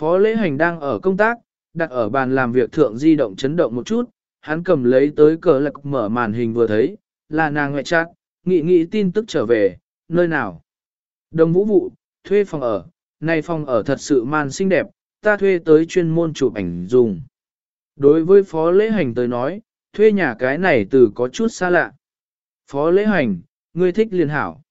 Phó lễ hành đang ở công tác, đặt ở bàn làm việc thượng di động chấn động một chút, hắn cầm lấy tới cờ lạc mở màn hình vừa thấy, là nàng ngoại trát, nghị nghị tin tức trở về, nơi nào. Đồng vũ vụ, thuê phòng ở, này phòng ở thật sự man xinh đẹp, ta thuê tới chuyên môn chụp ảnh dùng. Đối với phó lễ hành tới nói, thuê nhà cái này từ có chút xa lạ. Phó lễ hành, ngươi thích liền hảo.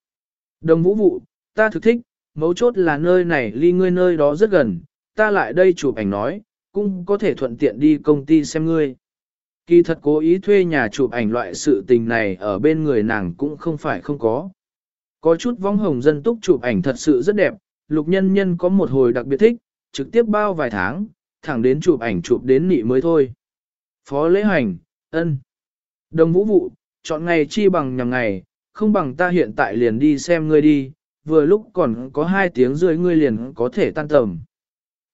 Đồng vũ vụ, ta thực thích, mấu chốt là nơi này ly ngươi nơi đó rất gần, ta lại đây chụp ảnh nói, cũng có thể thuận tiện đi công ty xem ngươi. Kỳ thật cố ý thuê nhà chụp ảnh loại sự tình này ở bên người nàng cũng không phải không có. Có chút vong hồng dân túc chụp ảnh thật sự rất đẹp, lục nhân nhân có một hồi đặc biệt thích, trực tiếp bao vài tháng, thẳng đến chụp ảnh chụp đến nị mới thôi. Phó lễ hành, ân. Đồng vũ vụ, chọn ngày chi bằng nhằm ngày, không bằng ta hiện tại liền đi xem ngươi đi, vừa lúc còn có hai tiếng rưỡi ngươi liền có thể tan tầm.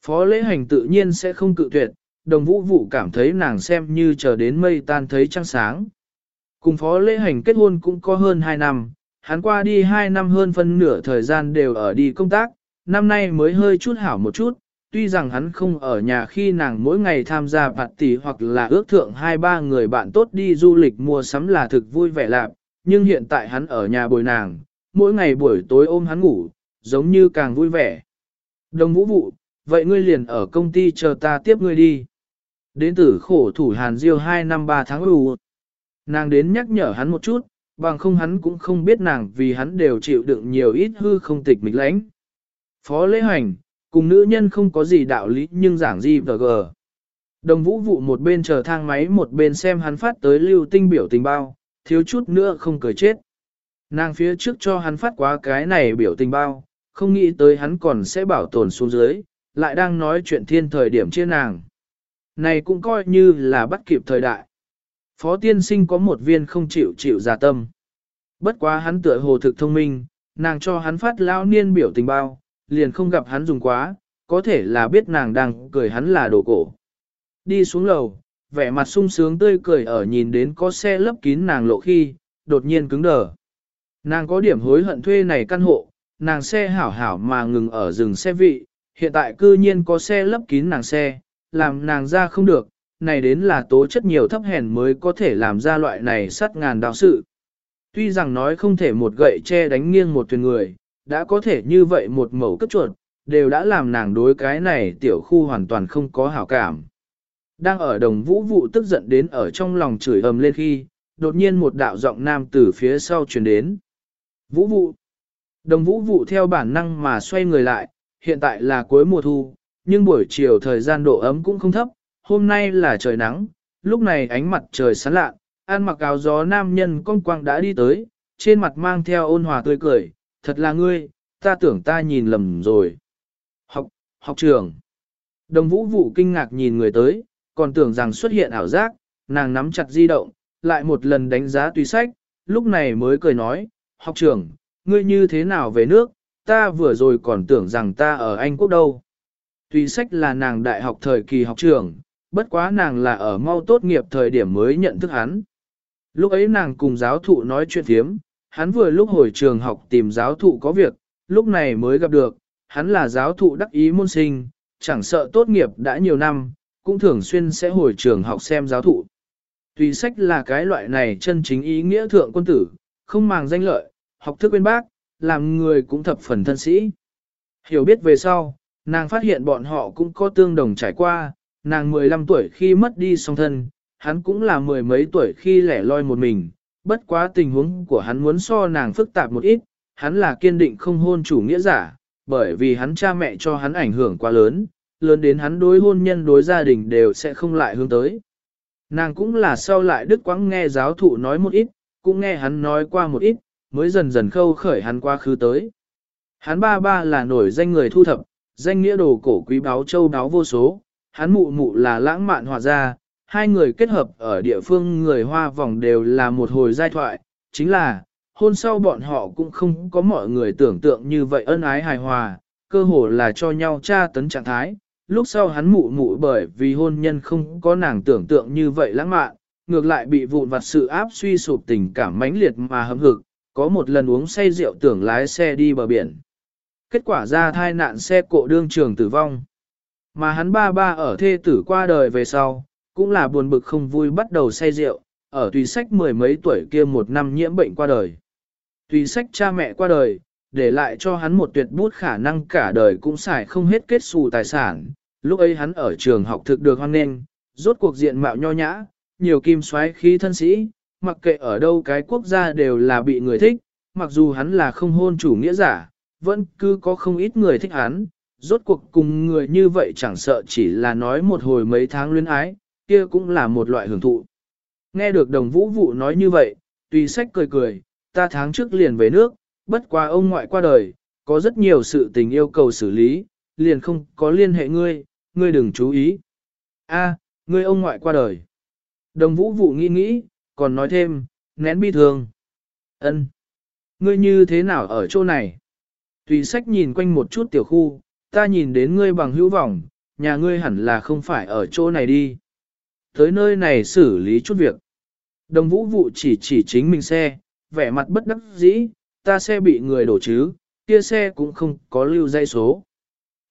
Phó lễ hành tự nhiên sẽ không cự tuyệt, đồng vũ vụ cảm thấy nàng xem như chờ đến mây tan thấy trăng sáng. Cùng phó lễ hành kết hôn cũng có hơn 2 năm, hắn qua đi 2 năm hơn phân nửa thời gian đều ở đi công tác, năm nay mới hơi chút hảo một chút, tuy rằng hắn không ở nhà khi nàng mỗi ngày tham gia bạt tỷ hoặc là ước thượng hai ba người bạn tốt đi du lịch mua sắm là thực vui vẻ lạc, nhưng hiện tại hắn ở nhà bồi nàng, mỗi ngày buổi tối ôm hắn ngủ, giống như càng vui vẻ. Đồng vũ vụ, vậy ngươi liền ở công ty chờ ta tiếp ngươi đi. Đến tử khổ thủ Hàn Diêu 2 năm 3 tháng ưu. Nàng đến nhắc nhở hắn một chút, bằng không hắn cũng không biết nàng vì hắn đều chịu đựng nhiều ít hư không tịch mịch lãnh. Phó lễ hành, cùng nữ nhân không có gì đạo lý nhưng giảng gì vờ gờ. Đồng vũ vụ một bên chờ thang máy một bên xem hắn phát tới lưu tinh biểu tình bao, thiếu chút nữa không cười chết. Nàng phía trước cho hắn phát quá cái này biểu tình bao, không nghĩ tới hắn còn sẽ bảo tồn xuống dưới, lại đang nói chuyện thiên thời điểm chia nàng. Này cũng coi như là bắt kịp thời đại. Phó tiên sinh có một viên không chịu chịu giả tâm. Bất quá hắn tựa hồ thực thông minh, nàng cho hắn phát lao niên biểu tình bao, liền không gặp hắn dùng quá, có thể là biết nàng đang cười hắn là đồ cổ. Đi xuống lầu, vẻ mặt sung sướng tươi cười ở nhìn đến có xe lấp kín nàng lộ khi, đột nhiên cứng đờ. Nàng có điểm hối hận thuê này căn hộ, nàng xe hảo hảo mà ngừng ở rừng xe vị, hiện tại cư nhiên có xe lấp kín nàng xe, làm nàng ra không được, này đến là tố chất nhiều thấp hèn mới có thể làm ra loại này sắt ngàn đạo sự. Tuy rằng nói không thể một gậy che đánh nghiêng một thuyền người, đã có thể như vậy một mẫu cấp chuột, đều đã làm nàng đối cái này tiểu khu hoàn toàn không có hảo cảm. Đang ở đồng vũ vụ tức giận đến ở trong lòng chửi ầm lên khi, đột nhiên một đạo giọng nam từ phía sau truyền đến. Vũ vụ. Đồng vũ vụ theo bản năng mà xoay người lại, hiện tại là cuối mùa thu, nhưng buổi chiều thời gian độ ấm cũng không thấp, hôm nay là trời nắng, lúc này ánh mặt trời sáng lạ, ăn mặc áo gió nam nhân con quang đã đi tới, trên mặt mang theo ôn hòa tươi cười, thật là ngươi, ta tưởng ta nhìn lầm rồi. Học, học trường. Đồng vũ vụ kinh ngạc nhìn người tới, còn tưởng rằng xuất hiện ảo giác, nàng nắm chặt di động, lại một lần đánh giá tùy sách, lúc này mới cười nói, học trưởng, ngươi như thế nào về nước, ta vừa rồi còn tưởng rằng ta ở Anh Quốc đâu. Tùy sách là nàng đại học thời kỳ học trường, bất quá nàng là ở mau tốt nghiệp thời điểm mới nhận thức hắn. Lúc ấy nàng cùng giáo thụ nói chuyện thiếm, hắn vừa lúc hồi trường học tìm giáo thụ có việc, lúc này mới gặp được, hắn là giáo thụ đắc ý môn sinh, chẳng sợ tốt nghiệp đã nhiều năm, cũng thường xuyên sẽ hồi trường học xem giáo thụ. Tùy sách là cái loại này chân chính ý nghĩa thượng quân tử, không màng danh lợi, học thức bên bác, làm người cũng thập phần thân sĩ. Hiểu biết về sau, nàng phát hiện bọn họ cũng có tương đồng trải qua, nàng 15 tuổi khi mất đi song thân, hắn cũng là mười mấy tuổi khi lẻ loi một mình, bất quá tình huống của hắn muốn so nàng phức tạp một ít, hắn là kiên định không hôn chủ nghĩa giả, bởi vì hắn cha mẹ cho hắn ảnh hưởng quá lớn, lớn đến hắn đối hôn nhân đối gia đình đều sẽ không lại hướng tới. Nàng cũng là sau lại đức quãng nghe giáo thụ nói một ít, cũng nghe hắn nói qua một ít, mới dần dần khâu khởi hắn qua khứ tới. Hắn ba ba là nổi danh người thu thập, danh nghĩa đồ cổ quý báo châu báo vô số, hắn mụ mụ là lãng mạn hòa gia, hai người kết hợp ở địa phương người hoa vòng đều là một hồi giai thoại, chính là, hôn sau bọn họ cũng không có mọi người tưởng tượng như vậy ân ái hài hòa, cơ hồ là cho nhau tra tấn trạng thái. Lúc sau hắn mụ mụ bởi vì hôn nhân không có nàng tưởng tượng như vậy lãng mạn, ngược lại bị vụn vặt sự áp suy sụp tình cảm mãnh liệt mà hâm hực, có một lần uống say rượu tưởng lái xe đi bờ biển. Kết quả ra thai nạn xe cộ đương trường tử vong. Mà hắn ba ba ở thê tử qua đời về sau, cũng là buồn bực không vui bắt đầu say rượu, ở tùy sách mười mấy tuổi kia một năm nhiễm bệnh qua đời. Tùy sách cha mẹ qua đời, để lại cho hắn một tuyệt bút khả năng cả đời cũng xài không hết kết xù tài sản. Lúc ấy hắn ở trường học thực được hoan nghênh, rốt cuộc diện mạo nho nhã, nhiều kim xoáy khí thân sĩ, mặc kệ ở đâu cái quốc gia đều là bị người thích, mặc dù hắn là không hôn chủ nghĩa giả, vẫn cứ có không ít người thích hắn, rốt cuộc cùng người như vậy chẳng sợ chỉ là nói một hồi mấy tháng luyến ái, kia cũng là một loại hưởng thụ. Nghe được đồng vũ vụ nói như vậy, tùy sách cười cười, ta tháng trước liền về nước, bất quá ông ngoại qua đời, có rất nhiều sự tình yêu cầu xử lý, liền không có liên hệ ngươi, ngươi đừng chú ý. A, ngươi ông ngoại qua đời. Đồng vũ vụ nghĩ nghĩ, còn nói thêm, nén bi thương. Ân, Ngươi như thế nào ở chỗ này? Tùy sách nhìn quanh một chút tiểu khu, ta nhìn đến ngươi bằng hữu vọng, nhà ngươi hẳn là không phải ở chỗ này đi. Tới nơi này xử lý chút việc. Đồng vũ vụ chỉ chỉ chính mình xe, vẻ mặt bất đắc dĩ, ta xe bị người đổ chứ, kia xe cũng không có lưu dây số.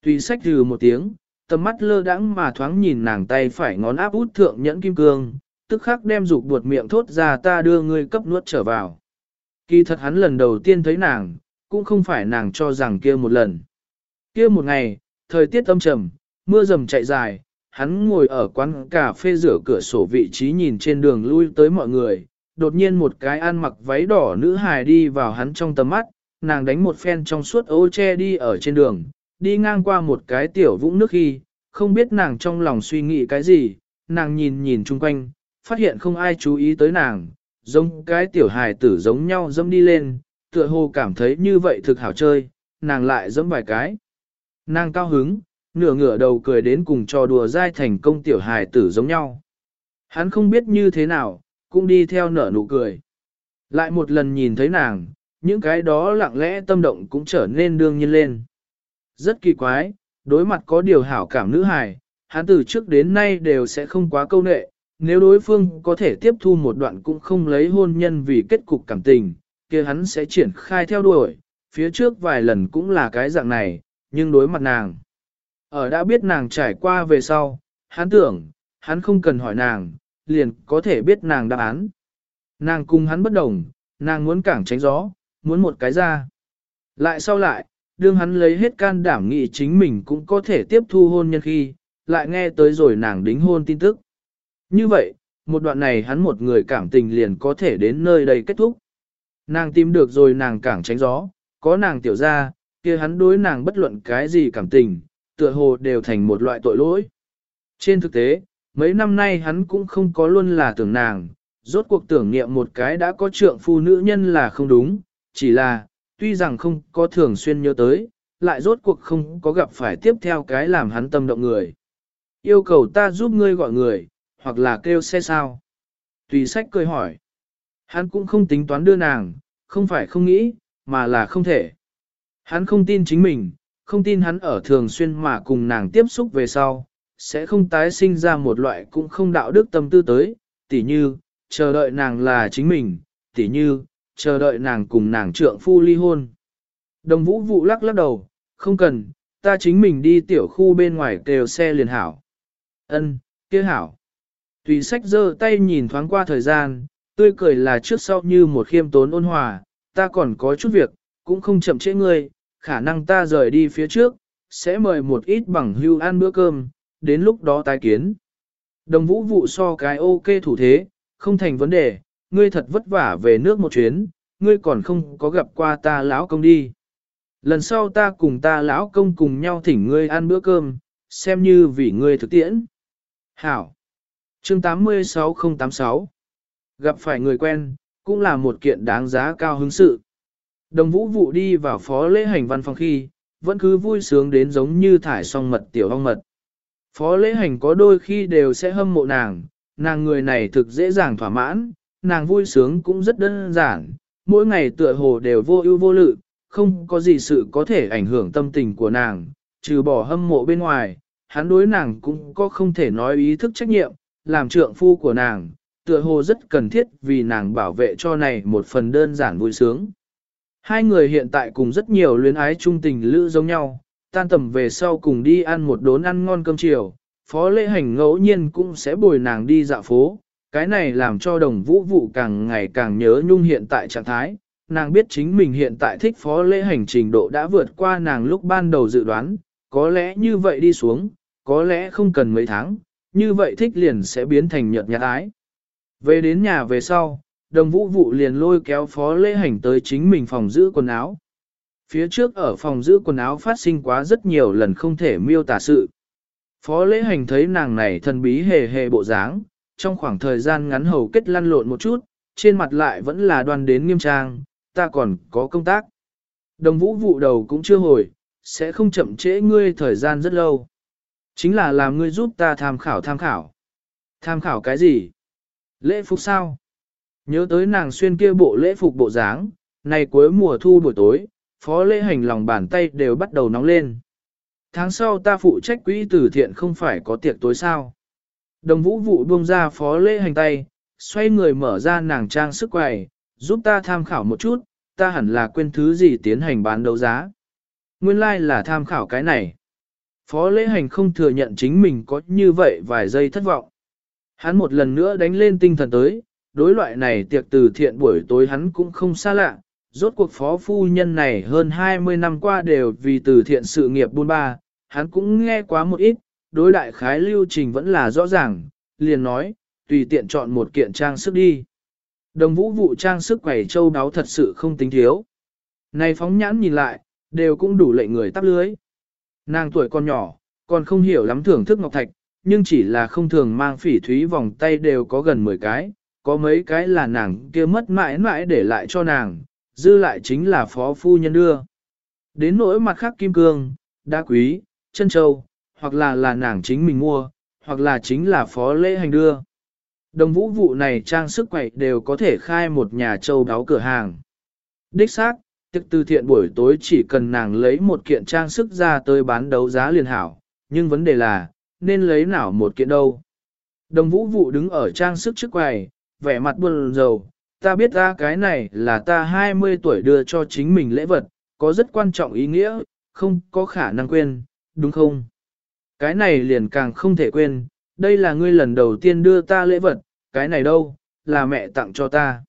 Tùy sách trừ một tiếng, tầm mắt lơ đãng mà thoáng nhìn nàng tay phải ngón áp út thượng nhẫn kim cương, tức khắc đem dục buột miệng thốt ra ta đưa ngươi cấp nuốt trở vào. Kỳ thật hắn lần đầu tiên thấy nàng, cũng không phải nàng cho rằng kia một lần. Kia một ngày, thời tiết âm trầm, mưa rầm chạy dài, hắn ngồi ở quán cà phê rửa cửa sổ vị trí nhìn trên đường lui tới mọi người, đột nhiên một cái ăn mặc váy đỏ nữ hài đi vào hắn trong tầm mắt, nàng đánh một phen trong suốt ô che đi ở trên đường, đi ngang qua một cái tiểu vũng nước khi, không biết nàng trong lòng suy nghĩ cái gì, nàng nhìn nhìn chung quanh, phát hiện không ai chú ý tới nàng, giống cái tiểu hài tử giống nhau dẫm đi lên, tựa hồ cảm thấy như vậy thực hảo chơi, nàng lại dẫm vài cái. Nàng cao hứng, nửa ngửa đầu cười đến cùng trò đùa dai thành công tiểu hài tử giống nhau. Hắn không biết như thế nào, cũng đi theo nở nụ cười. Lại một lần nhìn thấy nàng, những cái đó lặng lẽ tâm động cũng trở nên đương nhiên lên. Rất kỳ quái, đối mặt có điều hảo cảm nữ hài, hắn từ trước đến nay đều sẽ không quá câu nệ, nếu đối phương có thể tiếp thu một đoạn cũng không lấy hôn nhân vì kết cục cảm tình, kia hắn sẽ triển khai theo đuổi, phía trước vài lần cũng là cái dạng này, nhưng đối mặt nàng. Ở đã biết nàng trải qua về sau, hắn tưởng, hắn không cần hỏi nàng, liền có thể biết nàng đáp án. Nàng cùng hắn bất đồng, nàng muốn cảng tránh gió, muốn một cái ra. Lại sau lại, đương hắn lấy hết can đảm nghị chính mình cũng có thể tiếp thu hôn nhân khi, lại nghe tới rồi nàng đính hôn tin tức. Như vậy, một đoạn này hắn một người cảm tình liền có thể đến nơi đây kết thúc. Nàng tìm được rồi nàng cảng tránh gió, có nàng tiểu ra, kia hắn đối nàng bất luận cái gì cảm tình, tựa hồ đều thành một loại tội lỗi. Trên thực tế, mấy năm nay hắn cũng không có luôn là tưởng nàng, rốt cuộc tưởng niệm một cái đã có trượng phu nữ nhân là không đúng, chỉ là, tuy rằng không có thường xuyên nhớ tới, lại rốt cuộc không có gặp phải tiếp theo cái làm hắn tâm động người. Yêu cầu ta giúp ngươi gọi người, hoặc là kêu xe sao. Tùy sách cười hỏi. Hắn cũng không tính toán đưa nàng, không phải không nghĩ, mà là không thể. Hắn không tin chính mình, không tin hắn ở thường xuyên mà cùng nàng tiếp xúc về sau, sẽ không tái sinh ra một loại cũng không đạo đức tâm tư tới, tỉ như, chờ đợi nàng là chính mình, tỉ như, chờ đợi nàng cùng nàng trượng phu ly hôn. Đồng vũ vụ lắc lắc đầu, không cần, ta chính mình đi tiểu khu bên ngoài kêu xe liền hảo. Ân, kia hảo. Tùy sách giơ tay nhìn thoáng qua thời gian, tươi cười là trước sau như một khiêm tốn ôn hòa, ta còn có chút việc, cũng không chậm trễ ngươi, khả năng ta rời đi phía trước, sẽ mời một ít bằng hưu ăn bữa cơm, đến lúc đó tái kiến. Đồng vũ vụ so cái ok thủ thế, không thành vấn đề, ngươi thật vất vả về nước một chuyến, ngươi còn không có gặp qua ta lão công đi. Lần sau ta cùng ta lão công cùng nhau thỉnh ngươi ăn bữa cơm, xem như vì ngươi thực tiễn. Hảo. Chương 86086 Gặp phải người quen, cũng là một kiện đáng giá cao hứng sự. Đồng vũ vụ đi vào phó lễ hành văn phòng khi, vẫn cứ vui sướng đến giống như thải song mật tiểu ong mật. Phó lễ hành có đôi khi đều sẽ hâm mộ nàng, nàng người này thực dễ dàng thỏa mãn, nàng vui sướng cũng rất đơn giản, mỗi ngày tựa hồ đều vô ưu vô lự, không có gì sự có thể ảnh hưởng tâm tình của nàng, trừ bỏ hâm mộ bên ngoài, hắn đối nàng cũng có không thể nói ý thức trách nhiệm, làm trượng phu của nàng, tựa hồ rất cần thiết vì nàng bảo vệ cho này một phần đơn giản vui sướng. Hai người hiện tại cùng rất nhiều luyến ái trung tình lữ giống nhau, tan tầm về sau cùng đi ăn một đốn ăn ngon cơm chiều, phó lễ hành ngẫu nhiên cũng sẽ bồi nàng đi dạo phố, cái này làm cho đồng vũ vụ càng ngày càng nhớ nhung hiện tại trạng thái, nàng biết chính mình hiện tại thích phó lễ hành trình độ đã vượt qua nàng lúc ban đầu dự đoán, có lẽ như vậy đi xuống, có lẽ không cần mấy tháng, như vậy thích liền sẽ biến thành nhợt nhạt ái. Về đến nhà về sau, đồng vũ vụ liền lôi kéo phó lễ hành tới chính mình phòng giữ quần áo. Phía trước ở phòng giữ quần áo phát sinh quá rất nhiều lần không thể miêu tả sự. Phó lễ hành thấy nàng này thần bí hề hề bộ dáng, trong khoảng thời gian ngắn hầu kết lăn lộn một chút, trên mặt lại vẫn là đoan đến nghiêm trang, ta còn có công tác. Đồng vũ vụ đầu cũng chưa hồi, sẽ không chậm trễ ngươi thời gian rất lâu. Chính là làm ngươi giúp ta tham khảo tham khảo. Tham khảo cái gì? Lễ phục sao? Nhớ tới nàng xuyên kia bộ lễ phục bộ dáng, này cuối mùa thu buổi tối, phó lễ hành lòng bàn tay đều bắt đầu nóng lên. Tháng sau ta phụ trách quỹ từ thiện không phải có tiệc tối sao. Đồng vũ vụ buông ra phó lễ hành tay, xoay người mở ra nàng trang sức quầy, giúp ta tham khảo một chút, ta hẳn là quên thứ gì tiến hành bán đấu giá. Nguyên lai like là tham khảo cái này. Phó lễ hành không thừa nhận chính mình có như vậy vài giây thất vọng. Hắn một lần nữa đánh lên tinh thần tới, đối loại này tiệc từ thiện buổi tối hắn cũng không xa lạ, rốt cuộc phó phu nhân này hơn 20 năm qua đều vì từ thiện sự nghiệp buôn ba, hắn cũng nghe quá một ít, đối đại khái lưu trình vẫn là rõ ràng, liền nói, tùy tiện chọn một kiện trang sức đi. Đồng vũ vụ trang sức quẩy châu đáo thật sự không tính thiếu. Này phóng nhãn nhìn lại, đều cũng đủ lệ người tắp lưới. Nàng tuổi còn nhỏ, còn không hiểu lắm thưởng thức ngọc thạch, nhưng chỉ là không thường mang phỉ thúy vòng tay đều có gần 10 cái, có mấy cái là nàng kia mất mãi mãi để lại cho nàng, dư lại chính là phó phu nhân đưa. Đến nỗi mặt khác kim cương, đá quý, chân châu, hoặc là là nàng chính mình mua, hoặc là chính là phó lễ hành đưa. Đồng vũ vụ này trang sức quậy đều có thể khai một nhà châu đáo cửa hàng. Đích xác, tiệc từ thiện buổi tối chỉ cần nàng lấy một kiện trang sức ra tới bán đấu giá liền hảo, nhưng vấn đề là, nên lấy nào một kiện đâu. Đồng vũ vụ đứng ở trang sức trước quầy, vẻ mặt buồn rầu, ta biết ra cái này là ta 20 tuổi đưa cho chính mình lễ vật, có rất quan trọng ý nghĩa, không có khả năng quên, đúng không? Cái này liền càng không thể quên, đây là ngươi lần đầu tiên đưa ta lễ vật, cái này đâu, là mẹ tặng cho ta.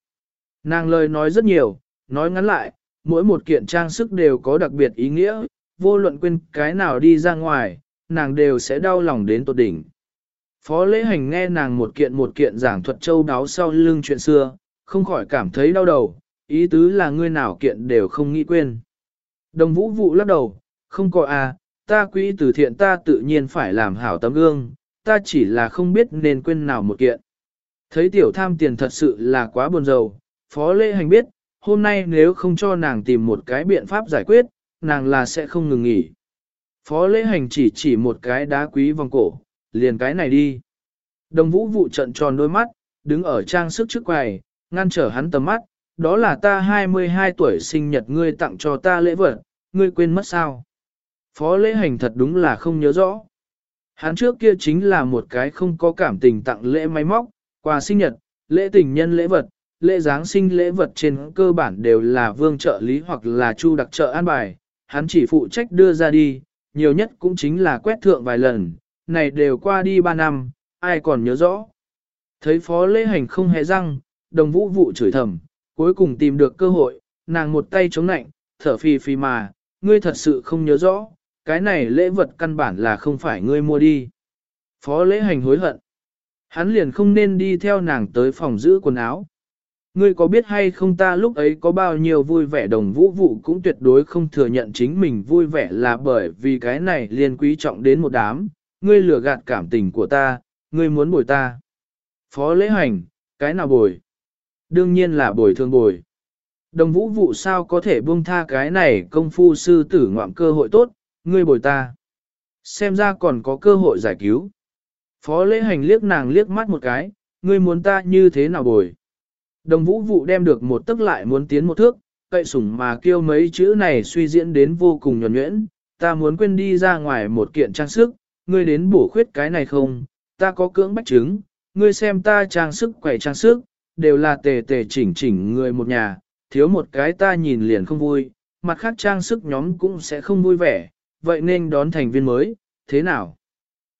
Nàng lời nói rất nhiều, nói ngắn lại, mỗi một kiện trang sức đều có đặc biệt ý nghĩa, vô luận quên cái nào đi ra ngoài, nàng đều sẽ đau lòng đến tột đỉnh. Phó lễ hành nghe nàng một kiện một kiện giảng thuật châu đáo sau lưng chuyện xưa, không khỏi cảm thấy đau đầu, ý tứ là ngươi nào kiện đều không nghĩ quên. Đồng vũ vụ lắc đầu, không có à, ta quỹ từ thiện ta tự nhiên phải làm hảo tấm gương, ta chỉ là không biết nên quên nào một kiện. Thấy tiểu tham tiền thật sự là quá buồn rầu, phó lễ hành biết, hôm nay nếu không cho nàng tìm một cái biện pháp giải quyết, nàng là sẽ không ngừng nghỉ. Phó lễ hành chỉ chỉ một cái đá quý vòng cổ, liền cái này đi. Đồng vũ vụ trận tròn đôi mắt, đứng ở trang sức trước quầy, ngăn trở hắn tầm mắt, đó là ta 22 tuổi sinh nhật ngươi tặng cho ta lễ vật, ngươi quên mất sao. Phó lễ hành thật đúng là không nhớ rõ. Hắn trước kia chính là một cái không có cảm tình tặng lễ máy móc, quà sinh nhật, lễ tình nhân lễ vật, lễ Giáng sinh lễ vật trên cơ bản đều là vương trợ lý hoặc là chu đặc trợ an bài, hắn chỉ phụ trách đưa ra đi, nhiều nhất cũng chính là quét thượng vài lần, này đều qua đi 3 năm, ai còn nhớ rõ. Thấy phó lễ hành không hề răng, đồng vũ vụ chửi thầm, cuối cùng tìm được cơ hội, nàng một tay chống nạnh, thở phì phì mà, ngươi thật sự không nhớ rõ, cái này lễ vật căn bản là không phải ngươi mua đi. Phó lễ hành hối hận. Hắn liền không nên đi theo nàng tới phòng giữ quần áo. Ngươi có biết hay không ta lúc ấy có bao nhiêu vui vẻ đồng vũ vụ cũng tuyệt đối không thừa nhận chính mình vui vẻ là bởi vì cái này liên quý trọng đến một đám, ngươi lừa gạt cảm tình của ta, ngươi muốn bồi ta. Phó lễ hành, cái nào bồi? Đương nhiên là bồi thương bồi. Đồng vũ vụ sao có thể buông tha cái này công phu sư tử ngoạm cơ hội tốt, ngươi bồi ta. Xem ra còn có cơ hội giải cứu. Phó lễ hành liếc nàng liếc mắt một cái, ngươi muốn ta như thế nào bồi. Đồng vũ vụ đem được một tức lại muốn tiến một thước, cậy sủng mà kêu mấy chữ này suy diễn đến vô cùng nhuẩn nhuyễn, ta muốn quên đi ra ngoài một kiện trang sức, ngươi đến bổ khuyết cái này không, ta có cưỡng bách chứng, ngươi xem ta trang sức quẩy trang sức, đều là tề tề chỉnh chỉnh người một nhà, thiếu một cái ta nhìn liền không vui, mặt khác trang sức nhóm cũng sẽ không vui vẻ, vậy nên đón thành viên mới, thế nào?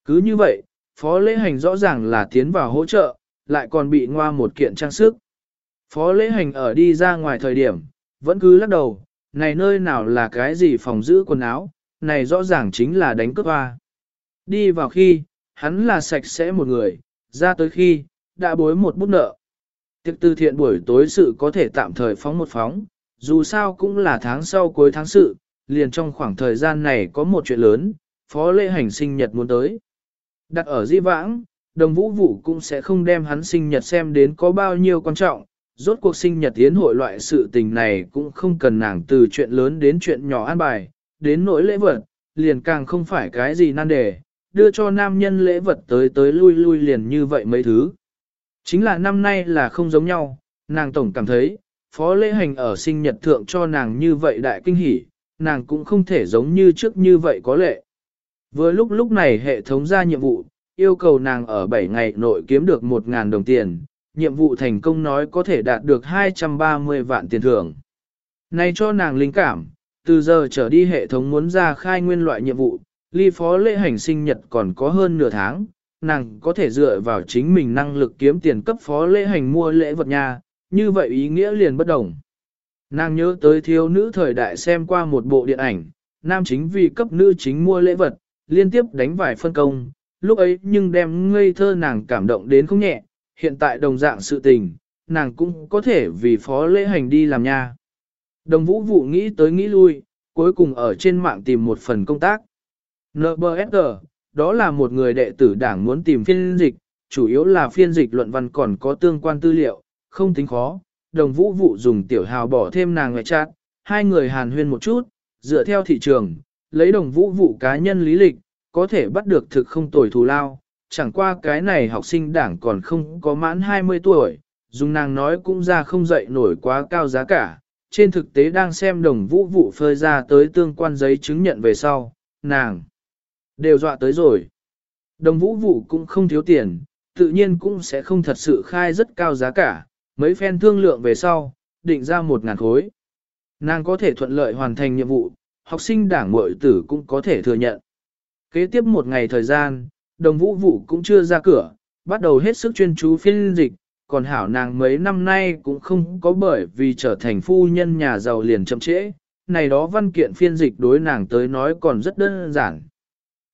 Cứ như vậy, phó lễ hành rõ ràng là tiến vào hỗ trợ, lại còn bị ngoa một kiện trang sức. Phó lễ hành ở đi ra ngoài thời điểm, vẫn cứ lắc đầu, này nơi nào là cái gì phòng giữ quần áo, này rõ ràng chính là đánh cướp hoa. Đi vào khi, hắn là sạch sẽ một người, ra tới khi, đã bối một bút nợ. Tiệc từ thiện buổi tối sự có thể tạm thời phóng một phóng, dù sao cũng là tháng sau cuối tháng sự, liền trong khoảng thời gian này có một chuyện lớn, phó lễ hành sinh nhật muốn tới. Đặt ở di vãng, đồng vũ Vũ cũng sẽ không đem hắn sinh nhật xem đến có bao nhiêu quan trọng, rốt cuộc sinh nhật tiến hội loại sự tình này cũng không cần nàng từ chuyện lớn đến chuyện nhỏ an bài, đến nỗi lễ vật, liền càng không phải cái gì nan đề, đưa cho nam nhân lễ vật tới tới lui lui liền như vậy mấy thứ. Chính là năm nay là không giống nhau, nàng tổng cảm thấy, phó lễ hành ở sinh nhật thượng cho nàng như vậy đại kinh hỷ, nàng cũng không thể giống như trước như vậy có lệ. Vừa lúc lúc này hệ thống ra nhiệm vụ, yêu cầu nàng ở 7 ngày nội kiếm được 1.000 đồng tiền, nhiệm vụ thành công nói có thể đạt được 230 vạn tiền thưởng. Này cho nàng linh cảm, từ giờ trở đi hệ thống muốn ra khai nguyên loại nhiệm vụ, ly phó lễ hành sinh nhật còn có hơn nửa tháng, nàng có thể dựa vào chính mình năng lực kiếm tiền cấp phó lễ hành mua lễ vật nhà, như vậy ý nghĩa liền bất đồng. Nàng nhớ tới thiếu nữ thời đại xem qua một bộ điện ảnh, nam chính vì cấp nữ chính mua lễ vật, liên tiếp đánh vài phân công, lúc ấy nhưng đem ngây thơ nàng cảm động đến không nhẹ, hiện tại đồng dạng sự tình, nàng cũng có thể vì phó lễ hành đi làm nha. Đồng vũ vụ nghĩ tới nghĩ lui, cuối cùng ở trên mạng tìm một phần công tác. NBSG, đó là một người đệ tử đảng muốn tìm phiên dịch, chủ yếu là phiên dịch luận văn còn có tương quan tư liệu, không tính khó. Đồng vũ vụ dùng tiểu hào bỏ thêm nàng ngoại chat, hai người hàn huyên một chút, dựa theo thị trường, lấy đồng vũ vụ cá nhân lý lịch, có thể bắt được thực không tồi thù lao. Chẳng qua cái này học sinh đảng còn không có mãn 20 tuổi, dùng nàng nói cũng ra không dậy nổi quá cao giá cả. Trên thực tế đang xem đồng vũ vụ phơi ra tới tương quan giấy chứng nhận về sau, nàng Đều dọa tới rồi. Đồng vũ vụ cũng không thiếu tiền, tự nhiên cũng sẽ không thật sự khai rất cao giá cả, mấy phen thương lượng về sau, định ra một ngàn khối. Nàng có thể thuận lợi hoàn thành nhiệm vụ, học sinh đảng mội tử cũng có thể thừa nhận. Kế tiếp một ngày thời gian, đồng vũ vụ cũng chưa ra cửa, bắt đầu hết sức chuyên chú phiên dịch, còn hảo nàng mấy năm nay cũng không có bởi vì trở thành phu nhân nhà giàu liền chậm trễ, này đó văn kiện phiên dịch đối nàng tới nói còn rất đơn giản.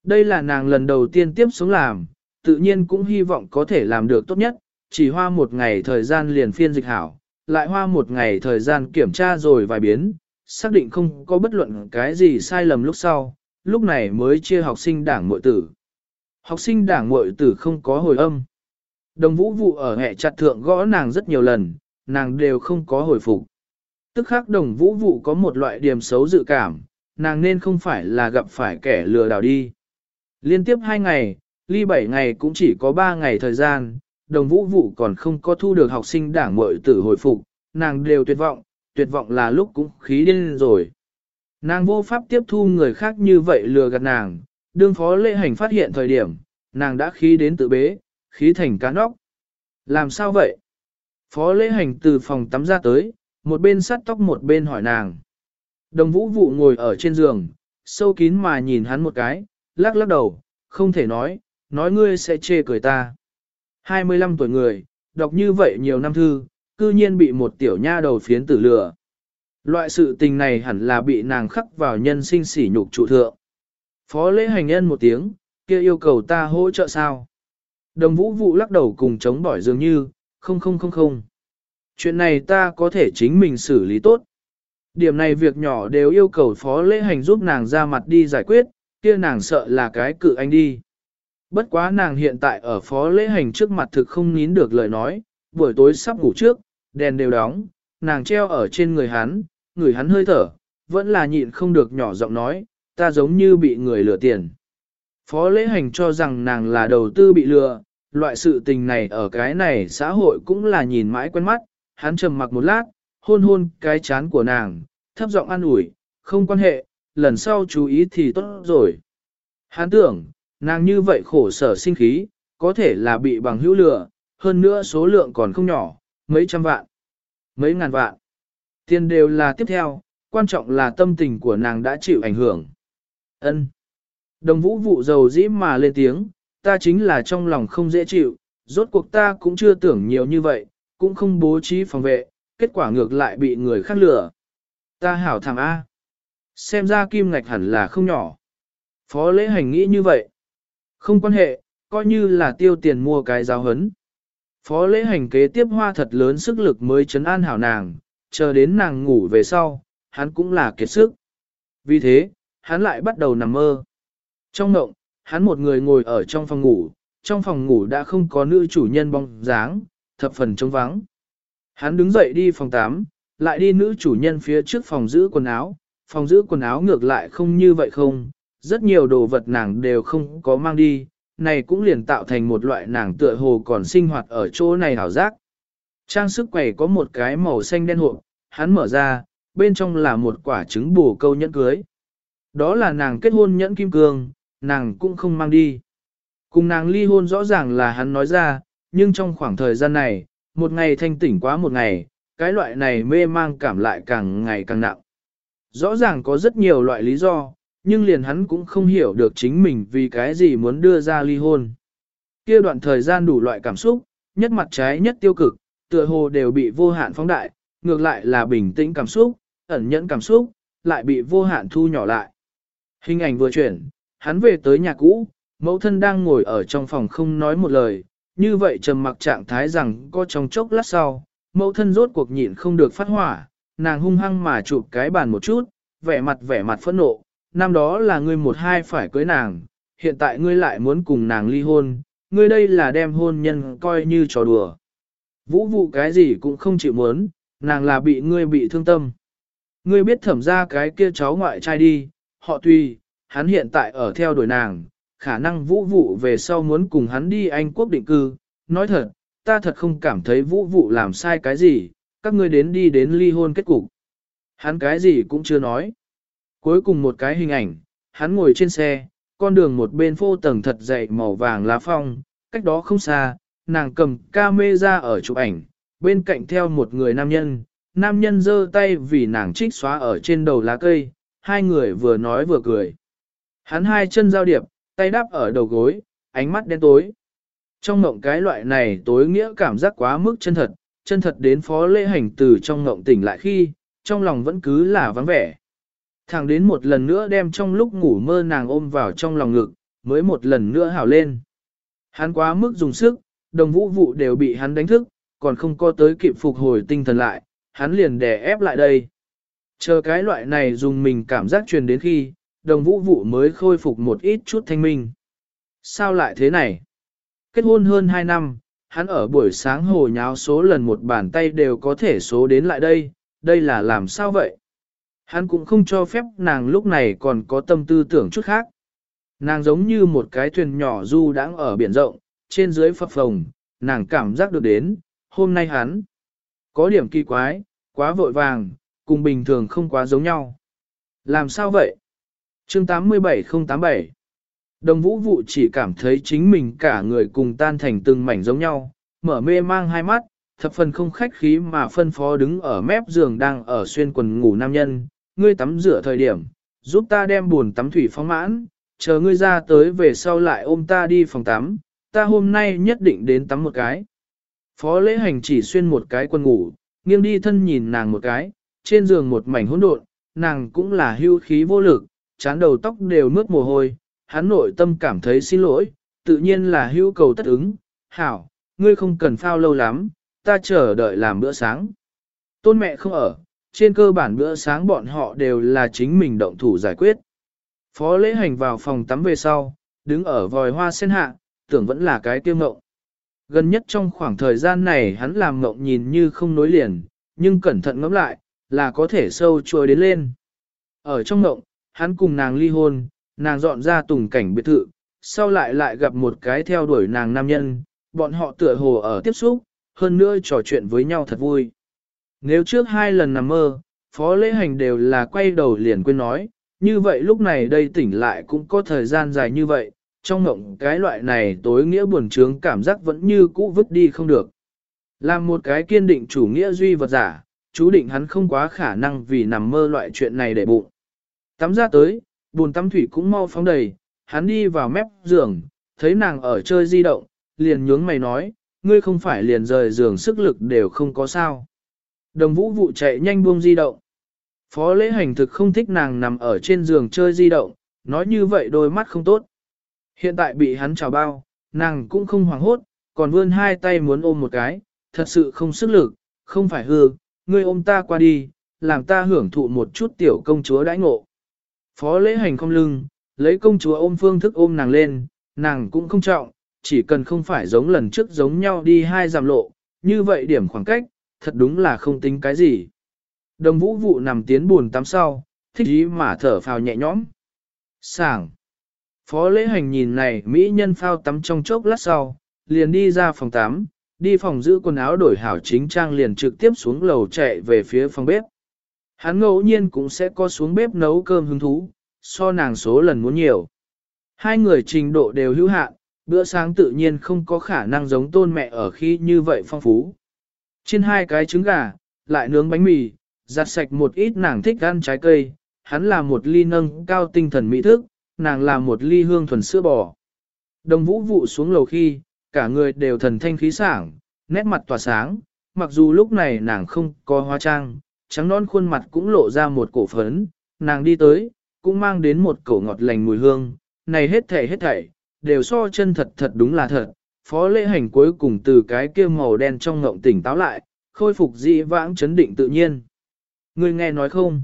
Đây là nàng lần đầu tiên tiếp xuống làm, tự nhiên cũng hy vọng có thể làm được tốt nhất, chỉ hoa một ngày thời gian liền phiên dịch hảo, lại hoa một ngày thời gian kiểm tra rồi vài biến, xác định không có bất luận cái gì sai lầm lúc sau, lúc này mới chia học sinh đảng mội tử. Học sinh đảng muội tử không có hồi âm. Đồng vũ vụ ở hệ chặt thượng gõ nàng rất nhiều lần, nàng đều không có hồi phục. Tức khác đồng vũ vụ có một loại điểm xấu dự cảm, nàng nên không phải là gặp phải kẻ lừa đảo đi. Liên tiếp 2 ngày, ly 7 ngày cũng chỉ có 3 ngày thời gian, đồng vũ vụ còn không có thu được học sinh đảng mội tử hồi phục, nàng đều tuyệt vọng, tuyệt vọng là lúc cũng khí điên rồi. Nàng vô pháp tiếp thu người khác như vậy lừa gạt nàng, đương phó lễ hành phát hiện thời điểm, nàng đã khí đến tự bế, khí thành cá nóc. Làm sao vậy? Phó lễ hành từ phòng tắm ra tới, một bên sắt tóc một bên hỏi nàng. Đồng vũ vụ ngồi ở trên giường, sâu kín mà nhìn hắn một cái, lắc lắc đầu, không thể nói, nói ngươi sẽ chê cười ta. 25 tuổi người, đọc như vậy nhiều năm thư, cư nhiên bị một tiểu nha đầu phiến tử lừa. Loại sự tình này hẳn là bị nàng khắc vào nhân sinh sỉ nhục trụ thượng. Phó lễ hành nhân một tiếng, kia yêu cầu ta hỗ trợ sao? Đồng vũ vụ lắc đầu cùng chống bỏi dường như, không không không không. Chuyện này ta có thể chính mình xử lý tốt. Điểm này việc nhỏ đều yêu cầu phó lễ hành giúp nàng ra mặt đi giải quyết, kia nàng sợ là cái cự anh đi. Bất quá nàng hiện tại ở phó lễ hành trước mặt thực không nín được lời nói, buổi tối sắp ngủ trước, đèn đều đóng, nàng treo ở trên người hắn, người hắn hơi thở, vẫn là nhịn không được nhỏ giọng nói, ta giống như bị người lừa tiền. Phó lễ hành cho rằng nàng là đầu tư bị lừa, loại sự tình này ở cái này xã hội cũng là nhìn mãi quen mắt, hắn trầm mặc một lát, hôn hôn cái chán của nàng, thấp giọng an ủi, không quan hệ, lần sau chú ý thì tốt rồi. Hắn tưởng, nàng như vậy khổ sở sinh khí, có thể là bị bằng hữu lừa, hơn nữa số lượng còn không nhỏ, mấy trăm vạn, mấy ngàn vạn. Tiền đều là tiếp theo, quan trọng là tâm tình của nàng đã chịu ảnh hưởng. Ân. Đồng vũ vụ dầu dĩ mà lên tiếng, ta chính là trong lòng không dễ chịu, rốt cuộc ta cũng chưa tưởng nhiều như vậy, cũng không bố trí phòng vệ, kết quả ngược lại bị người khác lừa. Ta hảo thằng A. Xem ra kim ngạch hẳn là không nhỏ. Phó lễ hành nghĩ như vậy. Không quan hệ, coi như là tiêu tiền mua cái giáo hấn. Phó lễ hành kế tiếp hoa thật lớn sức lực mới chấn an hảo nàng, chờ đến nàng ngủ về sau, hắn cũng là kiệt sức. Vì thế, hắn lại bắt đầu nằm mơ. Trong ngộng, hắn một người ngồi ở trong phòng ngủ, trong phòng ngủ đã không có nữ chủ nhân bóng dáng, thập phần trống vắng. Hắn đứng dậy đi phòng 8, lại đi nữ chủ nhân phía trước phòng giữ quần áo, phòng giữ quần áo ngược lại không như vậy không, rất nhiều đồ vật nàng đều không có mang đi, này cũng liền tạo thành một loại nàng tựa hồ còn sinh hoạt ở chỗ này hảo giác. Trang sức quầy có một cái màu xanh đen hộp, hắn mở ra, bên trong là một quả trứng bù câu nhẫn cưới. Đó là nàng kết hôn nhẫn kim cương, nàng cũng không mang đi. Cùng nàng ly hôn rõ ràng là hắn nói ra, nhưng trong khoảng thời gian này, một ngày thanh tỉnh quá một ngày, cái loại này mê mang cảm lại càng ngày càng nặng. Rõ ràng có rất nhiều loại lý do, nhưng liền hắn cũng không hiểu được chính mình vì cái gì muốn đưa ra ly hôn. kia đoạn thời gian đủ loại cảm xúc, nhất mặt trái nhất tiêu cực, tựa hồ đều bị vô hạn phóng đại, ngược lại là bình tĩnh cảm xúc, ẩn nhẫn cảm xúc, lại bị vô hạn thu nhỏ lại. Hình ảnh vừa chuyển, hắn về tới nhà cũ, mẫu thân đang ngồi ở trong phòng không nói một lời, như vậy trầm mặc trạng thái rằng có trong chốc lát sau, mẫu thân rốt cuộc nhịn không được phát hỏa, nàng hung hăng mà chụp cái bàn một chút, vẻ mặt vẻ mặt phẫn nộ, năm đó là ngươi một hai phải cưới nàng, hiện tại ngươi lại muốn cùng nàng ly hôn, ngươi đây là đem hôn nhân coi như trò đùa. Vũ vụ cái gì cũng không chịu muốn, nàng là bị ngươi bị thương tâm. Ngươi biết thẩm ra cái kia cháu ngoại trai đi, họ tuy hắn hiện tại ở theo đuổi nàng, khả năng vũ vụ về sau muốn cùng hắn đi Anh quốc định cư. Nói thật, ta thật không cảm thấy vũ vụ làm sai cái gì, các ngươi đến đi đến ly hôn kết cục. Hắn cái gì cũng chưa nói. Cuối cùng một cái hình ảnh, hắn ngồi trên xe, con đường một bên phô tầng thật dày màu vàng lá phong, cách đó không xa, nàng cầm camera ở chụp ảnh, bên cạnh theo một người nam nhân, nam nhân giơ tay vì nàng trích xóa ở trên đầu lá cây, hai người vừa nói vừa cười. Hắn hai chân giao điệp, tay đắp ở đầu gối, ánh mắt đen tối. Trong ngộng cái loại này tối nghĩa cảm giác quá mức chân thật, chân thật đến phó lễ hành từ trong ngộng tỉnh lại khi, trong lòng vẫn cứ là vắng vẻ. Thẳng đến một lần nữa đem trong lúc ngủ mơ nàng ôm vào trong lòng ngực, mới một lần nữa hào lên. Hắn quá mức dùng sức, đồng vũ vụ đều bị hắn đánh thức, còn không có tới kịp phục hồi tinh thần lại, hắn liền đè ép lại đây. Chờ cái loại này dùng mình cảm giác truyền đến khi, đồng vũ vụ mới khôi phục một ít chút thanh minh. Sao lại thế này? Kết hôn hơn 2 năm, hắn ở buổi sáng hồ nháo số lần một bàn tay đều có thể số đến lại đây, đây là làm sao vậy? Hắn cũng không cho phép nàng lúc này còn có tâm tư tưởng chút khác. Nàng giống như một cái thuyền nhỏ du đang ở biển rộng, trên dưới phập phồng, nàng cảm giác được đến, hôm nay hắn có điểm kỳ quái, quá vội vàng, cùng bình thường không quá giống nhau. Làm sao vậy? Chương 87087 Đồng vũ vụ chỉ cảm thấy chính mình cả người cùng tan thành từng mảnh giống nhau, mở mê mang hai mắt, thập phần không khách khí mà phân phó đứng ở mép giường đang ở xuyên quần ngủ nam nhân, ngươi tắm rửa thời điểm, giúp ta đem buồn tắm thủy phóng mãn, chờ ngươi ra tới về sau lại ôm ta đi phòng tắm, ta hôm nay nhất định đến tắm một cái. Phó lễ hành chỉ xuyên một cái quần ngủ, nghiêng đi thân nhìn nàng một cái, trên giường một mảnh hỗn độn, nàng cũng là hưu khí vô lực, chán đầu tóc đều mướt mồ hôi, hắn nội tâm cảm thấy xin lỗi, tự nhiên là hưu cầu tất ứng, hảo, ngươi không cần phao lâu lắm, ta chờ đợi làm bữa sáng. Tôn mẹ không ở, trên cơ bản bữa sáng bọn họ đều là chính mình động thủ giải quyết. Phó lễ hành vào phòng tắm về sau, đứng ở vòi hoa sen hạ, tưởng vẫn là cái tiêu ngộng. Gần nhất trong khoảng thời gian này hắn làm ngộng nhìn như không nối liền, nhưng cẩn thận ngẫm lại, là có thể sâu chuối đến lên. Ở trong ngộng, hắn cùng nàng ly hôn, nàng dọn ra tùng cảnh biệt thự, sau lại lại gặp một cái theo đuổi nàng nam nhân, bọn họ tựa hồ ở tiếp xúc, hơn nữa trò chuyện với nhau thật vui. Nếu trước hai lần nằm mơ, phó lễ hành đều là quay đầu liền quên nói, như vậy lúc này đây tỉnh lại cũng có thời gian dài như vậy, trong ngộng cái loại này tối nghĩa buồn trướng cảm giác vẫn như cũ vứt đi không được. Làm một cái kiên định chủ nghĩa duy vật giả, chú định hắn không quá khả năng vì nằm mơ loại chuyện này để bụng. Tắm ra tới, buồn tắm thủy cũng mau phóng đầy, hắn đi vào mép giường, thấy nàng ở chơi di động, liền nhướng mày nói, ngươi không phải liền rời giường sức lực đều không có sao. Đồng vũ vụ chạy nhanh buông di động. Phó lễ hành thực không thích nàng nằm ở trên giường chơi di động, nói như vậy đôi mắt không tốt. Hiện tại bị hắn trào bao, nàng cũng không hoảng hốt, còn vươn hai tay muốn ôm một cái, thật sự không sức lực, không phải hư, ngươi ôm ta qua đi, làm ta hưởng thụ một chút tiểu công chúa đãi ngộ. Phó lễ hành không lưng, lấy công chúa ôm phương thức ôm nàng lên, nàng cũng không trọng, chỉ cần không phải giống lần trước giống nhau đi hai giảm lộ, như vậy điểm khoảng cách, thật đúng là không tính cái gì. Đồng vũ vụ nằm tiến buồn tắm sau, thích ý mà thở phào nhẹ nhõm. Sảng. Phó lễ hành nhìn này Mỹ nhân phao tắm trong chốc lát sau, liền đi ra phòng tắm, đi phòng giữ quần áo đổi hảo chính trang liền trực tiếp xuống lầu chạy về phía phòng bếp. Hắn ngẫu nhiên cũng sẽ có xuống bếp nấu cơm hứng thú, so nàng số lần muốn nhiều. Hai người trình độ đều hữu hạn, bữa sáng tự nhiên không có khả năng giống tôn mẹ ở khi như vậy phong phú. Trên hai cái trứng gà, lại nướng bánh mì, giặt sạch một ít nàng thích ăn trái cây, hắn là một ly nâng cao tinh thần mỹ thức, nàng là một ly hương thuần sữa bò. Đồng vũ vụ xuống lầu khi, cả người đều thần thanh khí sảng, nét mặt tỏa sáng, mặc dù lúc này nàng không có hóa trang, trắng non khuôn mặt cũng lộ ra một cổ phấn, nàng đi tới, cũng mang đến một cổ ngọt lành mùi hương, này hết thảy hết thảy, đều so chân thật thật đúng là thật. Phó lễ hành cuối cùng từ cái kia màu đen trong ngộng tỉnh táo lại, khôi phục dị vãng chấn định tự nhiên. Người nghe nói không?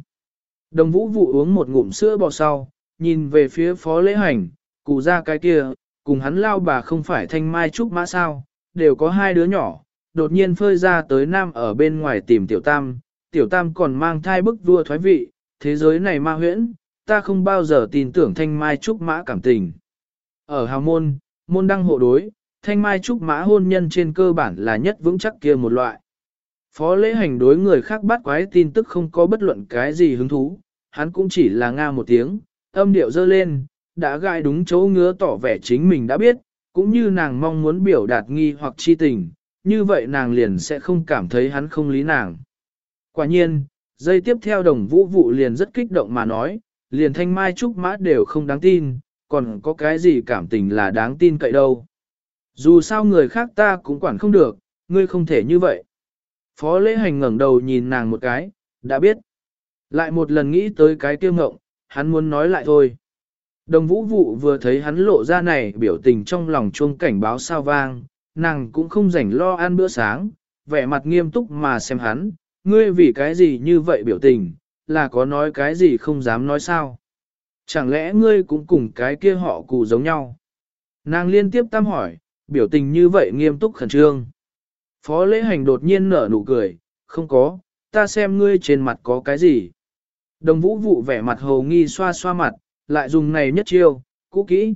Đồng vũ vụ uống một ngụm sữa bò sau, nhìn về phía phó lễ hành, cụ ra cái kia, cùng hắn lao bà không phải thanh mai trúc mã sao, đều có hai đứa nhỏ, đột nhiên phơi ra tới nam ở bên ngoài tìm tiểu tam, tiểu tam còn mang thai bức vua thoái vị, thế giới này ma huyễn, ta không bao giờ tin tưởng thanh mai trúc mã cảm tình. Ở hào môn, môn đăng hộ đối, thanh mai trúc mã hôn nhân trên cơ bản là nhất vững chắc kia một loại. Phó lễ hành đối người khác bắt quái tin tức không có bất luận cái gì hứng thú, hắn cũng chỉ là nga một tiếng, âm điệu dơ lên, đã gai đúng chỗ ngứa tỏ vẻ chính mình đã biết, cũng như nàng mong muốn biểu đạt nghi hoặc chi tình, như vậy nàng liền sẽ không cảm thấy hắn không lý nàng. Quả nhiên, dây tiếp theo đồng vũ vụ liền rất kích động mà nói, liền thanh mai trúc mã đều không đáng tin, còn có cái gì cảm tình là đáng tin cậy đâu. Dù sao người khác ta cũng quản không được, ngươi không thể như vậy. Phó lễ hành ngẩng đầu nhìn nàng một cái, đã biết. Lại một lần nghĩ tới cái tiêu ngộng, hắn muốn nói lại thôi. Đồng vũ vụ vừa thấy hắn lộ ra này biểu tình trong lòng chuông cảnh báo sao vang, nàng cũng không rảnh lo ăn bữa sáng, vẻ mặt nghiêm túc mà xem hắn, ngươi vì cái gì như vậy biểu tình, là có nói cái gì không dám nói sao. Chẳng lẽ ngươi cũng cùng cái kia họ cụ giống nhau? Nàng liên tiếp tam hỏi, biểu tình như vậy nghiêm túc khẩn trương. Phó lễ hành đột nhiên nở nụ cười, không có, ta xem ngươi trên mặt có cái gì. Đồng vũ vụ vẻ mặt hồ nghi xoa xoa mặt, lại dùng này nhất chiêu, cũ kỹ.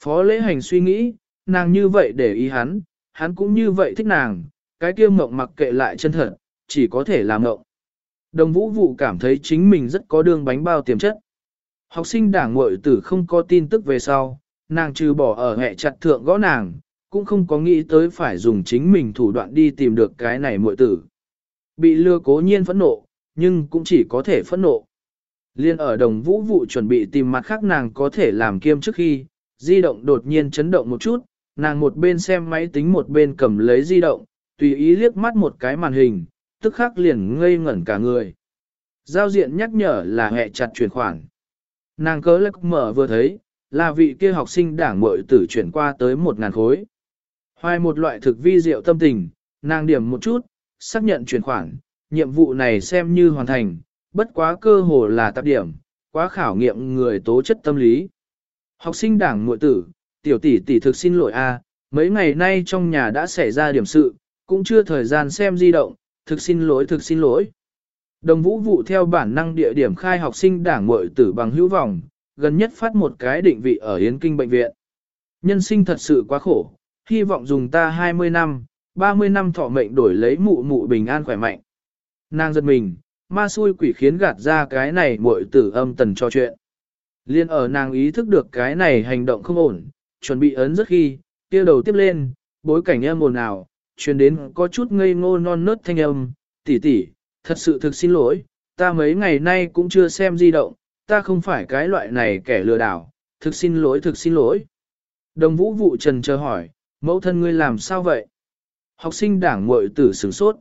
Phó lễ hành suy nghĩ, nàng như vậy để ý hắn, hắn cũng như vậy thích nàng, cái kia mộng mặc kệ lại chân thật, chỉ có thể làm mộng. Đồng vũ vụ cảm thấy chính mình rất có đường bánh bao tiềm chất. Học sinh đảng muội tử không có tin tức về sau, nàng trừ bỏ ở hệ chặt thượng gõ nàng, cũng không có nghĩ tới phải dùng chính mình thủ đoạn đi tìm được cái này muội tử. Bị lừa cố nhiên phẫn nộ, nhưng cũng chỉ có thể phẫn nộ. Liên ở đồng vũ vụ chuẩn bị tìm mặt khác nàng có thể làm kiêm trước khi, di động đột nhiên chấn động một chút, nàng một bên xem máy tính một bên cầm lấy di động, tùy ý liếc mắt một cái màn hình, tức khắc liền ngây ngẩn cả người. Giao diện nhắc nhở là hệ chặt chuyển khoản. Nàng cớ lắc mở vừa thấy, là vị kia học sinh đảng mội tử chuyển qua tới một ngàn khối. Hoài một loại thực vi diệu tâm tình, nàng điểm một chút, xác nhận chuyển khoản, nhiệm vụ này xem như hoàn thành, bất quá cơ hồ là tạp điểm, quá khảo nghiệm người tố chất tâm lý. Học sinh đảng muội tử, tiểu tỷ tỷ thực xin lỗi a, mấy ngày nay trong nhà đã xảy ra điểm sự, cũng chưa thời gian xem di động, thực xin lỗi thực xin lỗi. Đồng vũ vụ theo bản năng địa điểm khai học sinh đảng muội tử bằng hữu vọng, gần nhất phát một cái định vị ở Yến Kinh Bệnh viện. Nhân sinh thật sự quá khổ, hy vọng dùng ta 20 năm, 30 năm thọ mệnh đổi lấy mụ mụ bình an khỏe mạnh. Nàng giật mình, ma xui quỷ khiến gạt ra cái này muội tử âm tần cho chuyện. Liên ở nàng ý thức được cái này hành động không ổn, chuẩn bị ấn rất khi, kia đầu tiếp lên, bối cảnh em ồn ào, truyền đến có chút ngây ngô non nớt thanh âm, tỷ tỷ, thật sự thực xin lỗi, ta mấy ngày nay cũng chưa xem di động, ta không phải cái loại này kẻ lừa đảo, thực xin lỗi thực xin lỗi. Đồng vũ vụ trần chờ hỏi, mẫu thân ngươi làm sao vậy? Học sinh đảng muội tử sửng sốt.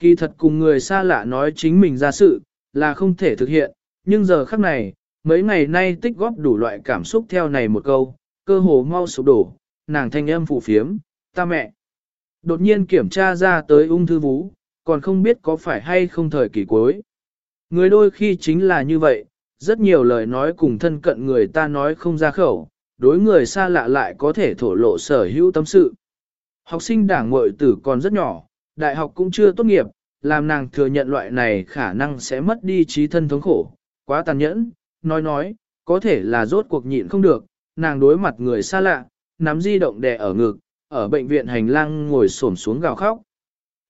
Kỳ thật cùng người xa lạ nói chính mình ra sự, là không thể thực hiện, nhưng giờ khắc này, mấy ngày nay tích góp đủ loại cảm xúc theo này một câu, cơ hồ mau sụp đổ, nàng thanh âm phụ phiếm, ta mẹ. Đột nhiên kiểm tra ra tới ung thư vú, còn không biết có phải hay không thời kỳ cuối. Người đôi khi chính là như vậy, rất nhiều lời nói cùng thân cận người ta nói không ra khẩu, đối người xa lạ lại có thể thổ lộ sở hữu tâm sự. Học sinh đảng muội tử còn rất nhỏ, đại học cũng chưa tốt nghiệp, làm nàng thừa nhận loại này khả năng sẽ mất đi trí thân thống khổ, quá tàn nhẫn, nói nói, có thể là rốt cuộc nhịn không được, nàng đối mặt người xa lạ, nắm di động đè ở ngực, ở bệnh viện hành lang ngồi xổm xuống gào khóc.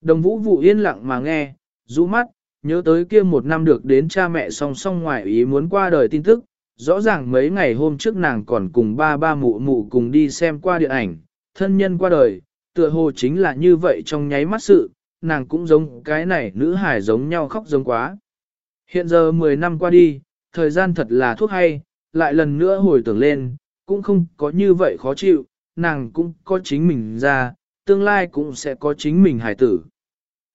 Đồng vũ vụ yên lặng mà nghe, rũ mắt, nhớ tới kia một năm được đến cha mẹ song song ngoài ý muốn qua đời tin tức, rõ ràng mấy ngày hôm trước nàng còn cùng ba ba mụ mụ cùng đi xem qua điện ảnh, thân nhân qua đời, tựa hồ chính là như vậy trong nháy mắt sự, nàng cũng giống cái này nữ hải giống nhau khóc giống quá. Hiện giờ 10 năm qua đi, thời gian thật là thuốc hay, lại lần nữa hồi tưởng lên, cũng không có như vậy khó chịu, nàng cũng có chính mình ra, tương lai cũng sẽ có chính mình hải tử.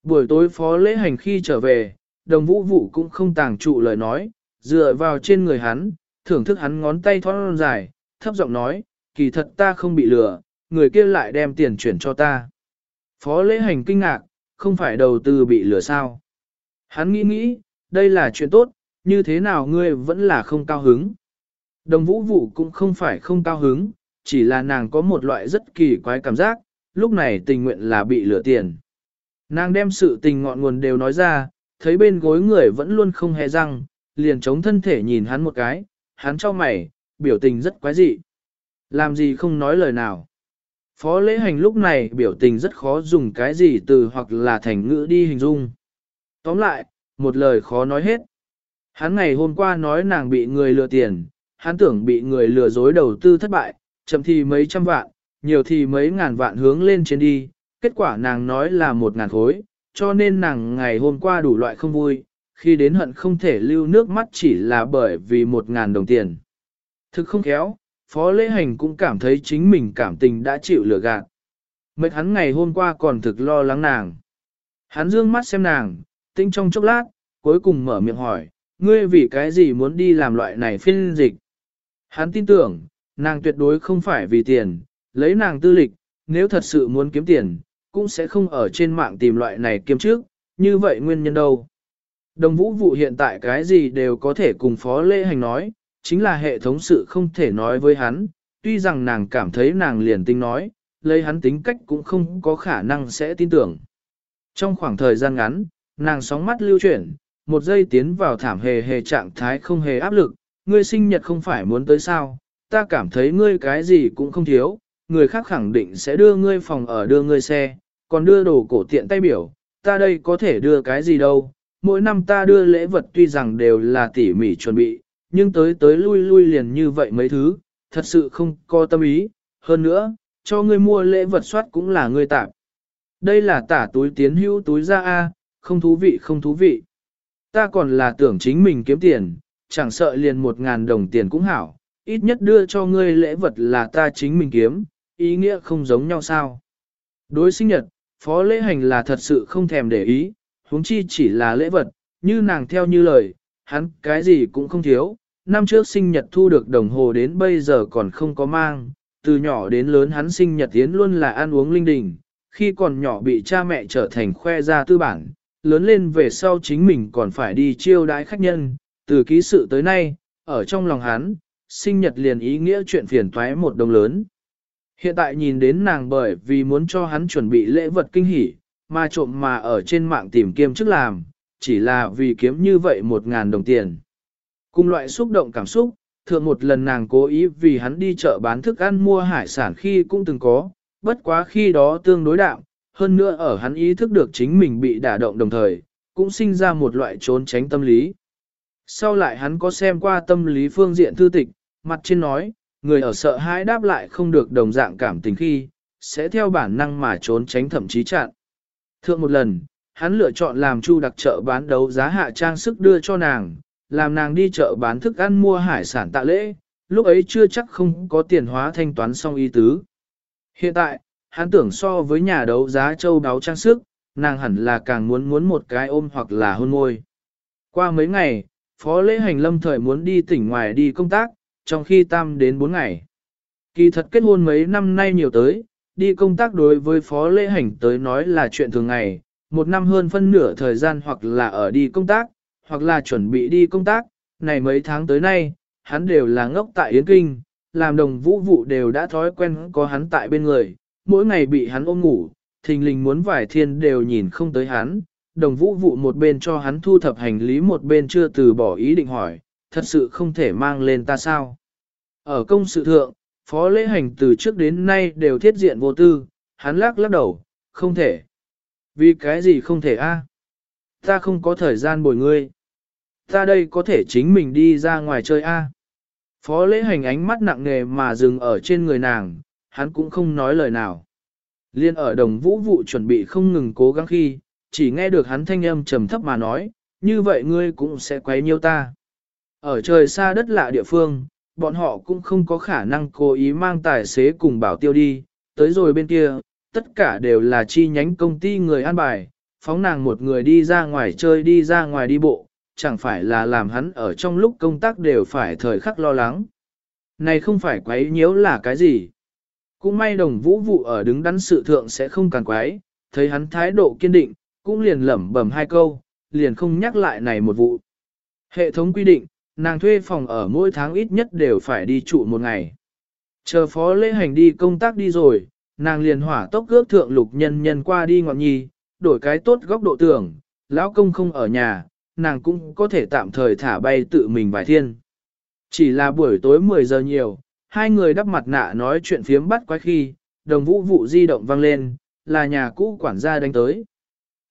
Buổi tối phó lễ hành khi trở về, đồng vũ vũ cũng không tàng trụ lời nói, dựa vào trên người hắn, thưởng thức hắn ngón tay thon dài, thấp giọng nói, kỳ thật ta không bị lừa, người kia lại đem tiền chuyển cho ta. Phó lễ hành kinh ngạc, không phải đầu tư bị lừa sao. Hắn nghĩ nghĩ, đây là chuyện tốt, như thế nào ngươi vẫn là không cao hứng. Đồng vũ vụ cũng không phải không cao hứng, chỉ là nàng có một loại rất kỳ quái cảm giác, lúc này tình nguyện là bị lừa tiền. Nàng đem sự tình ngọn nguồn đều nói ra, thấy bên gối người vẫn luôn không hề răng, liền chống thân thể nhìn hắn một cái, hắn cho mày, biểu tình rất quái dị. Làm gì không nói lời nào. Phó lễ hành lúc này biểu tình rất khó dùng cái gì từ hoặc là thành ngữ đi hình dung. Tóm lại, một lời khó nói hết. Hắn ngày hôm qua nói nàng bị người lừa tiền, hắn tưởng bị người lừa dối đầu tư thất bại, chậm thì mấy trăm vạn, nhiều thì mấy ngàn vạn hướng lên trên đi, kết quả nàng nói là một ngàn khối, cho nên nàng ngày hôm qua đủ loại không vui, khi đến hận không thể lưu nước mắt chỉ là bởi vì một ngàn đồng tiền. Thực không khéo, Phó Lễ Hành cũng cảm thấy chính mình cảm tình đã chịu lừa gạt. Mệt hắn ngày hôm qua còn thực lo lắng nàng. Hắn dương mắt xem nàng, tinh trong chốc lát, cuối cùng mở miệng hỏi, ngươi vì cái gì muốn đi làm loại này phiên dịch? Hắn tin tưởng, nàng tuyệt đối không phải vì tiền, lấy nàng tư lịch, nếu thật sự muốn kiếm tiền, cũng sẽ không ở trên mạng tìm loại này kiếm trước, như vậy nguyên nhân đâu. Đồng vũ vụ hiện tại cái gì đều có thể cùng Phó Lễ Hành nói, chính là hệ thống sự không thể nói với hắn, tuy rằng nàng cảm thấy nàng liền tính nói, lấy hắn tính cách cũng không có khả năng sẽ tin tưởng. Trong khoảng thời gian ngắn, nàng sóng mắt lưu chuyển, một giây tiến vào thảm hề hề trạng thái không hề áp lực, ngươi sinh nhật không phải muốn tới sao, ta cảm thấy ngươi cái gì cũng không thiếu, người khác khẳng định sẽ đưa ngươi phòng ở đưa ngươi xe, còn đưa đồ cổ tiện tay biểu, ta đây có thể đưa cái gì đâu, mỗi năm ta đưa lễ vật tuy rằng đều là tỉ mỉ chuẩn bị, nhưng tới tới lui lui liền như vậy mấy thứ, thật sự không có tâm ý, hơn nữa, cho ngươi mua lễ vật soát cũng là ngươi tạm. Đây là tả túi tiến hữu túi ra A, không thú vị không thú vị. Ta còn là tưởng chính mình kiếm tiền, chẳng sợ liền một ngàn đồng tiền cũng hảo, ít nhất đưa cho ngươi lễ vật là ta chính mình kiếm, ý nghĩa không giống nhau sao. Đối sinh nhật, phó lễ hành là thật sự không thèm để ý, huống chi chỉ là lễ vật, như nàng theo như lời, hắn cái gì cũng không thiếu. Năm trước sinh nhật thu được đồng hồ đến bây giờ còn không có mang, từ nhỏ đến lớn hắn sinh nhật tiến luôn là ăn uống linh đình, khi còn nhỏ bị cha mẹ trở thành khoe ra tư bản, lớn lên về sau chính mình còn phải đi chiêu đãi khách nhân, từ ký sự tới nay, ở trong lòng hắn, sinh nhật liền ý nghĩa chuyện phiền toái một đồng lớn. Hiện tại nhìn đến nàng bởi vì muốn cho hắn chuẩn bị lễ vật kinh hỉ, mà trộm mà ở trên mạng tìm kiếm chức làm, chỉ là vì kiếm như vậy một ngàn đồng tiền. Cùng loại xúc động cảm xúc, thường một lần nàng cố ý vì hắn đi chợ bán thức ăn mua hải sản khi cũng từng có, bất quá khi đó tương đối đạo, hơn nữa ở hắn ý thức được chính mình bị đả động đồng thời, cũng sinh ra một loại trốn tránh tâm lý. Sau lại hắn có xem qua tâm lý phương diện thư tịch, mặt trên nói, người ở sợ hãi đáp lại không được đồng dạng cảm tình khi, sẽ theo bản năng mà trốn tránh thậm chí chặn. Thượng một lần, hắn lựa chọn làm chu đặc trợ bán đấu giá hạ trang sức đưa cho nàng, làm nàng đi chợ bán thức ăn mua hải sản tạ lễ, lúc ấy chưa chắc không có tiền hóa thanh toán xong y tứ. Hiện tại, hắn tưởng so với nhà đấu giá châu đáo trang sức, nàng hẳn là càng muốn muốn một cái ôm hoặc là hôn môi. Qua mấy ngày, Phó Lễ Hành lâm thời muốn đi tỉnh ngoài đi công tác, trong khi tam đến 4 ngày. Kỳ thật kết hôn mấy năm nay nhiều tới, đi công tác đối với Phó Lễ Hành tới nói là chuyện thường ngày, một năm hơn phân nửa thời gian hoặc là ở đi công tác, hoặc là chuẩn bị đi công tác, này mấy tháng tới nay, hắn đều là ngốc tại Yến Kinh, làm đồng vũ vụ đều đã thói quen có hắn tại bên người, mỗi ngày bị hắn ôm ngủ, thình lình muốn vải thiên đều nhìn không tới hắn, đồng vũ vụ một bên cho hắn thu thập hành lý một bên chưa từ bỏ ý định hỏi, thật sự không thể mang lên ta sao. Ở công sự thượng, phó lễ hành từ trước đến nay đều thiết diện vô tư, hắn lắc lắc đầu, không thể. Vì cái gì không thể a? Ta không có thời gian bồi ngươi. Ta đây có thể chính mình đi ra ngoài chơi a. Phó lễ hành ánh mắt nặng nề mà dừng ở trên người nàng, hắn cũng không nói lời nào. Liên ở đồng vũ vụ chuẩn bị không ngừng cố gắng khi, chỉ nghe được hắn thanh âm trầm thấp mà nói, như vậy ngươi cũng sẽ quấy nhiêu ta. Ở trời xa đất lạ địa phương, bọn họ cũng không có khả năng cố ý mang tài xế cùng bảo tiêu đi, tới rồi bên kia, tất cả đều là chi nhánh công ty người an bài, phóng nàng một người đi ra ngoài chơi đi ra ngoài đi bộ, chẳng phải là làm hắn ở trong lúc công tác đều phải thời khắc lo lắng. Này không phải quấy nhiễu là cái gì. Cũng may đồng vũ vụ ở đứng đắn sự thượng sẽ không càng quái, thấy hắn thái độ kiên định, cũng liền lẩm bẩm hai câu, liền không nhắc lại này một vụ. Hệ thống quy định, nàng thuê phòng ở mỗi tháng ít nhất đều phải đi trụ một ngày. Chờ phó lễ hành đi công tác đi rồi, nàng liền hỏa tốc ước thượng lục nhân nhân qua đi ngọn nhi, đổi cái tốt góc độ tưởng, lão công không ở nhà, nàng cũng có thể tạm thời thả bay tự mình vài thiên. Chỉ là buổi tối 10 giờ nhiều, hai người đắp mặt nạ nói chuyện phiếm bắt quái khi, đồng vũ vụ di động vang lên, là nhà cũ quản gia đánh tới.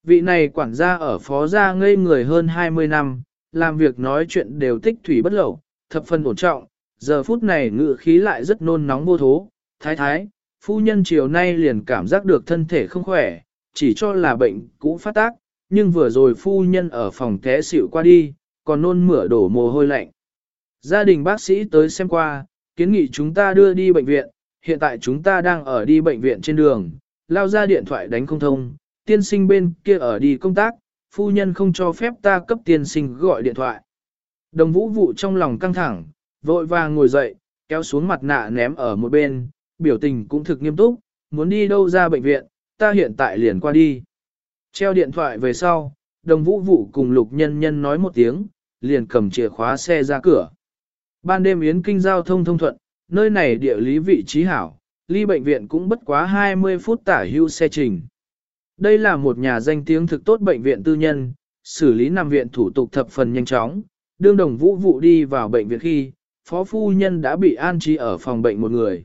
Vị này quản gia ở phó gia ngây người hơn 20 năm, làm việc nói chuyện đều tích thủy bất lẩu, thập phần ổn trọng, giờ phút này ngự khí lại rất nôn nóng vô thố, thái thái, phu nhân chiều nay liền cảm giác được thân thể không khỏe, chỉ cho là bệnh cũ phát tác, nhưng vừa rồi phu nhân ở phòng té xỉu qua đi, còn nôn mửa đổ mồ hôi lạnh. Gia đình bác sĩ tới xem qua, kiến nghị chúng ta đưa đi bệnh viện, hiện tại chúng ta đang ở đi bệnh viện trên đường, lao ra điện thoại đánh không thông, tiên sinh bên kia ở đi công tác, phu nhân không cho phép ta cấp tiên sinh gọi điện thoại. Đồng vũ vụ trong lòng căng thẳng, vội vàng ngồi dậy, kéo xuống mặt nạ ném ở một bên, biểu tình cũng thực nghiêm túc, muốn đi đâu ra bệnh viện, ta hiện tại liền qua đi. Treo điện thoại về sau, đồng vũ vụ cùng lục nhân nhân nói một tiếng, liền cầm chìa khóa xe ra cửa. Ban đêm yến kinh giao thông thông thuận, nơi này địa lý vị trí hảo, ly bệnh viện cũng bất quá 20 phút tả hưu xe trình. Đây là một nhà danh tiếng thực tốt bệnh viện tư nhân, xử lý nằm viện thủ tục thập phần nhanh chóng. Đương đồng vũ vụ đi vào bệnh viện khi, phó phu nhân đã bị an trí ở phòng bệnh một người.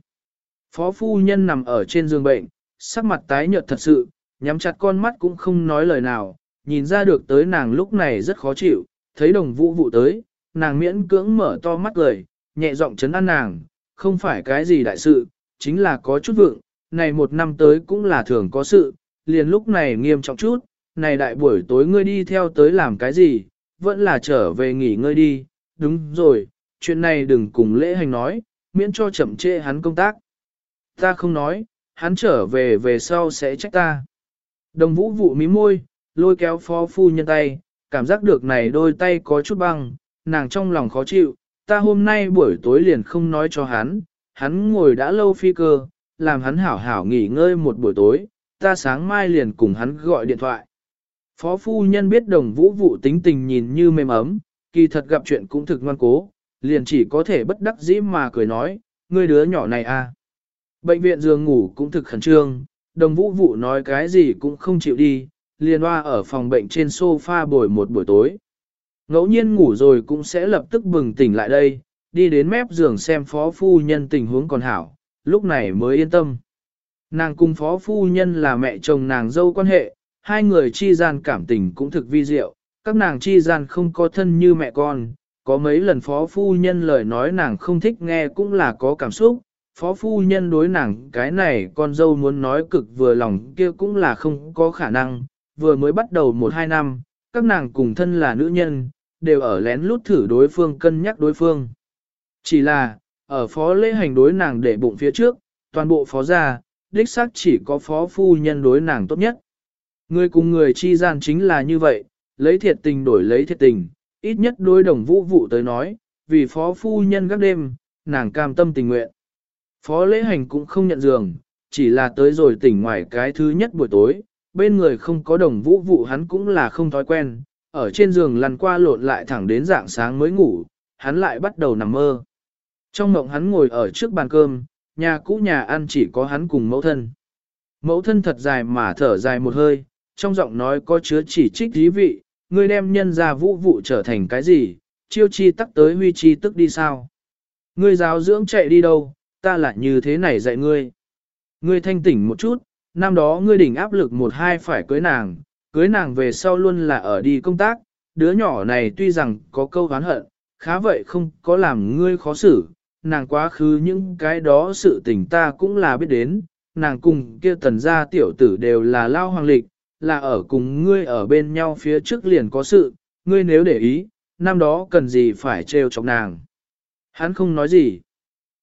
Phó phu nhân nằm ở trên giường bệnh, sắc mặt tái nhợt thật sự, nhắm chặt con mắt cũng không nói lời nào, nhìn ra được tới nàng lúc này rất khó chịu, thấy đồng vũ vụ tới, nàng miễn cưỡng mở to mắt cười, nhẹ giọng chấn an nàng, không phải cái gì đại sự, chính là có chút vượng, này một năm tới cũng là thường có sự, liền lúc này nghiêm trọng chút, này đại buổi tối ngươi đi theo tới làm cái gì, vẫn là trở về nghỉ ngơi đi, đúng rồi, chuyện này đừng cùng lễ hành nói, miễn cho chậm trễ hắn công tác. Ta không nói, hắn trở về về sau sẽ trách ta. Đồng vũ vụ mí môi, lôi kéo phó phu nhân tay, cảm giác được này đôi tay có chút băng, nàng trong lòng khó chịu, ta hôm nay buổi tối liền không nói cho hắn, hắn ngồi đã lâu phi cơ, làm hắn hảo hảo nghỉ ngơi một buổi tối, ta sáng mai liền cùng hắn gọi điện thoại. Phó phu nhân biết đồng vũ vụ tính tình nhìn như mềm ấm, kỳ thật gặp chuyện cũng thực ngoan cố, liền chỉ có thể bất đắc dĩ mà cười nói, ngươi đứa nhỏ này à. Bệnh viện giường ngủ cũng thực khẩn trương, đồng vũ vụ nói cái gì cũng không chịu đi, liền hoa ở phòng bệnh trên sofa bồi một buổi tối. Ngẫu nhiên ngủ rồi cũng sẽ lập tức bừng tỉnh lại đây, đi đến mép giường xem phó phu nhân tình huống còn hảo, lúc này mới yên tâm. Nàng cùng phó phu nhân là mẹ chồng nàng dâu quan hệ, hai người chi gian cảm tình cũng thực vi diệu, các nàng chi gian không có thân như mẹ con, có mấy lần phó phu nhân lời nói nàng không thích nghe cũng là có cảm xúc, phó phu nhân đối nàng cái này con dâu muốn nói cực vừa lòng kia cũng là không có khả năng, vừa mới bắt đầu một hai năm, các nàng cùng thân là nữ nhân, đều ở lén lút thử đối phương cân nhắc đối phương. Chỉ là, ở phó lễ hành đối nàng để bụng phía trước, toàn bộ phó gia, đích xác chỉ có phó phu nhân đối nàng tốt nhất. Người cùng người chi gian chính là như vậy, lấy thiệt tình đổi lấy thiệt tình, ít nhất đối đồng vũ vụ tới nói, vì phó phu nhân các đêm, nàng cam tâm tình nguyện. Phó lễ hành cũng không nhận giường, chỉ là tới rồi tỉnh ngoài cái thứ nhất buổi tối, bên người không có đồng vũ vụ hắn cũng là không thói quen, ở trên giường lăn qua lộn lại thẳng đến dạng sáng mới ngủ, hắn lại bắt đầu nằm mơ. Trong mộng hắn ngồi ở trước bàn cơm, nhà cũ nhà ăn chỉ có hắn cùng mẫu thân. Mẫu thân thật dài mà thở dài một hơi, trong giọng nói có chứa chỉ trích dí vị, ngươi đem nhân ra vũ vụ trở thành cái gì, chiêu chi tắc tới huy chi tức đi sao. Ngươi giáo dưỡng chạy đi đâu, ta lại như thế này dạy ngươi. Ngươi thanh tỉnh một chút, năm đó ngươi đỉnh áp lực một hai phải cưới nàng, cưới nàng về sau luôn là ở đi công tác, đứa nhỏ này tuy rằng có câu oán hận, khá vậy không có làm ngươi khó xử, nàng quá khứ những cái đó sự tình ta cũng là biết đến, nàng cùng kia tần gia tiểu tử đều là lao hoàng lịch, là ở cùng ngươi ở bên nhau phía trước liền có sự, ngươi nếu để ý, năm đó cần gì phải trêu chọc nàng. Hắn không nói gì.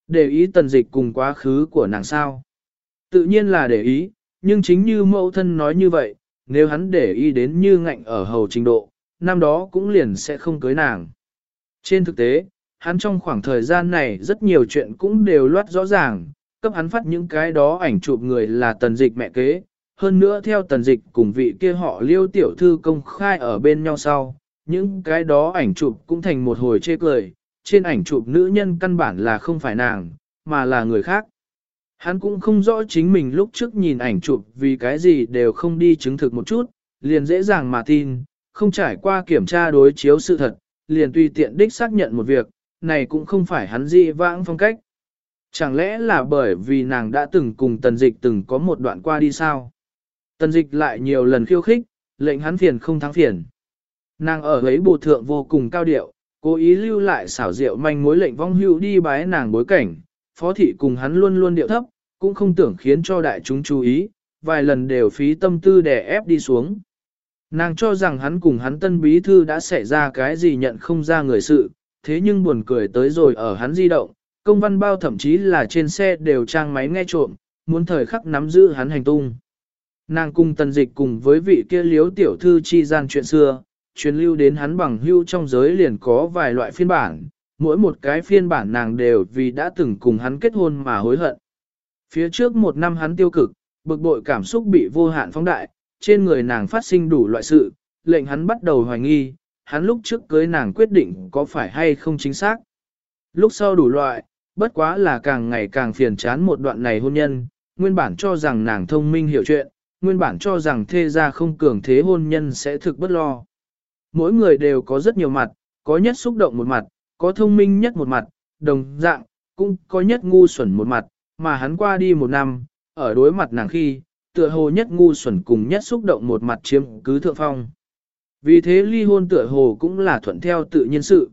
Để ý tần dịch cùng quá khứ của nàng sao. Tự nhiên là để ý, nhưng chính như mẫu thân nói như vậy, nếu hắn để ý đến như ngạnh ở hầu trình độ, năm đó cũng liền sẽ không cưới nàng. Trên thực tế, hắn trong khoảng thời gian này rất nhiều chuyện cũng đều loát rõ ràng, cấp hắn phát những cái đó ảnh chụp người là tần dịch mẹ kế, hơn nữa theo tần dịch cùng vị kia họ liêu tiểu thư công khai ở bên nhau sau, những cái đó ảnh chụp cũng thành một hồi chê cười, trên ảnh chụp nữ nhân căn bản là không phải nàng, mà là người khác. Hắn cũng không rõ chính mình lúc trước nhìn ảnh chụp vì cái gì đều không đi chứng thực một chút, liền dễ dàng mà tin, không trải qua kiểm tra đối chiếu sự thật, liền tùy tiện đích xác nhận một việc, này cũng không phải hắn dị vãng phong cách. Chẳng lẽ là bởi vì nàng đã từng cùng tần dịch từng có một đoạn qua đi sao? Tần dịch lại nhiều lần khiêu khích, lệnh hắn phiền không thắng phiền. Nàng ở ấy bộ thượng vô cùng cao điệu, cố ý lưu lại xảo diệu manh mối lệnh vong hưu đi bái nàng bối cảnh, phó thị cùng hắn luôn luôn điệu thấp, cũng không tưởng khiến cho đại chúng chú ý, vài lần đều phí tâm tư để ép đi xuống. Nàng cho rằng hắn cùng hắn tân bí thư đã xảy ra cái gì nhận không ra người sự, thế nhưng buồn cười tới rồi ở hắn di động, công văn bao thậm chí là trên xe đều trang máy nghe trộm, muốn thời khắc nắm giữ hắn hành tung. Nàng cùng tần dịch cùng với vị kia liếu tiểu thư chi gian chuyện xưa, truyền lưu đến hắn bằng hưu trong giới liền có vài loại phiên bản, mỗi một cái phiên bản nàng đều vì đã từng cùng hắn kết hôn mà hối hận. Phía trước một năm hắn tiêu cực, bực bội cảm xúc bị vô hạn phóng đại, trên người nàng phát sinh đủ loại sự, lệnh hắn bắt đầu hoài nghi, hắn lúc trước cưới nàng quyết định có phải hay không chính xác. Lúc sau đủ loại, bất quá là càng ngày càng phiền chán một đoạn này hôn nhân, nguyên bản cho rằng nàng thông minh hiểu chuyện, nguyên bản cho rằng thê gia không cường thế hôn nhân sẽ thực bất lo. Mỗi người đều có rất nhiều mặt, có nhất xúc động một mặt, có thông minh nhất một mặt, đồng dạng, cũng có nhất ngu xuẩn một mặt, mà hắn qua đi một năm, ở đối mặt nàng khi, tựa hồ nhất ngu xuẩn cùng nhất xúc động một mặt chiếm cứ thượng phong. Vì thế ly hôn tựa hồ cũng là thuận theo tự nhiên sự.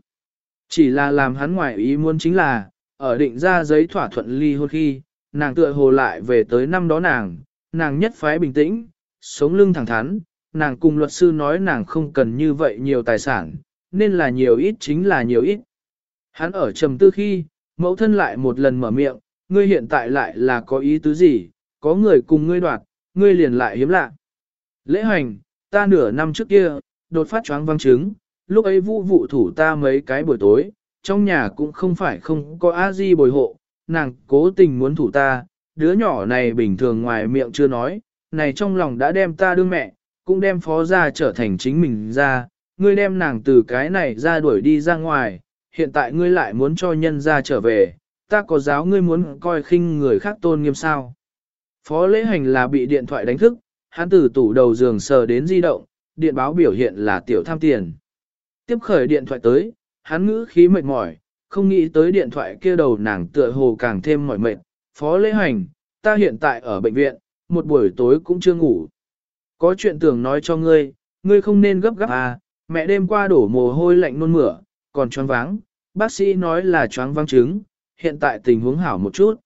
Chỉ là làm hắn ngoài ý muốn chính là, ở định ra giấy thỏa thuận ly hôn khi, nàng tựa hồ lại về tới năm đó nàng, nàng nhất phái bình tĩnh, sống lưng thẳng thắn, nàng cùng luật sư nói nàng không cần như vậy nhiều tài sản, nên là nhiều ít chính là nhiều ít. Hắn ở trầm tư khi, mẫu thân lại một lần mở miệng, ngươi hiện tại lại là có ý tứ gì, có người cùng ngươi đoạt, ngươi liền lại hiếm lạ. Lễ hành, ta nửa năm trước kia, đột phát choáng văng chứng, lúc ấy vụ vụ thủ ta mấy cái buổi tối, trong nhà cũng không phải không có a di bồi hộ, nàng cố tình muốn thủ ta, đứa nhỏ này bình thường ngoài miệng chưa nói, này trong lòng đã đem ta đương mẹ, cũng đem phó ra trở thành chính mình ra, ngươi đem nàng từ cái này ra đuổi đi ra ngoài, hiện tại ngươi lại muốn cho nhân ra trở về, ta có giáo ngươi muốn coi khinh người khác tôn nghiêm sao. Phó lễ hành là bị điện thoại đánh thức, hắn từ tủ đầu giường sờ đến di động, điện báo biểu hiện là tiểu tham tiền. Tiếp khởi điện thoại tới, hắn ngữ khí mệt mỏi, không nghĩ tới điện thoại kia đầu nàng tựa hồ càng thêm mỏi mệt. Phó lễ hành, ta hiện tại ở bệnh viện, một buổi tối cũng chưa ngủ. Có chuyện tưởng nói cho ngươi, ngươi không nên gấp gáp à, mẹ đêm qua đổ mồ hôi lạnh nôn mửa, còn choáng váng, bác sĩ nói là choáng váng trứng, hiện tại tình huống hảo một chút.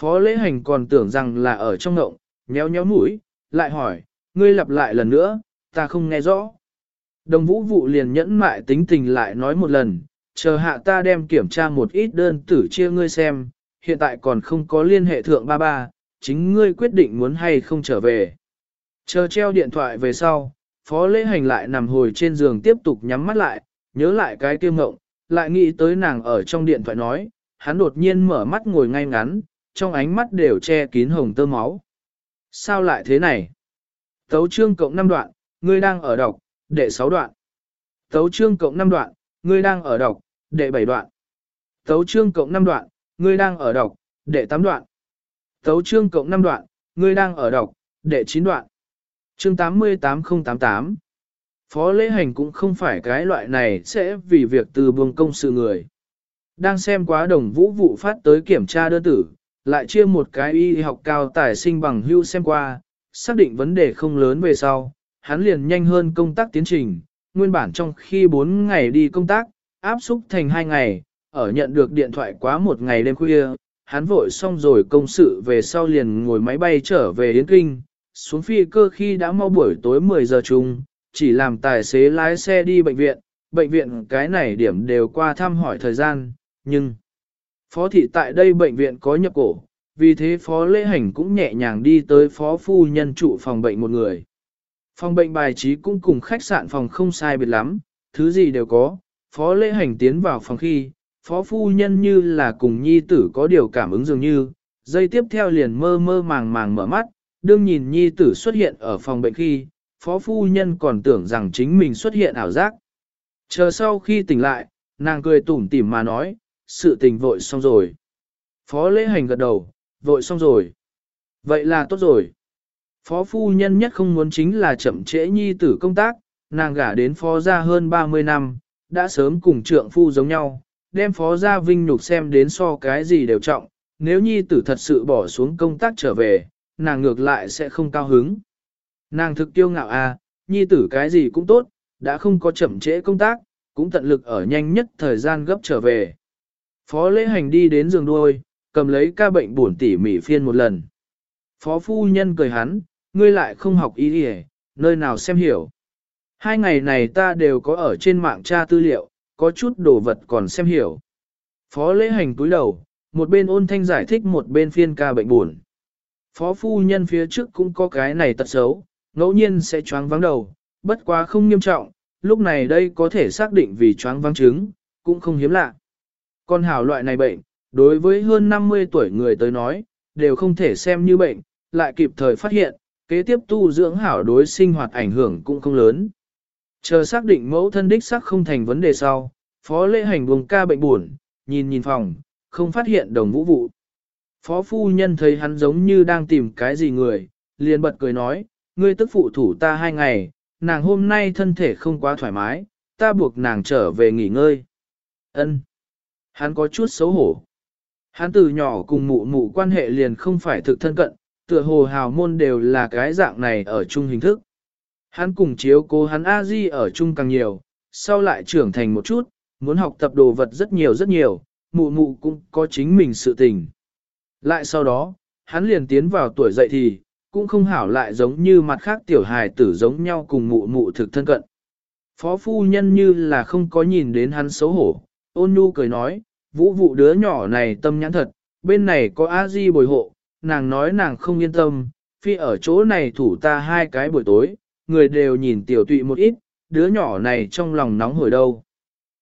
Phó lễ hành còn tưởng rằng là ở trong ngộng, nhéo nhéo mũi, lại hỏi, ngươi lặp lại lần nữa, ta không nghe rõ. Đồng vũ vụ liền nhẫn mại tính tình lại nói một lần, chờ hạ ta đem kiểm tra một ít đơn tử chia ngươi xem, hiện tại còn không có liên hệ thượng ba ba, chính ngươi quyết định muốn hay không trở về. Chờ treo điện thoại về sau, phó lễ hành lại nằm hồi trên giường tiếp tục nhắm mắt lại, nhớ lại cái kiêm ngộng, lại nghĩ tới nàng ở trong điện thoại nói, hắn đột nhiên mở mắt ngồi ngay ngắn, trong ánh mắt đều che kín hồng tơ máu. Sao lại thế này? Tấu chương cộng 5 đoạn, ngươi đang ở đọc, đệ 6 đoạn. Tấu chương cộng 5 đoạn, ngươi đang ở đọc, đệ 7 đoạn. Tấu chương cộng 5 đoạn, ngươi đang ở đọc, đệ 8 đoạn. Tấu chương cộng 5 đoạn, ngươi đang ở đọc, đệ 9 đoạn. Chương 88088 Phó lễ hành cũng không phải cái loại này sẽ vì việc từ buông công sự người. Đang xem quá đồng vũ vụ phát tới kiểm tra đơn tử, lại chia một cái y học cao tài sinh bằng hưu xem qua, xác định vấn đề không lớn về sau, hắn liền nhanh hơn công tác tiến trình, nguyên bản trong khi 4 ngày đi công tác, áp xúc thành 2 ngày, ở nhận được điện thoại quá một ngày đêm khuya, hắn vội xong rồi công sự về sau liền ngồi máy bay trở về Yến Kinh, xuống phi cơ khi đã mau buổi tối 10 giờ chung, chỉ làm tài xế lái xe đi bệnh viện, bệnh viện cái này điểm đều qua thăm hỏi thời gian, nhưng phó thị tại đây bệnh viện có nhập cổ, vì thế phó lễ hành cũng nhẹ nhàng đi tới phó phu nhân trụ phòng bệnh một người. Phòng bệnh bài trí cũng cùng khách sạn phòng không sai biệt lắm, thứ gì đều có, phó lễ hành tiến vào phòng khi, phó phu nhân như là cùng nhi tử có điều cảm ứng dường như, dây tiếp theo liền mơ mơ màng màng mở mắt, đương nhìn nhi tử xuất hiện ở phòng bệnh khi, phó phu nhân còn tưởng rằng chính mình xuất hiện ảo giác. Chờ sau khi tỉnh lại, nàng cười tủm tỉm mà nói, sự tình vội xong rồi. Phó lễ hành gật đầu, vội xong rồi. Vậy là tốt rồi. Phó phu nhân nhất không muốn chính là chậm trễ nhi tử công tác, nàng gả đến phó gia hơn 30 năm, đã sớm cùng trượng phu giống nhau, đem phó gia vinh nhục xem đến so cái gì đều trọng, nếu nhi tử thật sự bỏ xuống công tác trở về, nàng ngược lại sẽ không cao hứng. Nàng thực tiêu ngạo à, nhi tử cái gì cũng tốt, đã không có chậm trễ công tác, cũng tận lực ở nhanh nhất thời gian gấp trở về. Phó lễ hành đi đến giường đuôi, cầm lấy ca bệnh buồn tỉ mỉ phiên một lần. Phó phu nhân cười hắn, ngươi lại không học ý gì nơi nào xem hiểu. Hai ngày này ta đều có ở trên mạng tra tư liệu, có chút đồ vật còn xem hiểu. Phó lễ hành túi đầu, một bên ôn thanh giải thích một bên phiên ca bệnh buồn. Phó phu nhân phía trước cũng có cái này tật xấu, ngẫu nhiên sẽ choáng vắng đầu, bất quá không nghiêm trọng, lúc này đây có thể xác định vì choáng vắng trứng, cũng không hiếm lạ. Con hảo loại này bệnh, đối với hơn 50 tuổi người tới nói, đều không thể xem như bệnh, lại kịp thời phát hiện, kế tiếp tu dưỡng hảo đối sinh hoạt ảnh hưởng cũng không lớn. Chờ xác định mẫu thân đích xác không thành vấn đề sau, phó lễ hành vùng ca bệnh buồn, nhìn nhìn phòng, không phát hiện đồng vũ vụ. Phó phu nhân thấy hắn giống như đang tìm cái gì người, liền bật cười nói, ngươi tức phụ thủ ta hai ngày, nàng hôm nay thân thể không quá thoải mái, ta buộc nàng trở về nghỉ ngơi. Ân. Hắn có chút xấu hổ. Hắn từ nhỏ cùng mụ mụ quan hệ liền không phải thực thân cận, tựa hồ hào môn đều là cái dạng này ở chung hình thức. Hắn cùng chiếu cố hắn A-di ở chung càng nhiều, sau lại trưởng thành một chút, muốn học tập đồ vật rất nhiều rất nhiều, mụ mụ cũng có chính mình sự tình. Lại sau đó, hắn liền tiến vào tuổi dậy thì, cũng không hảo lại giống như mặt khác tiểu hài tử giống nhau cùng mụ mụ thực thân cận. Phó phu nhân như là không có nhìn đến hắn xấu hổ, ôn nhu cười nói, vũ vụ đứa nhỏ này tâm nhãn thật, bên này có a di bồi hộ, nàng nói nàng không yên tâm, phi ở chỗ này thủ ta hai cái buổi tối, người đều nhìn tiểu tụy một ít, đứa nhỏ này trong lòng nóng hổi đâu.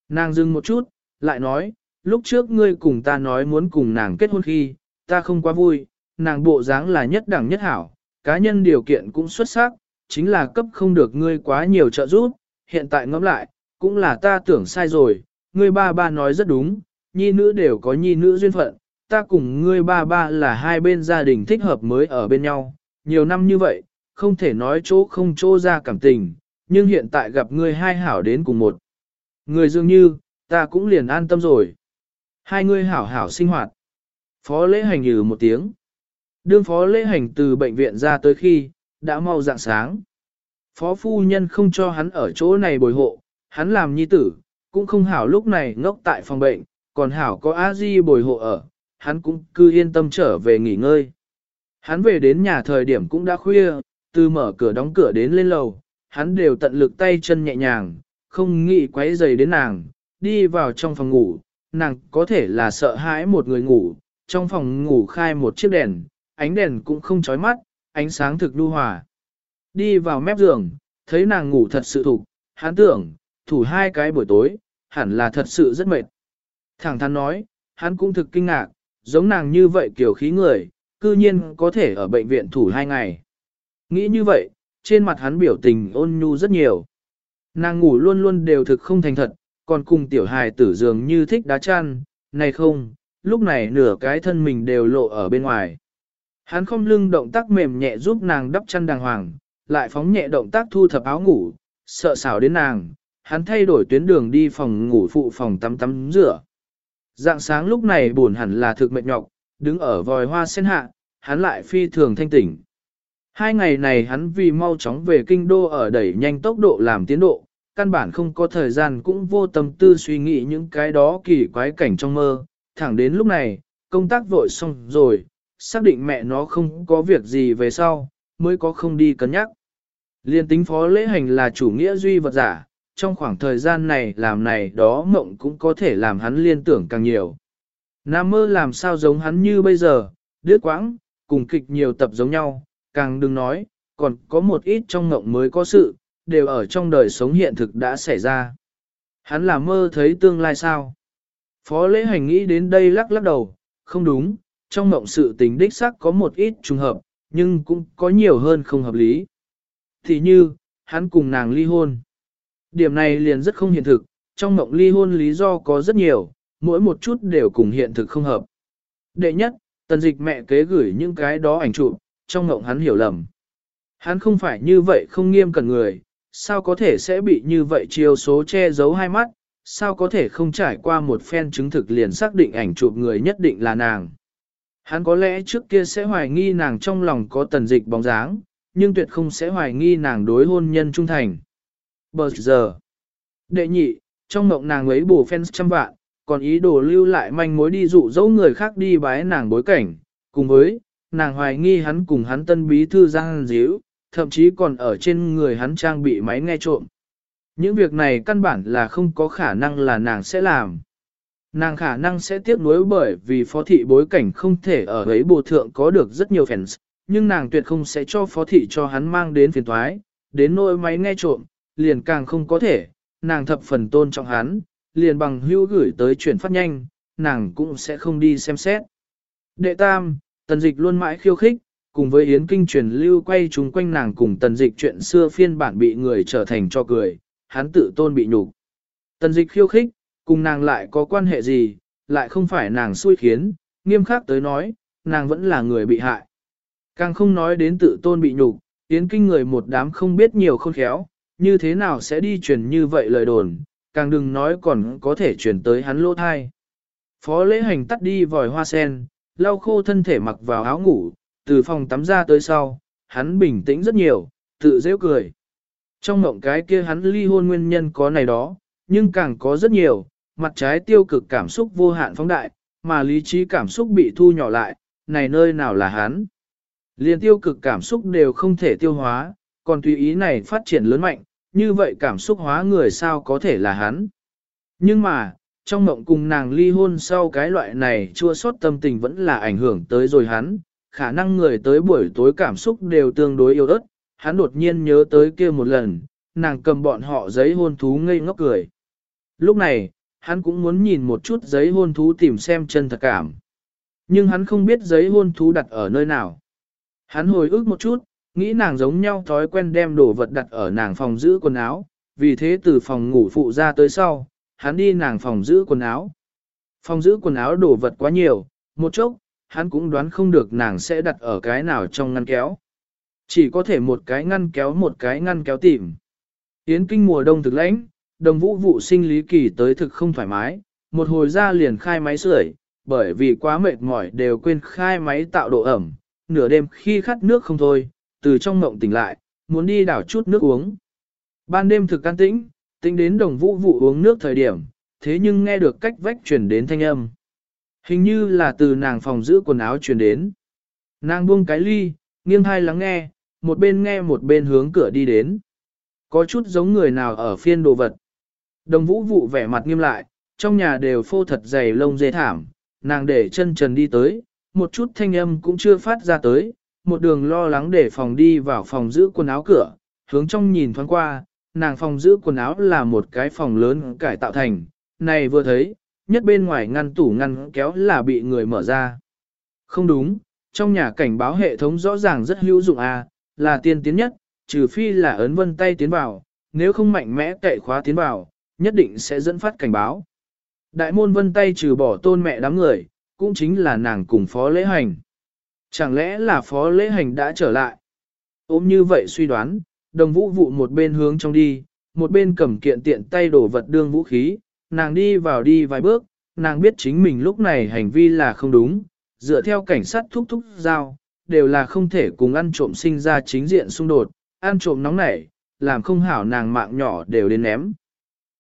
Nàng dừng một chút, lại nói, lúc trước ngươi cùng ta nói muốn cùng nàng kết hôn khi, ta không quá vui, nàng bộ dáng là nhất đẳng nhất hảo, cá nhân điều kiện cũng xuất sắc, chính là cấp không được ngươi quá nhiều trợ giúp, hiện tại ngẫm lại, cũng là ta tưởng sai rồi, ngươi ba ba nói rất đúng, nhi nữ đều có nhi nữ duyên phận, ta cùng ngươi ba ba là hai bên gia đình thích hợp mới ở bên nhau, nhiều năm như vậy, không thể nói chỗ không chỗ ra cảm tình, nhưng hiện tại gặp ngươi hai hảo đến cùng một. Người dường như, ta cũng liền an tâm rồi. Hai ngươi hảo hảo sinh hoạt. Phó lễ hành nhừ một tiếng. Đương phó lễ hành từ bệnh viện ra tới khi, đã mau dạng sáng. Phó phu nhân không cho hắn ở chỗ này bồi hộ, hắn làm nhi tử, cũng không hảo lúc này ngốc tại phòng bệnh, còn hảo có a di bồi hộ ở, hắn cũng cứ yên tâm trở về nghỉ ngơi. Hắn về đến nhà thời điểm cũng đã khuya, từ mở cửa đóng cửa đến lên lầu, hắn đều tận lực tay chân nhẹ nhàng, không nghĩ quấy dày đến nàng, đi vào trong phòng ngủ, nàng có thể là sợ hãi một người ngủ, trong phòng ngủ khai một chiếc đèn, ánh đèn cũng không chói mắt, ánh sáng thực lưu hòa. Đi vào mép giường, thấy nàng ngủ thật sự thục, hắn tưởng, thủ hai cái buổi tối, hẳn là thật sự rất mệt. Thẳng thắn nói, hắn cũng thực kinh ngạc, giống nàng như vậy kiểu khí người, cư nhiên có thể ở bệnh viện thủ hai ngày. Nghĩ như vậy, trên mặt hắn biểu tình ôn nhu rất nhiều. Nàng ngủ luôn luôn đều thực không thành thật, còn cùng tiểu hài tử dường như thích đá chăn, này không, lúc này nửa cái thân mình đều lộ ở bên ngoài. Hắn không lưng động tác mềm nhẹ giúp nàng đắp chăn đàng hoàng, lại phóng nhẹ động tác thu thập áo ngủ, sợ xảo đến nàng, hắn thay đổi tuyến đường đi phòng ngủ phụ phòng tắm tắm rửa. Dạng sáng lúc này buồn hẳn là thực mệt nhọc, đứng ở vòi hoa sen hạ, hắn lại phi thường thanh tỉnh. Hai ngày này hắn vì mau chóng về kinh đô ở đẩy nhanh tốc độ làm tiến độ, căn bản không có thời gian cũng vô tâm tư suy nghĩ những cái đó kỳ quái cảnh trong mơ. Thẳng đến lúc này, công tác vội xong rồi, xác định mẹ nó không có việc gì về sau, mới có không đi cân nhắc. Liên tính phó lễ hành là chủ nghĩa duy vật giả, trong khoảng thời gian này làm này đó mộng cũng có thể làm hắn liên tưởng càng nhiều. Nam mơ làm sao giống hắn như bây giờ, đứt quãng, cùng kịch nhiều tập giống nhau, càng đừng nói, còn có một ít trong mộng mới có sự, đều ở trong đời sống hiện thực đã xảy ra. Hắn là mơ thấy tương lai sao? Phó lễ hành nghĩ đến đây lắc lắc đầu, không đúng, trong mộng sự tình đích xác có một ít trùng hợp, nhưng cũng có nhiều hơn không hợp lý. Thì như, hắn cùng nàng ly hôn. Điểm này liền rất không hiện thực, trong mộng ly hôn lý do có rất nhiều, mỗi một chút đều cùng hiện thực không hợp. Đệ nhất, tần dịch mẹ kế gửi những cái đó ảnh chụp, trong mộng hắn hiểu lầm. Hắn không phải như vậy không nghiêm cần người, sao có thể sẽ bị như vậy chiêu số che giấu hai mắt, sao có thể không trải qua một phen chứng thực liền xác định ảnh chụp người nhất định là nàng. Hắn có lẽ trước kia sẽ hoài nghi nàng trong lòng có tần dịch bóng dáng, nhưng tuyệt không sẽ hoài nghi nàng đối hôn nhân trung thành. Bờ giờ, đệ nhị, trong mộng nàng ấy bổ fans trăm vạn, còn ý đồ lưu lại manh mối đi dụ dỗ người khác đi bái nàng bối cảnh, cùng với, nàng hoài nghi hắn cùng hắn tân bí thư giang díu, thậm chí còn ở trên người hắn trang bị máy nghe trộm. Những việc này căn bản là không có khả năng là nàng sẽ làm. Nàng khả năng sẽ tiếc nuối bởi vì phó thị bối cảnh không thể ở ấy bộ thượng có được rất nhiều fans, nhưng nàng tuyệt không sẽ cho phó thị cho hắn mang đến phiền toái, đến nỗi máy nghe trộm, liền càng không có thể, nàng thập phần tôn trọng hắn, liền bằng hưu gửi tới chuyển phát nhanh, nàng cũng sẽ không đi xem xét. Đệ tam, tần dịch luôn mãi khiêu khích, cùng với Yến Kinh truyền lưu quay chung quanh nàng cùng tần dịch chuyện xưa phiên bản bị người trở thành cho cười, hắn tự tôn bị nhục. Tần dịch khiêu khích, cùng nàng lại có quan hệ gì, lại không phải nàng xui khiến, nghiêm khắc tới nói, nàng vẫn là người bị hại. Càng không nói đến tự tôn bị nhục, tiến Kinh người một đám không biết nhiều khôn khéo, như thế nào sẽ đi truyền như vậy lời đồn, càng đừng nói còn có thể truyền tới hắn lỗ thai. Phó lễ hành tắt đi vòi hoa sen, lau khô thân thể mặc vào áo ngủ, từ phòng tắm ra tới sau, hắn bình tĩnh rất nhiều, tự dễ cười. Trong mộng cái kia hắn ly hôn nguyên nhân có này đó, nhưng càng có rất nhiều, mặt trái tiêu cực cảm xúc vô hạn phóng đại, mà lý trí cảm xúc bị thu nhỏ lại, này nơi nào là hắn. Liên tiêu cực cảm xúc đều không thể tiêu hóa, còn tùy ý này phát triển lớn mạnh, như vậy cảm xúc hóa người sao có thể là hắn. Nhưng mà, trong mộng cùng nàng ly hôn sau cái loại này chua sót tâm tình vẫn là ảnh hưởng tới rồi hắn, khả năng người tới buổi tối cảm xúc đều tương đối yếu ớt, hắn đột nhiên nhớ tới kia một lần, nàng cầm bọn họ giấy hôn thú ngây ngốc cười. Lúc này, hắn cũng muốn nhìn một chút giấy hôn thú tìm xem chân thật cảm. Nhưng hắn không biết giấy hôn thú đặt ở nơi nào. Hắn hồi ức một chút, nghĩ nàng giống nhau thói quen đem đồ vật đặt ở nàng phòng giữ quần áo, vì thế từ phòng ngủ phụ ra tới sau, hắn đi nàng phòng giữ quần áo. Phòng giữ quần áo đồ vật quá nhiều, một chốc, hắn cũng đoán không được nàng sẽ đặt ở cái nào trong ngăn kéo. Chỉ có thể một cái ngăn kéo một cái ngăn kéo tìm. Yến kinh mùa đông thực lãnh, đồng vũ vụ sinh lý kỳ tới thực không thoải mái, một hồi ra liền khai máy sưởi, bởi vì quá mệt mỏi đều quên khai máy tạo độ ẩm, nửa đêm khi khát nước không thôi, từ trong mộng tỉnh lại, muốn đi đảo chút nước uống. Ban đêm thực can tĩnh, tính đến đồng vũ vụ uống nước thời điểm, thế nhưng nghe được cách vách truyền đến thanh âm. Hình như là từ nàng phòng giữ quần áo truyền đến. Nàng buông cái ly, nghiêng hai lắng nghe, một bên nghe một bên hướng cửa đi đến. Có chút giống người nào ở phiên đồ vật. Đồng vũ vụ vẻ mặt nghiêm lại, trong nhà đều phô thật dày lông dê thảm, nàng để chân trần đi tới, một chút thanh âm cũng chưa phát ra tới, một đường lo lắng để phòng đi vào phòng giữ quần áo cửa, hướng trong nhìn thoáng qua, nàng phòng giữ quần áo là một cái phòng lớn cải tạo thành, này vừa thấy, nhất bên ngoài ngăn tủ ngăn kéo là bị người mở ra. Không đúng, trong nhà cảnh báo hệ thống rõ ràng rất hữu dụng à, là tiên tiến nhất, trừ phi là ấn vân tay tiến vào, nếu không mạnh mẽ cậy khóa tiến vào, nhất định sẽ dẫn phát cảnh báo. Đại môn vân tay trừ bỏ tôn mẹ đám người, cũng chính là nàng cùng phó lễ hành. Chẳng lẽ là phó lễ hành đã trở lại? Ôm như vậy suy đoán, đồng vũ vụ một bên hướng trong đi, một bên cầm kiện tiện tay đổ vật đương vũ khí, nàng đi vào đi vài bước, nàng biết chính mình lúc này hành vi là không đúng, dựa theo cảnh sát thúc thúc giao, đều là không thể cùng ăn trộm sinh ra chính diện xung đột, ăn trộm nóng nảy, làm không hảo nàng mạng nhỏ đều đến ném.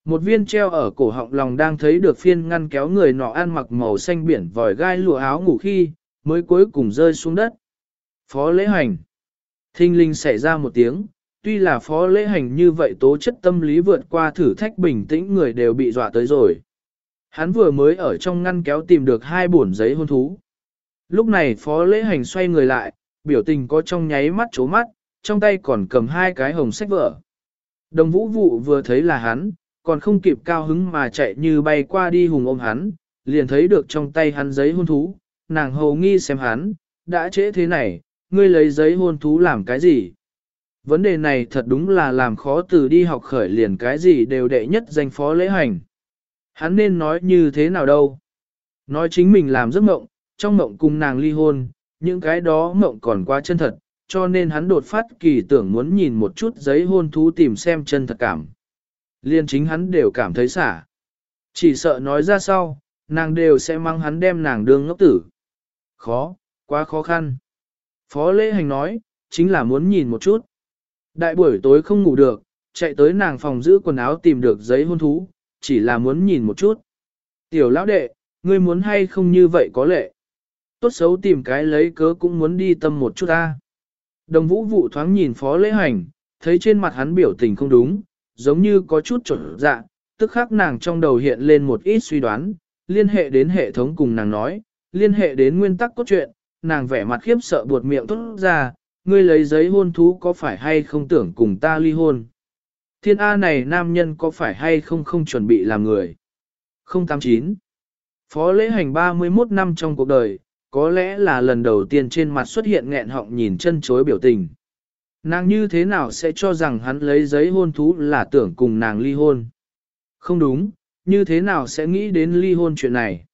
Một viên treo ở cổ họng lòng đang thấy được phiên ngăn kéo người nọ ăn mặc màu xanh biển vòi gai lụa áo ngủ khi, mới cuối cùng rơi xuống đất. Phó lễ hành. Thinh linh xảy ra một tiếng, tuy là phó lễ hành như vậy tố chất tâm lý vượt qua thử thách bình tĩnh người đều bị dọa tới rồi. Hắn vừa mới ở trong ngăn kéo tìm được hai bổn giấy hôn thú. Lúc này phó lễ hành xoay người lại, biểu tình có trong nháy mắt chố mắt, trong tay còn cầm hai cái hồng sách vở. Đồng vũ vụ vừa thấy là hắn, còn không kịp cao hứng mà chạy như bay qua đi hùng ôm hắn, liền thấy được trong tay hắn giấy hôn thú, nàng hầu nghi xem hắn, đã trễ thế này, ngươi lấy giấy hôn thú làm cái gì? Vấn đề này thật đúng là làm khó từ đi học khởi liền cái gì đều đệ nhất danh phó lễ hành. Hắn nên nói như thế nào đâu? Nói chính mình làm giấc mộng, trong mộng cùng nàng ly hôn, những cái đó mộng còn quá chân thật, cho nên hắn đột phát kỳ tưởng muốn nhìn một chút giấy hôn thú tìm xem chân thật cảm. Liên chính hắn đều cảm thấy xả. Chỉ sợ nói ra sau, nàng đều sẽ mang hắn đem nàng đương ngốc tử. Khó, quá khó khăn. Phó lễ hành nói, chính là muốn nhìn một chút. Đại buổi tối không ngủ được, chạy tới nàng phòng giữ quần áo tìm được giấy hôn thú, chỉ là muốn nhìn một chút. Tiểu lão đệ, ngươi muốn hay không như vậy có lệ. Tốt xấu tìm cái lấy cớ cũng muốn đi tâm một chút ta. Đồng vũ vụ thoáng nhìn phó lễ hành, thấy trên mặt hắn biểu tình không đúng, giống như có chút trở dạ, tức khắc nàng trong đầu hiện lên một ít suy đoán, liên hệ đến hệ thống cùng nàng nói, liên hệ đến nguyên tắc cốt truyện, nàng vẻ mặt khiếp sợ buột miệng tốt ra, ngươi lấy giấy hôn thú có phải hay không tưởng cùng ta ly hôn. Thiên A này nam nhân có phải hay không không chuẩn bị làm người. 089 Phó lễ hành 31 năm trong cuộc đời, có lẽ là lần đầu tiên trên mặt xuất hiện nghẹn họng nhìn chân chối biểu tình. Nàng như thế nào sẽ cho rằng hắn lấy giấy hôn thú là tưởng cùng nàng ly hôn? Không đúng, như thế nào sẽ nghĩ đến ly hôn chuyện này?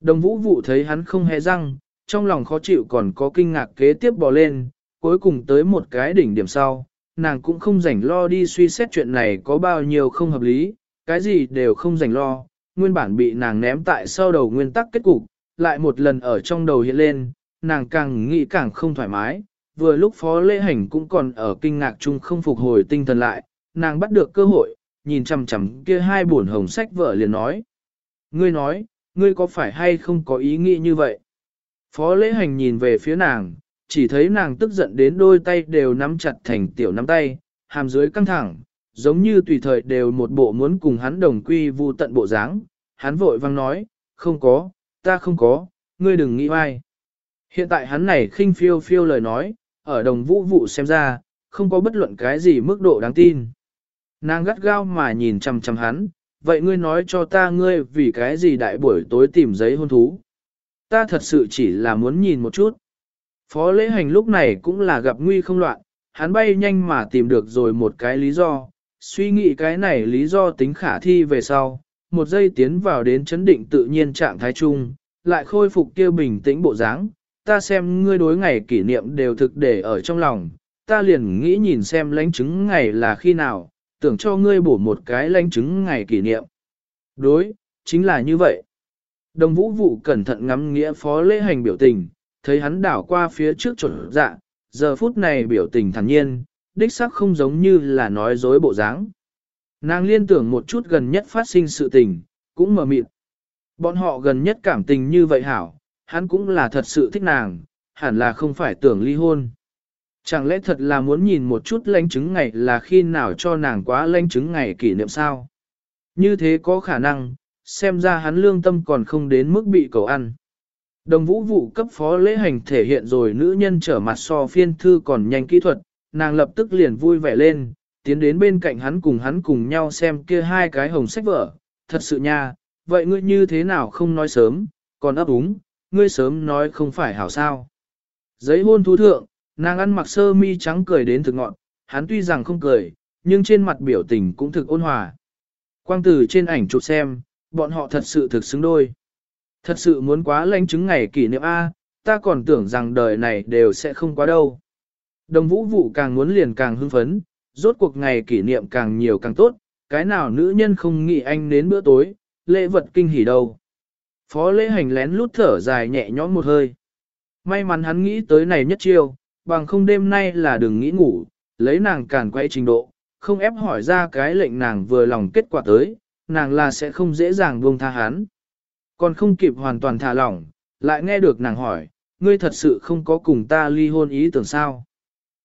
Đồng vũ vụ thấy hắn không hề răng, trong lòng khó chịu còn có kinh ngạc kế tiếp bò lên, cuối cùng tới một cái đỉnh điểm sau, nàng cũng không rảnh lo đi suy xét chuyện này có bao nhiêu không hợp lý, cái gì đều không rảnh lo, nguyên bản bị nàng ném tại sau đầu nguyên tắc kết cục, lại một lần ở trong đầu hiện lên, nàng càng nghĩ càng không thoải mái, vừa lúc phó lễ hành cũng còn ở kinh ngạc chung không phục hồi tinh thần lại, nàng bắt được cơ hội, nhìn chằm chằm kia hai buồn hồng sách vợ liền nói. Ngươi nói, ngươi có phải hay không có ý nghĩ như vậy? Phó lễ hành nhìn về phía nàng, chỉ thấy nàng tức giận đến đôi tay đều nắm chặt thành tiểu nắm tay, hàm dưới căng thẳng, giống như tùy thời đều một bộ muốn cùng hắn đồng quy vu tận bộ dáng. Hắn vội vang nói, không có, ta không có, ngươi đừng nghĩ ai. Hiện tại hắn này khinh phiêu phiêu lời nói, ở đồng vũ vụ xem ra, không có bất luận cái gì mức độ đáng tin. Nàng gắt gao mà nhìn chằm chằm hắn, vậy ngươi nói cho ta ngươi vì cái gì đại buổi tối tìm giấy hôn thú. Ta thật sự chỉ là muốn nhìn một chút. Phó lễ hành lúc này cũng là gặp nguy không loạn, hắn bay nhanh mà tìm được rồi một cái lý do, suy nghĩ cái này lý do tính khả thi về sau, một giây tiến vào đến chấn định tự nhiên trạng thái chung, lại khôi phục kia bình tĩnh bộ dáng. Ta xem ngươi đối ngày kỷ niệm đều thực để ở trong lòng, ta liền nghĩ nhìn xem lãnh chứng ngày là khi nào, tưởng cho ngươi bổ một cái lãnh chứng ngày kỷ niệm. Đối, chính là như vậy. Đồng vũ vụ cẩn thận ngắm nghĩa phó lễ hành biểu tình, thấy hắn đảo qua phía trước chuẩn dạ, giờ phút này biểu tình thản nhiên, đích xác không giống như là nói dối bộ dáng. Nàng liên tưởng một chút gần nhất phát sinh sự tình, cũng mở mịt. Bọn họ gần nhất cảm tình như vậy hảo, hắn cũng là thật sự thích nàng, hẳn là không phải tưởng ly hôn. Chẳng lẽ thật là muốn nhìn một chút lãnh chứng ngày là khi nào cho nàng quá lãnh chứng ngày kỷ niệm sao? Như thế có khả năng, xem ra hắn lương tâm còn không đến mức bị cầu ăn. Đồng vũ vụ cấp phó lễ hành thể hiện rồi nữ nhân trở mặt so phiên thư còn nhanh kỹ thuật, nàng lập tức liền vui vẻ lên, tiến đến bên cạnh hắn cùng hắn cùng nhau xem kia hai cái hồng sách vở. Thật sự nha, vậy ngươi như thế nào không nói sớm, còn ấp úng, ngươi sớm nói không phải hảo sao. Giấy hôn thú thượng, nàng ăn mặc sơ mi trắng cười đến thực ngọn, hắn tuy rằng không cười, nhưng trên mặt biểu tình cũng thực ôn hòa. Quang tử trên ảnh chụp xem, bọn họ thật sự thực xứng đôi. Thật sự muốn quá lãnh chứng ngày kỷ niệm A, ta còn tưởng rằng đời này đều sẽ không quá đâu. Đồng vũ vụ càng muốn liền càng hưng phấn, rốt cuộc ngày kỷ niệm càng nhiều càng tốt, cái nào nữ nhân không nghĩ anh đến bữa tối, lễ vật kinh hỉ đâu. Phó lễ hành lén lút thở dài nhẹ nhõm một hơi. May mắn hắn nghĩ tới này nhất chiêu, bằng không đêm nay là đừng nghĩ ngủ, lấy nàng càn quay trình độ, không ép hỏi ra cái lệnh nàng vừa lòng kết quả tới, nàng là sẽ không dễ dàng buông tha hắn. Còn không kịp hoàn toàn thả lỏng, lại nghe được nàng hỏi, ngươi thật sự không có cùng ta ly hôn ý tưởng sao?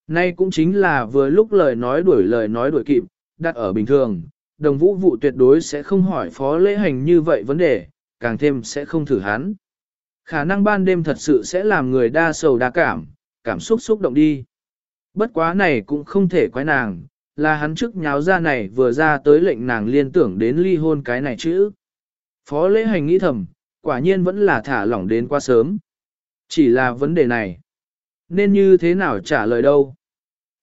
Nay cũng chính là vừa lúc lời nói đuổi lời nói đuổi kịp, đặt ở bình thường, đồng vũ vụ tuyệt đối sẽ không hỏi phó lễ hành như vậy vấn đề, càng thêm sẽ không thử hắn. Khả năng ban đêm thật sự sẽ làm người đa sầu đa cảm, cảm xúc xúc động đi. Bất quá này cũng không thể quái nàng, là hắn trước nháo ra này vừa ra tới lệnh nàng liên tưởng đến ly hôn cái này chứ. Phó lễ hành nghĩ thầm, quả nhiên vẫn là thả lỏng đến quá sớm. Chỉ là vấn đề này. Nên như thế nào trả lời đâu?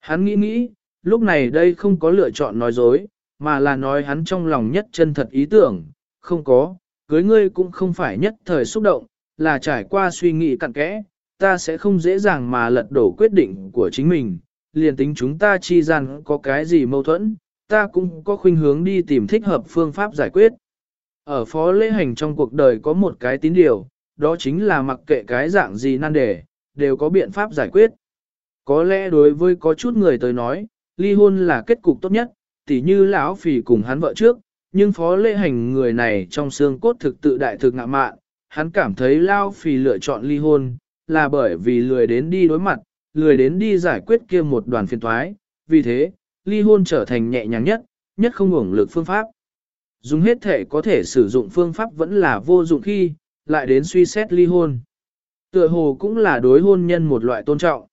Hắn nghĩ nghĩ, lúc này đây không có lựa chọn nói dối, mà là nói hắn trong lòng nhất chân thật ý tưởng, không có, cưới ngươi cũng không phải nhất thời xúc động, là trải qua suy nghĩ cặn kẽ, ta sẽ không dễ dàng mà lật đổ quyết định của chính mình, liền tính chúng ta chi rằng có cái gì mâu thuẫn, ta cũng có khuynh hướng đi tìm thích hợp phương pháp giải quyết. Ở phó lễ hành trong cuộc đời có một cái tín điều, đó chính là mặc kệ cái dạng gì nan đề, đều có biện pháp giải quyết. Có lẽ đối với có chút người tới nói, ly hôn là kết cục tốt nhất, tỉ như lão phì cùng hắn vợ trước, nhưng phó lễ hành người này trong xương cốt thực tự đại thực ngạ mạn, hắn cảm thấy lao phì lựa chọn ly hôn, là bởi vì lười đến đi đối mặt, lười đến đi giải quyết kia một đoàn phiền thoái, vì thế, ly hôn trở thành nhẹ nhàng nhất, nhất không ủng lực phương pháp. Dùng hết thể có thể sử dụng phương pháp vẫn là vô dụng khi, lại đến suy xét ly hôn. Tựa hồ cũng là đối hôn nhân một loại tôn trọng.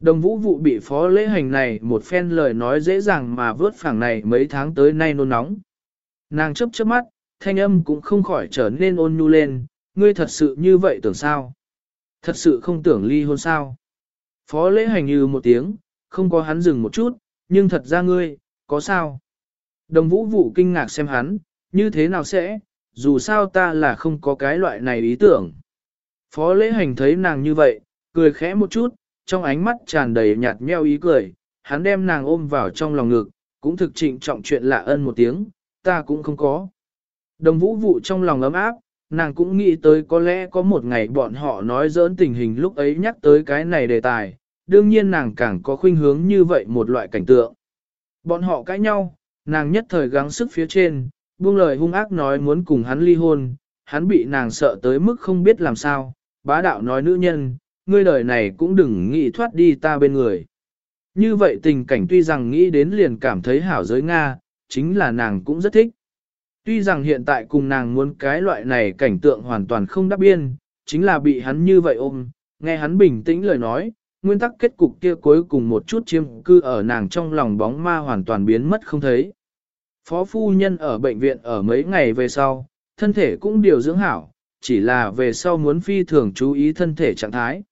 Đồng vũ vụ bị phó lễ hành này một phen lời nói dễ dàng mà vớt phẳng này mấy tháng tới nay nôn nóng. Nàng chấp chớp mắt, thanh âm cũng không khỏi trở nên ôn nhu lên, ngươi thật sự như vậy tưởng sao? Thật sự không tưởng ly hôn sao? Phó lễ hành như một tiếng, không có hắn dừng một chút, nhưng thật ra ngươi, có sao? Đồng vũ vụ kinh ngạc xem hắn, như thế nào sẽ, dù sao ta là không có cái loại này ý tưởng. Phó lễ hành thấy nàng như vậy, cười khẽ một chút, trong ánh mắt tràn đầy nhạt nheo ý cười, hắn đem nàng ôm vào trong lòng ngực, cũng thực trịnh trọng chuyện lạ ân một tiếng, ta cũng không có. Đồng vũ vụ trong lòng ấm áp, nàng cũng nghĩ tới có lẽ có một ngày bọn họ nói dỡn tình hình lúc ấy nhắc tới cái này đề tài, đương nhiên nàng càng có khuynh hướng như vậy một loại cảnh tượng. Bọn họ cãi nhau, nàng nhất thời gắng sức phía trên, buông lời hung ác nói muốn cùng hắn ly hôn, hắn bị nàng sợ tới mức không biết làm sao, bá đạo nói nữ nhân, ngươi đời này cũng đừng nghĩ thoát đi ta bên người. Như vậy tình cảnh tuy rằng nghĩ đến liền cảm thấy hảo giới Nga, chính là nàng cũng rất thích. Tuy rằng hiện tại cùng nàng muốn cái loại này cảnh tượng hoàn toàn không đáp biên, chính là bị hắn như vậy ôm, nghe hắn bình tĩnh lời nói, nguyên tắc kết cục kia cuối cùng một chút chiêm cư ở nàng trong lòng bóng ma hoàn toàn biến mất không thấy. Phó phu nhân ở bệnh viện ở mấy ngày về sau, thân thể cũng điều dưỡng hảo, chỉ là về sau muốn phi thường chú ý thân thể trạng thái.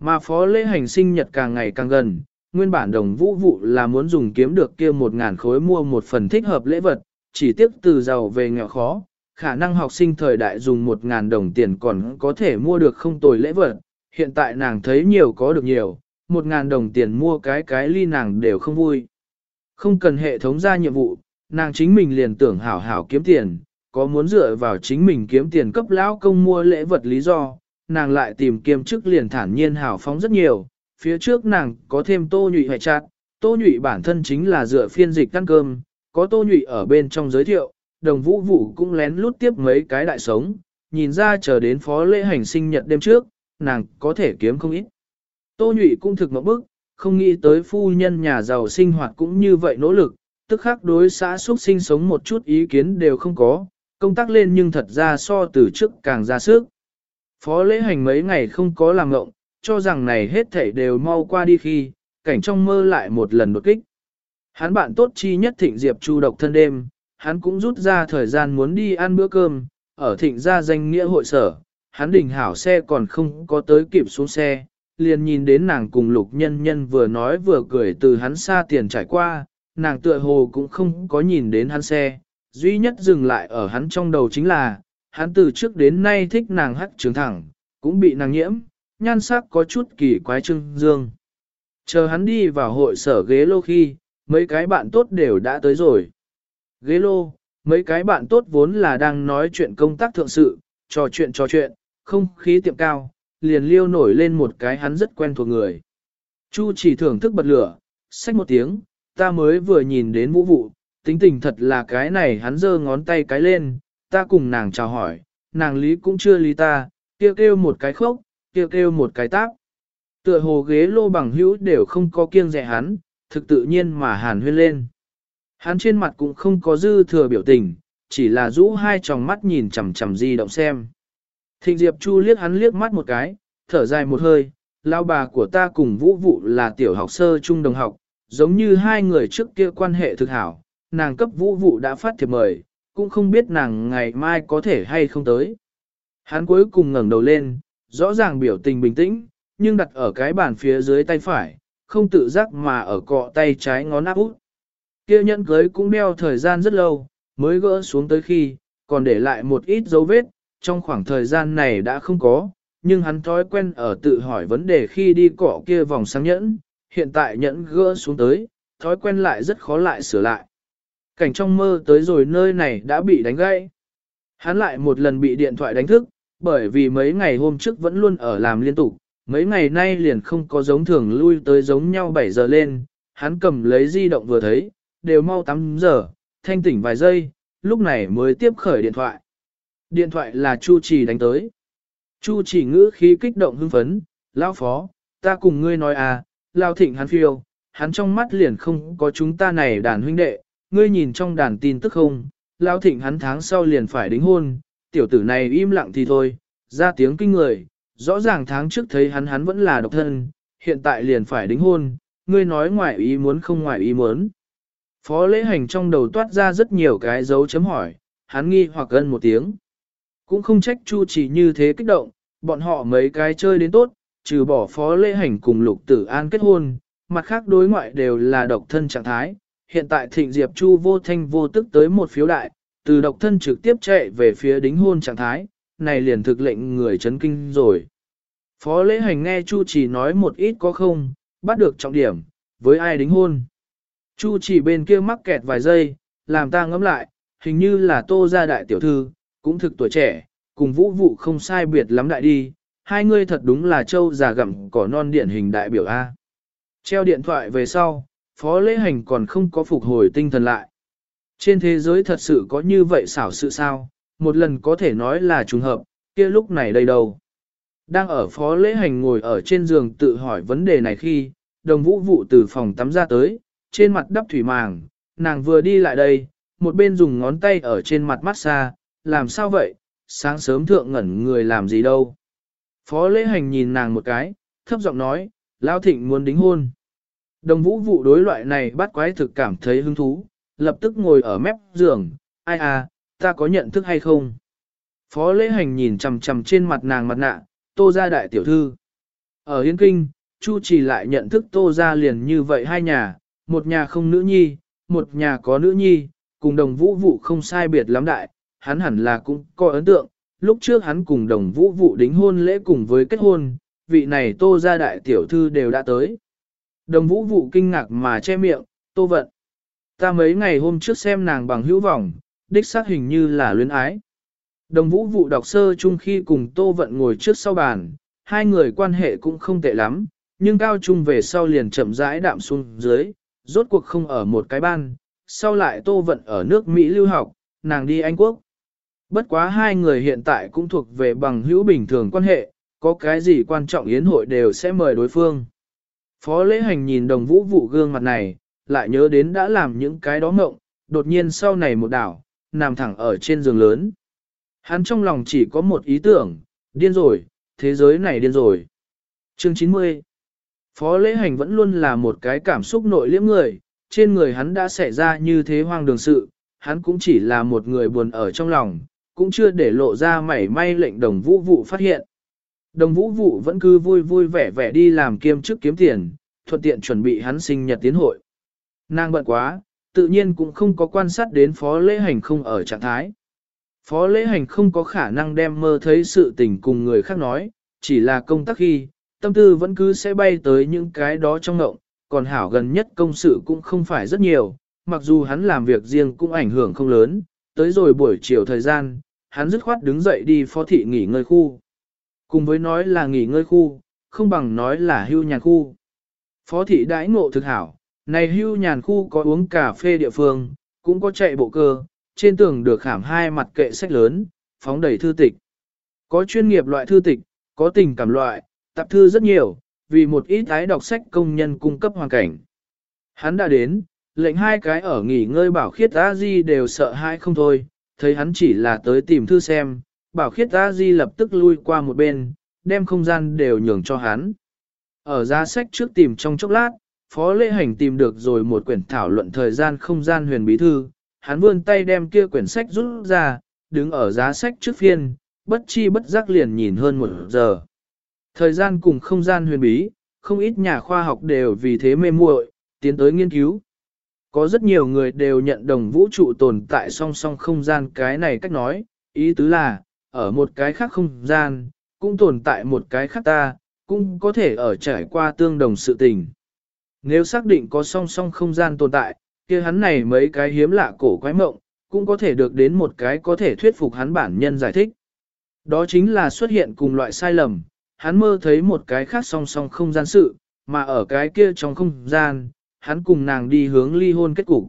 Mà phó lễ hành sinh nhật càng ngày càng gần, nguyên bản đồng vũ vụ là muốn dùng kiếm được kia một ngàn khối mua một phần thích hợp lễ vật, chỉ tiếc từ giàu về nghèo khó, khả năng học sinh thời đại dùng một ngàn đồng tiền còn có thể mua được không tồi lễ vật, hiện tại nàng thấy nhiều có được nhiều, một ngàn đồng tiền mua cái cái ly nàng đều không vui. Không cần hệ thống ra nhiệm vụ, nàng chính mình liền tưởng hảo hảo kiếm tiền, có muốn dựa vào chính mình kiếm tiền cấp lão công mua lễ vật lý do, nàng lại tìm kiếm chức liền thản nhiên hào phóng rất nhiều, phía trước nàng có thêm tô nhụy hoại chặt, tô nhụy bản thân chính là dựa phiên dịch ăn cơm, có tô nhụy ở bên trong giới thiệu, đồng vũ vũ cũng lén lút tiếp mấy cái đại sống, nhìn ra chờ đến phó lễ hành sinh nhật đêm trước, nàng có thể kiếm không ít. Tô nhụy cũng thực một bức, không nghĩ tới phu nhân nhà giàu sinh hoạt cũng như vậy nỗ lực, tức khắc đối xã xuất sinh sống một chút ý kiến đều không có, công tác lên nhưng thật ra so từ trước càng ra sức. Phó lễ hành mấy ngày không có làm ngộng, cho rằng này hết thảy đều mau qua đi khi, cảnh trong mơ lại một lần đột kích. Hắn bạn tốt chi nhất thịnh diệp chu độc thân đêm, hắn cũng rút ra thời gian muốn đi ăn bữa cơm, ở thịnh gia danh nghĩa hội sở, hắn đình hảo xe còn không có tới kịp xuống xe, liền nhìn đến nàng cùng lục nhân nhân vừa nói vừa cười từ hắn xa tiền trải qua, nàng tựa hồ cũng không có nhìn đến hắn xe, duy nhất dừng lại ở hắn trong đầu chính là, hắn từ trước đến nay thích nàng hắc trường thẳng, cũng bị nàng nhiễm, nhan sắc có chút kỳ quái trưng dương. Chờ hắn đi vào hội sở ghế lô khi, mấy cái bạn tốt đều đã tới rồi. Ghế lô, mấy cái bạn tốt vốn là đang nói chuyện công tác thượng sự, trò chuyện trò chuyện, không khí tiệm cao, liền liêu nổi lên một cái hắn rất quen thuộc người. Chu chỉ thưởng thức bật lửa, xách một tiếng, ta mới vừa nhìn đến vũ vụ, tính tình thật là cái này hắn giơ ngón tay cái lên, ta cùng nàng chào hỏi, nàng lý cũng chưa lý ta, kêu kêu một cái khốc, kêu kêu một cái táp. Tựa hồ ghế lô bằng hữu đều không có kiêng dè hắn, thực tự nhiên mà hàn huyên lên. Hắn trên mặt cũng không có dư thừa biểu tình, chỉ là rũ hai tròng mắt nhìn chằm chằm di động xem. Thịnh Diệp Chu liếc hắn liếc mắt một cái, thở dài một hơi, lao bà của ta cùng vũ vụ là tiểu học sơ trung đồng học, giống như hai người trước kia quan hệ thực hảo, nàng cấp vũ vụ đã phát thiệp mời, cũng không biết nàng ngày mai có thể hay không tới. Hắn cuối cùng ngẩng đầu lên, rõ ràng biểu tình bình tĩnh, nhưng đặt ở cái bàn phía dưới tay phải, không tự giác mà ở cọ tay trái ngón áp út. Kia nhẫn cưới cũng đeo thời gian rất lâu, mới gỡ xuống tới khi, còn để lại một ít dấu vết, trong khoảng thời gian này đã không có, nhưng hắn thói quen ở tự hỏi vấn đề khi đi cọ kia vòng sáng nhẫn, hiện tại nhẫn gỡ xuống tới, thói quen lại rất khó lại sửa lại. Cảnh trong mơ tới rồi nơi này đã bị đánh gãy. Hắn lại một lần bị điện thoại đánh thức, bởi vì mấy ngày hôm trước vẫn luôn ở làm liên tục, mấy ngày nay liền không có giống thường lui tới giống nhau 7 giờ lên, hắn cầm lấy di động vừa thấy, đều mau 8 giờ, thanh tỉnh vài giây, lúc này mới tiếp khởi điện thoại. Điện thoại là Chu Chỉ đánh tới. Chu Chỉ ngữ khí kích động hưng phấn, lão phó, ta cùng ngươi nói à, lao thịnh hắn phiêu, hắn trong mắt liền không có chúng ta này đàn huynh đệ, ngươi nhìn trong đàn tin tức không, Lão thịnh hắn tháng sau liền phải đính hôn, tiểu tử này im lặng thì thôi, ra tiếng kinh người, rõ ràng tháng trước thấy hắn hắn vẫn là độc thân, hiện tại liền phải đính hôn, ngươi nói ngoại ý muốn không ngoại ý muốn. Phó lễ hành trong đầu toát ra rất nhiều cái dấu chấm hỏi, hắn nghi hoặc gần một tiếng. Cũng không trách Chu chỉ như thế kích động, bọn họ mấy cái chơi đến tốt, trừ bỏ phó lễ hành cùng lục tử an kết hôn, mặt khác đối ngoại đều là độc thân trạng thái. Hiện tại thịnh diệp Chu vô thanh vô tức tới một phiếu đại, từ độc thân trực tiếp chạy về phía đính hôn trạng thái, này liền thực lệnh người chấn kinh rồi. Phó lễ hành nghe Chu chỉ nói một ít có không, bắt được trọng điểm, với ai đính hôn. Chu chỉ bên kia mắc kẹt vài giây, làm ta ngẫm lại, hình như là tô gia đại tiểu thư, cũng thực tuổi trẻ, cùng vũ vụ không sai biệt lắm đại đi, hai người thật đúng là châu già gặm cỏ non điển hình đại biểu A. Treo điện thoại về sau, phó lễ hành còn không có phục hồi tinh thần lại. Trên thế giới thật sự có như vậy xảo sự sao, một lần có thể nói là trùng hợp, kia lúc này đây đâu. Đang ở phó lễ hành ngồi ở trên giường tự hỏi vấn đề này khi, đồng vũ vụ từ phòng tắm ra tới, trên mặt đắp thủy màng, nàng vừa đi lại đây, một bên dùng ngón tay ở trên mặt massage, làm sao vậy, sáng sớm thượng ngẩn người làm gì đâu. Phó lễ hành nhìn nàng một cái, thấp giọng nói, Lão Thịnh muốn đính hôn. Đồng vũ vụ đối loại này bắt quái thực cảm thấy hứng thú, lập tức ngồi ở mép giường, ai à, ta có nhận thức hay không? Phó lễ hành nhìn chằm chằm trên mặt nàng mặt nạ, tô ra đại tiểu thư. Ở hiến Kinh, Chu chỉ lại nhận thức tô ra liền như vậy hai nhà, một nhà không nữ nhi, một nhà có nữ nhi, cùng đồng vũ vụ không sai biệt lắm đại, hắn hẳn là cũng có ấn tượng, lúc trước hắn cùng đồng vũ vụ đính hôn lễ cùng với kết hôn, vị này tô ra đại tiểu thư đều đã tới. Đồng vũ vụ kinh ngạc mà che miệng, tô vận. Ta mấy ngày hôm trước xem nàng bằng hữu vọng, đích xác hình như là luyến ái. Đồng vũ vụ đọc sơ chung khi cùng tô vận ngồi trước sau bàn, hai người quan hệ cũng không tệ lắm, nhưng cao trung về sau liền chậm rãi đạm xuống dưới, rốt cuộc không ở một cái ban, sau lại tô vận ở nước Mỹ lưu học, nàng đi Anh Quốc. Bất quá hai người hiện tại cũng thuộc về bằng hữu bình thường quan hệ, có cái gì quan trọng yến hội đều sẽ mời đối phương. Phó lễ hành nhìn đồng vũ vụ gương mặt này, lại nhớ đến đã làm những cái đó mộng, đột nhiên sau này một đảo, nằm thẳng ở trên giường lớn. Hắn trong lòng chỉ có một ý tưởng, điên rồi, thế giới này điên rồi. Chương 90 Phó lễ hành vẫn luôn là một cái cảm xúc nội liễm người, trên người hắn đã xảy ra như thế hoang đường sự, hắn cũng chỉ là một người buồn ở trong lòng, cũng chưa để lộ ra mảy may lệnh đồng vũ vụ phát hiện. Đồng vũ vụ vẫn cứ vui vui vẻ vẻ đi làm kiêm chức kiếm tiền, thuận tiện chuẩn bị hắn sinh nhật tiến hội. Nàng bận quá, tự nhiên cũng không có quan sát đến phó lễ hành không ở trạng thái. Phó lễ hành không có khả năng đem mơ thấy sự tình cùng người khác nói, chỉ là công tác khi, tâm tư vẫn cứ sẽ bay tới những cái đó trong ngộng, còn hảo gần nhất công sự cũng không phải rất nhiều, mặc dù hắn làm việc riêng cũng ảnh hưởng không lớn, tới rồi buổi chiều thời gian, hắn dứt khoát đứng dậy đi phó thị nghỉ ngơi khu. Cùng với nói là nghỉ ngơi khu, không bằng nói là hưu nhàn khu. Phó thị đãi ngộ thực hảo, này hưu nhàn khu có uống cà phê địa phương, cũng có chạy bộ cơ, trên tường được khảm hai mặt kệ sách lớn, phóng đầy thư tịch. Có chuyên nghiệp loại thư tịch, có tình cảm loại, tập thư rất nhiều, vì một ít ái đọc sách công nhân cung cấp hoàn cảnh. Hắn đã đến, lệnh hai cái ở nghỉ ngơi bảo khiết a di đều sợ hãi không thôi, thấy hắn chỉ là tới tìm thư xem, bảo khiết a di lập tức lui qua một bên, đem không gian đều nhường cho hắn. Ở giá sách trước tìm trong chốc lát, Phó Lễ Hành tìm được rồi một quyển thảo luận thời gian không gian huyền bí thư, hắn vươn tay đem kia quyển sách rút ra, đứng ở giá sách trước phiên, bất chi bất giác liền nhìn hơn một giờ. Thời gian cùng không gian huyền bí, không ít nhà khoa học đều vì thế mê muội, tiến tới nghiên cứu. Có rất nhiều người đều nhận đồng vũ trụ tồn tại song song không gian cái này cách nói, ý tứ là, ở một cái khác không gian, cũng tồn tại một cái khác ta, cũng có thể ở trải qua tương đồng sự tình. Nếu xác định có song song không gian tồn tại, kia hắn này mấy cái hiếm lạ cổ quái mộng, cũng có thể được đến một cái có thể thuyết phục hắn bản nhân giải thích. Đó chính là xuất hiện cùng loại sai lầm, hắn mơ thấy một cái khác song song không gian sự, mà ở cái kia trong không gian, hắn cùng nàng đi hướng ly hôn kết cục.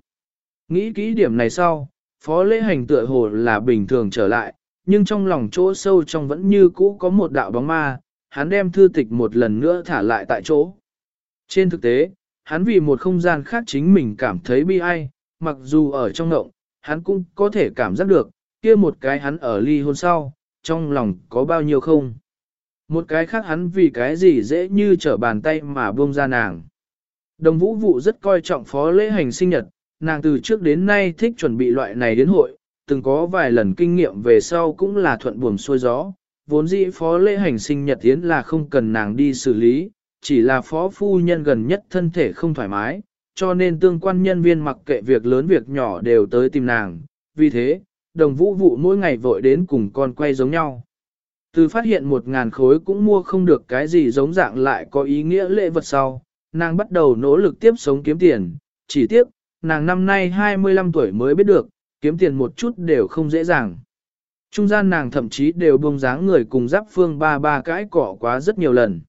Nghĩ kỹ điểm này sau, phó lễ hành tựa hồ là bình thường trở lại, nhưng trong lòng chỗ sâu trong vẫn như cũ có một đạo bóng ma, hắn đem thư tịch một lần nữa thả lại tại chỗ. Trên thực tế, hắn vì một không gian khác chính mình cảm thấy bi ai, mặc dù ở trong ngộng, hắn cũng có thể cảm giác được, kia một cái hắn ở ly hôn sau, trong lòng có bao nhiêu không. Một cái khác hắn vì cái gì dễ như trở bàn tay mà buông ra nàng. Đồng vũ vụ rất coi trọng phó lễ hành sinh nhật, nàng từ trước đến nay thích chuẩn bị loại này đến hội, từng có vài lần kinh nghiệm về sau cũng là thuận buồm xuôi gió. Vốn dĩ phó lễ hành sinh nhật tiến là không cần nàng đi xử lý, chỉ là phó phu nhân gần nhất thân thể không thoải mái, cho nên tương quan nhân viên mặc kệ việc lớn việc nhỏ đều tới tìm nàng. Vì thế, đồng vũ vụ mỗi ngày vội đến cùng con quay giống nhau. Từ phát hiện một ngàn khối cũng mua không được cái gì giống dạng lại có ý nghĩa lễ vật sau, nàng bắt đầu nỗ lực tiếp sống kiếm tiền, chỉ tiếc, nàng năm nay 25 tuổi mới biết được, kiếm tiền một chút đều không dễ dàng. Trung gian nàng thậm chí đều buông dáng người cùng giáp phương ba ba cãi cỏ quá rất nhiều lần.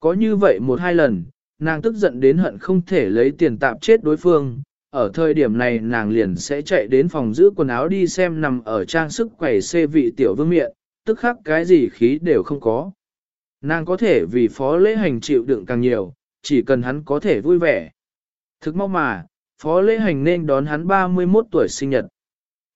Có như vậy một hai lần, nàng tức giận đến hận không thể lấy tiền tạm chết đối phương. Ở thời điểm này nàng liền sẽ chạy đến phòng giữ quần áo đi xem nằm ở trang sức quầy xê vị tiểu vương miện, tức khắc cái gì khí đều không có. Nàng có thể vì phó lễ hành chịu đựng càng nhiều, chỉ cần hắn có thể vui vẻ. Thực mau mà, phó lễ hành nên đón hắn 31 tuổi sinh nhật.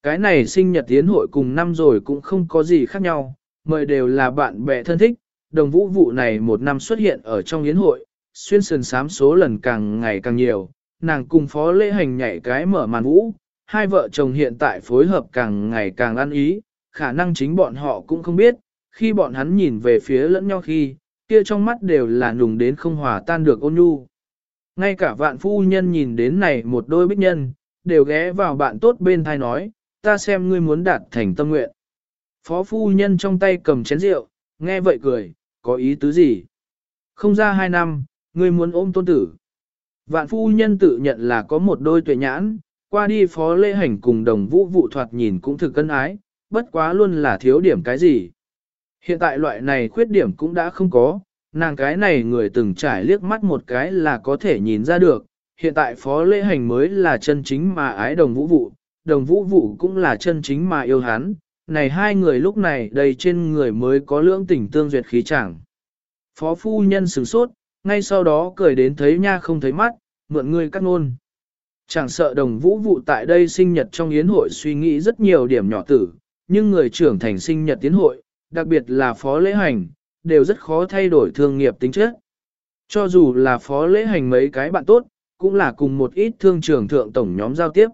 Cái này sinh nhật tiến hội cùng năm rồi cũng không có gì khác nhau, mời đều là bạn bè thân thích, đồng vũ vụ này một năm xuất hiện ở trong yến hội, xuyên sườn sám số lần càng ngày càng nhiều, nàng cùng phó lễ hành nhảy cái mở màn vũ, hai vợ chồng hiện tại phối hợp càng ngày càng ăn ý, khả năng chính bọn họ cũng không biết, khi bọn hắn nhìn về phía lẫn nhau khi, kia trong mắt đều là nùng đến không hòa tan được ôn nhu. Ngay cả vạn phu nhân nhìn đến này một đôi bích nhân, đều ghé vào bạn tốt bên thai nói, ta xem ngươi muốn đạt thành tâm nguyện. Phó phu nhân trong tay cầm chén rượu, nghe vậy cười, có ý tứ gì? Không ra hai năm, ngươi muốn ôm tôn tử. Vạn phu nhân tự nhận là có một đôi tuệ nhãn, qua đi phó lễ hành cùng đồng vũ vụ thoạt nhìn cũng thực cân ái, bất quá luôn là thiếu điểm cái gì. Hiện tại loại này khuyết điểm cũng đã không có, nàng cái này người từng trải liếc mắt một cái là có thể nhìn ra được, hiện tại phó lễ hành mới là chân chính mà ái đồng vũ vụ, đồng vũ vụ cũng là chân chính mà yêu hắn, này hai người lúc này đầy trên người mới có lưỡng tình tương duyệt khí chẳng. Phó phu nhân sửng sốt, ngay sau đó cười đến thấy nha không thấy mắt, mượn ngươi cắt ngôn. Chẳng sợ đồng vũ vụ tại đây sinh nhật trong yến hội suy nghĩ rất nhiều điểm nhỏ tử, nhưng người trưởng thành sinh nhật tiến hội, đặc biệt là phó lễ hành, đều rất khó thay đổi thương nghiệp tính chất. Cho dù là phó lễ hành mấy cái bạn tốt, cũng là cùng một ít thương trưởng thượng tổng nhóm giao tiếp.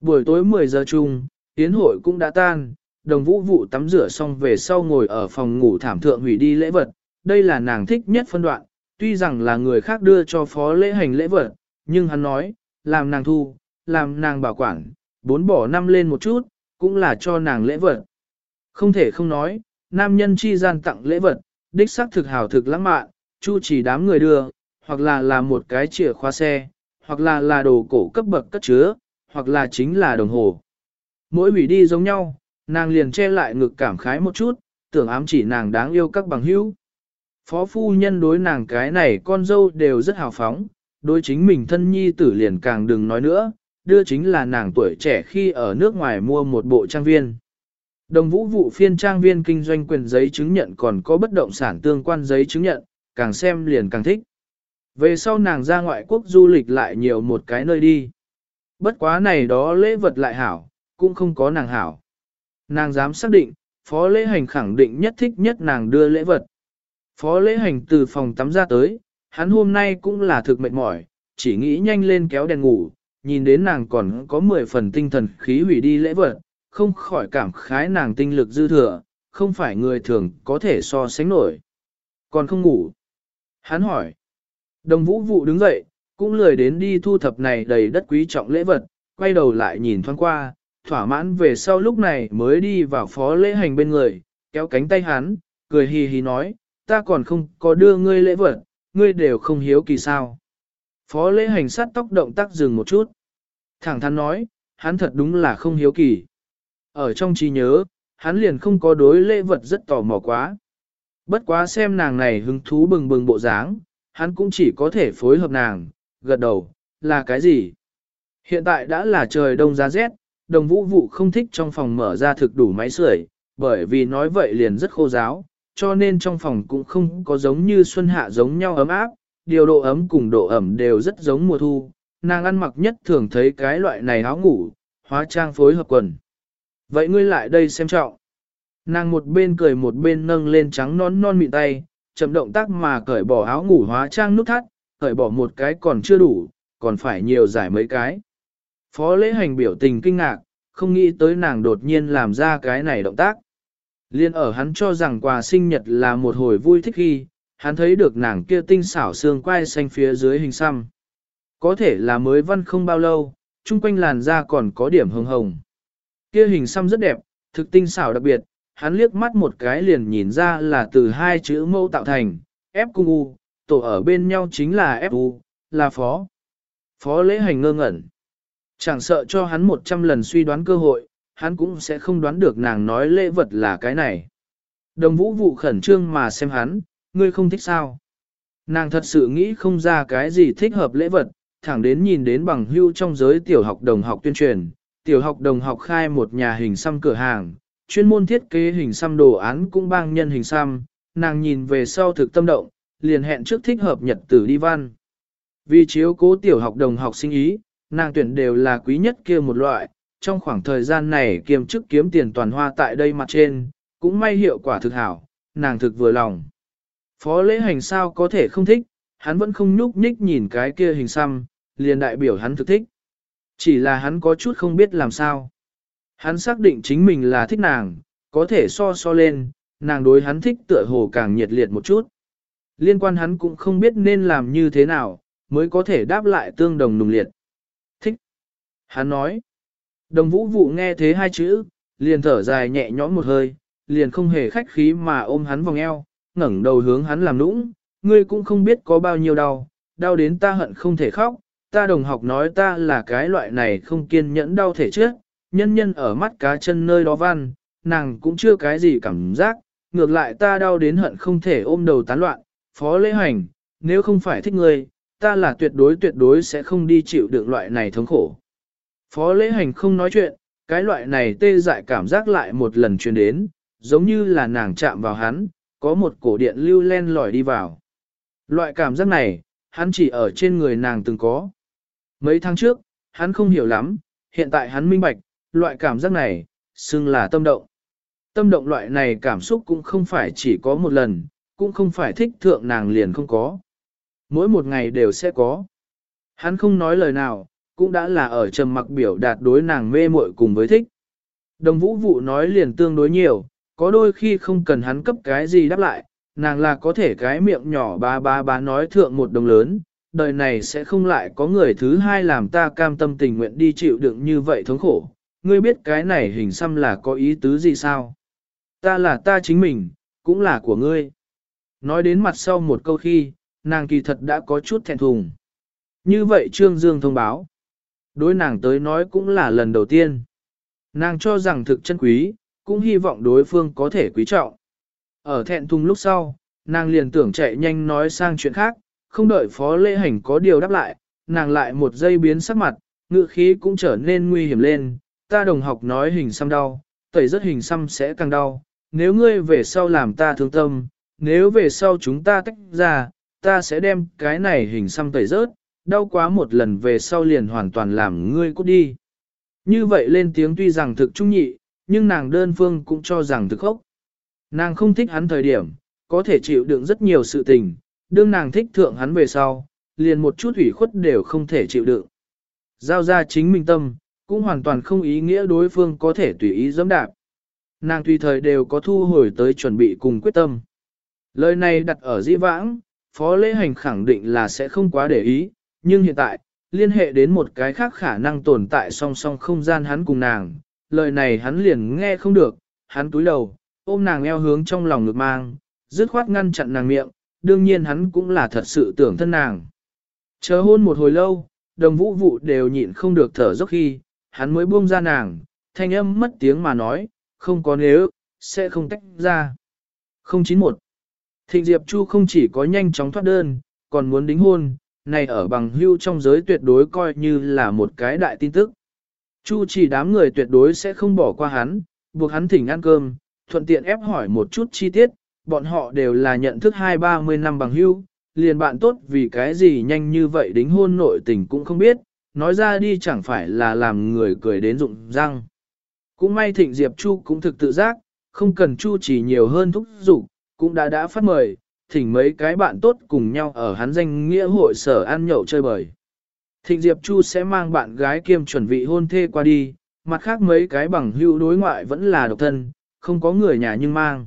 Buổi tối 10 giờ chung, yến hội cũng đã tan, đồng vũ vụ tắm rửa xong về sau ngồi ở phòng ngủ thảm thượng hủy đi lễ vật, đây là nàng thích nhất phân đoạn, tuy rằng là người khác đưa cho phó lễ hành lễ vật, nhưng hắn nói, làm nàng thu, làm nàng bảo quản, bốn bỏ năm lên một chút, cũng là cho nàng lễ vật. Không thể không nói, nam nhân chi gian tặng lễ vật, đích xác thực hào thực lãng mạn, chu chỉ đám người đưa, hoặc là là một cái chìa khóa xe, hoặc là là đồ cổ cấp bậc cất chứa, hoặc là chính là đồng hồ. Mỗi hủy đi giống nhau, nàng liền che lại ngực cảm khái một chút, tưởng ám chỉ nàng đáng yêu các bằng hữu. Phó phu nhân đối nàng cái này con dâu đều rất hào phóng, đối chính mình thân nhi tử liền càng đừng nói nữa, đưa chính là nàng tuổi trẻ khi ở nước ngoài mua một bộ trang viên. Đồng vũ vụ phiên trang viên kinh doanh quyền giấy chứng nhận còn có bất động sản tương quan giấy chứng nhận, càng xem liền càng thích. Về sau nàng ra ngoại quốc du lịch lại nhiều một cái nơi đi. Bất quá này đó lễ vật lại hảo, cũng không có nàng hảo. Nàng dám xác định, phó lễ hành khẳng định nhất thích nhất nàng đưa lễ vật. Phó lễ hành từ phòng tắm ra tới, hắn hôm nay cũng là thực mệt mỏi, chỉ nghĩ nhanh lên kéo đèn ngủ, nhìn đến nàng còn có 10 phần tinh thần khí hủy đi lễ vật, không khỏi cảm khái nàng tinh lực dư thừa, không phải người thường có thể so sánh nổi. Còn không ngủ. Hắn hỏi. Đồng vũ vụ đứng dậy, cũng lười đến đi thu thập này đầy đất quý trọng lễ vật, quay đầu lại nhìn thoáng qua, thỏa mãn về sau lúc này mới đi vào phó lễ hành bên người, kéo cánh tay hắn, cười hì hì nói, ta còn không có đưa ngươi lễ vật, ngươi đều không hiếu kỳ sao. Phó lễ hành sát tóc động tác dừng một chút. Thẳng thắn nói, hắn thật đúng là không hiếu kỳ. Ở trong trí nhớ, hắn liền không có đối lễ vật rất tò mò quá. Bất quá xem nàng này hứng thú bừng bừng bộ dáng, hắn cũng chỉ có thể phối hợp nàng, gật đầu, là cái gì? Hiện tại đã là trời đông giá rét, đồng vũ vụ không thích trong phòng mở ra thực đủ máy sưởi, bởi vì nói vậy liền rất khô giáo, cho nên trong phòng cũng không có giống như xuân hạ giống nhau ấm áp, điều độ ấm cùng độ ẩm đều rất giống mùa thu, nàng ăn mặc nhất thường thấy cái loại này áo ngủ, hóa trang phối hợp quần. Vậy ngươi lại đây xem trọng. Nàng một bên cười một bên nâng lên trắng non non mịn tay, chậm động tác mà cởi bỏ áo ngủ hóa trang nút thắt, cởi bỏ một cái còn chưa đủ, còn phải nhiều giải mấy cái. Phó lễ hành biểu tình kinh ngạc, không nghĩ tới nàng đột nhiên làm ra cái này động tác. Liên ở hắn cho rằng quà sinh nhật là một hồi vui thích khi, hắn thấy được nàng kia tinh xảo xương quai xanh phía dưới hình xăm. Có thể là mới văn không bao lâu, chung quanh làn da còn có điểm hồng hồng. Kia hình xăm rất đẹp, thực tinh xảo đặc biệt, hắn liếc mắt một cái liền nhìn ra là từ hai chữ mẫu tạo thành, F cung U, tổ ở bên nhau chính là Fu, là phó. Phó lễ hành ngơ ngẩn. Chẳng sợ cho hắn một trăm lần suy đoán cơ hội, hắn cũng sẽ không đoán được nàng nói lễ vật là cái này. Đồng vũ vụ khẩn trương mà xem hắn, ngươi không thích sao. Nàng thật sự nghĩ không ra cái gì thích hợp lễ vật, thẳng đến nhìn đến bằng hưu trong giới tiểu học đồng học tuyên truyền, tiểu học đồng học khai một nhà hình xăm cửa hàng, chuyên môn thiết kế hình xăm đồ án cũng bang nhân hình xăm, nàng nhìn về sau thực tâm động, liền hẹn trước thích hợp nhật tử đi văn. Vì chiếu cố tiểu học đồng học sinh ý, nàng tuyển đều là quý nhất kia một loại, trong khoảng thời gian này kiêm chức kiếm tiền toàn hoa tại đây mặt trên, cũng may hiệu quả thực hảo, nàng thực vừa lòng. Phó lễ hành sao có thể không thích, hắn vẫn không nhúc nhích nhìn cái kia hình xăm, liền đại biểu hắn thực thích. Chỉ là hắn có chút không biết làm sao. Hắn xác định chính mình là thích nàng, có thể so so lên, nàng đối hắn thích tựa hồ càng nhiệt liệt một chút. Liên quan hắn cũng không biết nên làm như thế nào, mới có thể đáp lại tương đồng nùng liệt. Thích. Hắn nói. Đồng vũ vụ nghe thế hai chữ, liền thở dài nhẹ nhõm một hơi, liền không hề khách khí mà ôm hắn vòng eo, ngẩng đầu hướng hắn làm nũng, ngươi cũng không biết có bao nhiêu đau, đau đến ta hận không thể khóc, ta đồng học nói ta là cái loại này không kiên nhẫn đau thể trước, nhân nhân ở mắt cá chân nơi đó văn, nàng cũng chưa cái gì cảm giác, ngược lại ta đau đến hận không thể ôm đầu tán loạn, phó lễ hành, nếu không phải thích ngươi, ta là tuyệt đối tuyệt đối sẽ không đi chịu đựng loại này thống khổ. Phó lễ hành không nói chuyện, cái loại này tê dại cảm giác lại một lần truyền đến, giống như là nàng chạm vào hắn, có một cổ điện lưu len lỏi đi vào. Loại cảm giác này, hắn chỉ ở trên người nàng từng có. Mấy tháng trước, hắn không hiểu lắm, hiện tại hắn minh bạch, loại cảm giác này, xưng là tâm động. Tâm động loại này cảm xúc cũng không phải chỉ có một lần, cũng không phải thích thượng nàng liền không có. Mỗi một ngày đều sẽ có. Hắn không nói lời nào, cũng đã là ở trầm mặc biểu đạt đối nàng mê muội cùng với thích. Đồng vũ vụ nói liền tương đối nhiều, có đôi khi không cần hắn cấp cái gì đáp lại, nàng là có thể cái miệng nhỏ ba ba ba nói thượng một đồng lớn, đời này sẽ không lại có người thứ hai làm ta cam tâm tình nguyện đi chịu đựng như vậy thống khổ. Ngươi biết cái này hình xăm là có ý tứ gì sao? Ta là ta chính mình, cũng là của ngươi. Nói đến mặt sau một câu khi, nàng kỳ thật đã có chút thẹn thùng. Như vậy Trương Dương thông báo. Đối nàng tới nói cũng là lần đầu tiên. Nàng cho rằng thực chân quý, cũng hy vọng đối phương có thể quý trọng. Ở thẹn thùng lúc sau, nàng liền tưởng chạy nhanh nói sang chuyện khác, không đợi phó lễ hành có điều đáp lại, nàng lại một giây biến sắc mặt, ngựa khí cũng trở nên nguy hiểm lên, ta đồng học nói hình xăm đau, tẩy rất hình xăm sẽ càng đau, nếu ngươi về sau làm ta thương tâm, nếu về sau chúng ta tách ra, ta sẽ đem cái này hình xăm tẩy rớt, đau quá một lần về sau liền hoàn toàn làm ngươi cút đi. Như vậy lên tiếng tuy rằng thực trung nhị, nhưng nàng đơn phương cũng cho rằng thực khốc. Nàng không thích hắn thời điểm, có thể chịu đựng rất nhiều sự tình, đương nàng thích thượng hắn về sau, liền một chút ủy khuất đều không thể chịu đựng. Giao ra chính mình tâm, cũng hoàn toàn không ý nghĩa đối phương có thể tùy ý dẫm đạp. Nàng tùy thời đều có thu hồi tới chuẩn bị cùng quyết tâm. Lời này đặt ở dĩ vãng, Phó Lễ Hành khẳng định là sẽ không quá để ý, nhưng hiện tại, liên hệ đến một cái khác khả năng tồn tại song song không gian hắn cùng nàng, lời này hắn liền nghe không được, hắn túi đầu, ôm nàng eo hướng trong lòng ngực mang, dứt khoát ngăn chặn nàng miệng, đương nhiên hắn cũng là thật sự tưởng thân nàng. Chờ hôn một hồi lâu, đồng vũ vụ đều nhịn không được thở dốc khi, hắn mới buông ra nàng, thanh âm mất tiếng mà nói, không có nếu, sẽ không tách ra. 091 Thịnh Diệp Chu không chỉ có nhanh chóng thoát đơn, còn muốn đính hôn, này ở bằng hưu trong giới tuyệt đối coi như là một cái đại tin tức. Chu chỉ đám người tuyệt đối sẽ không bỏ qua hắn, buộc hắn thỉnh ăn cơm, thuận tiện ép hỏi một chút chi tiết, bọn họ đều là nhận thức hai ba mươi năm bằng hưu, liền bạn tốt vì cái gì nhanh như vậy đính hôn nội tình cũng không biết, nói ra đi chẳng phải là làm người cười đến rụng răng. Cũng may thịnh Diệp Chu cũng thực tự giác, không cần Chu chỉ nhiều hơn thúc giục, cũng đã đã phát mời, thỉnh mấy cái bạn tốt cùng nhau ở hắn danh nghĩa hội sở ăn nhậu chơi bời. Thịnh Diệp Chu sẽ mang bạn gái kiêm chuẩn vị hôn thê qua đi, mặt khác mấy cái bằng hữu đối ngoại vẫn là độc thân, không có người nhà nhưng mang.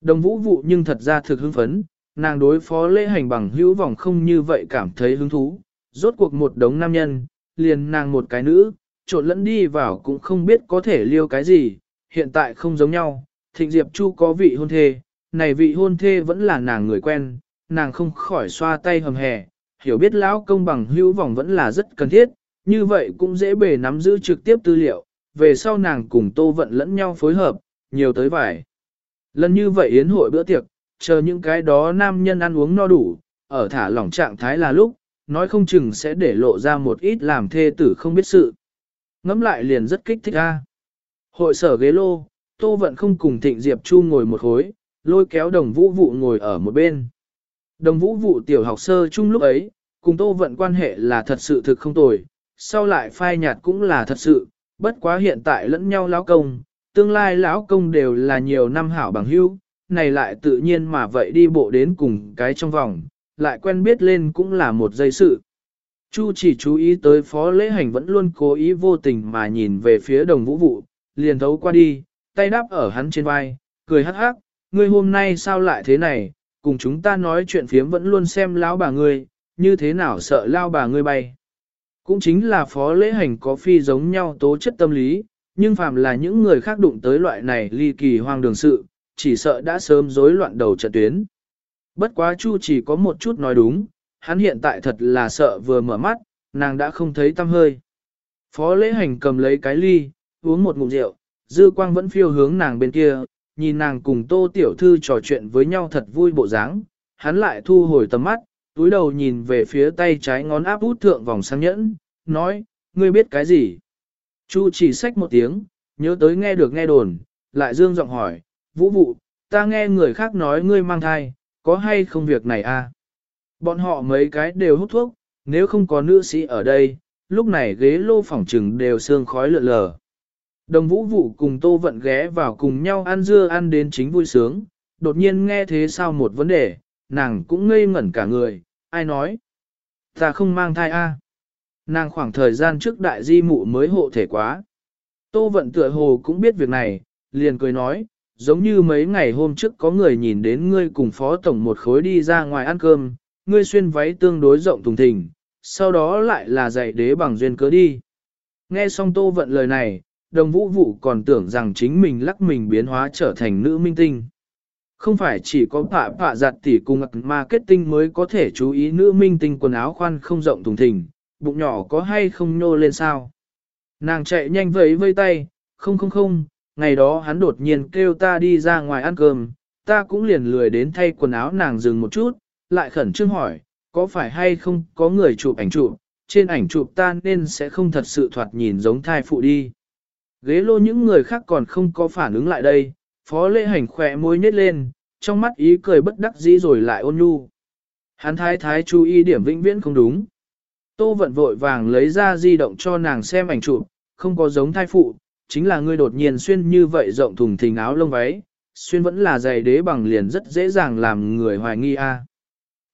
Đồng vũ vụ nhưng thật ra thực hưng phấn, nàng đối phó lễ hành bằng hữu vòng không như vậy cảm thấy hứng thú. Rốt cuộc một đống nam nhân, liền nàng một cái nữ, trộn lẫn đi vào cũng không biết có thể liêu cái gì, hiện tại không giống nhau. Thịnh Diệp Chu có vị hôn thê, này vị hôn thê vẫn là nàng người quen, nàng không khỏi xoa tay hầm hè, hiểu biết lão công bằng hữu vòng vẫn là rất cần thiết, như vậy cũng dễ bề nắm giữ trực tiếp tư liệu, về sau nàng cùng tô vận lẫn nhau phối hợp, nhiều tới vài. Lần như vậy yến hội bữa tiệc, chờ những cái đó nam nhân ăn uống no đủ, ở thả lỏng trạng thái là lúc, nói không chừng sẽ để lộ ra một ít làm thê tử không biết sự. Ngắm lại liền rất kích thích a. Hội sở ghế lô, Tô Vận không cùng Thịnh Diệp Chu ngồi một khối, lôi kéo đồng vũ vụ ngồi ở một bên. Đồng vũ vụ tiểu học sơ chung lúc ấy, cùng Tô Vận quan hệ là thật sự thực không tồi, sau lại phai nhạt cũng là thật sự, bất quá hiện tại lẫn nhau lão công, tương lai lão công đều là nhiều năm hảo bằng hữu, này lại tự nhiên mà vậy đi bộ đến cùng cái trong vòng, lại quen biết lên cũng là một dây sự. Chu chỉ chú ý tới phó lễ hành vẫn luôn cố ý vô tình mà nhìn về phía đồng vũ vụ, liền thấu qua đi, tay đáp ở hắn trên vai, cười hắc hắc, ngươi hôm nay sao lại thế này, cùng chúng ta nói chuyện phiếm vẫn luôn xem lão bà ngươi, như thế nào sợ lao bà ngươi bay. Cũng chính là phó lễ hành có phi giống nhau tố chất tâm lý, nhưng phàm là những người khác đụng tới loại này ly kỳ hoang đường sự, chỉ sợ đã sớm rối loạn đầu trận tuyến. Bất quá Chu chỉ có một chút nói đúng, hắn hiện tại thật là sợ vừa mở mắt, nàng đã không thấy tâm hơi. Phó lễ hành cầm lấy cái ly, uống một ngụm rượu, dư quang vẫn phiêu hướng nàng bên kia, nhìn nàng cùng tô tiểu thư trò chuyện với nhau thật vui bộ dáng, hắn lại thu hồi tầm mắt, túi đầu nhìn về phía tay trái ngón áp út thượng vòng sang nhẫn, nói, ngươi biết cái gì? Chu chỉ sách một tiếng, nhớ tới nghe được nghe đồn, lại dương giọng hỏi, vũ vụ, ta nghe người khác nói ngươi mang thai, có hay không việc này a? À? Bọn họ mấy cái đều hút thuốc, nếu không có nữ sĩ ở đây, lúc này ghế lô phỏng trừng đều sương khói lượn lờ. Đồng vũ vụ cùng tô vận ghé vào cùng nhau ăn dưa ăn đến chính vui sướng, đột nhiên nghe thế sao một vấn đề, nàng cũng ngây ngẩn cả người, ai nói? Ta không mang thai a. Nàng khoảng thời gian trước đại di mụ mới hộ thể quá. Tô vận tựa hồ cũng biết việc này, liền cười nói, giống như mấy ngày hôm trước có người nhìn đến ngươi cùng phó tổng một khối đi ra ngoài ăn cơm, ngươi xuyên váy tương đối rộng thùng thình, sau đó lại là dạy đế bằng duyên cớ đi. Nghe xong tô vận lời này, đồng vũ vụ còn tưởng rằng chính mình lắc mình biến hóa trở thành nữ minh tinh. Không phải chỉ có phạ phạ giặt tỉ cùng marketing mới có thể chú ý nữ minh tinh quần áo khoan không rộng thùng thình, bụng nhỏ có hay không nhô lên sao. Nàng chạy nhanh vẫy vây tay, không không không, ngày đó hắn đột nhiên kêu ta đi ra ngoài ăn cơm, ta cũng liền lười đến thay quần áo nàng dừng một chút, lại khẩn trương hỏi, có phải hay không có người chụp ảnh chụp, trên ảnh chụp ta nên sẽ không thật sự thoạt nhìn giống thai phụ đi. Ghế lô những người khác còn không có phản ứng lại đây, phó lễ hành khỏe môi nhếch lên, trong mắt ý cười bất đắc dĩ rồi lại ôn nhu. Hắn thái thái chú ý điểm vĩnh viễn không đúng. Tô vận vội vàng lấy ra di động cho nàng xem ảnh chụp, không có giống thai phụ, chính là ngươi đột nhiên xuyên như vậy rộng thùng thình áo lông váy, xuyên vẫn là giày đế bằng liền rất dễ dàng làm người hoài nghi a.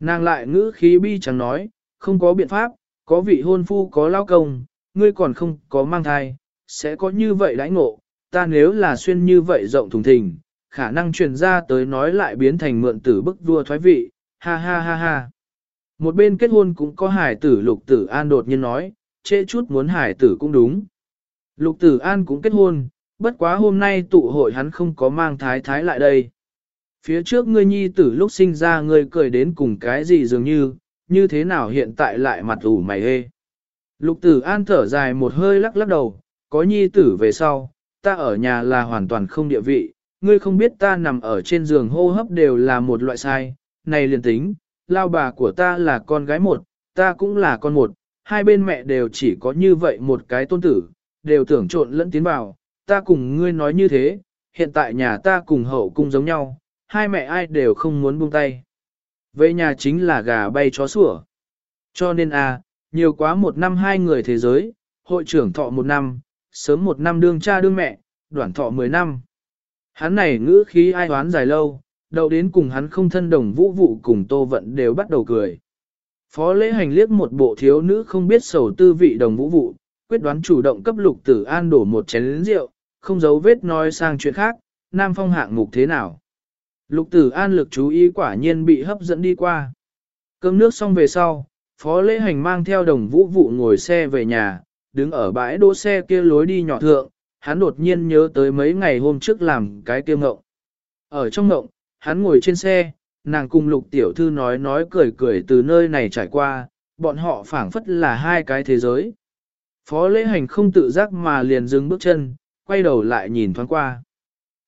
Nàng lại ngữ khí bi chẳng nói, không có biện pháp, có vị hôn phu có lao công, ngươi còn không có mang thai, sẽ có như vậy đãi ngộ, ta nếu là xuyên như vậy rộng thùng thình, khả năng truyền ra tới nói lại biến thành mượn tử bức vua thoái vị, ha ha ha ha. Một bên kết hôn cũng có hải tử lục tử an đột nhiên nói, chê chút muốn hải tử cũng đúng. Lục tử an cũng kết hôn, bất quá hôm nay tụ hội hắn không có mang thái thái lại đây. Phía trước ngươi nhi tử lúc sinh ra ngươi cười đến cùng cái gì dường như, như thế nào hiện tại lại mặt ủ mày hê. Lục tử an thở dài một hơi lắc lắc đầu, có nhi tử về sau, ta ở nhà là hoàn toàn không địa vị, ngươi không biết ta nằm ở trên giường hô hấp đều là một loại sai, này liền tính, lao bà của ta là con gái một, ta cũng là con một, hai bên mẹ đều chỉ có như vậy một cái tôn tử, đều tưởng trộn lẫn tiến vào, ta cùng ngươi nói như thế, hiện tại nhà ta cùng hậu cung giống nhau, hai mẹ ai đều không muốn buông tay. Vậy nhà chính là gà bay chó sủa. Cho nên a, à, nhiều quá một năm hai người thế giới, hội trưởng thọ một năm, sớm một năm đương cha đương mẹ, đoạn thọ mười năm. Hắn này ngữ khí ai hoán dài lâu, đầu đến cùng hắn không thân đồng vũ vụ cùng tô vận đều bắt đầu cười. Phó lễ hành liếc một bộ thiếu nữ không biết sầu tư vị đồng vũ vụ, quyết đoán chủ động cấp lục tử an đổ một chén rượu, không giấu vết nói sang chuyện khác, nam phong hạng mục thế nào. Lục tử an lực chú ý quả nhiên bị hấp dẫn đi qua. Cơm nước xong về sau, phó lễ hành mang theo đồng vũ vụ ngồi xe về nhà, đứng ở bãi đỗ xe kia lối đi nhỏ thượng, hắn đột nhiên nhớ tới mấy ngày hôm trước làm cái kia ngộng. Ở trong ngộng, hắn ngồi trên xe, nàng cùng lục tiểu thư nói nói cười cười từ nơi này trải qua, bọn họ phảng phất là hai cái thế giới. Phó lễ hành không tự giác mà liền dừng bước chân, quay đầu lại nhìn thoáng qua.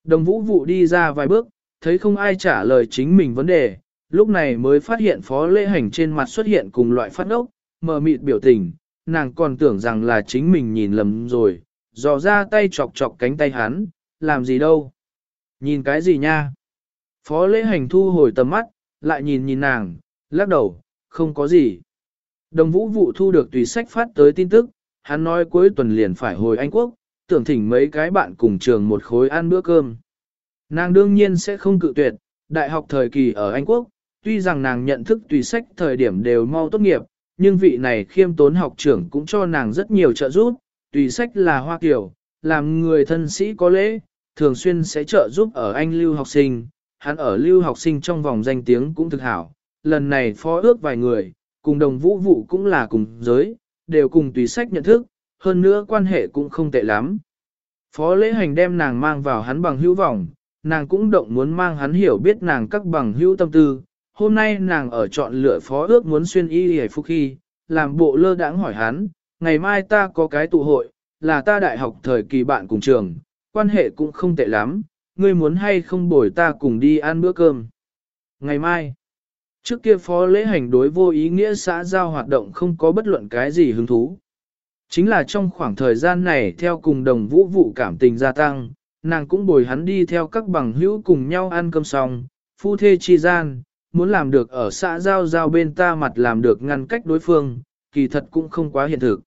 Đồng vũ vụ đi ra vài bước, thấy không ai trả lời chính mình vấn đề, lúc này mới phát hiện phó lễ hành trên mặt xuất hiện cùng loại phát ốc, mờ mịt biểu tình, nàng còn tưởng rằng là chính mình nhìn lầm rồi, dò ra tay chọc chọc cánh tay hắn, làm gì đâu. Nhìn cái gì nha? Phó lễ hành thu hồi tầm mắt, lại nhìn nhìn nàng, lắc đầu, không có gì. Đồng vũ vụ thu được tùy sách phát tới tin tức, hắn nói cuối tuần liền phải hồi Anh Quốc, tưởng thỉnh mấy cái bạn cùng trường một khối ăn bữa cơm. Nàng đương nhiên sẽ không cự tuyệt, đại học thời kỳ ở Anh Quốc, tuy rằng nàng nhận thức tùy sách thời điểm đều mau tốt nghiệp, nhưng vị này khiêm tốn học trưởng cũng cho nàng rất nhiều trợ giúp, tùy sách là hoa kiểu, làm người thân sĩ có lễ, thường xuyên sẽ trợ giúp ở Anh lưu học sinh, hắn ở lưu học sinh trong vòng danh tiếng cũng thực hảo, lần này phó ước vài người, cùng đồng vũ vụ cũng là cùng giới, đều cùng tùy sách nhận thức, hơn nữa quan hệ cũng không tệ lắm. Phó lễ hành đem nàng mang vào hắn bằng hữu vọng, nàng cũng động muốn mang hắn hiểu biết nàng các bằng hữu tâm tư. Hôm nay nàng ở chọn lựa phó ước muốn xuyên y hề phúc khi, làm bộ lơ đãng hỏi hắn, ngày mai ta có cái tụ hội, là ta đại học thời kỳ bạn cùng trường, quan hệ cũng không tệ lắm, ngươi muốn hay không bồi ta cùng đi ăn bữa cơm. Ngày mai, trước kia phó lễ hành đối vô ý nghĩa xã giao hoạt động không có bất luận cái gì hứng thú. Chính là trong khoảng thời gian này theo cùng đồng vũ vụ cảm tình gia tăng, nàng cũng bồi hắn đi theo các bằng hữu cùng nhau ăn cơm xong, phu thê chi gian, muốn làm được ở xã giao giao bên ta mặt làm được ngăn cách đối phương, kỳ thật cũng không quá hiện thực.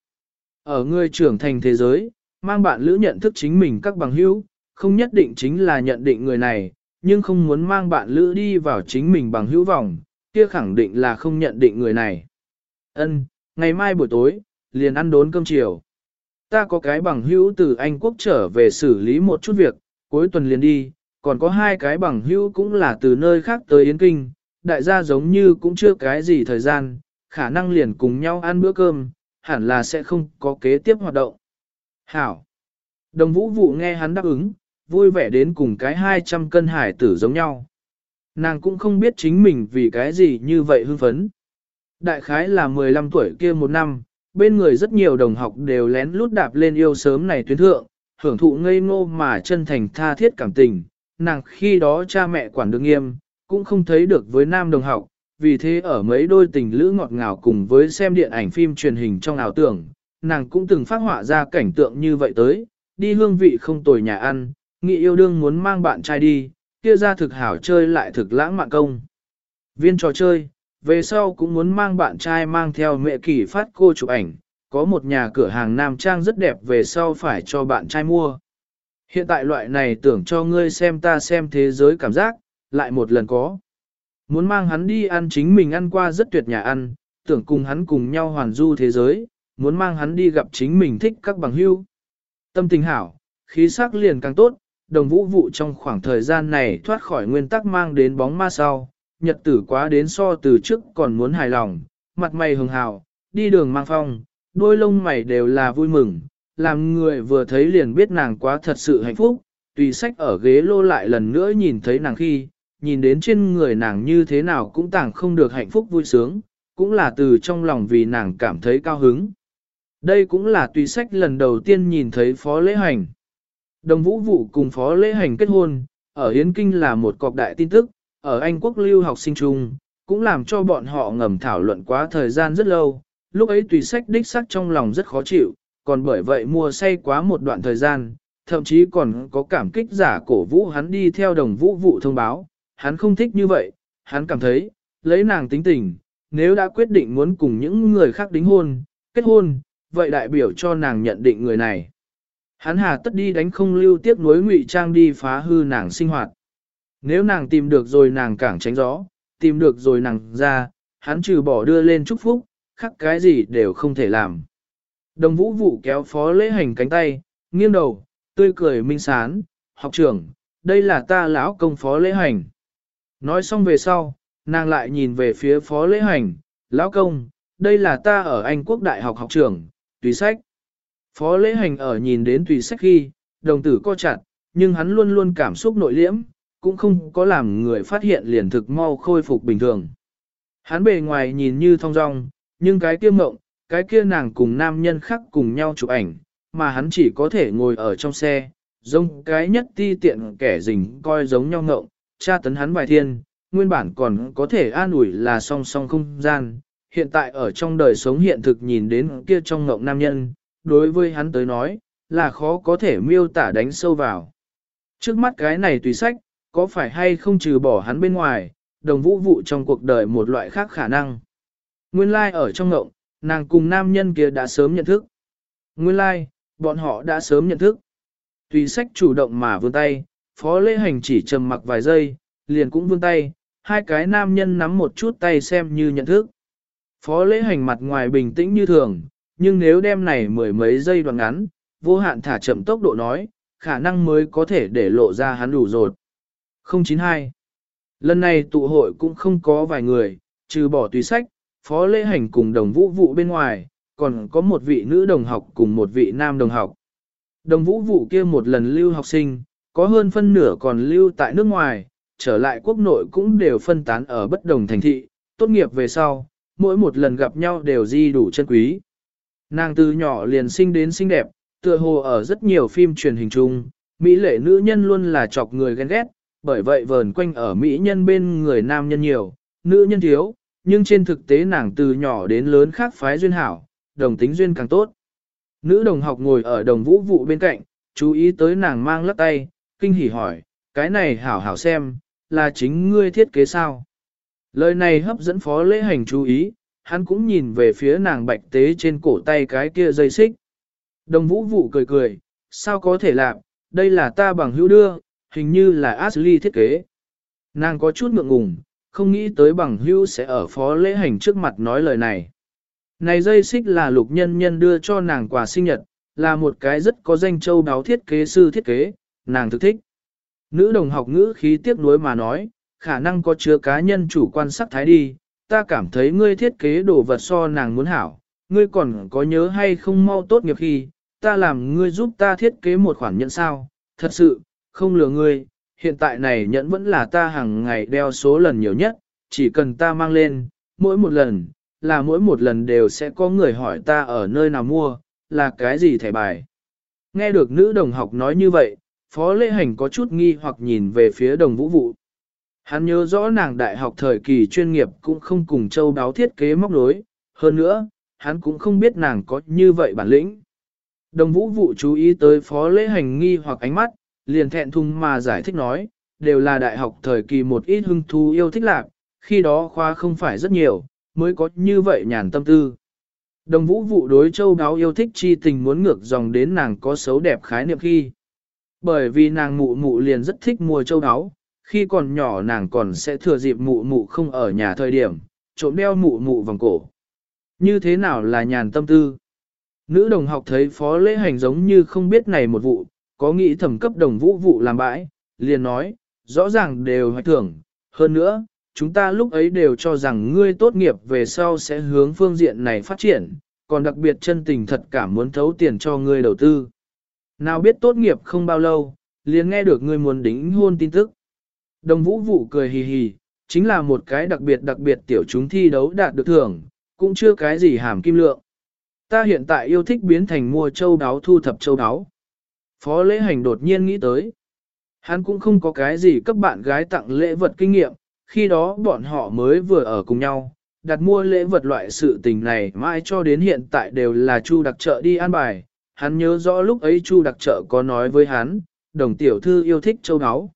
Ở người trưởng thành thế giới, mang bạn lữ nhận thức chính mình các bằng hữu, không nhất định chính là nhận định người này, nhưng không muốn mang bạn lữ đi vào chính mình bằng hữu vòng kia khẳng định là không nhận định người này. Ân, ngày mai buổi tối, liền ăn đốn cơm chiều. Ta có cái bằng hữu từ Anh Quốc trở về xử lý một chút việc, cuối tuần liền đi, còn có hai cái bằng hữu cũng là từ nơi khác tới Yến Kinh, đại gia giống như cũng chưa cái gì thời gian, khả năng liền cùng nhau ăn bữa cơm, hẳn là sẽ không có kế tiếp hoạt động. Hảo. Đồng vũ vụ nghe hắn đáp ứng, vui vẻ đến cùng cái 200 cân hải tử giống nhau. Nàng cũng không biết chính mình vì cái gì như vậy hưng phấn. Đại khái là 15 tuổi kia một năm, bên người rất nhiều đồng học đều lén lút đạp lên yêu sớm này tuyến thượng, hưởng thụ ngây ngô mà chân thành tha thiết cảm tình. Nàng khi đó cha mẹ quản được nghiêm, cũng không thấy được với nam đồng học, vì thế ở mấy đôi tình lữ ngọt ngào cùng với xem điện ảnh phim truyền hình trong ảo tưởng, nàng cũng từng phát họa ra cảnh tượng như vậy tới, đi hương vị không tồi nhà ăn, nghị yêu đương muốn mang bạn trai đi, kia ra thực hảo chơi lại thực lãng mạn công. Viên trò chơi, về sau cũng muốn mang bạn trai mang theo mẹ kỳ phát cô chụp ảnh, có một nhà cửa hàng nam trang rất đẹp về sau phải cho bạn trai mua. Hiện tại loại này tưởng cho ngươi xem ta xem thế giới cảm giác, lại một lần có. Muốn mang hắn đi ăn chính mình ăn qua rất tuyệt nhà ăn, tưởng cùng hắn cùng nhau hoàn du thế giới, muốn mang hắn đi gặp chính mình thích các bằng hữu. Tâm tình hảo, khí sắc liền càng tốt, đồng vũ vụ trong khoảng thời gian này thoát khỏi nguyên tắc mang đến bóng ma sau, nhật tử quá đến so từ trước còn muốn hài lòng, mặt mày hường hào, đi đường mang phong, đôi lông mày đều là vui mừng, làm người vừa thấy liền biết nàng quá thật sự hạnh phúc, tùy sách ở ghế lô lại lần nữa nhìn thấy nàng khi, nhìn đến trên người nàng như thế nào cũng tàng không được hạnh phúc vui sướng, cũng là từ trong lòng vì nàng cảm thấy cao hứng. Đây cũng là tùy sách lần đầu tiên nhìn thấy Phó Lễ Hành. Đồng vũ vụ cùng Phó Lễ Hành kết hôn, ở Hiến Kinh là một cọc đại tin tức, ở Anh quốc lưu học sinh chung, cũng làm cho bọn họ ngầm thảo luận quá thời gian rất lâu, lúc ấy tùy sách đích sắc trong lòng rất khó chịu, còn bởi vậy mua say quá một đoạn thời gian, thậm chí còn có cảm kích giả cổ vũ hắn đi theo đồng vũ vụ thông báo, hắn không thích như vậy, hắn cảm thấy, lấy nàng tính tình, nếu đã quyết định muốn cùng những người khác đính hôn, kết hôn, vậy đại biểu cho nàng nhận định người này. Hắn hà tất đi đánh không lưu tiếc nuối ngụy trang đi phá hư nàng sinh hoạt. Nếu nàng tìm được rồi nàng cảng tránh gió, tìm được rồi nàng ra, hắn trừ bỏ đưa lên chúc phúc, khắc cái gì đều không thể làm. Đồng vũ vụ kéo phó lễ hành cánh tay, nghiêng đầu, tươi cười minh sán, học trưởng, đây là ta lão công phó lễ hành. Nói xong về sau, nàng lại nhìn về phía phó lễ hành, lão công, đây là ta ở Anh quốc đại học học trưởng, tùy sách. Phó lễ hành ở nhìn đến tùy sách khi, đồng tử co chặt, nhưng hắn luôn luôn cảm xúc nội liễm, cũng không có làm người phát hiện liền thực mau khôi phục bình thường. Hắn bề ngoài nhìn như thong dong, nhưng cái kia mộng, cái kia nàng cùng nam nhân khác cùng nhau chụp ảnh, mà hắn chỉ có thể ngồi ở trong xe, giống cái nhất ti tiện kẻ rình coi giống nhau ngộng, tra tấn hắn vài thiên, nguyên bản còn có thể an ủi là song song không gian, hiện tại ở trong đời sống hiện thực nhìn đến kia trong ngộng nam nhân, đối với hắn tới nói, là khó có thể miêu tả đánh sâu vào. Trước mắt cái này tùy sách, có phải hay không trừ bỏ hắn bên ngoài, đồng vũ vụ trong cuộc đời một loại khác khả năng. Nguyên lai like ở trong ngộng, nàng cùng nam nhân kia đã sớm nhận thức. Nguyên lai, like, bọn họ đã sớm nhận thức. Tùy sách chủ động mà vươn tay, phó lễ hành chỉ trầm mặc vài giây, liền cũng vươn tay, hai cái nam nhân nắm một chút tay xem như nhận thức. Phó lễ hành mặt ngoài bình tĩnh như thường, nhưng nếu đem này mười mấy giây đoạn ngắn, vô hạn thả chậm tốc độ nói, khả năng mới có thể để lộ ra hắn đủ rột. 092. Lần này tụ hội cũng không có vài người, trừ bỏ tùy sách, phó lễ hành cùng đồng vũ vụ bên ngoài, còn có một vị nữ đồng học cùng một vị nam đồng học. Đồng vũ vụ kia một lần lưu học sinh, có hơn phân nửa còn lưu tại nước ngoài, trở lại quốc nội cũng đều phân tán ở bất đồng thành thị, tốt nghiệp về sau, mỗi một lần gặp nhau đều di đủ chân quý. Nàng từ nhỏ liền sinh đến xinh đẹp, tựa hồ ở rất nhiều phim truyền hình chung, Mỹ lệ nữ nhân luôn là chọc người ghen ghét, bởi vậy vờn quanh ở Mỹ nhân bên người nam nhân nhiều, nữ nhân thiếu, nhưng trên thực tế nàng từ nhỏ đến lớn khác phái duyên hảo, đồng tính duyên càng tốt. Nữ đồng học ngồi ở đồng vũ vụ bên cạnh, chú ý tới nàng mang lắc tay, kinh hỉ hỏi, cái này hảo hảo xem, là chính ngươi thiết kế sao? Lời này hấp dẫn phó lễ hành chú ý, hắn cũng nhìn về phía nàng bạch tế trên cổ tay cái kia dây xích. Đồng vũ vụ cười cười, sao có thể làm, đây là ta bằng hữu đưa, hình như là Ashley thiết kế. Nàng có chút ngượng ngùng, không nghĩ tới bằng hữu sẽ ở phó lễ hành trước mặt nói lời này. Này dây xích là lục nhân nhân đưa cho nàng quà sinh nhật, là một cái rất có danh châu đáo thiết kế sư thiết kế, nàng thực thích. Nữ đồng học ngữ khí tiếc nuối mà nói, khả năng có chứa cá nhân chủ quan sắc thái đi, ta cảm thấy ngươi thiết kế đồ vật so nàng muốn hảo, ngươi còn có nhớ hay không mau tốt nghiệp khi, ta làm ngươi giúp ta thiết kế một khoản nhẫn sao, thật sự, không lừa ngươi, hiện tại này nhẫn vẫn là ta hàng ngày đeo số lần nhiều nhất, chỉ cần ta mang lên, mỗi một lần, là mỗi một lần đều sẽ có người hỏi ta ở nơi nào mua, là cái gì thẻ bài. Nghe được nữ đồng học nói như vậy, Phó Lễ Hành có chút nghi hoặc nhìn về phía đồng vũ vụ. Hắn nhớ rõ nàng đại học thời kỳ chuyên nghiệp cũng không cùng châu đáo thiết kế móc nối, hơn nữa, hắn cũng không biết nàng có như vậy bản lĩnh. Đồng vũ vụ chú ý tới phó lễ hành nghi hoặc ánh mắt, liền thẹn thùng mà giải thích nói, đều là đại học thời kỳ một ít hưng thú yêu thích lạc, khi đó khoa không phải rất nhiều, mới có như vậy nhàn tâm tư. Đồng vũ vụ đối châu đáo yêu thích chi tình muốn ngược dòng đến nàng có xấu đẹp khái niệm khi. Bởi vì nàng mụ mụ liền rất thích mua châu đáo, khi còn nhỏ nàng còn sẽ thừa dịp mụ mụ không ở nhà thời điểm, trộm đeo mụ mụ vòng cổ. Như thế nào là nhàn tâm tư? Nữ đồng học thấy phó lễ hành giống như không biết này một vụ, có nghĩ thẩm cấp đồng vũ vụ làm bãi, liền nói, rõ ràng đều hoạch thưởng. Hơn nữa, chúng ta lúc ấy đều cho rằng ngươi tốt nghiệp về sau sẽ hướng phương diện này phát triển, còn đặc biệt chân tình thật cảm muốn thấu tiền cho ngươi đầu tư. Nào biết tốt nghiệp không bao lâu, liền nghe được ngươi muốn đính hôn tin tức. Đồng vũ vụ cười hì hì, chính là một cái đặc biệt đặc biệt tiểu chúng thi đấu đạt được thưởng, cũng chưa cái gì hàm kim lượng. Ta hiện tại yêu thích biến thành mua châu đáo thu thập châu đáo. Phó lễ hành đột nhiên nghĩ tới. Hắn cũng không có cái gì cấp bạn gái tặng lễ vật kinh nghiệm, khi đó bọn họ mới vừa ở cùng nhau, đặt mua lễ vật loại sự tình này mãi cho đến hiện tại đều là Chu đặc trợ đi an bài. Hắn nhớ rõ lúc ấy Chu đặc trợ có nói với hắn, đồng tiểu thư yêu thích châu áo.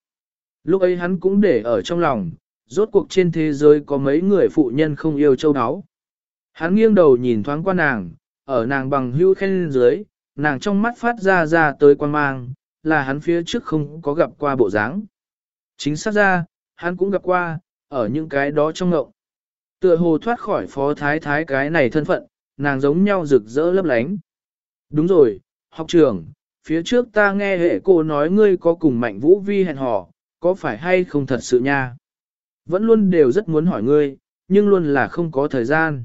Lúc ấy hắn cũng để ở trong lòng, rốt cuộc trên thế giới có mấy người phụ nhân không yêu châu áo. Hắn nghiêng đầu nhìn thoáng qua nàng, ở nàng bằng hưu khen dưới, nàng trong mắt phát ra ra tới quan mang, là hắn phía trước không có gặp qua bộ dáng. Chính xác ra, hắn cũng gặp qua, ở những cái đó trong ngậu. Tựa hồ thoát khỏi phó thái thái cái này thân phận, nàng giống nhau rực rỡ lấp lánh. Đúng rồi, học trưởng, phía trước ta nghe hệ cô nói ngươi có cùng mạnh vũ vi hẹn hò, có phải hay không thật sự nha? Vẫn luôn đều rất muốn hỏi ngươi, nhưng luôn là không có thời gian.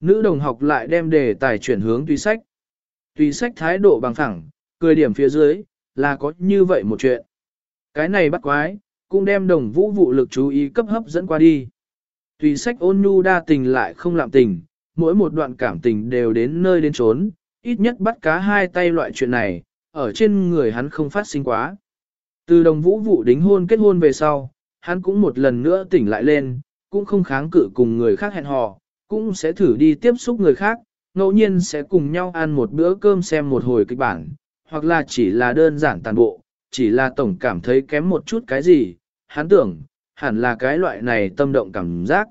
Nữ đồng học lại đem đề tài chuyển hướng tùy sách. Tùy sách thái độ bằng thẳng, cười điểm phía dưới, là có như vậy một chuyện. Cái này bắt quái, cũng đem đồng vũ vụ lực chú ý cấp hấp dẫn qua đi. Tùy sách ôn nhu đa tình lại không lạm tình, mỗi một đoạn cảm tình đều đến nơi đến trốn, ít nhất bắt cá hai tay loại chuyện này, ở trên người hắn không phát sinh quá. Từ đồng vũ vụ đính hôn kết hôn về sau, hắn cũng một lần nữa tỉnh lại lên, cũng không kháng cự cùng người khác hẹn hò, cũng sẽ thử đi tiếp xúc người khác, ngẫu nhiên sẽ cùng nhau ăn một bữa cơm xem một hồi kịch bản, hoặc là chỉ là đơn giản tàn bộ, chỉ là tổng cảm thấy kém một chút cái gì, hắn tưởng, hẳn là cái loại này tâm động cảm giác.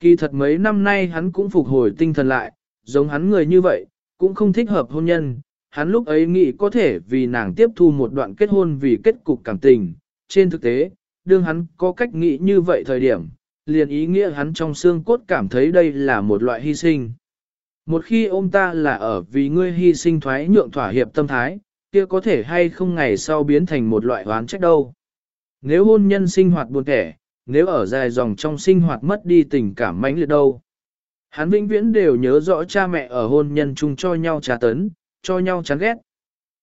Kỳ thật mấy năm nay hắn cũng phục hồi tinh thần lại, giống hắn người như vậy, cũng không thích hợp hôn nhân, hắn lúc ấy nghĩ có thể vì nàng tiếp thu một đoạn kết hôn vì kết cục cảm tình. Trên thực tế, đương hắn có cách nghĩ như vậy thời điểm, liền ý nghĩa hắn trong xương cốt cảm thấy đây là một loại hy sinh. Một khi ôm ta là ở vì ngươi hy sinh thoái nhượng thỏa hiệp tâm thái, kia có thể hay không ngày sau biến thành một loại oán trách đâu. Nếu hôn nhân sinh hoạt buồn kẻ, nếu ở dài dòng trong sinh hoạt mất đi tình cảm mãnh liệt đâu. Hắn vĩnh viễn đều nhớ rõ cha mẹ ở hôn nhân chung cho nhau trà tấn, cho nhau chán ghét.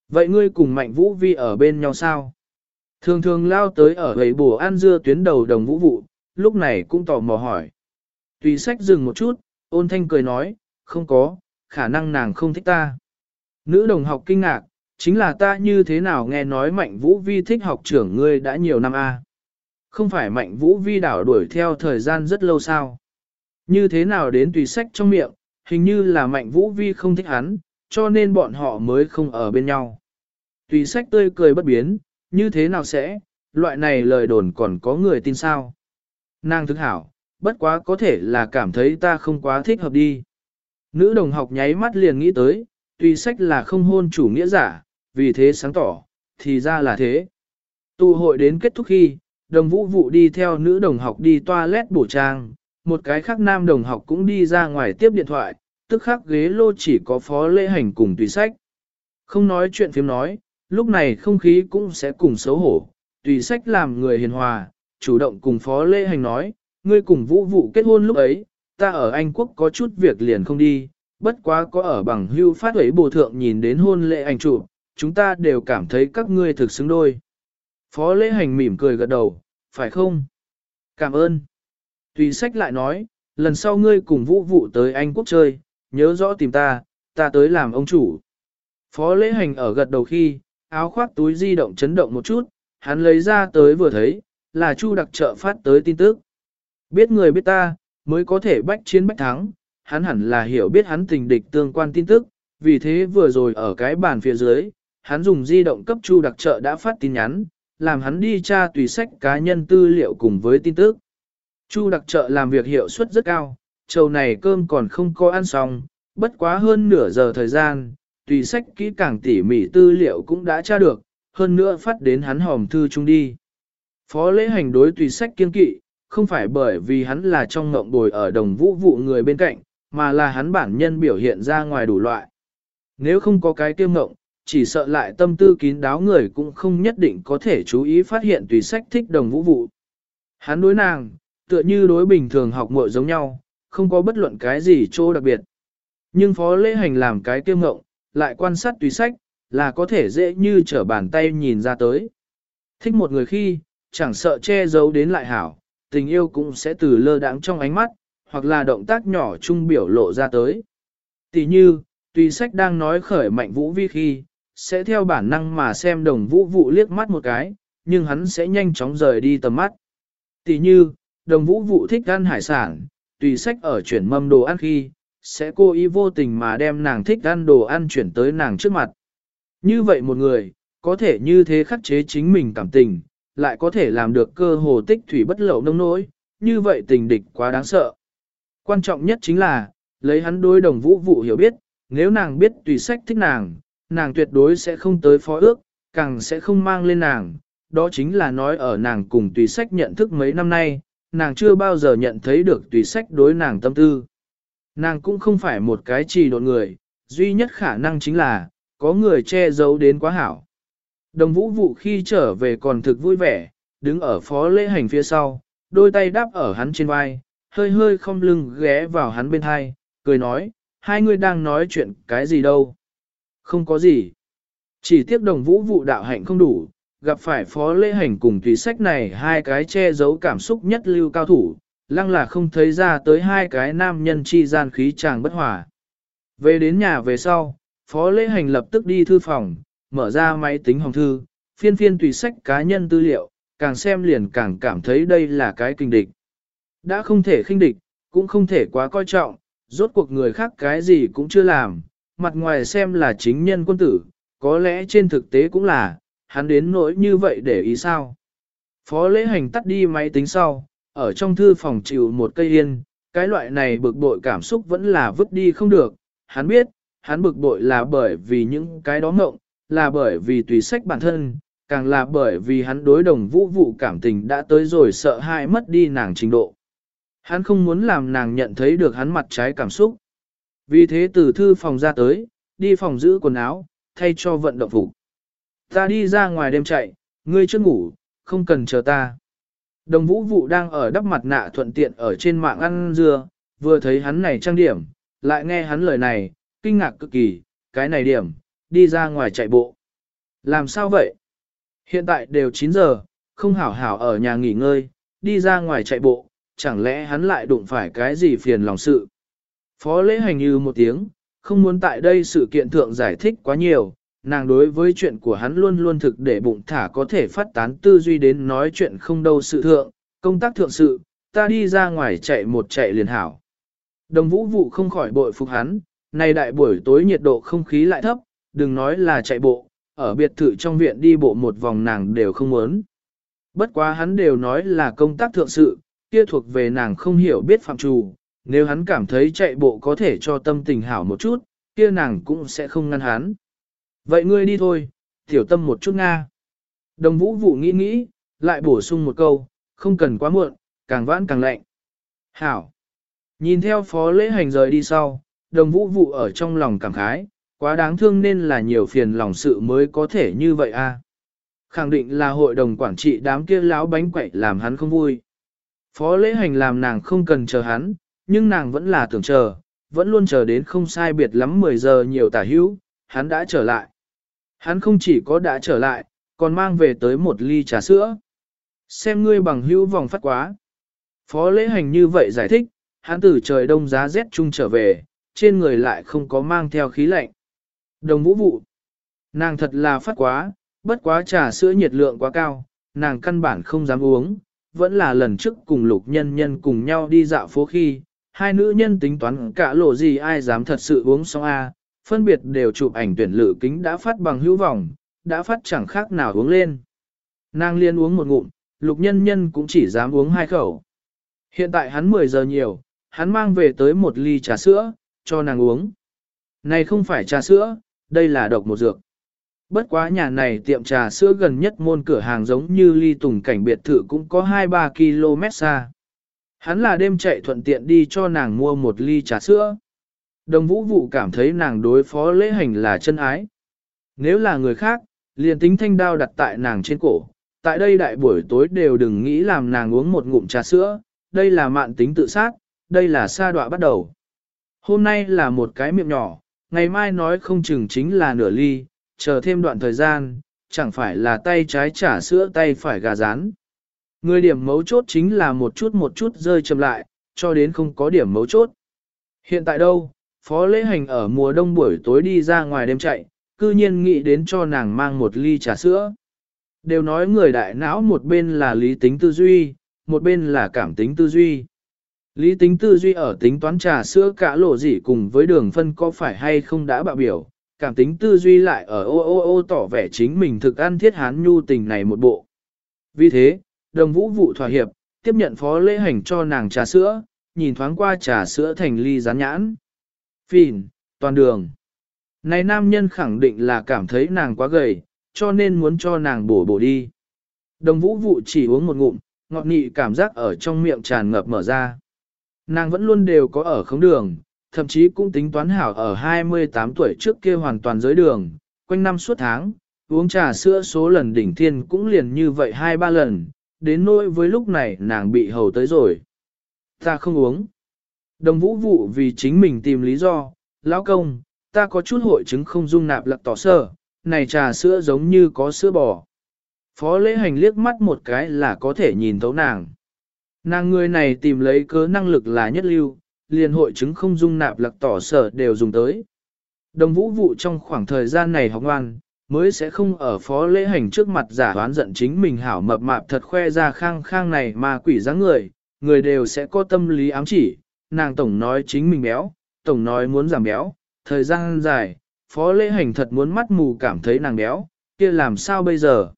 Vậy ngươi cùng Mạnh Vũ Vi ở bên nhau sao? Thường thường lao tới ở gầy bùa ăn dưa tuyến đầu đồng vũ vụ, lúc này cũng tò mò hỏi. Tùy sách dừng một chút, ôn thanh cười nói, không có, khả năng nàng không thích ta. Nữ đồng học kinh ngạc, chính là ta như thế nào nghe nói Mạnh Vũ Vi thích học trưởng ngươi đã nhiều năm a? Không phải Mạnh Vũ Vi đảo đuổi theo thời gian rất lâu sao? Như thế nào đến tùy sách trong miệng, hình như là Mạnh Vũ Vi không thích hắn, cho nên bọn họ mới không ở bên nhau. Tùy sách tươi cười bất biến, như thế nào sẽ, loại này lời đồn còn có người tin sao? Nàng thức hảo, bất quá có thể là cảm thấy ta không quá thích hợp đi. Nữ đồng học nháy mắt liền nghĩ tới, tùy sách là không hôn chủ nghĩa giả, vì thế sáng tỏ, thì ra là thế. Tụ hội đến kết thúc khi, đồng vũ vụ đi theo nữ đồng học đi toilet bổ trang, một cái khác nam đồng học cũng đi ra ngoài tiếp điện thoại, tức khắc ghế lô chỉ có phó lễ hành cùng tùy sách. Không nói chuyện phiếm nói, lúc này không khí cũng sẽ cùng xấu hổ, tùy sách làm người hiền hòa, chủ động cùng phó lễ hành nói, ngươi cùng vũ vụ kết hôn lúc ấy, ta ở Anh Quốc có chút việc liền không đi, bất quá có ở bằng hưu phát ấy bồ thượng nhìn đến hôn lễ ảnh trụ, chúng ta đều cảm thấy các ngươi thực xứng đôi. Phó lễ hành mỉm cười gật đầu, phải không? Cảm ơn. Tùy sách lại nói, lần sau ngươi cùng vũ vụ tới Anh Quốc chơi, nhớ rõ tìm ta, ta tới làm ông chủ. Phó lễ hành ở gật đầu khi, áo khoác túi di động chấn động một chút, hắn lấy ra tới vừa thấy, là Chu đặc trợ phát tới tin tức. Biết người biết ta, mới có thể bách chiến bách thắng, hắn hẳn là hiểu biết hắn tình địch tương quan tin tức, vì thế vừa rồi ở cái bàn phía dưới, hắn dùng di động cấp Chu đặc trợ đã phát tin nhắn, làm hắn đi tra tùy sách cá nhân tư liệu cùng với tin tức. Chu đặc trợ làm việc hiệu suất rất cao, trầu này cơm còn không có ăn xong, bất quá hơn nửa giờ thời gian, tùy sách kỹ càng tỉ mỉ tư liệu cũng đã tra được, hơn nữa phát đến hắn hòm thư chung đi. Phó lễ hành đối tùy sách kiên kỵ, không phải bởi vì hắn là trong ngộng bồi ở đồng vũ vụ người bên cạnh, mà là hắn bản nhân biểu hiện ra ngoài đủ loại. Nếu không có cái kiêm ngộng, chỉ sợ lại tâm tư kín đáo người cũng không nhất định có thể chú ý phát hiện tùy sách thích đồng vũ vụ. Hắn đối nàng, tựa như đối bình thường học muội giống nhau, không có bất luận cái gì chỗ đặc biệt. Nhưng phó lễ hành làm cái kiêm ngộng, lại quan sát tùy sách, là có thể dễ như trở bàn tay nhìn ra tới. Thích một người khi, chẳng sợ che giấu đến lại hảo, tình yêu cũng sẽ từ lơ đãng trong ánh mắt, hoặc là động tác nhỏ trung biểu lộ ra tới. Tỷ như, tùy sách đang nói khởi mạnh vũ vi khi, sẽ theo bản năng mà xem đồng vũ vụ liếc mắt một cái, nhưng hắn sẽ nhanh chóng rời đi tầm mắt. Tỷ như, đồng vũ vụ thích ăn hải sản, tùy sách ở chuyển mâm đồ ăn khi, sẽ cố ý vô tình mà đem nàng thích ăn đồ ăn chuyển tới nàng trước mặt. Như vậy một người, có thể như thế khắc chế chính mình cảm tình, lại có thể làm được cơ hồ tích thủy bất lậu nông nỗi, như vậy tình địch quá đáng sợ. Quan trọng nhất chính là, lấy hắn đối đồng vũ vụ hiểu biết, nếu nàng biết tùy sách thích nàng, nàng tuyệt đối sẽ không tới phó ước, càng sẽ không mang lên nàng. Đó chính là nói ở nàng cùng tùy sách nhận thức mấy năm nay, nàng chưa bao giờ nhận thấy được tùy sách đối nàng tâm tư. Nàng cũng không phải một cái trì độn người, duy nhất khả năng chính là, có người che giấu đến quá hảo. Đồng vũ vụ khi trở về còn thực vui vẻ, đứng ở phó lễ hành phía sau, đôi tay đáp ở hắn trên vai, hơi hơi không lưng ghé vào hắn bên hai, cười nói, hai người đang nói chuyện cái gì đâu. Không có gì. Chỉ tiếc đồng vũ vụ đạo hạnh không đủ, gặp phải phó lễ hành cùng tùy sách này hai cái che giấu cảm xúc nhất lưu cao thủ, lăng là không thấy ra tới hai cái nam nhân chi gian khí chàng bất hòa. Về đến nhà về sau, phó lễ hành lập tức đi thư phòng, mở ra máy tính hồng thư, phiên phiên tùy sách cá nhân tư liệu, càng xem liền càng cảm thấy đây là cái kinh địch. Đã không thể khinh địch, cũng không thể quá coi trọng, rốt cuộc người khác cái gì cũng chưa làm, mặt ngoài xem là chính nhân quân tử, có lẽ trên thực tế cũng là, hắn đến nỗi như vậy để ý sao. Phó lễ hành tắt đi máy tính sau, ở trong thư phòng chịu một cây yên, cái loại này bực bội cảm xúc vẫn là vứt đi không được, hắn biết, hắn bực bội là bởi vì những cái đó ngộng, là bởi vì tùy sách bản thân, càng là bởi vì hắn đối đồng vũ vụ cảm tình đã tới rồi sợ hãi mất đi nàng trình độ. Hắn không muốn làm nàng nhận thấy được hắn mặt trái cảm xúc. Vì thế từ thư phòng ra tới, đi phòng giữ quần áo, thay cho vận động phục. Ta đi ra ngoài đêm chạy, ngươi chưa ngủ, không cần chờ ta. Đồng vũ vụ đang ở đắp mặt nạ thuận tiện ở trên mạng ăn dưa, vừa thấy hắn này trang điểm, lại nghe hắn lời này, kinh ngạc cực kỳ, cái này điểm, đi ra ngoài chạy bộ. Làm sao vậy? Hiện tại đều 9 giờ, không hảo hảo ở nhà nghỉ ngơi, đi ra ngoài chạy bộ, chẳng lẽ hắn lại đụng phải cái gì phiền lòng sự? Phó lễ hành như một tiếng, không muốn tại đây sự kiện thượng giải thích quá nhiều, nàng đối với chuyện của hắn luôn luôn thực để bụng thả có thể phát tán tư duy đến nói chuyện không đâu sự thượng, công tác thượng sự, ta đi ra ngoài chạy một chạy liền hảo. Đồng vũ vụ không khỏi bội phục hắn, nay đại buổi tối nhiệt độ không khí lại thấp, đừng nói là chạy bộ, ở biệt thự trong viện đi bộ một vòng nàng đều không muốn. Bất quá hắn đều nói là công tác thượng sự, kia thuộc về nàng không hiểu biết phạm trù, nếu hắn cảm thấy chạy bộ có thể cho tâm tình hảo một chút, kia nàng cũng sẽ không ngăn hắn. Vậy ngươi đi thôi, tiểu tâm một chút Nga. Đồng vũ vụ nghĩ nghĩ, lại bổ sung một câu, không cần quá muộn, càng vãn càng lạnh. Hảo. Nhìn theo phó lễ hành rời đi sau, đồng vũ vụ ở trong lòng cảm khái, quá đáng thương nên là nhiều phiền lòng sự mới có thể như vậy a. Khẳng định là hội đồng quản trị đám kia láo bánh quậy làm hắn không vui. Phó lễ hành làm nàng không cần chờ hắn, nhưng nàng vẫn là tưởng chờ, vẫn luôn chờ đến không sai biệt lắm 10 giờ nhiều tả hữu, hắn đã trở lại. Hắn không chỉ có đã trở lại, còn mang về tới một ly trà sữa. Xem ngươi bằng hữu vòng phát quá. Phó lễ hành như vậy giải thích, hắn từ trời đông giá rét chung trở về, trên người lại không có mang theo khí lạnh. Đồng vũ vụ. Nàng thật là phát quá, bất quá trà sữa nhiệt lượng quá cao, nàng căn bản không dám uống, vẫn là lần trước cùng lục nhân nhân cùng nhau đi dạo phố khi, hai nữ nhân tính toán cả lộ gì ai dám thật sự uống xong a phân biệt đều chụp ảnh tuyển lự kính đã phát bằng hữu vọng, đã phát chẳng khác nào uống lên. Nàng liên uống một ngụm, lục nhân nhân cũng chỉ dám uống hai khẩu. Hiện tại hắn 10 giờ nhiều, hắn mang về tới một ly trà sữa, cho nàng uống. Này không phải trà sữa, đây là độc một dược. Bất quá nhà này tiệm trà sữa gần nhất môn cửa hàng giống như ly tùng cảnh biệt thự cũng có 2-3 km xa. Hắn là đêm chạy thuận tiện đi cho nàng mua một ly trà sữa. Đồng vũ vụ cảm thấy nàng đối phó lễ hành là chân ái. Nếu là người khác, liền tính thanh đao đặt tại nàng trên cổ. Tại đây đại buổi tối đều đừng nghĩ làm nàng uống một ngụm trà sữa, đây là mạn tính tự sát, đây là sa đọa bắt đầu. Hôm nay là một cái miệng nhỏ, ngày mai nói không chừng chính là nửa ly, chờ thêm đoạn thời gian, chẳng phải là tay trái trả sữa tay phải gà rán. Người điểm mấu chốt chính là một chút một chút rơi chậm lại, cho đến không có điểm mấu chốt. Hiện tại đâu, Phó Lễ Hành ở mùa đông buổi tối đi ra ngoài đêm chạy, cư nhiên nghĩ đến cho nàng mang một ly trà sữa. Đều nói người đại não một bên là lý tính tư duy, một bên là cảm tính tư duy. Lý tính tư duy ở tính toán trà sữa cả lộ gì cùng với đường phân có phải hay không đã bạo biểu, cảm tính tư duy lại ở ô ô ô tỏ vẻ chính mình thực ăn thiết hán nhu tình này một bộ. Vì thế, đồng vũ vụ thỏa hiệp, tiếp nhận phó lễ hành cho nàng trà sữa, nhìn thoáng qua trà sữa thành ly rán nhãn. Phìn, toàn đường. Này nam nhân khẳng định là cảm thấy nàng quá gầy, cho nên muốn cho nàng bổ bổ đi. Đồng vũ vụ chỉ uống một ngụm, ngọt nị cảm giác ở trong miệng tràn ngập mở ra. Nàng vẫn luôn đều có ở không đường, thậm chí cũng tính toán hảo ở 28 tuổi trước kia hoàn toàn giới đường, quanh năm suốt tháng, uống trà sữa số lần đỉnh thiên cũng liền như vậy hai ba lần, đến nỗi với lúc này nàng bị hầu tới rồi. Ta không uống. Đồng vũ vụ vì chính mình tìm lý do, lão công, ta có chút hội chứng không dung nạp lặc tỏ sơ, này trà sữa giống như có sữa bò. Phó lễ hành liếc mắt một cái là có thể nhìn thấu nàng. Nàng người này tìm lấy cớ năng lực là nhất lưu, liền hội chứng không dung nạp lặc tỏ sở đều dùng tới. Đồng vũ vụ trong khoảng thời gian này học ngoan, mới sẽ không ở phó lễ hành trước mặt giả đoán giận chính mình hảo mập mạp thật khoe ra khang khang này mà quỷ dáng người, người đều sẽ có tâm lý ám chỉ, nàng tổng nói chính mình béo, tổng nói muốn giảm béo, thời gian dài, phó lễ hành thật muốn mắt mù cảm thấy nàng béo, kia làm sao bây giờ?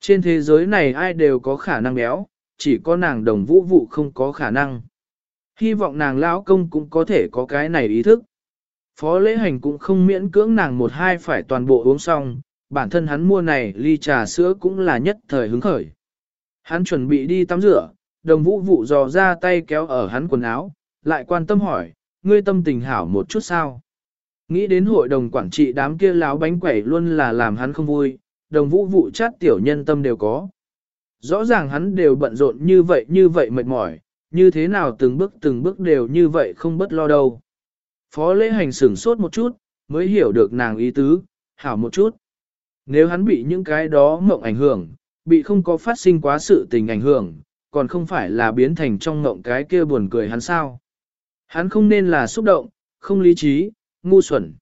Trên thế giới này ai đều có khả năng béo, chỉ có nàng đồng vũ vụ không có khả năng. Hy vọng nàng lão công cũng có thể có cái này ý thức. Phó lễ hành cũng không miễn cưỡng nàng một hai phải toàn bộ uống xong, bản thân hắn mua này ly trà sữa cũng là nhất thời hứng khởi. Hắn chuẩn bị đi tắm rửa, đồng vũ vụ dò ra tay kéo ở hắn quần áo, lại quan tâm hỏi, ngươi tâm tình hảo một chút sao? Nghĩ đến hội đồng quản trị đám kia láo bánh quẩy luôn là làm hắn không vui, đồng vũ vụ chát tiểu nhân tâm đều có. Rõ ràng hắn đều bận rộn như vậy như vậy mệt mỏi, như thế nào từng bước từng bước đều như vậy không bất lo đâu. Phó lễ hành sửng sốt một chút, mới hiểu được nàng ý tứ, hảo một chút. Nếu hắn bị những cái đó mộng ảnh hưởng, bị không có phát sinh quá sự tình ảnh hưởng, còn không phải là biến thành trong mộng cái kia buồn cười hắn sao. Hắn không nên là xúc động, không lý trí, ngu xuẩn.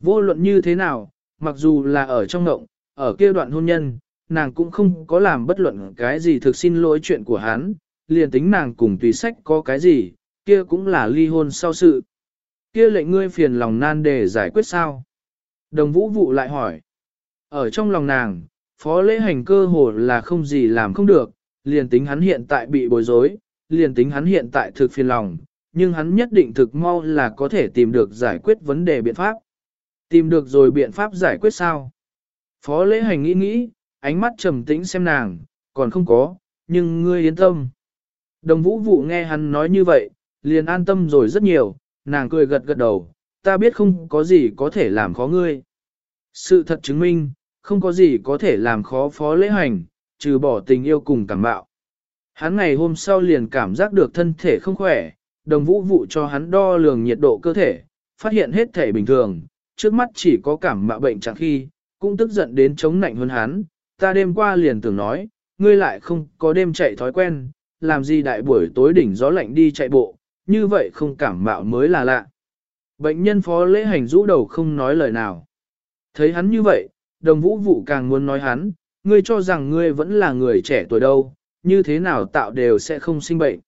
Vô luận như thế nào, mặc dù là ở trong ngộng, ở kia đoạn hôn nhân, nàng cũng không có làm bất luận cái gì thực xin lỗi chuyện của hắn, liền tính nàng cùng tùy sách có cái gì, kia cũng là ly hôn sau sự. Kia lệnh ngươi phiền lòng nan để giải quyết sao? Đồng vũ vụ lại hỏi. Ở trong lòng nàng, phó lễ hành cơ hồ là không gì làm không được, liền tính hắn hiện tại bị bối rối, liền tính hắn hiện tại thực phiền lòng, nhưng hắn nhất định thực mau là có thể tìm được giải quyết vấn đề biện pháp. Tìm được rồi biện pháp giải quyết sao? Phó lễ hành nghĩ nghĩ, ánh mắt trầm tĩnh xem nàng, còn không có, nhưng ngươi yên tâm. Đồng vũ vụ nghe hắn nói như vậy, liền an tâm rồi rất nhiều, nàng cười gật gật đầu, ta biết không có gì có thể làm khó ngươi. Sự thật chứng minh, không có gì có thể làm khó phó lễ hành, trừ bỏ tình yêu cùng cảm bạo. Hắn ngày hôm sau liền cảm giác được thân thể không khỏe, đồng vũ vụ cho hắn đo lường nhiệt độ cơ thể, phát hiện hết thể bình thường, trước mắt chỉ có cảm mạo bệnh chẳng khi, cũng tức giận đến chống nạnh hơn hắn, ta đêm qua liền tưởng nói, ngươi lại không có đêm chạy thói quen, làm gì đại buổi tối đỉnh gió lạnh đi chạy bộ, như vậy không cảm mạo mới là lạ. Bệnh nhân phó lễ hành rũ đầu không nói lời nào. Thấy hắn như vậy, đồng vũ vụ càng muốn nói hắn, ngươi cho rằng ngươi vẫn là người trẻ tuổi đâu, như thế nào tạo đều sẽ không sinh bệnh.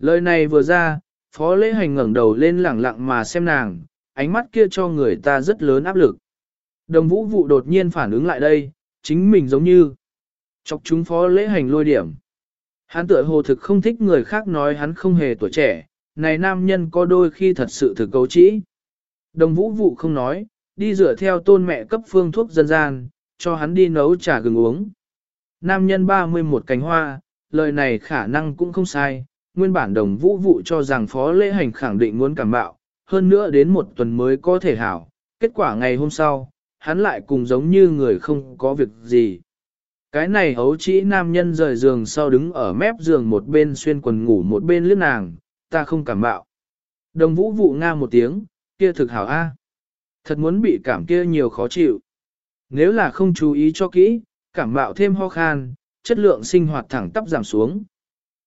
Lời này vừa ra, phó lễ hành ngẩng đầu lên lẳng lặng mà xem nàng, ánh mắt kia cho người ta rất lớn áp lực. Đồng vũ vụ đột nhiên phản ứng lại đây, chính mình giống như chọc chúng phó lễ hành lôi điểm. Hắn tựa hồ thực không thích người khác nói hắn không hề tuổi trẻ, này nam nhân có đôi khi thật sự thực cấu trĩ. Đồng vũ vụ không nói, đi rửa theo tôn mẹ cấp phương thuốc dân gian, cho hắn đi nấu trà gừng uống. Nam nhân 31 cánh hoa, lời này khả năng cũng không sai, nguyên bản đồng vũ vụ cho rằng phó lễ hành khẳng định muốn cảm bạo, hơn nữa đến một tuần mới có thể hảo, kết quả ngày hôm sau, hắn lại cùng giống như người không có việc gì. Cái này hấu chỉ nam nhân rời giường sau đứng ở mép giường một bên xuyên quần ngủ một bên lướt nàng, ta không cảm bạo. Đồng vũ vụ nga một tiếng, kia thực hảo a. Thật muốn bị cảm kia nhiều khó chịu. Nếu là không chú ý cho kỹ, cảm bạo thêm ho khan, chất lượng sinh hoạt thẳng tắp giảm xuống.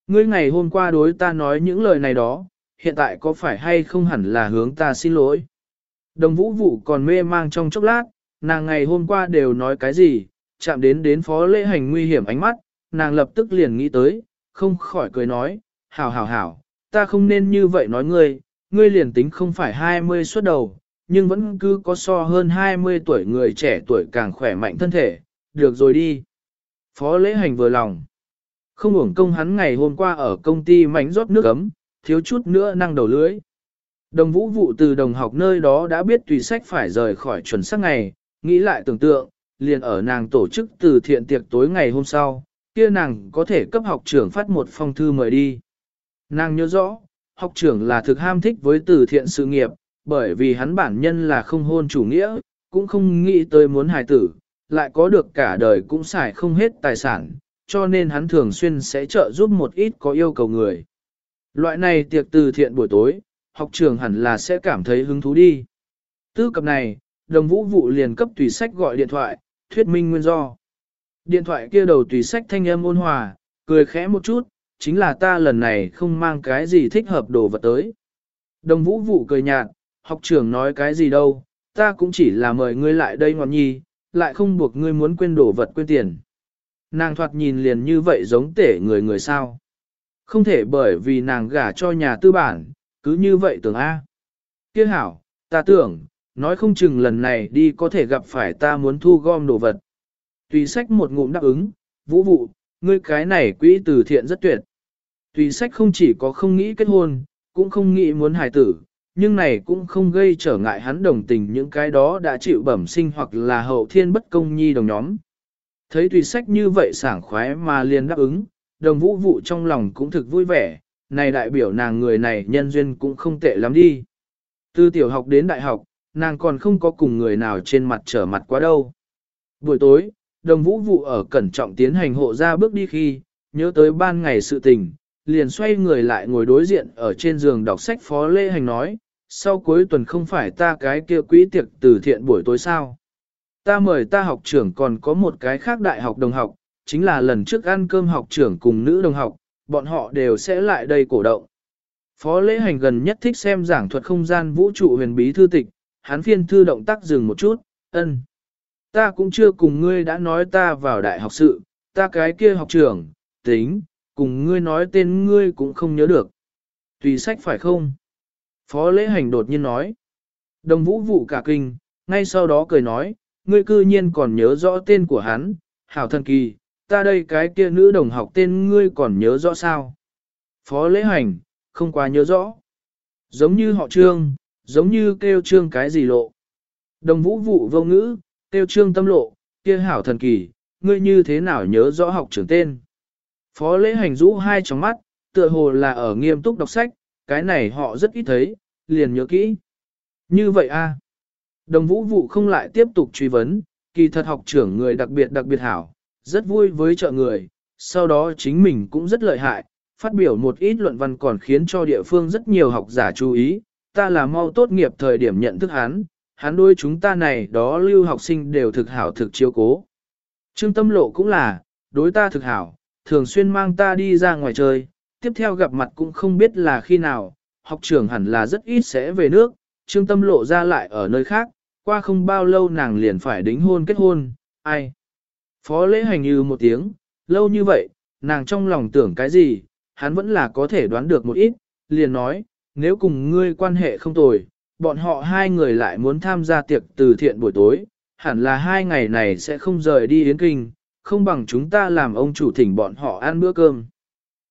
Ngươi ngày hôm qua đối ta nói những lời này đó, hiện tại có phải hay không hẳn là hướng ta xin lỗi. Đồng vũ vụ còn mê mang trong chốc lát, nàng ngày hôm qua đều nói cái gì, chạm đến đến phó lễ hành nguy hiểm ánh mắt, nàng lập tức liền nghĩ tới, không khỏi cười nói, hảo hảo hảo, ta không nên như vậy nói ngươi, ngươi liền tính không phải 20 suốt đầu, nhưng vẫn cứ có so hơn 20 tuổi người trẻ tuổi càng khỏe mạnh thân thể, được rồi đi. Phó lễ hành vừa lòng. Không uổng công hắn ngày hôm qua ở công ty mánh rót nước ấm, thiếu chút nữa năng đầu lưới. Đồng vũ vụ từ đồng học nơi đó đã biết tùy sách phải rời khỏi chuẩn xác ngày, nghĩ lại tưởng tượng, liền ở nàng tổ chức từ thiện tiệc tối ngày hôm sau, kia nàng có thể cấp học trưởng phát một phong thư mời đi. Nàng nhớ rõ, học trưởng là thực ham thích với từ thiện sự nghiệp, bởi vì hắn bản nhân là không hôn chủ nghĩa, cũng không nghĩ tới muốn hài tử, lại có được cả đời cũng xài không hết tài sản, cho nên hắn thường xuyên sẽ trợ giúp một ít có yêu cầu người. Loại này tiệc từ thiện buổi tối, học trường hẳn là sẽ cảm thấy hứng thú đi. Tư cập này, đồng vũ vụ liền cấp tùy sách gọi điện thoại, thuyết minh nguyên do. Điện thoại kia đầu tùy sách thanh âm ôn hòa, cười khẽ một chút, chính là ta lần này không mang cái gì thích hợp đồ vật tới. Đồng vũ vụ cười nhạt, học trưởng nói cái gì đâu, ta cũng chỉ là mời ngươi lại đây ngọn nhi, lại không buộc ngươi muốn quên đồ vật quên tiền. Nàng thoạt nhìn liền như vậy giống tể người người sao. Không thể bởi vì nàng gả cho nhà tư bản, cứ như vậy tưởng A. Kiếc hảo, ta tưởng, nói không chừng lần này đi có thể gặp phải ta muốn thu gom đồ vật. Tùy sách một ngụm đáp ứng, vũ vụ, ngươi cái này quỹ từ thiện rất tuyệt. Tùy sách không chỉ có không nghĩ kết hôn, cũng không nghĩ muốn hài tử, nhưng này cũng không gây trở ngại hắn đồng tình những cái đó đã chịu bẩm sinh hoặc là hậu thiên bất công nhi đồng nhóm. Thấy tùy sách như vậy sảng khoái mà liền đáp ứng, đồng vũ vụ trong lòng cũng thực vui vẻ, này đại biểu nàng người này nhân duyên cũng không tệ lắm đi. Từ tiểu học đến đại học, nàng còn không có cùng người nào trên mặt trở mặt quá đâu. Buổi tối, đồng vũ vụ ở cẩn trọng tiến hành hộ ra bước đi khi, nhớ tới ban ngày sự tình, liền xoay người lại ngồi đối diện ở trên giường đọc sách phó lê hành nói, sau cuối tuần không phải ta cái kia quỹ tiệc từ thiện buổi tối sao. Ta mời ta học trưởng còn có một cái khác đại học đồng học, chính là lần trước ăn cơm học trưởng cùng nữ đồng học, bọn họ đều sẽ lại đây cổ động. Phó lễ hành gần nhất thích xem giảng thuật không gian vũ trụ huyền bí thư tịch, hắn phiên thư động tác dừng một chút, ân. Ta cũng chưa cùng ngươi đã nói ta vào đại học sự, ta cái kia học trưởng, tính, cùng ngươi nói tên ngươi cũng không nhớ được. Tùy sách phải không? Phó lễ hành đột nhiên nói. Đồng vũ vụ cả kinh, ngay sau đó cười nói, ngươi cư nhiên còn nhớ rõ tên của hắn, hảo thần kỳ, ta đây cái kia nữ đồng học tên ngươi còn nhớ rõ sao? Phó lễ hành, không quá nhớ rõ. Giống như họ trương, giống như kêu trương cái gì lộ. Đồng vũ vụ vô ngữ, kêu trương tâm lộ, kia hảo thần kỳ, ngươi như thế nào nhớ rõ học trưởng tên. Phó lễ hành rũ hai tròng mắt, tựa hồ là ở nghiêm túc đọc sách, cái này họ rất ít thấy, liền nhớ kỹ. Như vậy a Đồng vũ vụ không lại tiếp tục truy vấn, kỳ thật học trưởng người đặc biệt đặc biệt hảo, rất vui với trợ người, sau đó chính mình cũng rất lợi hại, phát biểu một ít luận văn còn khiến cho địa phương rất nhiều học giả chú ý, ta là mau tốt nghiệp thời điểm nhận thức hắn, hắn đôi chúng ta này đó lưu học sinh đều thực hảo thực chiếu cố. Trương tâm lộ cũng là, đối ta thực hảo, thường xuyên mang ta đi ra ngoài chơi, tiếp theo gặp mặt cũng không biết là khi nào, học trưởng hẳn là rất ít sẽ về nước, trương tâm lộ ra lại ở nơi khác, qua không bao lâu nàng liền phải đính hôn kết hôn, ai. Phó lễ hành như một tiếng, lâu như vậy, nàng trong lòng tưởng cái gì, hắn vẫn là có thể đoán được một ít, liền nói, nếu cùng ngươi quan hệ không tồi, bọn họ hai người lại muốn tham gia tiệc từ thiện buổi tối, hẳn là hai ngày này sẽ không rời đi Yến Kinh, không bằng chúng ta làm ông chủ thỉnh bọn họ ăn bữa cơm.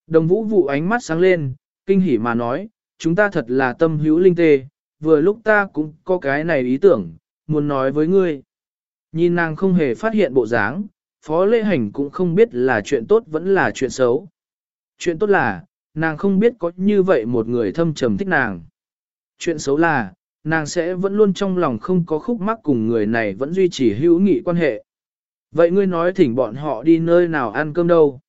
Đồng vũ vụ ánh mắt sáng lên, kinh hỉ mà nói, chúng ta thật là tâm hữu linh tê, vừa lúc ta cũng có cái này ý tưởng, muốn nói với ngươi. Nhìn nàng không hề phát hiện bộ dáng, Phó Lễ Hành cũng không biết là chuyện tốt vẫn là chuyện xấu. Chuyện tốt là, nàng không biết có như vậy một người thâm trầm thích nàng. Chuyện xấu là, nàng sẽ vẫn luôn trong lòng không có khúc mắc cùng người này vẫn duy trì hữu nghị quan hệ. Vậy ngươi nói thỉnh bọn họ đi nơi nào ăn cơm đâu?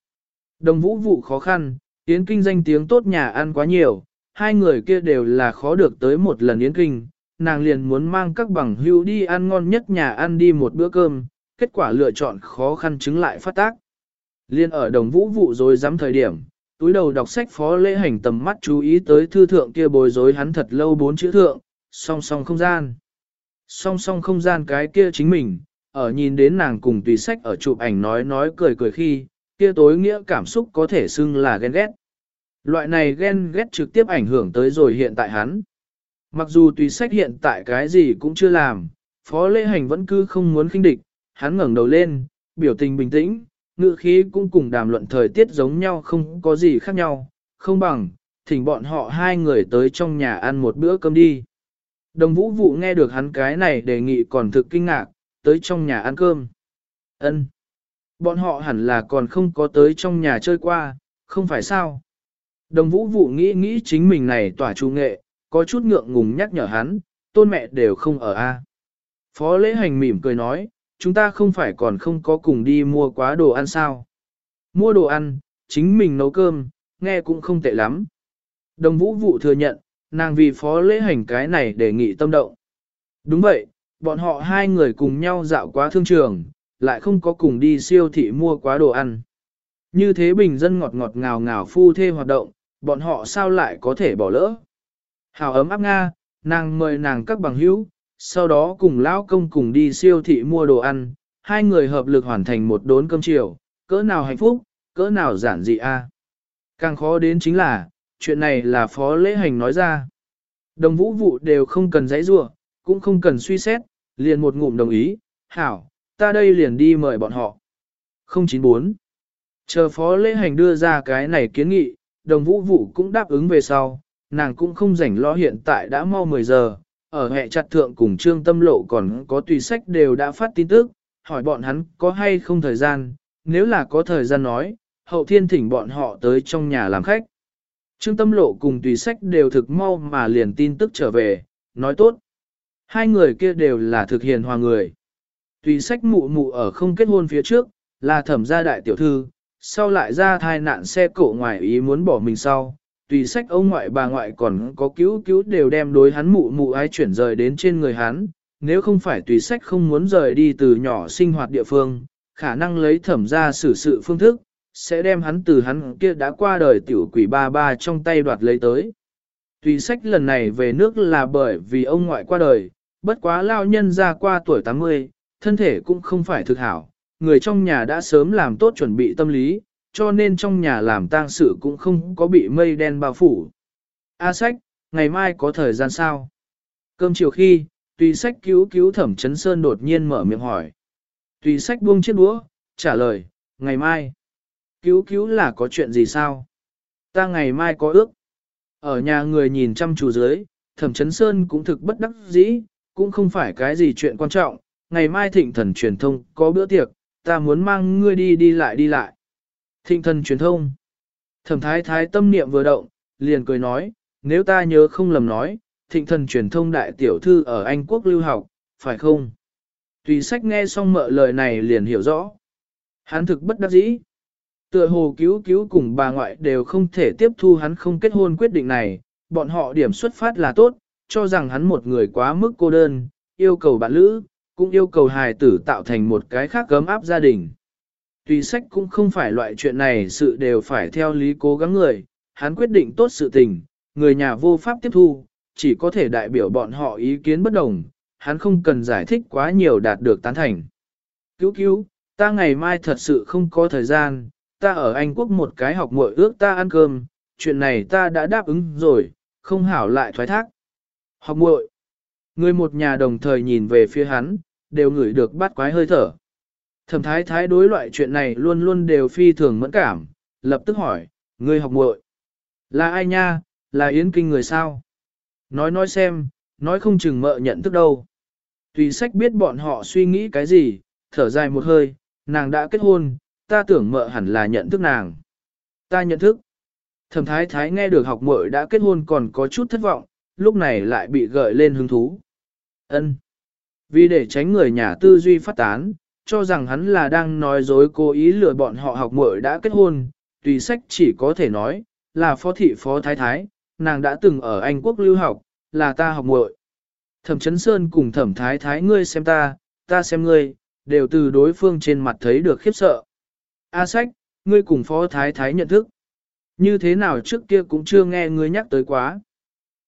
Đồng vũ vụ khó khăn, tiến kinh danh tiếng tốt nhà ăn quá nhiều, hai người kia đều là khó được tới một lần yến kinh, nàng liền muốn mang các bằng hữu đi ăn ngon nhất nhà ăn đi một bữa cơm, kết quả lựa chọn khó khăn chứng lại phát tác. Liên ở đồng vũ vụ rồi dám thời điểm, túi đầu đọc sách phó lễ hành tầm mắt chú ý tới thư thượng kia bồi dối hắn thật lâu bốn chữ thượng, song song không gian. Song song không gian cái kia chính mình, ở nhìn đến nàng cùng tùy sách ở chụp ảnh nói nói cười cười khi, kia tối nghĩa cảm xúc có thể xưng là ghen ghét. Loại này ghen ghét trực tiếp ảnh hưởng tới rồi hiện tại hắn. Mặc dù tùy sách hiện tại cái gì cũng chưa làm, phó lễ hành vẫn cứ không muốn khinh địch, hắn ngẩng đầu lên, biểu tình bình tĩnh, ngữ khí cũng cùng đàm luận thời tiết giống nhau không có gì khác nhau, không bằng, thỉnh bọn họ hai người tới trong nhà ăn một bữa cơm đi. Đồng vũ vụ nghe được hắn cái này đề nghị còn thực kinh ngạc, tới trong nhà ăn cơm. ân Bọn họ hẳn là còn không có tới trong nhà chơi qua, không phải sao? Đồng vũ vụ nghĩ nghĩ chính mình này tỏa trung nghệ, có chút ngượng ngùng nhắc nhở hắn, tôn mẹ đều không ở a. Phó lễ hành mỉm cười nói, chúng ta không phải còn không có cùng đi mua quá đồ ăn sao. Mua đồ ăn, chính mình nấu cơm, nghe cũng không tệ lắm. Đồng vũ vụ thừa nhận, nàng vì phó lễ hành cái này đề nghị tâm động. Đúng vậy, bọn họ hai người cùng nhau dạo qua thương trường, lại không có cùng đi siêu thị mua quá đồ ăn. Như thế bình dân ngọt ngọt ngào ngào phu thê hoạt động, bọn họ sao lại có thể bỏ lỡ. Hào ấm áp Nga, nàng mời nàng các bằng hữu, sau đó cùng lão công cùng đi siêu thị mua đồ ăn, hai người hợp lực hoàn thành một đốn cơm chiều, cỡ nào hạnh phúc, cỡ nào giản dị a. Càng khó đến chính là, chuyện này là phó lễ hành nói ra. Đồng vũ vụ đều không cần giấy rua, cũng không cần suy xét, liền một ngụm đồng ý, hảo, ta đây liền đi mời bọn họ. 094 Chờ phó lễ hành đưa ra cái này kiến nghị, đồng vũ vụ cũng đáp ứng về sau, nàng cũng không rảnh lo hiện tại đã mau 10 giờ, ở hệ chặt thượng cùng trương tâm lộ còn có tùy sách đều đã phát tin tức, hỏi bọn hắn có hay không thời gian, nếu là có thời gian nói, hậu thiên thỉnh bọn họ tới trong nhà làm khách. Trương tâm lộ cùng tùy sách đều thực mau mà liền tin tức trở về, nói tốt. Hai người kia đều là thực hiền hòa người. Tùy sách mụ mụ ở không kết hôn phía trước, là thẩm gia đại tiểu thư, sau lại ra thai nạn xe cộ ngoài ý muốn bỏ mình sau, tùy sách ông ngoại bà ngoại còn có cứu cứu đều đem đối hắn mụ mụ ái chuyển rời đến trên người hắn, nếu không phải tùy sách không muốn rời đi từ nhỏ sinh hoạt địa phương, khả năng lấy thẩm ra xử sự phương thức, sẽ đem hắn từ hắn kia đã qua đời tiểu quỷ ba ba trong tay đoạt lấy tới. Tùy sách lần này về nước là bởi vì ông ngoại qua đời, bất quá lao nhân ra qua tuổi 80, thân thể cũng không phải thực hảo, người trong nhà đã sớm làm tốt chuẩn bị tâm lý, cho nên trong nhà làm tang sự cũng không có bị mây đen bao phủ. A sách, ngày mai có thời gian sao? Cơm chiều khi, tùy sách cứu cứu thẩm chấn sơn đột nhiên mở miệng hỏi. Tùy sách buông chiếc đũa, trả lời, ngày mai. Cứu cứu là có chuyện gì sao? Ta ngày mai có ước. Ở nhà người nhìn chăm chú dưới, thẩm chấn sơn cũng thực bất đắc dĩ, cũng không phải cái gì chuyện quan trọng, ngày mai thịnh thần truyền thông có bữa tiệc, ta muốn mang ngươi đi đi lại đi lại. Thịnh thần truyền thông. Thẩm thái thái tâm niệm vừa động, liền cười nói, nếu ta nhớ không lầm nói, thịnh thần truyền thông đại tiểu thư ở Anh quốc lưu học, phải không? Tùy sách nghe xong mợ lời này liền hiểu rõ. Hắn thực bất đắc dĩ. Tựa hồ cứu cứu cùng bà ngoại đều không thể tiếp thu hắn không kết hôn quyết định này, bọn họ điểm xuất phát là tốt, cho rằng hắn một người quá mức cô đơn, yêu cầu bạn lữ, cũng yêu cầu hài tử tạo thành một cái khác gấm áp gia đình. Tùy sách cũng không phải loại chuyện này sự đều phải theo lý cố gắng người, hắn quyết định tốt sự tình, người nhà vô pháp tiếp thu, chỉ có thể đại biểu bọn họ ý kiến bất đồng, hắn không cần giải thích quá nhiều đạt được tán thành. Cứu cứu, ta ngày mai thật sự không có thời gian, ta ở Anh Quốc một cái học muội ước ta ăn cơm, chuyện này ta đã đáp ứng rồi, không hảo lại thoái thác. Học muội, người một nhà đồng thời nhìn về phía hắn, đều ngửi được bắt quái hơi thở. Thẩm thái thái đối loại chuyện này luôn luôn đều phi thường mẫn cảm, lập tức hỏi, người học muội là ai nha, là yến kinh người sao? Nói nói xem, nói không chừng mợ nhận thức đâu. Tùy sách biết bọn họ suy nghĩ cái gì, thở dài một hơi, nàng đã kết hôn, ta tưởng mợ hẳn là nhận thức nàng. Ta nhận thức. Thẩm thái thái nghe được học muội đã kết hôn còn có chút thất vọng, lúc này lại bị gợi lên hứng thú. Ân. Vì để tránh người nhà tư duy phát tán, cho rằng hắn là đang nói dối cố ý lừa bọn họ học muội đã kết hôn, tùy sách chỉ có thể nói, là phó thị phó thái thái, nàng đã từng ở Anh quốc lưu học, là ta học muội. Thẩm Chấn Sơn cùng Thẩm Thái Thái ngươi xem ta, ta xem ngươi, đều từ đối phương trên mặt thấy được khiếp sợ. A sách, ngươi cùng phó Thái Thái nhận thức. Như thế nào trước kia cũng chưa nghe ngươi nhắc tới quá.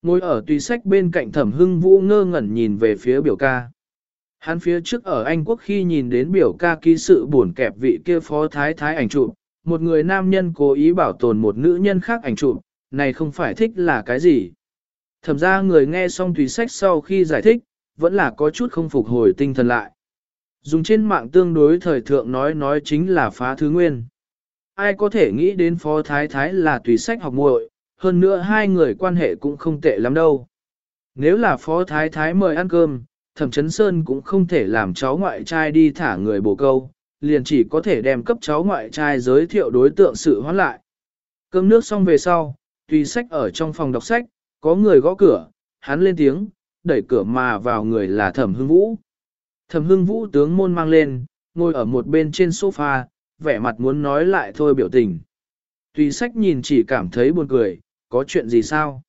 Ngồi ở tùy sách bên cạnh Thẩm Hưng Vũ ngơ ngẩn nhìn về phía biểu ca. Hắn phía trước ở Anh Quốc khi nhìn đến biểu ca ký sự buồn kẹp vị kia phó Thái Thái ảnh chụp, một người nam nhân cố ý bảo tồn một nữ nhân khác ảnh chụp, này không phải thích là cái gì. Thẩm ra người nghe xong tùy sách sau khi giải thích, vẫn là có chút không phục hồi tinh thần lại. Dùng trên mạng tương đối thời thượng nói nói chính là phá thứ nguyên. Ai có thể nghĩ đến phó thái thái là tùy sách học muội, hơn nữa hai người quan hệ cũng không tệ lắm đâu. Nếu là phó thái thái mời ăn cơm, thẩm chấn sơn cũng không thể làm cháu ngoại trai đi thả người bổ câu, liền chỉ có thể đem cấp cháu ngoại trai giới thiệu đối tượng sự hoán lại. Cơm nước xong về sau, tùy sách ở trong phòng đọc sách, có người gõ cửa, hắn lên tiếng, đẩy cửa mà vào người là thẩm hưng vũ. Thẩm hưng vũ tướng môn mang lên, ngồi ở một bên trên sofa, vẻ mặt muốn nói lại thôi biểu tình. Tùy sách nhìn chỉ cảm thấy buồn cười, có chuyện gì sao?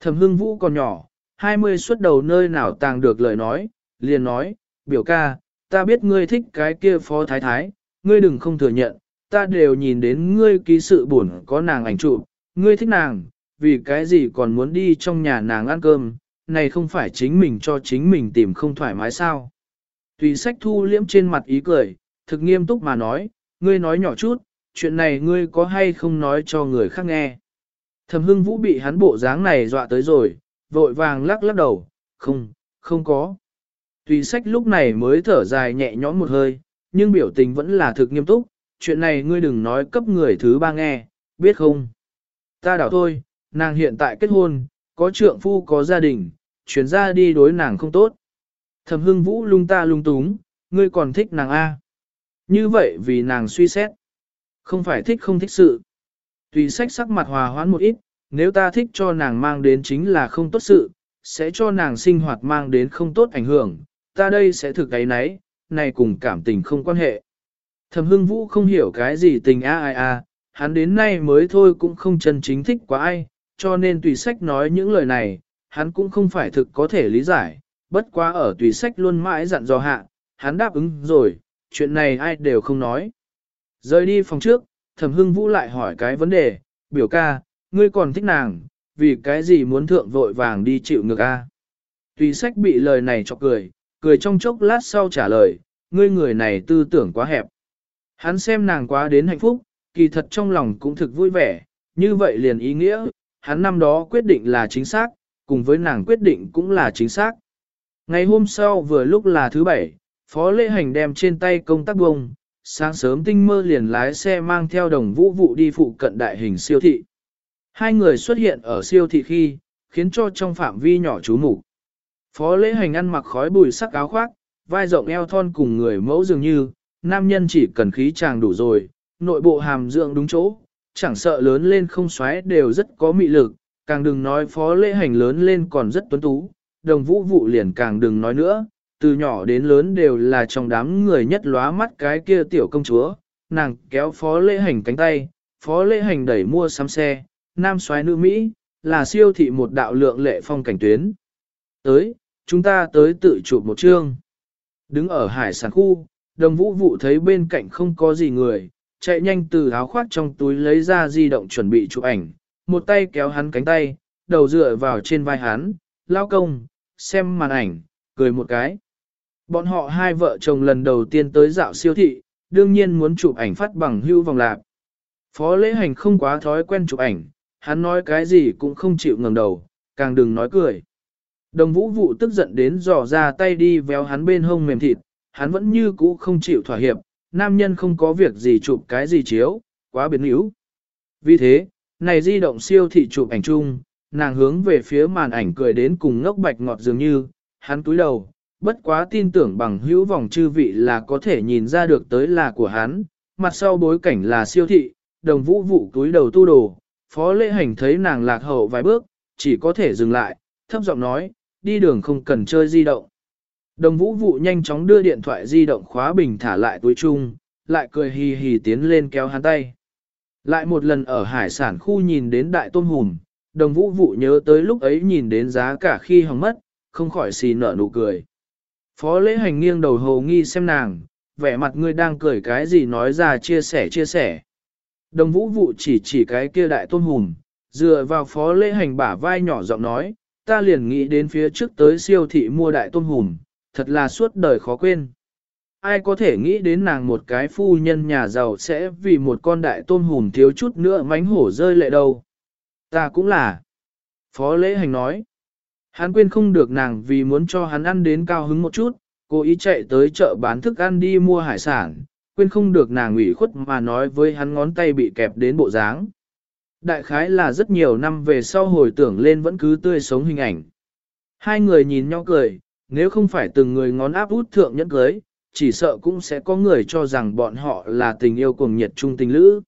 Thẩm hưng vũ còn nhỏ, 20 xuất đầu nơi nào tàng được lời nói, liền nói, biểu ca, ta biết ngươi thích cái kia phó thái thái, ngươi đừng không thừa nhận, ta đều nhìn đến ngươi ký sự buồn có nàng ảnh chụp, ngươi thích nàng, vì cái gì còn muốn đi trong nhà nàng ăn cơm, này không phải chính mình cho chính mình tìm không thoải mái sao. Tùy sách thu liễm trên mặt ý cười, thực nghiêm túc mà nói, ngươi nói nhỏ chút, chuyện này ngươi có hay không nói cho người khác nghe. Thẩm hưng vũ bị hắn bộ dáng này dọa tới rồi, vội vàng lắc lắc đầu, không, không có. Tùy sách lúc này mới thở dài nhẹ nhõm một hơi, nhưng biểu tình vẫn là thực nghiêm túc, chuyện này ngươi đừng nói cấp người thứ ba nghe, biết không? Ta đảo thôi, nàng hiện tại kết hôn, có trượng phu có gia đình, chuyển ra đi đối nàng không tốt. Thẩm hưng vũ lung ta lung túng, ngươi còn thích nàng A. Như vậy vì nàng suy xét. Không phải thích không thích sự. Tùy sách sắc mặt hòa hoãn một ít, nếu ta thích cho nàng mang đến chính là không tốt sự, sẽ cho nàng sinh hoạt mang đến không tốt ảnh hưởng, ta đây sẽ thực cái nấy, này cùng cảm tình không quan hệ. Thẩm hưng vũ không hiểu cái gì tình a ai a, hắn đến nay mới thôi cũng không chân chính thích quá ai, cho nên tùy sách nói những lời này, hắn cũng không phải thực có thể lý giải, bất quá ở tùy sách luôn mãi dặn dò hạ, hắn đáp ứng rồi, chuyện này ai đều không nói. Rời đi phòng trước, thẩm hưng vũ lại hỏi cái vấn đề, biểu ca, ngươi còn thích nàng, vì cái gì muốn thượng vội vàng đi chịu ngược a? Tùy sách bị lời này cho cười, cười trong chốc lát sau trả lời, ngươi người này tư tưởng quá hẹp. Hắn xem nàng quá đến hạnh phúc, kỳ thật trong lòng cũng thực vui vẻ, như vậy liền ý nghĩa, hắn năm đó quyết định là chính xác, cùng với nàng quyết định cũng là chính xác. Ngày hôm sau vừa lúc là thứ bảy, Phó Lễ Hành đem trên tay công tác bông, sáng sớm tinh mơ liền lái xe mang theo đồng vũ vụ đi phụ cận đại hình siêu thị. Hai người xuất hiện ở siêu thị khi, khiến cho trong phạm vi nhỏ chú mục Phó lễ hành ăn mặc khói bùi sắc áo khoác, vai rộng eo thon cùng người mẫu dường như, nam nhân chỉ cần khí chàng đủ rồi, nội bộ hàm dưỡng đúng chỗ, chẳng sợ lớn lên không xoáy đều rất có mị lực, càng đừng nói phó lễ hành lớn lên còn rất tuấn tú, đồng vũ vụ liền càng đừng nói nữa, từ nhỏ đến lớn đều là trong đám người nhất lóa mắt cái kia tiểu công chúa, nàng kéo phó lễ hành cánh tay, phó lễ hành đẩy mua sắm xe, nam xoáy nữ Mỹ, là siêu thị một đạo lượng lệ phong cảnh tuyến. Tới, chúng ta tới tự chụp một chương. Đứng ở hải sản khu, đồng vũ vụ thấy bên cạnh không có gì người, chạy nhanh từ áo khoác trong túi lấy ra di động chuẩn bị chụp ảnh, một tay kéo hắn cánh tay, đầu dựa vào trên vai hắn, lao công, xem màn ảnh, cười một cái. Bọn họ hai vợ chồng lần đầu tiên tới dạo siêu thị, đương nhiên muốn chụp ảnh phát bằng hưu vòng lạc. Phó lễ hành không quá thói quen chụp ảnh, hắn nói cái gì cũng không chịu ngẩng đầu, càng đừng nói cười. Đồng vũ vụ tức giận đến dò ra tay đi véo hắn bên hông mềm thịt, hắn vẫn như cũ không chịu thỏa hiệp, nam nhân không có việc gì chụp cái gì chiếu, quá biến yếu. Vì thế, này di động siêu thị chụp ảnh chung, nàng hướng về phía màn ảnh cười đến cùng ngốc bạch ngọt dường như, hắn túi đầu, bất quá tin tưởng bằng hữu vòng chư vị là có thể nhìn ra được tới là của hắn, mặt sau bối cảnh là siêu thị, đồng vũ vụ túi đầu tu đồ, phó lễ hành thấy nàng lạc hậu vài bước, chỉ có thể dừng lại, thấp giọng nói, đi đường không cần chơi di động. Đồng vũ vụ nhanh chóng đưa điện thoại di động khóa bình thả lại túi chung, lại cười hì hì tiến lên kéo hắn tay. Lại một lần ở hải sản khu nhìn đến đại tôm hùm, đồng vũ vụ nhớ tới lúc ấy nhìn đến giá cả khi hỏng mất, không khỏi xì nở nụ cười. Phó lễ hành nghiêng đầu hồ nghi xem nàng, vẻ mặt ngươi đang cười cái gì nói ra chia sẻ chia sẻ. Đồng vũ vụ chỉ chỉ cái kia đại tôn hùm, dựa vào phó lễ hành bả vai nhỏ giọng nói, ta liền nghĩ đến phía trước tới siêu thị mua đại tôn hùm, thật là suốt đời khó quên. Ai có thể nghĩ đến nàng một cái phu nhân nhà giàu sẽ vì một con đại tôn hùm thiếu chút nữa mánh hổ rơi lệ đâu. Ta cũng là. Phó lễ hành nói. Hắn quên không được nàng vì muốn cho hắn ăn đến cao hứng một chút, cố ý chạy tới chợ bán thức ăn đi mua hải sản, quên không được nàng ủy khuất mà nói với hắn ngón tay bị kẹp đến bộ dáng. Đại khái là rất nhiều năm về sau hồi tưởng lên vẫn cứ tươi sống hình ảnh. Hai người nhìn nhau cười, nếu không phải từng người ngón áp út thượng nhẫn cưới, chỉ sợ cũng sẽ có người cho rằng bọn họ là tình yêu cùng nhiệt trung tình lữ.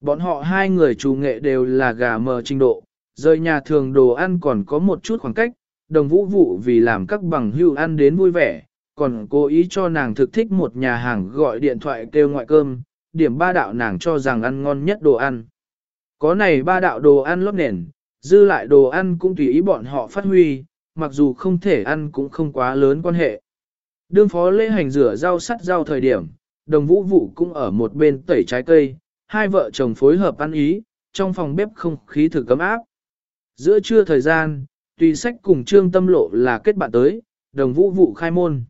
Bọn họ hai người chủ nghệ đều là gà mờ trình độ, rời nhà thường đồ ăn còn có một chút khoảng cách, đồng vũ vụ vì làm các bằng hưu ăn đến vui vẻ, còn cố ý cho nàng thực thích một nhà hàng gọi điện thoại kêu ngoại cơm, điểm ba đạo nàng cho rằng ăn ngon nhất đồ ăn. Có này ba đạo đồ ăn lót nền, dư lại đồ ăn cũng tùy ý bọn họ phát huy, mặc dù không thể ăn cũng không quá lớn quan hệ. Đương phó lễ hành rửa rau sắt rau thời điểm, đồng vũ vụ cũng ở một bên tẩy trái cây, hai vợ chồng phối hợp ăn ý, trong phòng bếp không khí thực cấm áp. Giữa trưa thời gian, tùy sách cùng trương tâm lộ là kết bạn tới, đồng vũ vụ khai môn.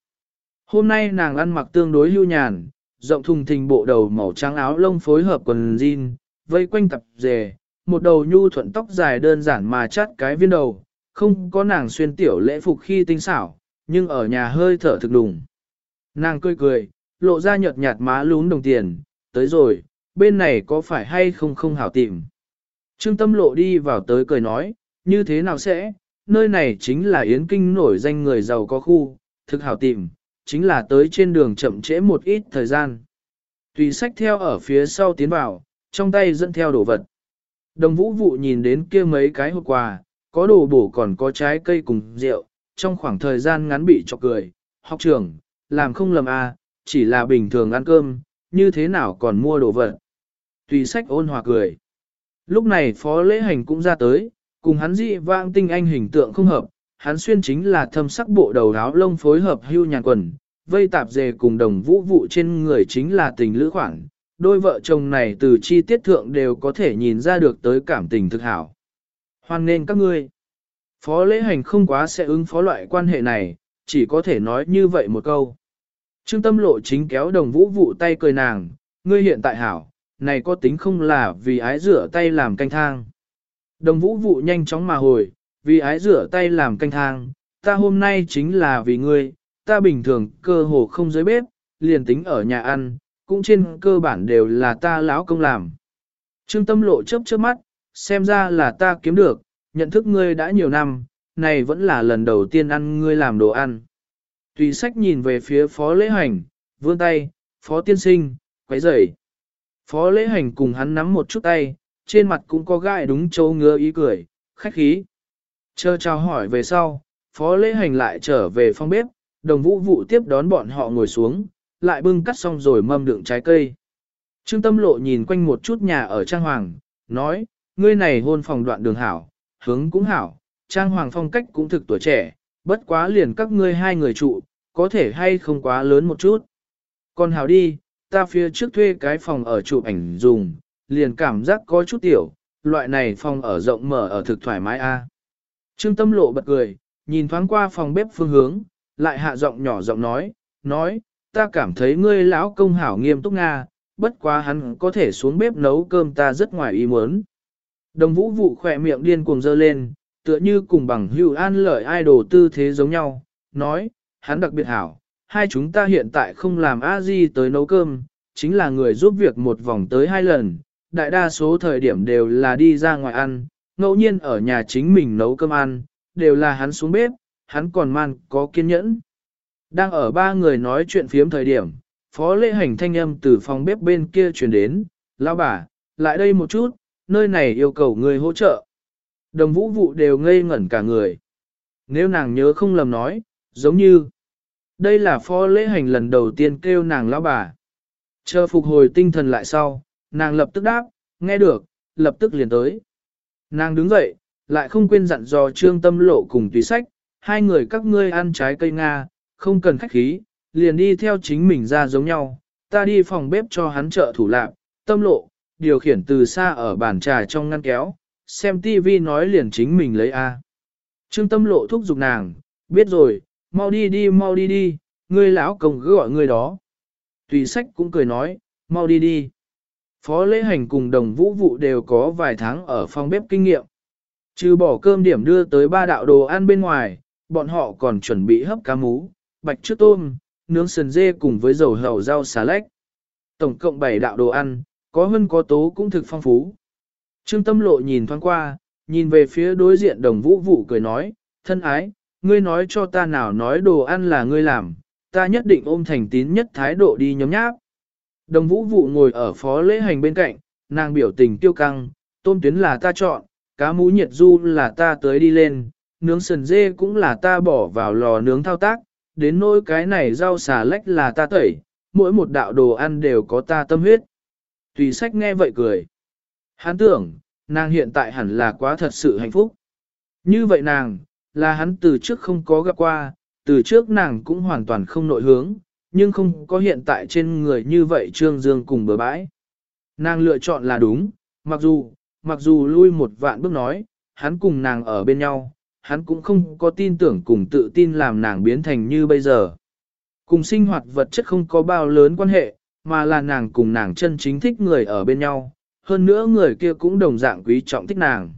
Hôm nay nàng ăn mặc tương đối lưu nhàn, rộng thùng thình bộ đầu màu trắng áo lông phối hợp quần jean, vây quanh tập dề, một đầu nhu thuận tóc dài đơn giản mà chắt cái viên đầu, không có nàng xuyên tiểu lễ phục khi tinh xảo, nhưng ở nhà hơi thở thực đùng. Nàng cười cười, lộ ra nhợt nhạt má lún đồng tiền, tới rồi, bên này có phải hay không không hảo tìm. Trương tâm lộ đi vào tới cười nói, như thế nào sẽ, nơi này chính là Yến Kinh nổi danh người giàu có khu, thực hảo tìm, chính là tới trên đường chậm trễ một ít thời gian. Tùy sách theo ở phía sau tiến vào, trong tay dẫn theo đồ vật. Đồng vũ vụ nhìn đến kia mấy cái hộp quà, có đồ bổ còn có trái cây cùng rượu, trong khoảng thời gian ngắn bị chọc cười, học trưởng, làm không lầm à, chỉ là bình thường ăn cơm, như thế nào còn mua đồ vật. Tùy sách ôn hòa cười. Lúc này phó lễ hành cũng ra tới, cùng hắn dị vãng tinh anh hình tượng không hợp, hắn xuyên chính là thâm sắc bộ đầu áo lông phối hợp hưu nhàn quần, vây tạp dề cùng đồng vũ vụ trên người chính là tình lữ khoản. Đôi vợ chồng này từ chi tiết thượng đều có thể nhìn ra được tới cảm tình thực hảo. Hoan nên các ngươi. Phó lễ hành không quá sẽ ứng phó loại quan hệ này, chỉ có thể nói như vậy một câu. Trương tâm lộ chính kéo đồng vũ vụ tay cười nàng, ngươi hiện tại hảo, này có tính không là vì ái rửa tay làm canh thang. Đồng vũ vụ nhanh chóng mà hồi, vì ái rửa tay làm canh thang, ta hôm nay chính là vì ngươi, ta bình thường cơ hồ không dưới bếp, liền tính ở nhà ăn, cũng trên cơ bản đều là ta lão công làm. Trương tâm lộ chớp chớp mắt, xem ra là ta kiếm được, nhận thức ngươi đã nhiều năm, này vẫn là lần đầu tiên ăn ngươi làm đồ ăn. Tùy sách nhìn về phía phó lễ hành, vươn tay, phó tiên sinh, quấy rầy. Phó lễ hành cùng hắn nắm một chút tay, trên mặt cũng có gai đúng châu ngứa ý cười, khách khí. Chờ chào hỏi về sau, phó lễ hành lại trở về phòng bếp, đồng vũ vụ tiếp đón bọn họ ngồi xuống, lại bưng cắt xong rồi mâm đựng trái cây. Trương Tâm Lộ nhìn quanh một chút nhà ở Trang Hoàng, nói, ngươi này hôn phòng đoạn đường hảo, hướng cũng hảo, Trang Hoàng phong cách cũng thực tuổi trẻ, bất quá liền các ngươi hai người trụ, có thể hay không quá lớn một chút. Còn hảo đi, ta phía trước thuê cái phòng ở chụp ảnh dùng, liền cảm giác có chút tiểu, loại này phòng ở rộng mở ở thực thoải mái a. Trương Tâm Lộ bật cười, nhìn thoáng qua phòng bếp phương hướng, lại hạ giọng nhỏ giọng nói, nói, ta cảm thấy ngươi lão công hảo nghiêm túc nga, bất quá hắn có thể xuống bếp nấu cơm ta rất ngoài ý muốn. Đồng vũ vụ khỏe miệng điên cuồng dơ lên, tựa như cùng bằng hữu an lợi idol tư thế giống nhau, nói, hắn đặc biệt hảo, hai chúng ta hiện tại không làm a di tới nấu cơm, chính là người giúp việc một vòng tới hai lần, đại đa số thời điểm đều là đi ra ngoài ăn, ngẫu nhiên ở nhà chính mình nấu cơm ăn, đều là hắn xuống bếp, hắn còn man có kiên nhẫn. Đang ở ba người nói chuyện phiếm thời điểm, phó lễ hành thanh âm từ phòng bếp bên kia truyền đến, lão bà, lại đây một chút, nơi này yêu cầu người hỗ trợ. Đồng vũ vụ đều ngây ngẩn cả người. Nếu nàng nhớ không lầm nói, giống như, đây là phó lễ hành lần đầu tiên kêu nàng lão bà. Chờ phục hồi tinh thần lại sau, nàng lập tức đáp, nghe được, lập tức liền tới. Nàng đứng dậy, lại không quên dặn dò trương tâm lộ cùng tùy sách, hai người các ngươi ăn trái cây Nga, không cần khách khí, liền đi theo chính mình ra giống nhau, ta đi phòng bếp cho hắn trợ thủ lạc, tâm lộ, điều khiển từ xa ở bàn trà trong ngăn kéo, xem tivi nói liền chính mình lấy A. Trương tâm lộ thúc giục nàng, biết rồi, mau đi đi mau đi đi, ngươi lão công cứ gọi ngươi đó. Tùy sách cũng cười nói, mau đi đi. Phó lễ hành cùng đồng vũ vụ đều có vài tháng ở phòng bếp kinh nghiệm. Trừ bỏ cơm điểm đưa tới ba đạo đồ ăn bên ngoài, bọn họ còn chuẩn bị hấp cá mú, bạch trước tôm, nướng sườn dê cùng với dầu hầu rau xà lách. Tổng cộng 7 đạo đồ ăn, có hơn có tố cũng thực phong phú. Trương Tâm Lộ nhìn thoáng qua, nhìn về phía đối diện đồng vũ vụ cười nói, thân ái, ngươi nói cho ta nào nói đồ ăn là ngươi làm, ta nhất định ôm thành tín nhất thái độ đi nhóm nháp. Đồng vũ vụ ngồi ở phó lễ hành bên cạnh, nàng biểu tình tiêu căng, tôm tuyến là ta chọn, cá mú nhiệt du là ta tới đi lên, nướng sườn dê cũng là ta bỏ vào lò nướng thao tác, đến nỗi cái này rau xà lách là ta tẩy, mỗi một đạo đồ ăn đều có ta tâm huyết. Tùy sách nghe vậy cười. Hắn tưởng, nàng hiện tại hẳn là quá thật sự hạnh phúc. Như vậy nàng, là hắn từ trước không có gặp qua, từ trước nàng cũng hoàn toàn không nội hướng, nhưng không có hiện tại trên người như vậy trương dương cùng bờ bãi. Nàng lựa chọn là đúng, mặc dù, mặc dù lui một vạn bước nói, hắn cùng nàng ở bên nhau, hắn cũng không có tin tưởng cùng tự tin làm nàng biến thành như bây giờ. Cùng sinh hoạt vật chất không có bao lớn quan hệ, mà là nàng cùng nàng chân chính thích người ở bên nhau, hơn nữa người kia cũng đồng dạng quý trọng thích nàng.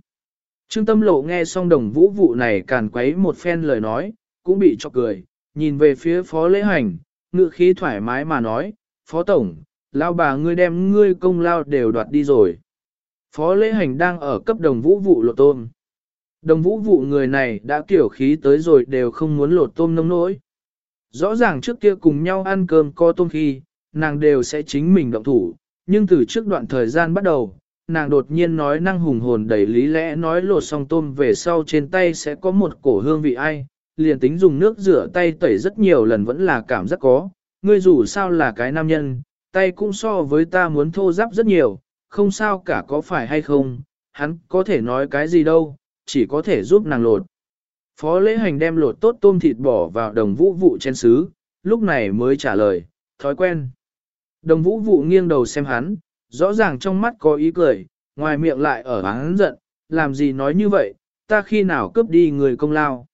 Trương Tâm Lộ nghe xong đồng vũ vụ này càn quấy một phen lời nói, cũng bị cho cười, nhìn về phía phó lễ hành, ngự khí thoải mái mà nói, phó tổng, lao bà ngươi đem ngươi công lao đều đoạt đi rồi. Phó lễ hành đang ở cấp đồng vũ vụ lộ tôm. Đồng vũ vụ người này đã kiểu khí tới rồi đều không muốn lột tôm nông nỗi. Rõ ràng trước kia cùng nhau ăn cơm co tôm khi, nàng đều sẽ chính mình động thủ, nhưng từ trước đoạn thời gian bắt đầu, nàng đột nhiên nói năng hùng hồn đầy lý lẽ nói lột xong tôm về sau trên tay sẽ có một cổ hương vị ai, liền tính dùng nước rửa tay tẩy rất nhiều lần vẫn là cảm giác có, ngươi dù sao là cái nam nhân, tay cũng so với ta muốn thô giáp rất nhiều, không sao cả có phải hay không, hắn có thể nói cái gì đâu, chỉ có thể giúp nàng lột. Phó lễ hành đem lột tốt tôm thịt bỏ vào đồng vũ vụ chén xứ, lúc này mới trả lời, thói quen. Đồng vũ vụ nghiêng đầu xem hắn, rõ ràng trong mắt có ý cười, ngoài miệng lại ở hắn giận, làm gì nói như vậy, ta khi nào cướp đi người công lao.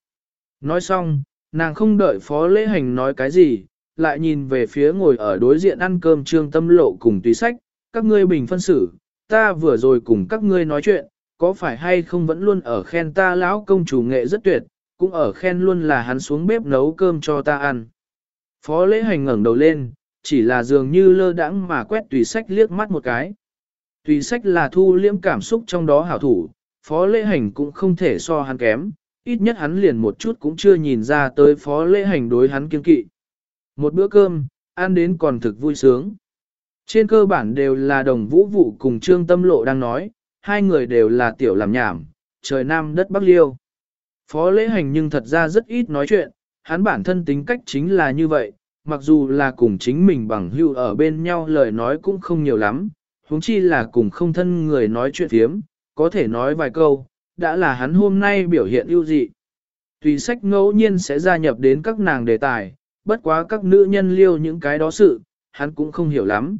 Nói xong, nàng không đợi phó lễ hành nói cái gì, lại nhìn về phía ngồi ở đối diện ăn cơm trương tâm lộ cùng tùy sách, các ngươi bình phân xử, ta vừa rồi cùng các ngươi nói chuyện, có phải hay không vẫn luôn ở khen ta lão công chủ nghệ rất tuyệt, cũng ở khen luôn là hắn xuống bếp nấu cơm cho ta ăn. Phó lễ hành ngẩng đầu lên, chỉ là dường như lơ đãng mà quét tùy sách liếc mắt một cái. Tùy sách là thu liễm cảm xúc trong đó hảo thủ, phó lễ hành cũng không thể so hắn kém, ít nhất hắn liền một chút cũng chưa nhìn ra tới phó lễ hành đối hắn kiên kỵ. Một bữa cơm, ăn đến còn thực vui sướng. Trên cơ bản đều là đồng vũ vụ cùng trương tâm lộ đang nói, hai người đều là tiểu làm nhảm, trời nam đất bắc liêu. Phó lễ hành nhưng thật ra rất ít nói chuyện, hắn bản thân tính cách chính là như vậy, mặc dù là cùng chính mình bằng hưu ở bên nhau lời nói cũng không nhiều lắm, huống chi là cùng không thân người nói chuyện thiếm, có thể nói vài câu, đã là hắn hôm nay biểu hiện ưu dị. Tùy sách ngẫu nhiên sẽ gia nhập đến các nàng đề tài, bất quá các nữ nhân liêu những cái đó sự, hắn cũng không hiểu lắm.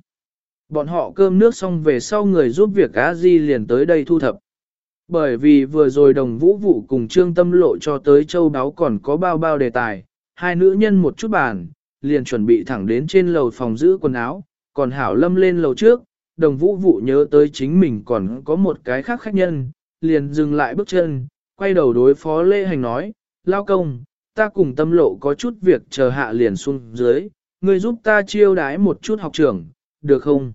Bọn họ cơm nước xong về sau người giúp việc á di liền tới đây thu thập. Bởi vì vừa rồi đồng vũ vụ cùng trương tâm lộ cho tới châu đáo còn có bao bao đề tài, hai nữ nhân một chút bàn, liền chuẩn bị thẳng đến trên lầu phòng giữ quần áo, còn hảo lâm lên lầu trước, đồng vũ vụ nhớ tới chính mình còn có một cái khác khách nhân, liền dừng lại bước chân, quay đầu đối phó lê hành nói, lao công, ta cùng tâm lộ có chút việc chờ hạ liền xuống dưới, người giúp ta chiêu đái một chút học trưởng, được không?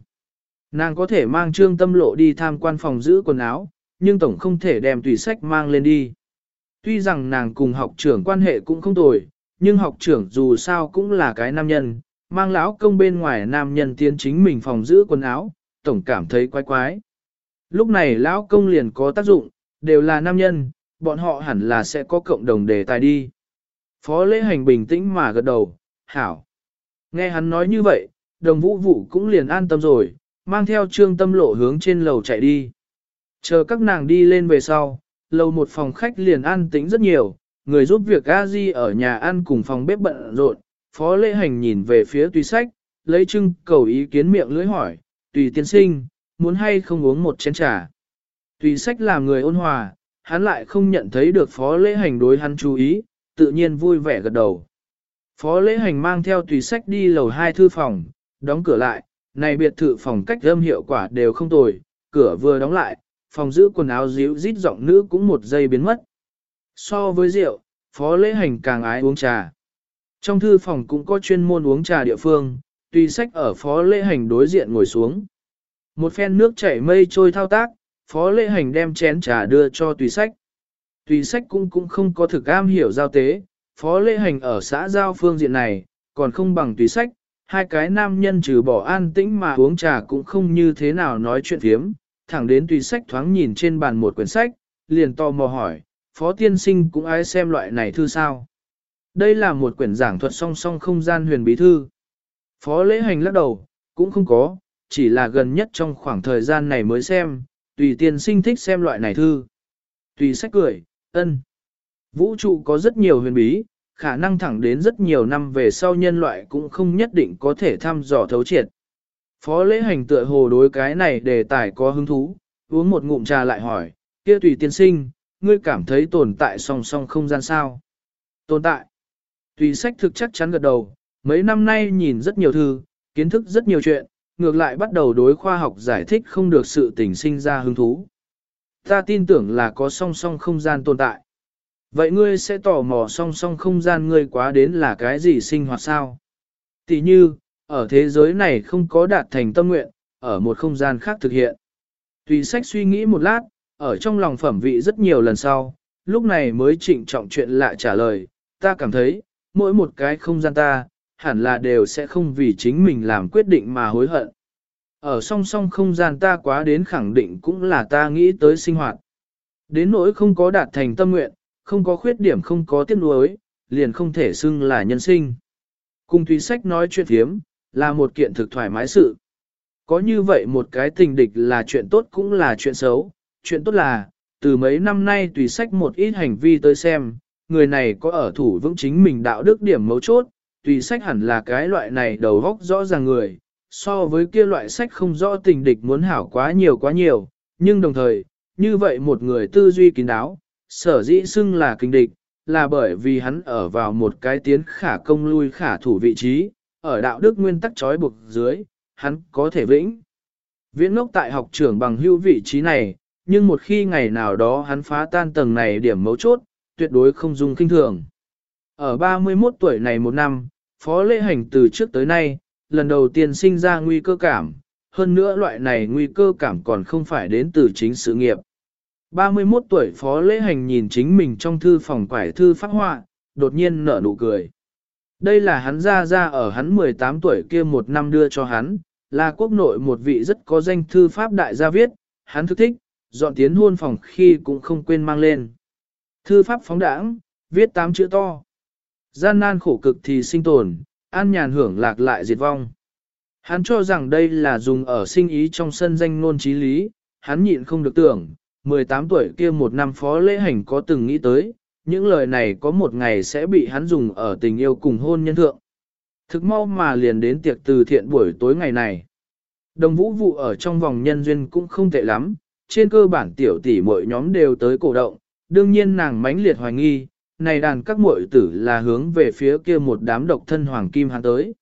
Nàng có thể mang trương tâm lộ đi tham quan phòng giữ quần áo, nhưng tổng không thể đem tùy sách mang lên đi. Tuy rằng nàng cùng học trưởng quan hệ cũng không tồi, nhưng học trưởng dù sao cũng là cái nam nhân, mang lão công bên ngoài nam nhân tiến chính mình phòng giữ quần áo, tổng cảm thấy quái quái. Lúc này lão công liền có tác dụng, đều là nam nhân, bọn họ hẳn là sẽ có cộng đồng đề tài đi. Phó lễ hành bình tĩnh mà gật đầu, hảo. Nghe hắn nói như vậy, đồng vũ vụ cũng liền an tâm rồi, mang theo trương tâm lộ hướng trên lầu chạy đi. Chờ các nàng đi lên về sau, lầu một phòng khách liền an tĩnh rất nhiều, người giúp việc a di ở nhà ăn cùng phòng bếp bận rộn, phó lễ hành nhìn về phía tùy sách, lấy trưng cầu ý kiến miệng lưỡi hỏi, tùy tiên sinh, muốn hay không uống một chén trà. Tùy sách là người ôn hòa, hắn lại không nhận thấy được phó lễ hành đối hắn chú ý, tự nhiên vui vẻ gật đầu. Phó lễ hành mang theo tùy sách đi lầu hai thư phòng, đóng cửa lại, này biệt thự phòng cách âm hiệu quả đều không tồi, cửa vừa đóng lại, phòng giữ quần áo díu rít giọng nữ cũng một giây biến mất. So với rượu, phó lễ hành càng ái uống trà. Trong thư phòng cũng có chuyên môn uống trà địa phương, tùy sách ở phó lễ hành đối diện ngồi xuống. Một phen nước chảy mây trôi thao tác, phó lễ hành đem chén trà đưa cho tùy sách. Tùy sách cũng cũng không có thực am hiểu giao tế, phó lễ hành ở xã giao phương diện này, còn không bằng tùy sách, hai cái nam nhân trừ bỏ an tĩnh mà uống trà cũng không như thế nào nói chuyện phiếm, thẳng đến tùy sách thoáng nhìn trên bàn một quyển sách, liền to mò hỏi, phó tiên sinh cũng ai xem loại này thư sao? Đây là một quyển giảng thuật song song không gian huyền bí thư. Phó lễ hành lắc đầu, cũng không có, chỉ là gần nhất trong khoảng thời gian này mới xem, tùy tiên sinh thích xem loại này thư. Tùy sách cười, ân. Vũ trụ có rất nhiều huyền bí, khả năng thẳng đến rất nhiều năm về sau nhân loại cũng không nhất định có thể thăm dò thấu triệt. Phó lễ hành tựa hồ đối cái này đề tài có hứng thú, uống một ngụm trà lại hỏi, kia tùy tiên sinh, ngươi cảm thấy tồn tại song song không gian sao? Tồn tại. Tùy sách thực chắc chắn gật đầu, mấy năm nay nhìn rất nhiều thư, kiến thức rất nhiều chuyện, ngược lại bắt đầu đối khoa học giải thích không được sự tình sinh ra hứng thú. Ta tin tưởng là có song song không gian tồn tại. Vậy ngươi sẽ tò mò song song không gian ngươi quá đến là cái gì sinh hoạt sao? Tỷ như, ở thế giới này không có đạt thành tâm nguyện, ở một không gian khác thực hiện. Tùy sách suy nghĩ một lát, ở trong lòng phẩm vị rất nhiều lần sau, lúc này mới trịnh trọng chuyện lạ trả lời, ta cảm thấy, mỗi một cái không gian ta, hẳn là đều sẽ không vì chính mình làm quyết định mà hối hận. Ở song song không gian ta quá đến khẳng định cũng là ta nghĩ tới sinh hoạt. Đến nỗi không có đạt thành tâm nguyện, không có khuyết điểm không có tiếc nuối, liền không thể xưng là nhân sinh. Cùng Thúy Sách nói chuyện thiếm, là một kiện thực thoải mái sự. Có như vậy một cái tình địch là chuyện tốt cũng là chuyện xấu, chuyện tốt là, từ mấy năm nay tùy sách một ít hành vi tới xem, người này có ở thủ vững chính mình đạo đức điểm mấu chốt, tùy sách hẳn là cái loại này đầu góc rõ ràng người, so với kia loại sách không rõ tình địch muốn hảo quá nhiều quá nhiều, nhưng đồng thời, như vậy một người tư duy kín đáo, sở dĩ xưng là kinh địch, là bởi vì hắn ở vào một cái tiến khả công lui khả thủ vị trí, ở đạo đức nguyên tắc trói buộc dưới, hắn có thể vĩnh. Viễn ngốc tại học trưởng bằng hưu vị trí này, nhưng một khi ngày nào đó hắn phá tan tầng này điểm mấu chốt, tuyệt đối không dùng kinh thường. Ở 31 tuổi này một năm, Phó Lễ Hành từ trước tới nay, lần đầu tiên sinh ra nguy cơ cảm, hơn nữa loại này nguy cơ cảm còn không phải đến từ chính sự nghiệp. 31 tuổi Phó Lễ Hành nhìn chính mình trong thư phòng quải thư phát họa, đột nhiên nở nụ cười. Đây là hắn ra ra ở hắn 18 tuổi kia một năm đưa cho hắn, là quốc nội một vị rất có danh thư pháp đại gia viết, hắn thức thích, dọn tiến hôn phòng khi cũng không quên mang lên. Thư pháp phóng đãng, viết tám chữ to. Gian nan khổ cực thì sinh tồn, an nhàn hưởng lạc lại diệt vong. Hắn cho rằng đây là dùng ở sinh ý trong sân danh nôn trí lý, hắn nhịn không được tưởng, 18 tuổi kia một năm phó lễ hành có từng nghĩ tới, những lời này có một ngày sẽ bị hắn dùng ở tình yêu cùng hôn nhân thượng. Thực mau mà liền đến tiệc từ thiện buổi tối ngày này. Đồng vũ vụ ở trong vòng nhân duyên cũng không tệ lắm, trên cơ bản tiểu tỷ mỗi nhóm đều tới cổ động, đương nhiên nàng mãnh liệt hoài nghi, này đàn các muội tử là hướng về phía kia một đám độc thân hoàng kim hắn tới.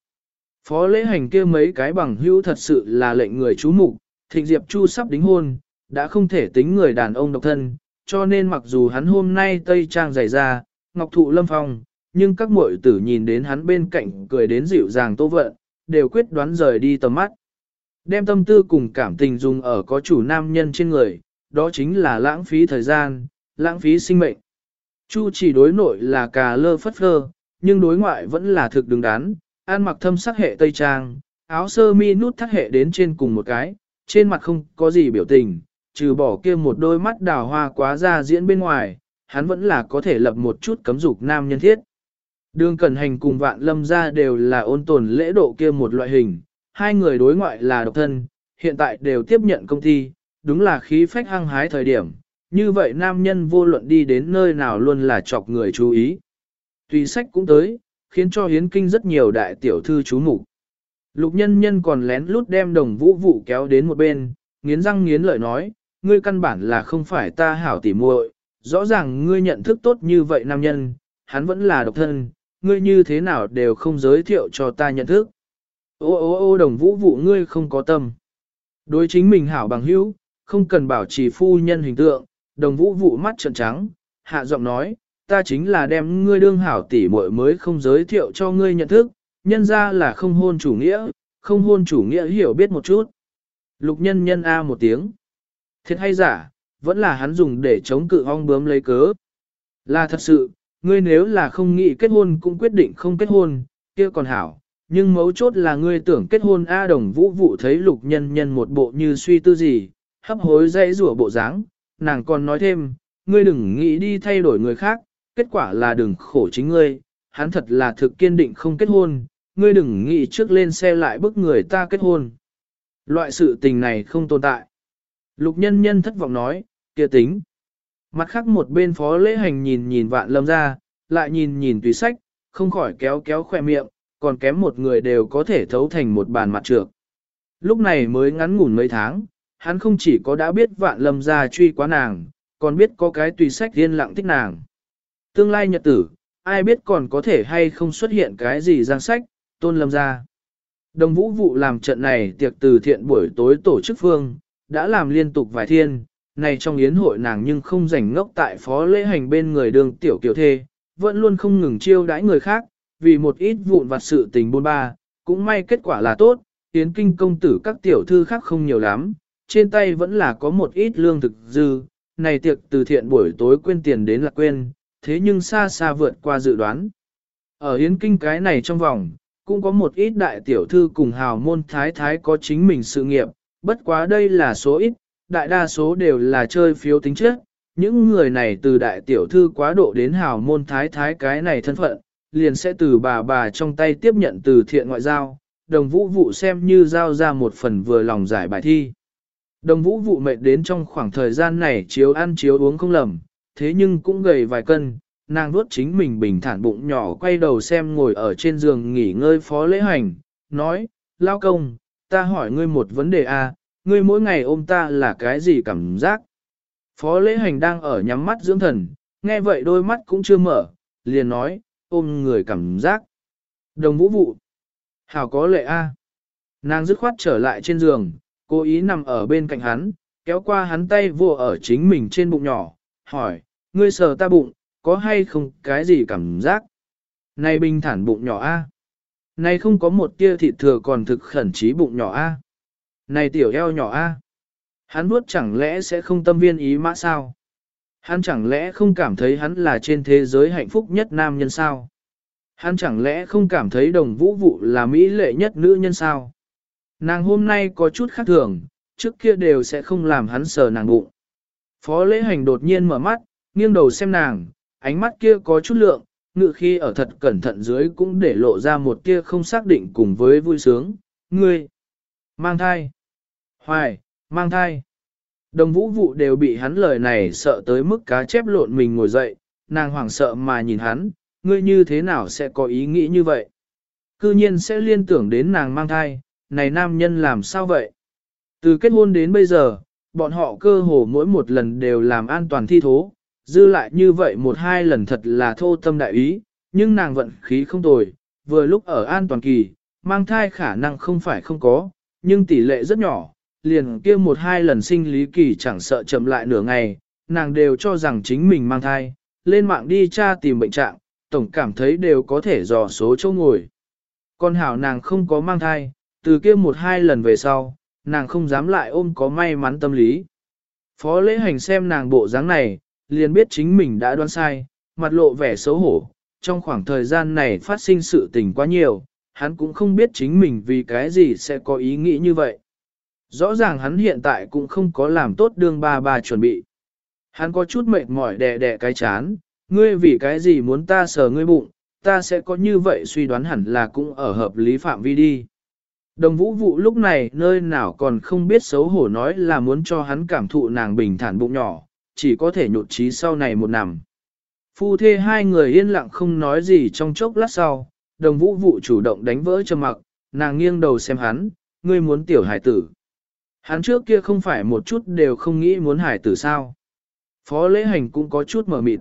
Phó lễ hành kia mấy cái bằng hữu thật sự là lệnh người chú mục, thịnh diệp chu sắp đính hôn, đã không thể tính người đàn ông độc thân, cho nên mặc dù hắn hôm nay tây trang dày ra, ngọc thụ lâm phong, nhưng các muội tử nhìn đến hắn bên cạnh cười đến dịu dàng tô vận, đều quyết đoán rời đi tầm mắt. Đem tâm tư cùng cảm tình dùng ở có chủ nam nhân trên người, đó chính là lãng phí thời gian, lãng phí sinh mệnh. Chu chỉ đối nội là cà lơ phất phơ, nhưng đối ngoại vẫn là thực đứng đắn, ăn mặc thâm sắc hệ tây trang, áo sơ mi nút thắt hệ đến trên cùng một cái, trên mặt không có gì biểu tình, trừ bỏ kia một đôi mắt đào hoa quá ra diễn bên ngoài, hắn vẫn là có thể lập một chút cấm dục nam nhân thiết. Đường Cẩn Hành cùng Vạn Lâm ra đều là ôn tồn lễ độ kia một loại hình, hai người đối ngoại là độc thân, hiện tại đều tiếp nhận công ty, đúng là khí phách hăng hái thời điểm, như vậy nam nhân vô luận đi đến nơi nào luôn là chọc người chú ý. Tùy sách cũng tới, khiến cho hiến kinh rất nhiều đại tiểu thư chú mục Lục nhân nhân còn lén lút đem đồng vũ vụ kéo đến một bên, nghiến răng nghiến lợi nói, ngươi căn bản là không phải ta hảo tỉ muội, rõ ràng ngươi nhận thức tốt như vậy nam nhân, hắn vẫn là độc thân, ngươi như thế nào đều không giới thiệu cho ta nhận thức. Ô ô ô đồng vũ vụ ngươi không có tâm. Đối chính mình hảo bằng hữu, không cần bảo trì phu nhân hình tượng, đồng vũ vụ mắt trợn trắng, hạ giọng nói, ta chính là đem ngươi đương hảo tỷ muội mới không giới thiệu cho ngươi nhận thức, nhân ra là không hôn chủ nghĩa, không hôn chủ nghĩa hiểu biết một chút. Lục nhân nhân A một tiếng. Thiệt hay giả, vẫn là hắn dùng để chống cự ong bướm lấy cớ. Là thật sự, ngươi nếu là không nghĩ kết hôn cũng quyết định không kết hôn, kia còn hảo. Nhưng mấu chốt là ngươi tưởng kết hôn A đồng vũ vụ thấy lục nhân nhân một bộ như suy tư gì, hấp hối dãy rủa bộ dáng, nàng còn nói thêm, ngươi đừng nghĩ đi thay đổi người khác, kết quả là đừng khổ chính ngươi, hắn thật là thực kiên định không kết hôn, ngươi đừng nghĩ trước lên xe lại bức người ta kết hôn. Loại sự tình này không tồn tại. Lục nhân nhân thất vọng nói, kia tính. Mặt khác một bên phó lễ hành nhìn nhìn vạn lâm ra, lại nhìn nhìn tùy sách, không khỏi kéo kéo khỏe miệng, còn kém một người đều có thể thấu thành một bàn mặt trược. Lúc này mới ngắn ngủn mấy tháng, hắn không chỉ có đã biết vạn lâm ra truy quá nàng, còn biết có cái tùy sách yên lặng thích nàng. Tương lai nhật tử, ai biết còn có thể hay không xuất hiện cái gì giang sách, tôn lâm ra. Đồng vũ vụ làm trận này tiệc từ thiện buổi tối tổ chức phương, đã làm liên tục vài thiên, này trong yến hội nàng nhưng không rảnh ngốc tại phó lễ hành bên người đường tiểu kiều thê, vẫn luôn không ngừng chiêu đãi người khác, vì một ít vụn vặt sự tình buôn ba, cũng may kết quả là tốt, yến kinh công tử các tiểu thư khác không nhiều lắm, trên tay vẫn là có một ít lương thực dư, này tiệc từ thiện buổi tối quên tiền đến là quên, thế nhưng xa xa vượt qua dự đoán. Ở yến kinh cái này trong vòng, cũng có một ít đại tiểu thư cùng hào môn thái thái có chính mình sự nghiệp, bất quá đây là số ít, đại đa số đều là chơi phiếu tính chất. Những người này từ đại tiểu thư quá độ đến hào môn thái thái cái này thân phận, liền sẽ từ bà bà trong tay tiếp nhận từ thiện ngoại giao, đồng vũ vụ xem như giao ra một phần vừa lòng giải bài thi. Đồng vũ vụ mệt đến trong khoảng thời gian này chiếu ăn chiếu uống không lầm, thế nhưng cũng gầy vài cân, nàng nuốt chính mình bình thản bụng nhỏ quay đầu xem ngồi ở trên giường nghỉ ngơi phó lễ hành, nói, lao công, ta hỏi ngươi một vấn đề a, à, ngươi mỗi ngày ôm ta là cái gì cảm giác? Phó lễ hành đang ở nhắm mắt dưỡng thần, nghe vậy đôi mắt cũng chưa mở, liền nói, ôm người cảm giác. Đồng vũ vụ. Hảo có lệ a. Nàng dứt khoát trở lại trên giường, cố ý nằm ở bên cạnh hắn, kéo qua hắn tay vô ở chính mình trên bụng nhỏ, hỏi, ngươi sờ ta bụng, có hay không cái gì cảm giác? Này bình thản bụng nhỏ a. Này không có một tia thịt thừa còn thực khẩn trí bụng nhỏ a. Này tiểu eo nhỏ a, Hắn vuốt chẳng lẽ sẽ không tâm viên ý mã sao? Hắn chẳng lẽ không cảm thấy hắn là trên thế giới hạnh phúc nhất nam nhân sao? Hắn chẳng lẽ không cảm thấy đồng vũ vụ là mỹ lệ nhất nữ nhân sao? Nàng hôm nay có chút khác thường, trước kia đều sẽ không làm hắn sờ nàng bụng. Phó lễ hành đột nhiên mở mắt, nghiêng đầu xem nàng, ánh mắt kia có chút lượng, ngự khi ở thật cẩn thận dưới cũng để lộ ra một kia không xác định cùng với vui sướng. Ngươi, mang thai, hoài, mang thai. Đồng vũ vụ đều bị hắn lời này sợ tới mức cá chép lộn mình ngồi dậy, nàng hoảng sợ mà nhìn hắn, ngươi như thế nào sẽ có ý nghĩ như vậy? Cư nhiên sẽ liên tưởng đến nàng mang thai, này nam nhân làm sao vậy? Từ kết hôn đến bây giờ, bọn họ cơ hồ mỗi một lần đều làm an toàn thi thố, dư lại như vậy một hai lần thật là thô tâm đại ý, nhưng nàng vận khí không tồi, vừa lúc ở an toàn kỳ, mang thai khả năng không phải không có, nhưng tỷ lệ rất nhỏ, liền kia một hai lần sinh lý kỳ chẳng sợ chậm lại nửa ngày, nàng đều cho rằng chính mình mang thai, lên mạng đi tra tìm bệnh trạng, tổng cảm thấy đều có thể dò số chỗ ngồi. Con hảo nàng không có mang thai, từ kia một hai lần về sau, nàng không dám lại ôm có may mắn tâm lý. Phó lễ hành xem nàng bộ dáng này, liền biết chính mình đã đoán sai, mặt lộ vẻ xấu hổ. Trong khoảng thời gian này phát sinh sự tình quá nhiều, hắn cũng không biết chính mình vì cái gì sẽ có ý nghĩ như vậy. Rõ ràng hắn hiện tại cũng không có làm tốt đương ba ba chuẩn bị. Hắn có chút mệt mỏi đè đè cái chán, ngươi vì cái gì muốn ta sờ ngươi bụng, ta sẽ có như vậy suy đoán hẳn là cũng ở hợp lý phạm vi đi. Đồng vũ vụ lúc này nơi nào còn không biết xấu hổ nói là muốn cho hắn cảm thụ nàng bình thản bụng nhỏ, chỉ có thể nhột trí sau này một nằm. Phu thê hai người yên lặng không nói gì trong chốc lát sau, đồng vũ vụ chủ động đánh vỡ trầm mặc, nàng nghiêng đầu xem hắn, ngươi muốn tiểu hải tử. Hắn trước kia không phải một chút đều không nghĩ muốn hải tử sao. Phó lễ hành cũng có chút mở mịt.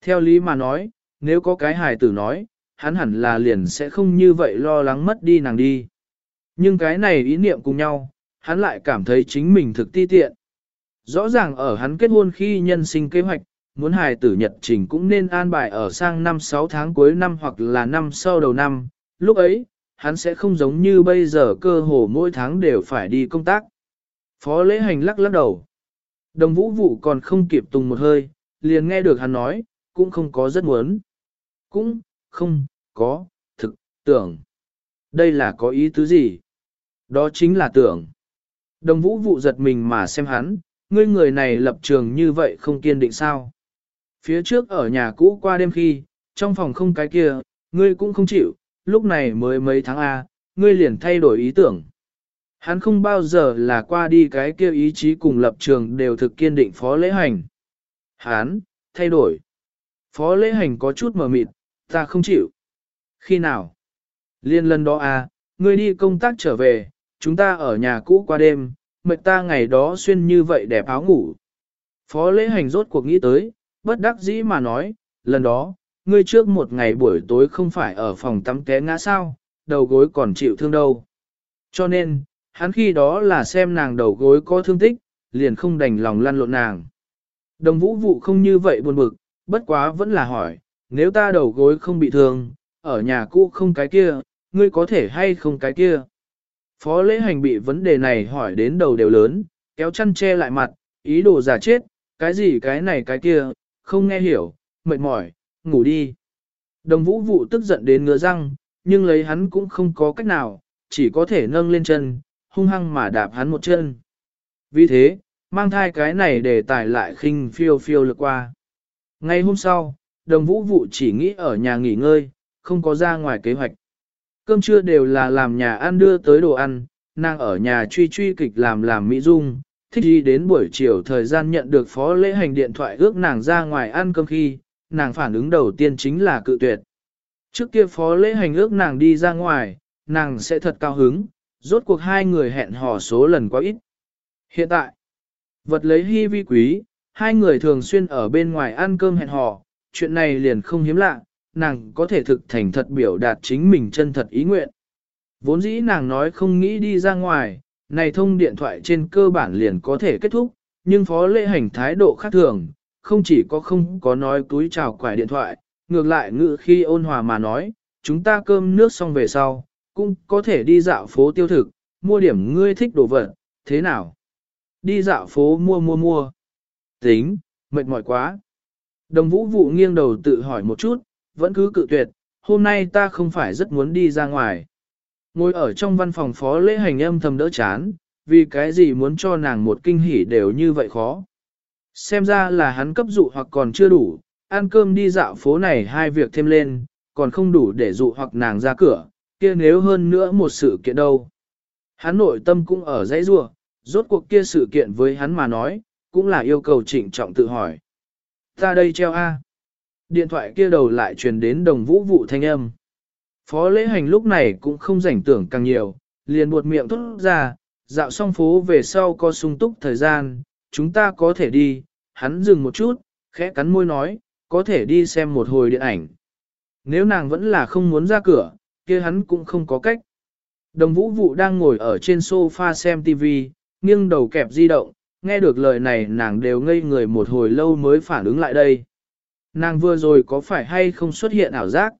Theo lý mà nói, nếu có cái hải tử nói, hắn hẳn là liền sẽ không như vậy lo lắng mất đi nàng đi. Nhưng cái này ý niệm cùng nhau, hắn lại cảm thấy chính mình thực ti tiện. Rõ ràng ở hắn kết hôn khi nhân sinh kế hoạch, muốn hài tử nhật trình cũng nên an bài ở sang năm 6 tháng cuối năm hoặc là năm sau đầu năm, lúc ấy, hắn sẽ không giống như bây giờ cơ hồ mỗi tháng đều phải đi công tác. Phó lễ hành lắc lắc đầu. Đồng vũ vụ còn không kịp tùng một hơi, liền nghe được hắn nói, cũng không có rất muốn. Cũng, không, có, thực, tưởng. Đây là có ý tứ gì? Đó chính là tưởng. Đồng vũ vụ giật mình mà xem hắn, ngươi người này lập trường như vậy không kiên định sao? Phía trước ở nhà cũ qua đêm khi, trong phòng không cái kia, ngươi cũng không chịu, lúc này mới mấy tháng A, ngươi liền thay đổi ý tưởng. Hắn không bao giờ là qua đi cái kia ý chí cùng lập trường đều thực kiên định phó lễ hành. Hắn, thay đổi. Phó lễ hành có chút mờ mịt, ta không chịu. Khi nào? Liên lần đó à, ngươi đi công tác trở về, chúng ta ở nhà cũ qua đêm, mệt ta ngày đó xuyên như vậy đẹp áo ngủ. Phó lễ hành rốt cuộc nghĩ tới, bất đắc dĩ mà nói, lần đó, ngươi trước một ngày buổi tối không phải ở phòng tắm té ngã sao, đầu gối còn chịu thương đâu. Cho nên, hắn khi đó là xem nàng đầu gối có thương tích, liền không đành lòng lăn lộn nàng. Đồng vũ vụ không như vậy buồn bực, bất quá vẫn là hỏi, nếu ta đầu gối không bị thương, ở nhà cũ không cái kia, ngươi có thể hay không cái kia. Phó lễ hành bị vấn đề này hỏi đến đầu đều lớn, kéo chăn che lại mặt, ý đồ giả chết, cái gì cái này cái kia, không nghe hiểu, mệt mỏi, ngủ đi. Đồng vũ vụ tức giận đến ngứa răng, nhưng lấy hắn cũng không có cách nào, chỉ có thể nâng lên chân, hung hăng mà đạp hắn một chân. Vì thế, mang thai cái này để tải lại khinh phiêu phiêu lược qua. Ngay hôm sau, đồng vũ vụ chỉ nghĩ ở nhà nghỉ ngơi, không có ra ngoài kế hoạch. Cơm trưa đều là làm nhà ăn đưa tới đồ ăn, nàng ở nhà truy truy kịch làm làm mỹ dung, thích đi đến buổi chiều thời gian nhận được phó lễ hành điện thoại ước nàng ra ngoài ăn cơm khi, nàng phản ứng đầu tiên chính là cự tuyệt. Trước kia phó lễ hành ước nàng đi ra ngoài, nàng sẽ thật cao hứng, rốt cuộc hai người hẹn hò số lần quá ít. Hiện tại, vật lấy hy vi quý, hai người thường xuyên ở bên ngoài ăn cơm hẹn hò, chuyện này liền không hiếm lạ, nàng có thể thực thành thật biểu đạt chính mình chân thật ý nguyện. Vốn dĩ nàng nói không nghĩ đi ra ngoài, này thông điện thoại trên cơ bản liền có thể kết thúc, nhưng phó lễ hành thái độ khác thường, không chỉ có không có nói túi chào quải điện thoại, ngược lại ngự khi ôn hòa mà nói, chúng ta cơm nước xong về sau, cũng có thể đi dạo phố tiêu thực, mua điểm ngươi thích đồ vật, thế nào? Đi dạo phố mua mua mua. Tính, mệt mỏi quá. Đồng vũ vụ nghiêng đầu tự hỏi một chút, vẫn cứ cự tuyệt, hôm nay ta không phải rất muốn đi ra ngoài. Ngồi ở trong văn phòng phó lễ hành âm thầm đỡ chán, vì cái gì muốn cho nàng một kinh hỉ đều như vậy khó. Xem ra là hắn cấp dụ hoặc còn chưa đủ, ăn cơm đi dạo phố này hai việc thêm lên, còn không đủ để dụ hoặc nàng ra cửa, kia nếu hơn nữa một sự kiện đâu. Hắn nội tâm cũng ở dãy rua, rốt cuộc kia sự kiện với hắn mà nói, cũng là yêu cầu trịnh trọng tự hỏi. Ta đây treo A. Điện thoại kia đầu lại truyền đến đồng vũ vụ thanh âm. Phó lễ hành lúc này cũng không rảnh tưởng càng nhiều, liền buột miệng thốt ra, dạo xong phố về sau có sung túc thời gian, chúng ta có thể đi, hắn dừng một chút, khẽ cắn môi nói, có thể đi xem một hồi điện ảnh. Nếu nàng vẫn là không muốn ra cửa, kia hắn cũng không có cách. Đồng vũ vụ đang ngồi ở trên sofa xem TV, nghiêng đầu kẹp di động, nghe được lời này nàng đều ngây người một hồi lâu mới phản ứng lại đây. Nàng vừa rồi có phải hay không xuất hiện ảo giác?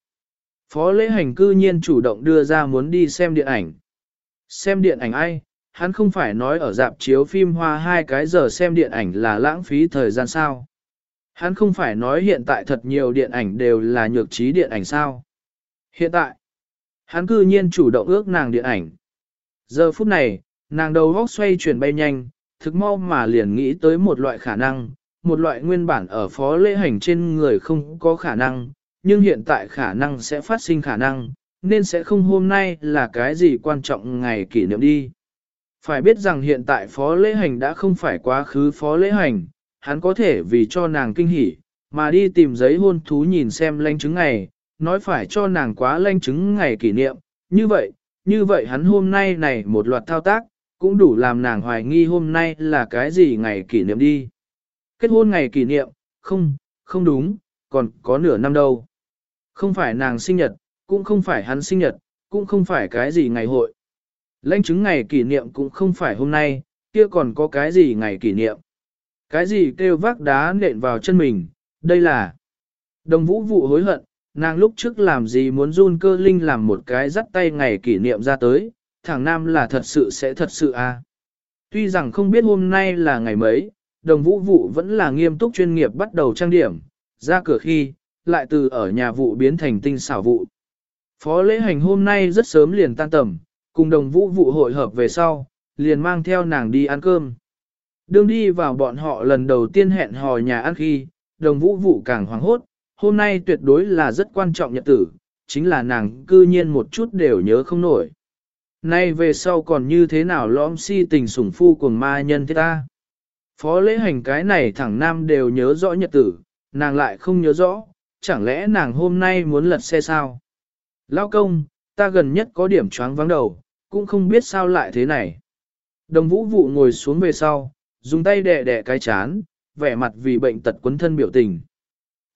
Phó lễ hành cư nhiên chủ động đưa ra muốn đi xem điện ảnh. Xem điện ảnh ai? Hắn không phải nói ở dạp chiếu phim hoa hai cái giờ xem điện ảnh là lãng phí thời gian sao? Hắn không phải nói hiện tại thật nhiều điện ảnh đều là nhược trí điện ảnh sao? Hiện tại, hắn cư nhiên chủ động ước nàng điện ảnh. Giờ phút này, nàng đầu góc xoay chuyển bay nhanh, thực mau mà liền nghĩ tới một loại khả năng, một loại nguyên bản ở phó lễ hành trên người không có khả năng, nhưng hiện tại khả năng sẽ phát sinh khả năng, nên sẽ không hôm nay là cái gì quan trọng ngày kỷ niệm đi. Phải biết rằng hiện tại phó lễ hành đã không phải quá khứ phó lễ hành, hắn có thể vì cho nàng kinh hỉ, mà đi tìm giấy hôn thú nhìn xem lanh chứng ngày, nói phải cho nàng quá lanh chứng ngày kỷ niệm, như vậy, như vậy hắn hôm nay này một loạt thao tác, cũng đủ làm nàng hoài nghi hôm nay là cái gì ngày kỷ niệm đi. Kết hôn ngày kỷ niệm, không, không đúng, còn có nửa năm đâu. Không phải nàng sinh nhật, cũng không phải hắn sinh nhật, cũng không phải cái gì ngày hội. Lãnh chứng ngày kỷ niệm cũng không phải hôm nay, kia còn có cái gì ngày kỷ niệm. Cái gì kêu vác đá nện vào chân mình, đây là đồng vũ vụ hối hận, nàng lúc trước làm gì muốn run cơ linh làm một cái dắt tay ngày kỷ niệm ra tới, thằng nam là thật sự sẽ thật sự à. Tuy rằng không biết hôm nay là ngày mấy, đồng vũ vụ vẫn là nghiêm túc chuyên nghiệp bắt đầu trang điểm, ra cửa khi, lại từ ở nhà vụ biến thành tinh xảo vụ. Phó lễ hành hôm nay rất sớm liền tan tầm, cùng đồng vũ vụ hội hợp về sau, liền mang theo nàng đi ăn cơm. Đương đi vào bọn họ lần đầu tiên hẹn hò nhà ăn khi, đồng vũ vụ càng hoảng hốt, hôm nay tuyệt đối là rất quan trọng nhật tử, chính là nàng cư nhiên một chút đều nhớ không nổi. Nay về sau còn như thế nào lõm si tình sủng phu cùng ma nhân thế ta? Phó lễ hành cái này thẳng nam đều nhớ rõ nhật tử, nàng lại không nhớ rõ, chẳng lẽ nàng hôm nay muốn lật xe sao? Lao công, ta gần nhất có điểm choáng vắng đầu, cũng không biết sao lại thế này. Đồng vũ vụ ngồi xuống về sau, dùng tay đè đè cái chán, vẻ mặt vì bệnh tật quấn thân biểu tình.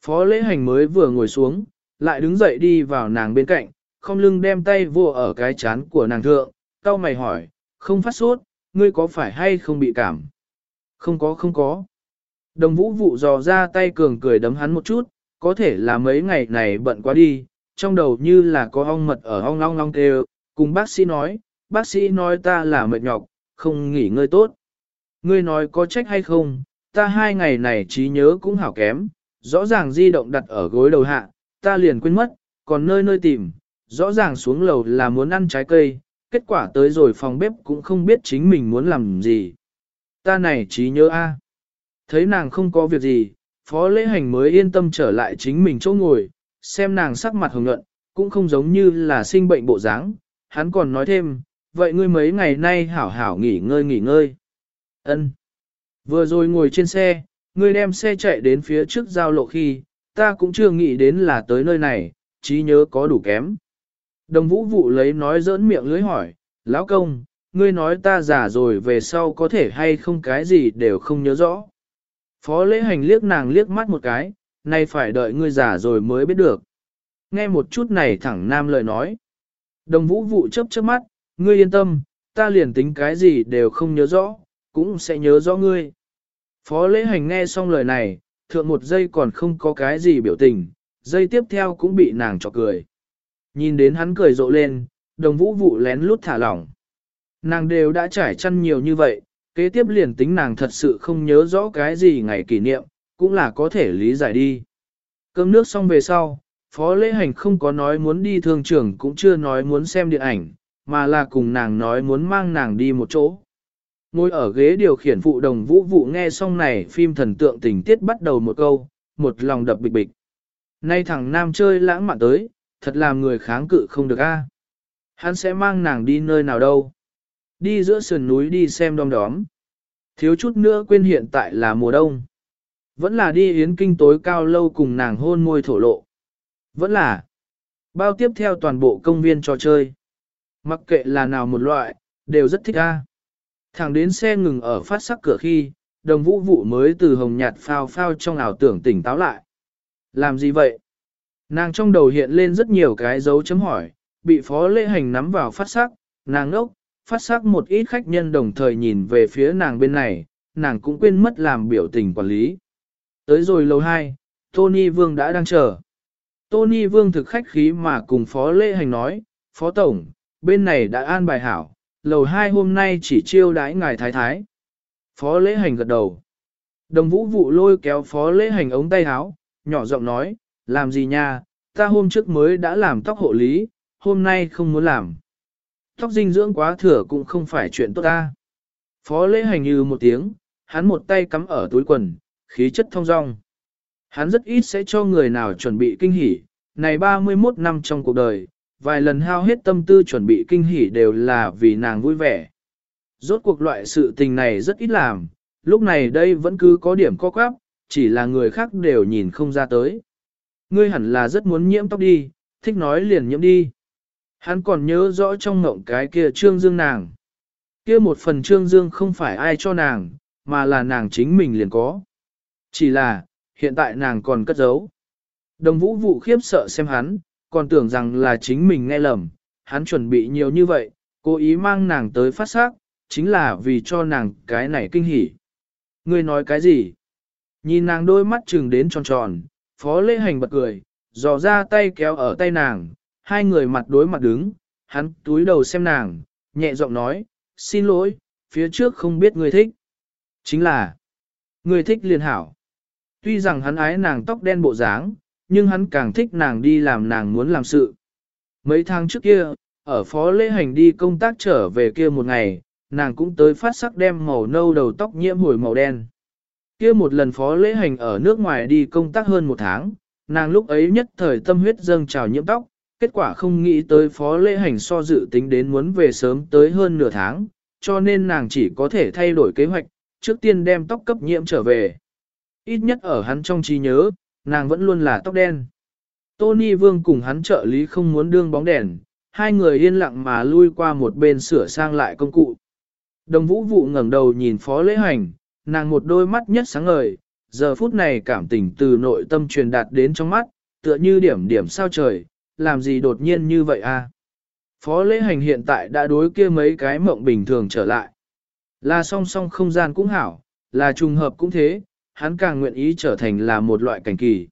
Phó lễ hành mới vừa ngồi xuống, lại đứng dậy đi vào nàng bên cạnh, không lưng đem tay vô ở cái chán của nàng thượng, cao mày hỏi, không phát sốt, ngươi có phải hay không bị cảm? Không có không có. Đồng vũ vụ dò ra tay cường cười đấm hắn một chút, có thể là mấy ngày này bận quá đi, trong đầu như là có ong mật ở ong long long kêu, cùng bác sĩ nói, bác sĩ nói ta là mệt nhọc, không nghỉ ngơi tốt. Ngươi nói có trách hay không, ta hai ngày này trí nhớ cũng hảo kém, rõ ràng di động đặt ở gối đầu hạ, ta liền quên mất, còn nơi nơi tìm, rõ ràng xuống lầu là muốn ăn trái cây, kết quả tới rồi phòng bếp cũng không biết chính mình muốn làm gì. Ta này trí nhớ a. Thấy nàng không có việc gì, phó lễ hành mới yên tâm trở lại chính mình chỗ ngồi, xem nàng sắc mặt hồng nhuận, cũng không giống như là sinh bệnh bộ dáng. Hắn còn nói thêm, vậy ngươi mấy ngày nay hảo hảo nghỉ ngơi nghỉ ngơi. Ân. Vừa rồi ngồi trên xe, ngươi đem xe chạy đến phía trước giao lộ khi, ta cũng chưa nghĩ đến là tới nơi này, trí nhớ có đủ kém. Đồng vũ vụ lấy nói giỡn miệng lưới hỏi, lão công, ngươi nói ta già rồi về sau có thể hay không cái gì đều không nhớ rõ. Phó lễ hành liếc nàng liếc mắt một cái, nay phải đợi ngươi già rồi mới biết được. Nghe một chút này thẳng nam lời nói. Đồng vũ vụ chớp chớp mắt, ngươi yên tâm, ta liền tính cái gì đều không nhớ rõ, cũng sẽ nhớ rõ ngươi. Phó lễ hành nghe xong lời này, thượng một giây còn không có cái gì biểu tình, giây tiếp theo cũng bị nàng chọc cười. Nhìn đến hắn cười rộ lên, đồng vũ vụ lén lút thả lỏng. Nàng đều đã trải chăn nhiều như vậy, kế tiếp liền tính nàng thật sự không nhớ rõ cái gì ngày kỷ niệm, cũng là có thể lý giải đi. Cơm nước xong về sau, Phó Lễ Hành không có nói muốn đi thương trường cũng chưa nói muốn xem điện ảnh, mà là cùng nàng nói muốn mang nàng đi một chỗ. Ngồi ở ghế điều khiển phụ đồng vũ vụ nghe xong này phim thần tượng tình tiết bắt đầu một câu, một lòng đập bịch bịch. Nay thằng nam chơi lãng mạn tới, thật làm người kháng cự không được a. Hắn sẽ mang nàng đi nơi nào đâu. Đi giữa sườn núi đi xem đom đóm. Thiếu chút nữa quên hiện tại là mùa đông. Vẫn là đi yến kinh tối cao lâu cùng nàng hôn môi thổ lộ. Vẫn là bao tiếp theo toàn bộ công viên trò chơi. Mặc kệ là nào một loại, đều rất thích a. Thẳng đến xe ngừng ở phát sắc cửa khi, đồng vũ vụ mới từ hồng nhạt phao phao trong ảo tưởng tỉnh táo lại. Làm gì vậy? Nàng trong đầu hiện lên rất nhiều cái dấu chấm hỏi, bị phó lễ hành nắm vào phát sắc, nàng ngốc, phát sắc một ít khách nhân đồng thời nhìn về phía nàng bên này, nàng cũng quên mất làm biểu tình quản lý. Tới rồi lầu 2, Tony Vương đã đang chờ. Tony Vương thực khách khí mà cùng phó lễ hành nói, phó tổng, bên này đã an bài hảo, lầu hai hôm nay chỉ chiêu đãi ngài thái thái. Phó lễ hành gật đầu. Đồng vũ vụ lôi kéo phó lễ hành ống tay áo, nhỏ giọng nói, làm gì nha, ta hôm trước mới đã làm tóc hộ lý, hôm nay không muốn làm. Tóc dinh dưỡng quá thừa cũng không phải chuyện tốt ta. Phó lễ hành như một tiếng, hắn một tay cắm ở túi quần, khí chất thông dong. Hắn rất ít sẽ cho người nào chuẩn bị kinh hỉ, này 31 năm trong cuộc đời, vài lần hao hết tâm tư chuẩn bị kinh hỉ đều là vì nàng vui vẻ. Rốt cuộc loại sự tình này rất ít làm, lúc này đây vẫn cứ có điểm co quắp, chỉ là người khác đều nhìn không ra tới. Ngươi hẳn là rất muốn nhiễm tóc đi, thích nói liền nhiễm đi. Hắn còn nhớ rõ trong ngộng cái kia trương dương nàng. Kia một phần trương dương không phải ai cho nàng, mà là nàng chính mình liền có. Chỉ là, hiện tại nàng còn cất giấu. Đồng vũ vụ khiếp sợ xem hắn, còn tưởng rằng là chính mình nghe lầm, hắn chuẩn bị nhiều như vậy, cố ý mang nàng tới phát xác, chính là vì cho nàng cái này kinh hỉ. Ngươi nói cái gì? Nhìn nàng đôi mắt trừng đến tròn tròn, phó lễ hành bật cười, dò ra tay kéo ở tay nàng, hai người mặt đối mặt đứng, hắn túi đầu xem nàng, nhẹ giọng nói, xin lỗi, phía trước không biết ngươi thích. Chính là, ngươi thích liền hảo. Tuy rằng hắn ái nàng tóc đen bộ dáng, nhưng hắn càng thích nàng đi làm nàng muốn làm sự. Mấy tháng trước kia, ở phó lễ hành đi công tác trở về kia một ngày, nàng cũng tới phát sắc đem màu nâu đầu tóc nhiễm hồi màu đen. Kia một lần phó lễ hành ở nước ngoài đi công tác hơn một tháng, nàng lúc ấy nhất thời tâm huyết dâng trào nhiễm tóc, kết quả không nghĩ tới phó lễ hành so dự tính đến muốn về sớm tới hơn nửa tháng, cho nên nàng chỉ có thể thay đổi kế hoạch, trước tiên đem tóc cấp nhiễm trở về. Ít nhất ở hắn trong trí nhớ, nàng vẫn luôn là tóc đen. Tony Vương cùng hắn trợ lý không muốn đương bóng đèn, hai người yên lặng mà lui qua một bên sửa sang lại công cụ. Đồng vũ vụ ngẩng đầu nhìn phó lễ hành, nàng một đôi mắt nhất sáng ngời, giờ phút này cảm tình từ nội tâm truyền đạt đến trong mắt, tựa như điểm điểm sao trời, làm gì đột nhiên như vậy a? À? Phó lễ hành hiện tại đã đối kia mấy cái mộng bình thường trở lại. Là song song không gian cũng hảo, là trùng hợp cũng thế, hắn càng nguyện ý trở thành là một loại cảnh kỳ.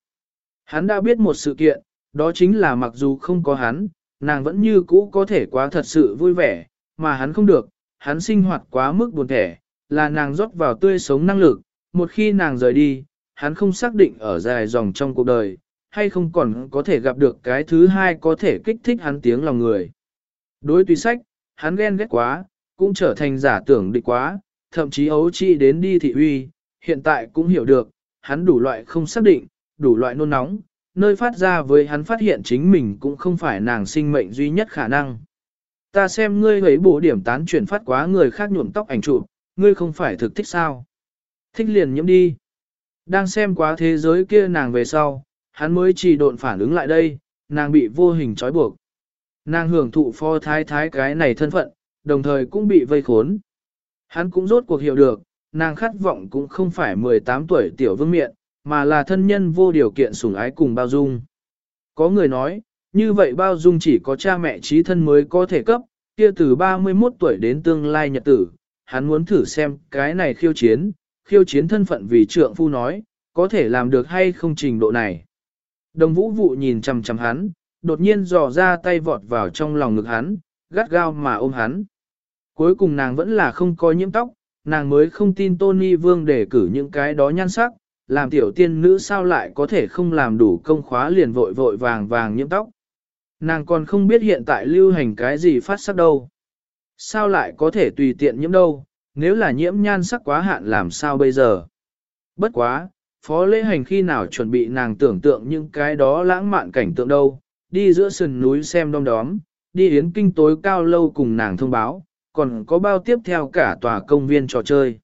Hắn đã biết một sự kiện, đó chính là mặc dù không có hắn, nàng vẫn như cũ có thể quá thật sự vui vẻ, mà hắn không được, hắn sinh hoạt quá mức buồn thẻ, là nàng rót vào tươi sống năng lực, một khi nàng rời đi, hắn không xác định ở dài dòng trong cuộc đời, hay không còn có thể gặp được cái thứ hai có thể kích thích hắn tiếng lòng người. Đối tùy sách, hắn ghen ghét quá, cũng trở thành giả tưởng địch quá, thậm chí ấu chi đến đi thị uy, hiện tại cũng hiểu được, hắn đủ loại không xác định, đủ loại nôn nóng, nơi phát ra với hắn phát hiện chính mình cũng không phải nàng sinh mệnh duy nhất khả năng. Ta xem ngươi ấy bổ điểm tán chuyển phát quá người khác nhuộm tóc ảnh chụp, ngươi không phải thực thích sao. Thích liền nhiễm đi. Đang xem quá thế giới kia nàng về sau, hắn mới chỉ độn phản ứng lại đây, nàng bị vô hình trói buộc. Nàng hưởng thụ pho thái thái cái này thân phận, đồng thời cũng bị vây khốn. Hắn cũng rốt cuộc hiểu được, nàng khát vọng cũng không phải 18 tuổi tiểu vương miện, mà là thân nhân vô điều kiện sủng ái cùng bao dung. Có người nói, như vậy bao dung chỉ có cha mẹ trí thân mới có thể cấp, kia từ 31 tuổi đến tương lai nhật tử, hắn muốn thử xem cái này khiêu chiến, khiêu chiến thân phận vì trượng phu nói, có thể làm được hay không trình độ này. Đồng vũ vụ nhìn chằm chằm hắn, đột nhiên dò ra tay vọt vào trong lòng ngực hắn, gắt gao mà ôm hắn. Cuối cùng nàng vẫn là không có nhiễm tóc, nàng mới không tin Tony Vương để cử những cái đó nhan sắc, làm tiểu tiên nữ sao lại có thể không làm đủ công khóa liền vội vội vàng vàng nhiễm tóc. Nàng còn không biết hiện tại lưu hành cái gì phát sắc đâu. Sao lại có thể tùy tiện nhiễm đâu, nếu là nhiễm nhan sắc quá hạn làm sao bây giờ. Bất quá, phó lễ hành khi nào chuẩn bị nàng tưởng tượng những cái đó lãng mạn cảnh tượng đâu, đi giữa sườn núi xem đom đóm, đi yến kinh tối cao lâu cùng nàng thông báo, còn có bao tiếp theo cả tòa công viên trò chơi.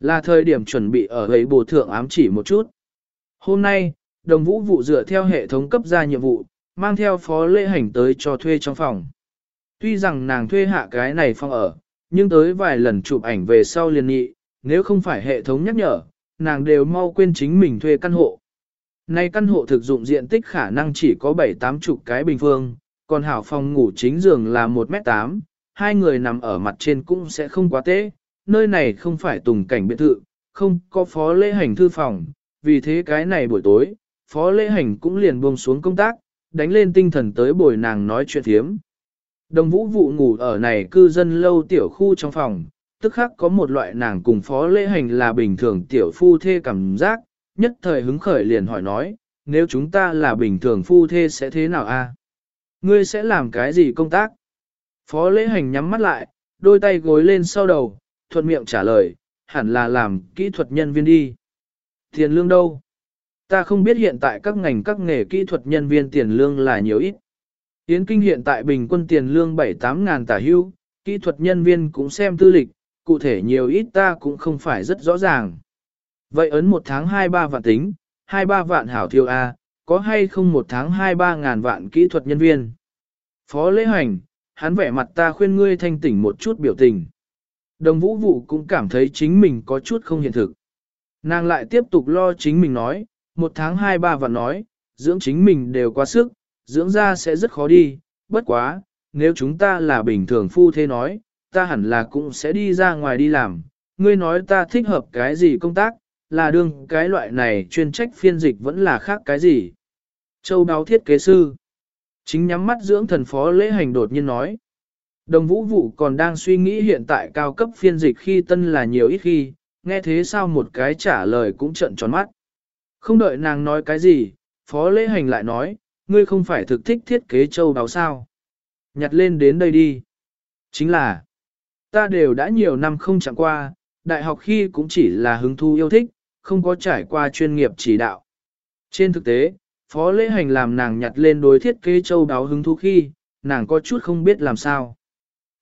Là thời điểm chuẩn bị ở ấy bổ thượng ám chỉ một chút. Hôm nay, đồng vũ vụ dựa theo hệ thống cấp ra nhiệm vụ, mang theo phó lễ hành tới cho thuê trong phòng. Tuy rằng nàng thuê hạ cái này phòng ở, nhưng tới vài lần chụp ảnh về sau liền nghị, nếu không phải hệ thống nhắc nhở, nàng đều mau quên chính mình thuê căn hộ. Nay căn hộ thực dụng diện tích khả năng chỉ có 7-8 chục cái bình phương, còn hảo phòng ngủ chính giường là 1m8, hai người nằm ở mặt trên cũng sẽ không quá tế, nơi này không phải tùng cảnh biệt thự, không có phó lễ hành thư phòng, vì thế cái này buổi tối, phó lễ hành cũng liền buông xuống công tác, đánh lên tinh thần tới bồi nàng nói chuyện thiếm. Đồng vũ vụ ngủ ở này cư dân lâu tiểu khu trong phòng, tức khắc có một loại nàng cùng phó lễ hành là bình thường tiểu phu thê cảm giác, nhất thời hứng khởi liền hỏi nói, nếu chúng ta là bình thường phu thê sẽ thế nào a? Ngươi sẽ làm cái gì công tác? Phó lễ hành nhắm mắt lại, đôi tay gối lên sau đầu, thuận miệng trả lời, hẳn là làm kỹ thuật nhân viên đi. Tiền lương đâu? Ta không biết hiện tại các ngành các nghề kỹ thuật nhân viên tiền lương là nhiều ít. Yến kinh hiện tại bình quân tiền lương 7-8 ngàn tả hưu, kỹ thuật nhân viên cũng xem tư lịch, cụ thể nhiều ít ta cũng không phải rất rõ ràng. Vậy ấn một tháng 2-3 vạn tính, 2-3 vạn hảo thiêu A, có hay không một tháng 2-3 ngàn vạn kỹ thuật nhân viên? Phó lễ hành, hắn vẻ mặt ta khuyên ngươi thanh tỉnh một chút biểu tình. Đồng vũ vụ cũng cảm thấy chính mình có chút không hiện thực. Nàng lại tiếp tục lo chính mình nói, một tháng hai ba và nói, dưỡng chính mình đều quá sức, dưỡng ra sẽ rất khó đi, bất quá, nếu chúng ta là bình thường phu thế nói, ta hẳn là cũng sẽ đi ra ngoài đi làm, ngươi nói ta thích hợp cái gì công tác, là đương cái loại này chuyên trách phiên dịch vẫn là khác cái gì. Châu báo thiết kế sư, chính nhắm mắt dưỡng thần phó lễ hành đột nhiên nói. Đồng vũ vụ còn đang suy nghĩ hiện tại cao cấp phiên dịch khi tân là nhiều ít khi, nghe thế sao một cái trả lời cũng trận tròn mắt. Không đợi nàng nói cái gì, phó lễ hành lại nói, ngươi không phải thực thích thiết kế châu đáo sao. Nhặt lên đến đây đi. Chính là, ta đều đã nhiều năm không chẳng qua, đại học khi cũng chỉ là hứng thú yêu thích, không có trải qua chuyên nghiệp chỉ đạo. Trên thực tế, phó lễ hành làm nàng nhặt lên đối thiết kế châu đáo hứng thú khi, nàng có chút không biết làm sao.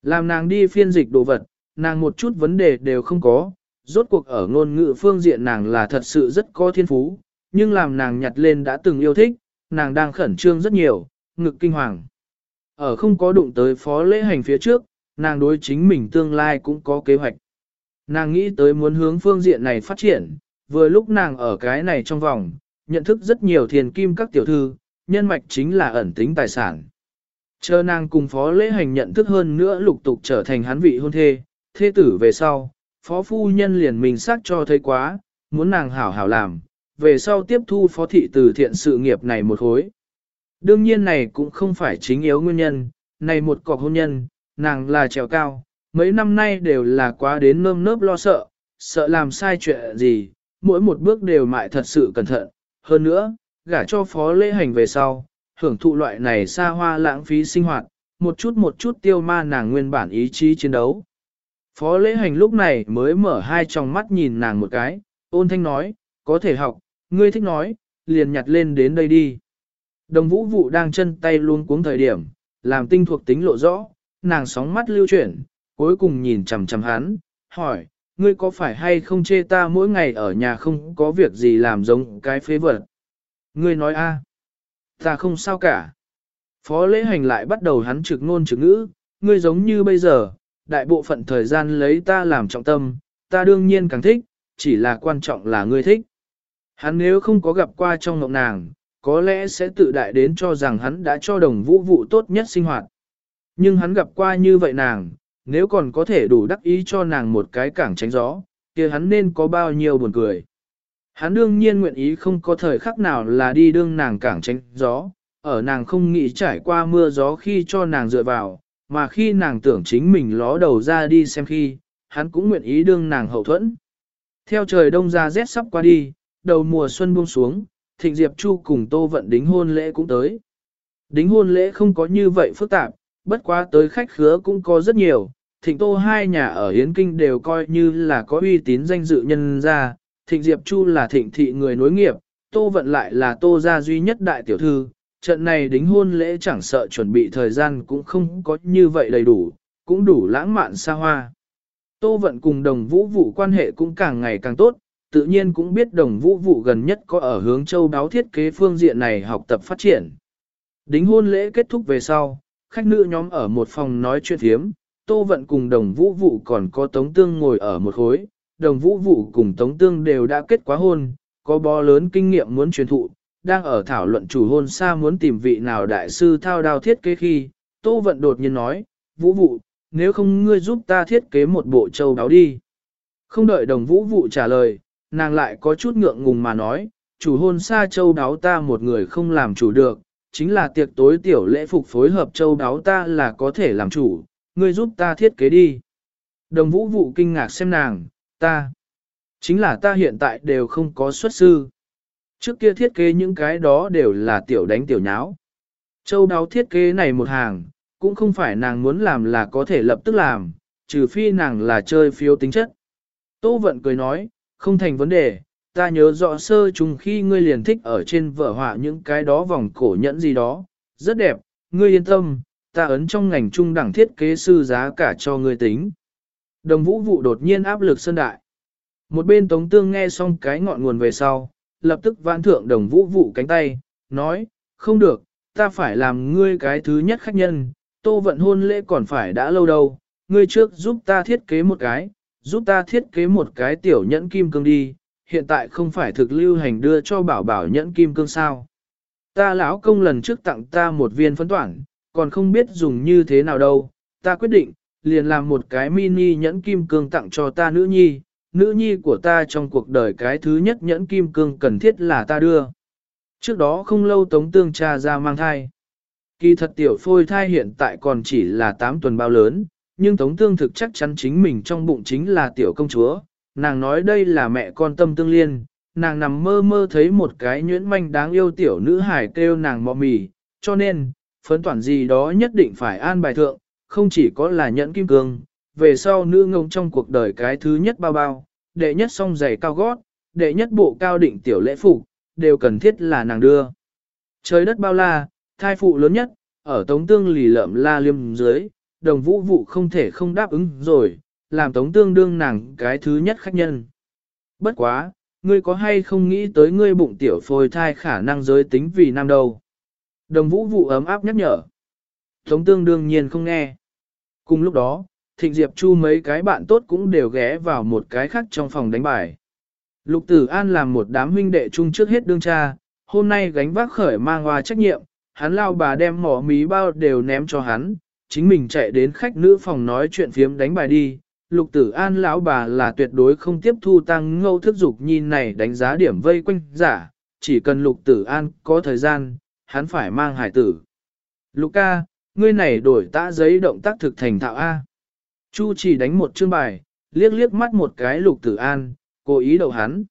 Làm nàng đi phiên dịch đồ vật, nàng một chút vấn đề đều không có, rốt cuộc ở ngôn ngữ phương diện nàng là thật sự rất có thiên phú, nhưng làm nàng nhặt lên đã từng yêu thích, nàng đang khẩn trương rất nhiều, ngực kinh hoàng. Ở không có đụng tới phó lễ hành phía trước, nàng đối chính mình tương lai cũng có kế hoạch. Nàng nghĩ tới muốn hướng phương diện này phát triển, vừa lúc nàng ở cái này trong vòng, nhận thức rất nhiều thiền kim các tiểu thư, nhân mạch chính là ẩn tính tài sản. Chờ nàng cùng phó lễ hành nhận thức hơn nữa lục tục trở thành hắn vị hôn thê, thê tử về sau, phó phu nhân liền mình xác cho thấy quá, muốn nàng hảo hảo làm, về sau tiếp thu phó thị từ thiện sự nghiệp này một hối. Đương nhiên này cũng không phải chính yếu nguyên nhân, này một cọc hôn nhân, nàng là trèo cao, mấy năm nay đều là quá đến nơm nớp lo sợ, sợ làm sai chuyện gì, mỗi một bước đều mại thật sự cẩn thận. Hơn nữa, gả cho phó lễ hành về sau, hưởng thụ loại này xa hoa lãng phí sinh hoạt, một chút một chút tiêu ma nàng nguyên bản ý chí chiến đấu. Phó lễ hành lúc này mới mở hai tròng mắt nhìn nàng một cái, ôn thanh nói, có thể học, ngươi thích nói, liền nhặt lên đến đây đi. Đồng vũ vụ đang chân tay luôn cuống thời điểm, làm tinh thuộc tính lộ rõ, nàng sóng mắt lưu chuyển, cuối cùng nhìn chằm chằm hắn, hỏi, ngươi có phải hay không chê ta mỗi ngày ở nhà không có việc gì làm giống cái phế vật? Ngươi nói a, ta không sao cả. Phó lễ hành lại bắt đầu hắn trực ngôn trực ngữ, ngươi giống như bây giờ, đại bộ phận thời gian lấy ta làm trọng tâm, ta đương nhiên càng thích, chỉ là quan trọng là ngươi thích. Hắn nếu không có gặp qua trong ngộng nàng, có lẽ sẽ tự đại đến cho rằng hắn đã cho đồng vũ vụ tốt nhất sinh hoạt. Nhưng hắn gặp qua như vậy nàng, nếu còn có thể đủ đắc ý cho nàng một cái cảng tránh gió, kia hắn nên có bao nhiêu buồn cười. Hắn đương nhiên nguyện ý không có thời khắc nào là đi đương nàng cảng tránh gió, ở nàng không nghĩ trải qua mưa gió khi cho nàng dựa vào, mà khi nàng tưởng chính mình ló đầu ra đi xem khi, hắn cũng nguyện ý đương nàng hậu thuẫn. Theo trời đông ra rét sắp qua đi, đầu mùa xuân buông xuống, Thịnh Diệp Chu cùng Tô Vận đính hôn lễ cũng tới. Đính hôn lễ không có như vậy phức tạp, bất quá tới khách khứa cũng có rất nhiều. Thịnh Tô hai nhà ở Hiến Kinh đều coi như là có uy tín danh dự nhân ra. Thịnh Diệp Chu là thịnh thị người nối nghiệp, Tô Vận lại là Tô gia duy nhất đại tiểu thư. Trận này đính hôn lễ chẳng sợ chuẩn bị thời gian cũng không có như vậy đầy đủ, cũng đủ lãng mạn xa hoa. Tô Vận cùng đồng vũ vụ quan hệ cũng càng ngày càng tốt, tự nhiên cũng biết đồng vũ vụ gần nhất có ở hướng châu đáo thiết kế phương diện này học tập phát triển. Đính hôn lễ kết thúc về sau, khách nữ nhóm ở một phòng nói chuyện thiếm, Tô Vận cùng đồng vũ vụ còn có Tống Tương ngồi ở một khối, đồng vũ vụ cùng Tống Tương đều đã kết quá hôn, có bó lớn kinh nghiệm muốn truyền thụ, đang ở thảo luận chủ hôn xa muốn tìm vị nào đại sư thao đao thiết kế khi, Tô Vận đột nhiên nói, vũ vụ, nếu không ngươi giúp ta thiết kế một bộ châu đáo đi. Không đợi đồng vũ vụ trả lời, nàng lại có chút ngượng ngùng mà nói, chủ hôn xa châu đáo ta một người không làm chủ được, chính là tiệc tối tiểu lễ phục phối hợp châu đáo ta là có thể làm chủ, ngươi giúp ta thiết kế đi. Đồng vũ vụ kinh ngạc xem nàng, ta, chính là ta hiện tại đều không có xuất sư. Trước kia thiết kế những cái đó đều là tiểu đánh tiểu nháo. Châu đáo thiết kế này một hàng, cũng không phải nàng muốn làm là có thể lập tức làm, trừ phi nàng là chơi phiếu tính chất. Tô Vận cười nói, không thành vấn đề, ta nhớ rõ sơ chung khi ngươi liền thích ở trên vở họa những cái đó vòng cổ nhẫn gì đó, rất đẹp, ngươi yên tâm, ta ấn trong ngành trung đẳng thiết kế sư giá cả cho ngươi tính. Đồng vũ vụ đột nhiên áp lực sơn đại. Một bên tống tương nghe xong cái ngọn nguồn về sau, lập tức vãn thượng đồng vũ vụ cánh tay, nói, không được, ta phải làm ngươi cái thứ nhất khách nhân, tô vận hôn lễ còn phải đã lâu đâu, ngươi trước giúp ta thiết kế một cái, giúp ta thiết kế một cái tiểu nhẫn kim cương đi, hiện tại không phải thực lưu hành đưa cho bảo bảo nhẫn kim cương sao. Ta lão công lần trước tặng ta một viên phấn toản, còn không biết dùng như thế nào đâu, ta quyết định, liền làm một cái mini nhẫn kim cương tặng cho ta nữ nhi, nữ nhi của ta trong cuộc đời cái thứ nhất nhẫn kim cương cần thiết là ta đưa. Trước đó không lâu tống tương cha ra mang thai. Kỳ thật tiểu phôi thai hiện tại còn chỉ là 8 tuần bao lớn, nhưng Tống Tương thực chắc chắn chính mình trong bụng chính là tiểu công chúa, nàng nói đây là mẹ con tâm tương liên, nàng nằm mơ mơ thấy một cái nhuyễn manh đáng yêu tiểu nữ hải kêu nàng mò mì, cho nên, phấn toàn gì đó nhất định phải an bài thượng, không chỉ có là nhẫn kim cương, về sau nữ ngông trong cuộc đời cái thứ nhất bao bao, đệ nhất song giày cao gót, đệ nhất bộ cao định tiểu lễ phục, đều cần thiết là nàng đưa. Trời đất bao la, thai phụ lớn nhất, ở tống tương lì lợm la liêm dưới, đồng vũ vụ không thể không đáp ứng rồi, làm tống tương đương nàng cái thứ nhất khách nhân. Bất quá, ngươi có hay không nghĩ tới ngươi bụng tiểu phôi thai khả năng giới tính vì nam đâu. Đồng vũ vụ ấm áp nhắc nhở. Tống tương đương nhiên không nghe. Cùng lúc đó, Thịnh Diệp Chu mấy cái bạn tốt cũng đều ghé vào một cái khác trong phòng đánh bài. Lục Tử An làm một đám huynh đệ chung trước hết đương cha, hôm nay gánh vác khởi mang hoa trách nhiệm, hắn lao bà đem mỏ mí bao đều ném cho hắn, chính mình chạy đến khách nữ phòng nói chuyện phiếm đánh bài đi. Lục tử an lão bà là tuyệt đối không tiếp thu tăng ngâu thức dục nhìn này đánh giá điểm vây quanh giả, chỉ cần lục tử an có thời gian, hắn phải mang hải tử. Lục ca, ngươi này đổi tã giấy động tác thực thành thạo A. Chu chỉ đánh một chương bài, liếc liếc mắt một cái lục tử an, cố ý đậu hắn.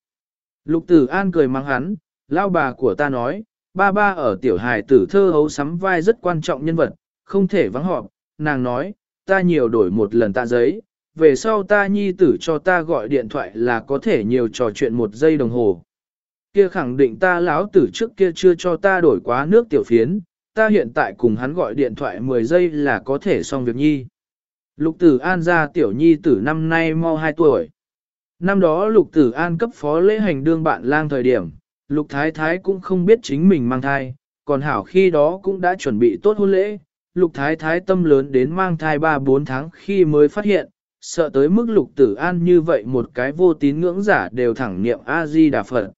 Lục tử an cười mang hắn, lao bà của ta nói, ba ba ở tiểu hài tử thơ hấu sắm vai rất quan trọng nhân vật, không thể vắng họp, nàng nói, ta nhiều đổi một lần tạ giấy, về sau ta nhi tử cho ta gọi điện thoại là có thể nhiều trò chuyện một giây đồng hồ. Kia khẳng định ta lão tử trước kia chưa cho ta đổi quá nước tiểu phiến, ta hiện tại cùng hắn gọi điện thoại 10 giây là có thể xong việc nhi. Lục tử an ra tiểu nhi tử năm nay mau 2 tuổi. Năm đó lục tử an cấp phó lễ hành đương bạn lang thời điểm, lục thái thái cũng không biết chính mình mang thai, còn hảo khi đó cũng đã chuẩn bị tốt hôn lễ, lục thái thái tâm lớn đến mang thai 3-4 tháng khi mới phát hiện, sợ tới mức lục tử an như vậy một cái vô tín ngưỡng giả đều thẳng niệm A-di đà Phật.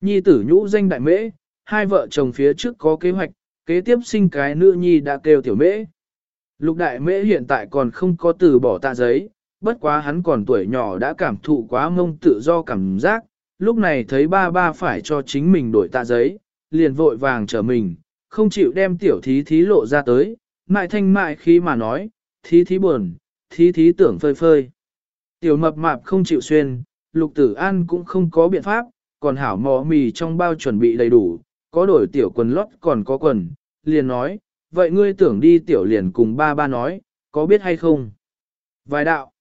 Nhi tử nhũ danh đại mễ, hai vợ chồng phía trước có kế hoạch, kế tiếp sinh cái nữ nhi đã kêu tiểu mễ. Lục đại mễ hiện tại còn không có từ bỏ tạ giấy, bất quá hắn còn tuổi nhỏ đã cảm thụ quá mông tự do cảm giác, lúc này thấy ba ba phải cho chính mình đổi tạ giấy, liền vội vàng trở mình, không chịu đem tiểu thí thí lộ ra tới, mại thanh mại khí mà nói, thí thí buồn, thí thí tưởng phơi phơi. Tiểu mập mạp không chịu xuyên, lục tử an cũng không có biện pháp, còn hảo mò mì trong bao chuẩn bị đầy đủ, có đổi tiểu quần lót còn có quần, liền nói, vậy ngươi tưởng đi tiểu liền cùng ba ba nói, có biết hay không? Vài đạo,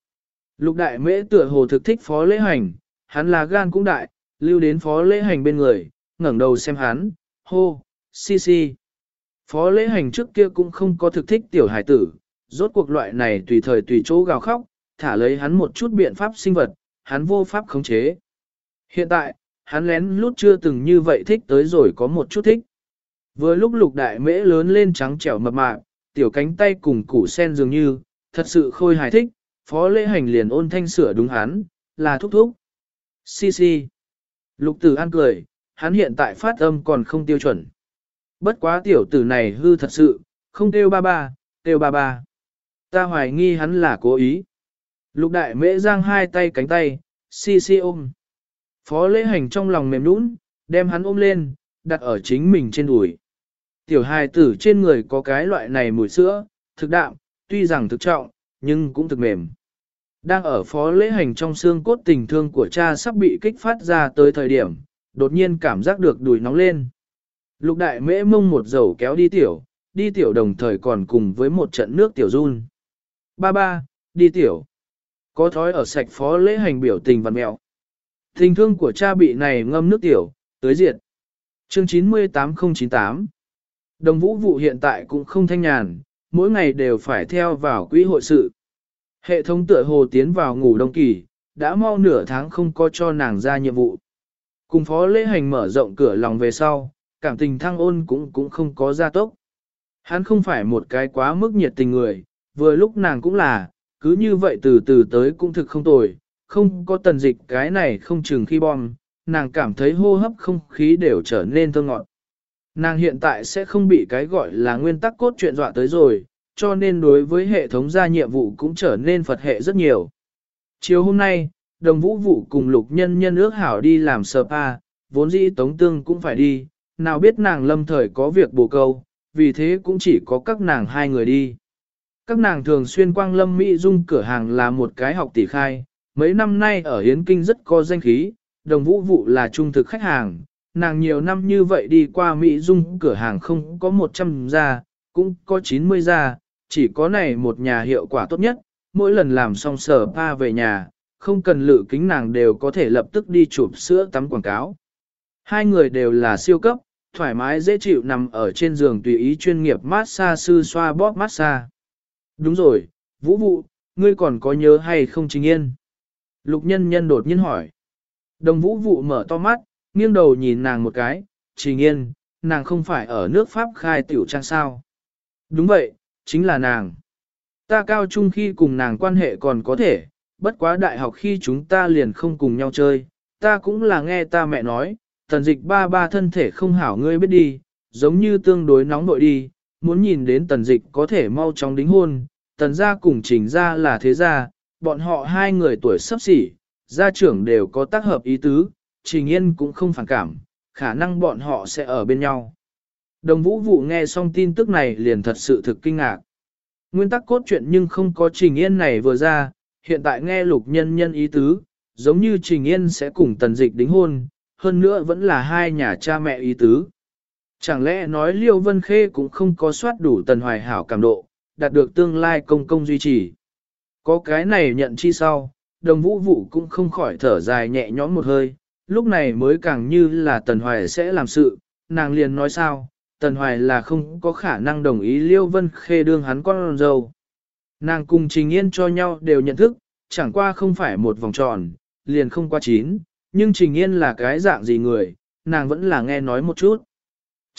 lục đại mễ tựa hồ thực thích phó lễ hành, hắn là gan cũng đại, lưu đến phó lễ hành bên người, ngẩng đầu xem hắn, hô, si si. Phó lễ hành trước kia cũng không có thực thích tiểu hải tử, rốt cuộc loại này tùy thời tùy chỗ gào khóc, thả lấy hắn một chút biện pháp sinh vật, hắn vô pháp khống chế. Hiện tại, hắn lén lút chưa từng như vậy thích tới rồi có một chút thích. Vừa lúc lục đại mễ lớn lên trắng trẻo mập mạp, tiểu cánh tay cùng củ sen dường như, thật sự khôi hài thích, phó lễ hành liền ôn thanh sửa đúng hắn, là thúc thúc. Si si. Lục tử an cười, hắn hiện tại phát âm còn không tiêu chuẩn. Bất quá tiểu tử này hư thật sự, không kêu ba ba, kêu ba ba. Ta hoài nghi hắn là cố ý. Lục đại mễ giang hai tay cánh tay, si si ôm. Phó lễ hành trong lòng mềm nũng, đem hắn ôm lên, đặt ở chính mình trên đùi. Tiểu hài tử trên người có cái loại này mùi sữa, thực đạm, tuy rằng thực trọng, nhưng cũng thực mềm. Đang ở phó lễ hành trong xương cốt tình thương của cha sắp bị kích phát ra tới thời điểm, đột nhiên cảm giác được đùi nóng lên. Lục đại mễ mông một dầu kéo đi tiểu, đi tiểu đồng thời còn cùng với một trận nước tiểu run. Ba ba, đi tiểu. Có thói ở sạch phó lễ hành biểu tình văn mẹo. Tình thương của cha bị này ngâm nước tiểu, tới diệt. Chương 98098 Đồng vũ vụ hiện tại cũng không thanh nhàn, mỗi ngày đều phải theo vào quỹ hội sự. Hệ thống tựa hồ tiến vào ngủ đông kỳ, đã mau nửa tháng không có cho nàng ra nhiệm vụ. Cùng phó lễ hành mở rộng cửa lòng về sau, cảm tình thăng ôn cũng cũng không có gia tốc. Hắn không phải một cái quá mức nhiệt tình người, vừa lúc nàng cũng là, cứ như vậy từ từ tới cũng thực không tồi, không có tần dịch cái này không chừng khi bom, nàng cảm thấy hô hấp không khí đều trở nên thơ ngọt. Nàng hiện tại sẽ không bị cái gọi là nguyên tắc cốt truyện dọa tới rồi, cho nên đối với hệ thống gia nhiệm vụ cũng trở nên Phật hệ rất nhiều. Chiều hôm nay, đồng vũ vụ cùng lục nhân nhân ước hảo đi làm spa, vốn dĩ tống tương cũng phải đi, nào biết nàng lâm thời có việc bổ câu, vì thế cũng chỉ có các nàng hai người đi. Các nàng thường xuyên quang lâm Mỹ Dung cửa hàng là một cái học tỷ khai, mấy năm nay ở Hiến Kinh rất có danh khí, đồng vũ vụ là trung thực khách hàng, nàng nhiều năm như vậy đi qua Mỹ Dung cửa hàng không có 100 gia, cũng có 90 gia, chỉ có này một nhà hiệu quả tốt nhất, mỗi lần làm xong sở pa về nhà, không cần lự kính nàng đều có thể lập tức đi chụp sữa tắm quảng cáo. Hai người đều là siêu cấp, thoải mái dễ chịu nằm ở trên giường tùy ý chuyên nghiệp massage sư xoa bóp massage. Đúng rồi, vũ vụ, ngươi còn có nhớ hay không chính yên? Lục nhân nhân đột nhiên hỏi. Đồng vũ vụ mở to mắt, nghiêng đầu nhìn nàng một cái, trình yên, nàng không phải ở nước Pháp khai tiểu trang sao. Đúng vậy, chính là nàng. Ta cao trung khi cùng nàng quan hệ còn có thể, bất quá đại học khi chúng ta liền không cùng nhau chơi, ta cũng là nghe ta mẹ nói, tần dịch ba ba thân thể không hảo ngươi biết đi, giống như tương đối nóng nội đi, muốn nhìn đến tần dịch có thể mau chóng đính hôn, tần gia cùng trình gia là thế gia, bọn họ hai người tuổi sắp xỉ, gia trưởng đều có tác hợp ý tứ, trình yên cũng không phản cảm, khả năng bọn họ sẽ ở bên nhau. Đồng vũ vụ nghe xong tin tức này liền thật sự thực kinh ngạc. Nguyên tắc cốt truyện nhưng không có trình yên này vừa ra, hiện tại nghe lục nhân nhân ý tứ, giống như trình yên sẽ cùng tần dịch đính hôn, hơn nữa vẫn là hai nhà cha mẹ ý tứ. Chẳng lẽ nói Liêu Vân Khê cũng không có soát đủ tần hoài hảo cảm độ, đạt được tương lai công công duy trì. Có cái này nhận chi sau, đồng vũ vụ cũng không khỏi thở dài nhẹ nhõm một hơi, lúc này mới càng như là tần hoài sẽ làm sự, nàng liền nói sao, tần hoài là không có khả năng đồng ý Liêu Vân Khê đương hắn con dâu. Nàng cùng trình yên cho nhau đều nhận thức, chẳng qua không phải một vòng tròn, liền không qua chín, nhưng Trình Yên là cái dạng gì người, nàng vẫn là nghe nói một chút.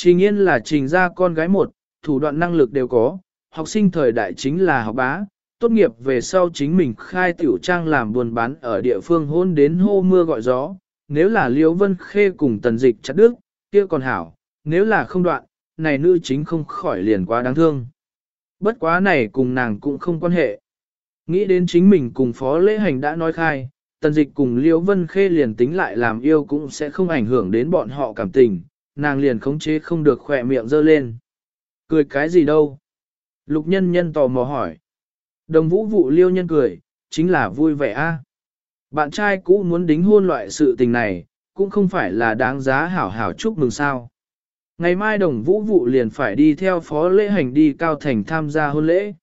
Trình Yên là trình gia con gái một, thủ đoạn năng lực đều có, học sinh thời đại chính là học bá, tốt nghiệp về sau chính mình khai tiểu trang làm buôn bán ở địa phương hôn đến hô mưa gọi gió, nếu là Liễu Vân Khê cùng tần dịch chặt đức, kia còn hảo, nếu là không đoạn, này nữ chính không khỏi liền quá đáng thương. Bất quá này cùng nàng cũng không quan hệ. Nghĩ đến chính mình cùng phó lễ hành đã nói khai, tần dịch cùng Liễu Vân Khê liền tính lại làm yêu cũng sẽ không ảnh hưởng đến bọn họ cảm tình, nàng liền khống chế không được khỏe miệng dơ lên. Cười cái gì đâu? Lục nhân nhân tò mò hỏi. Đồng vũ vụ liêu nhân cười, chính là vui vẻ a. Bạn trai cũ muốn đính hôn loại sự tình này, cũng không phải là đáng giá hảo hảo chúc mừng sao. Ngày mai đồng vũ vụ liền phải đi theo phó lễ hành đi cao thành tham gia hôn lễ.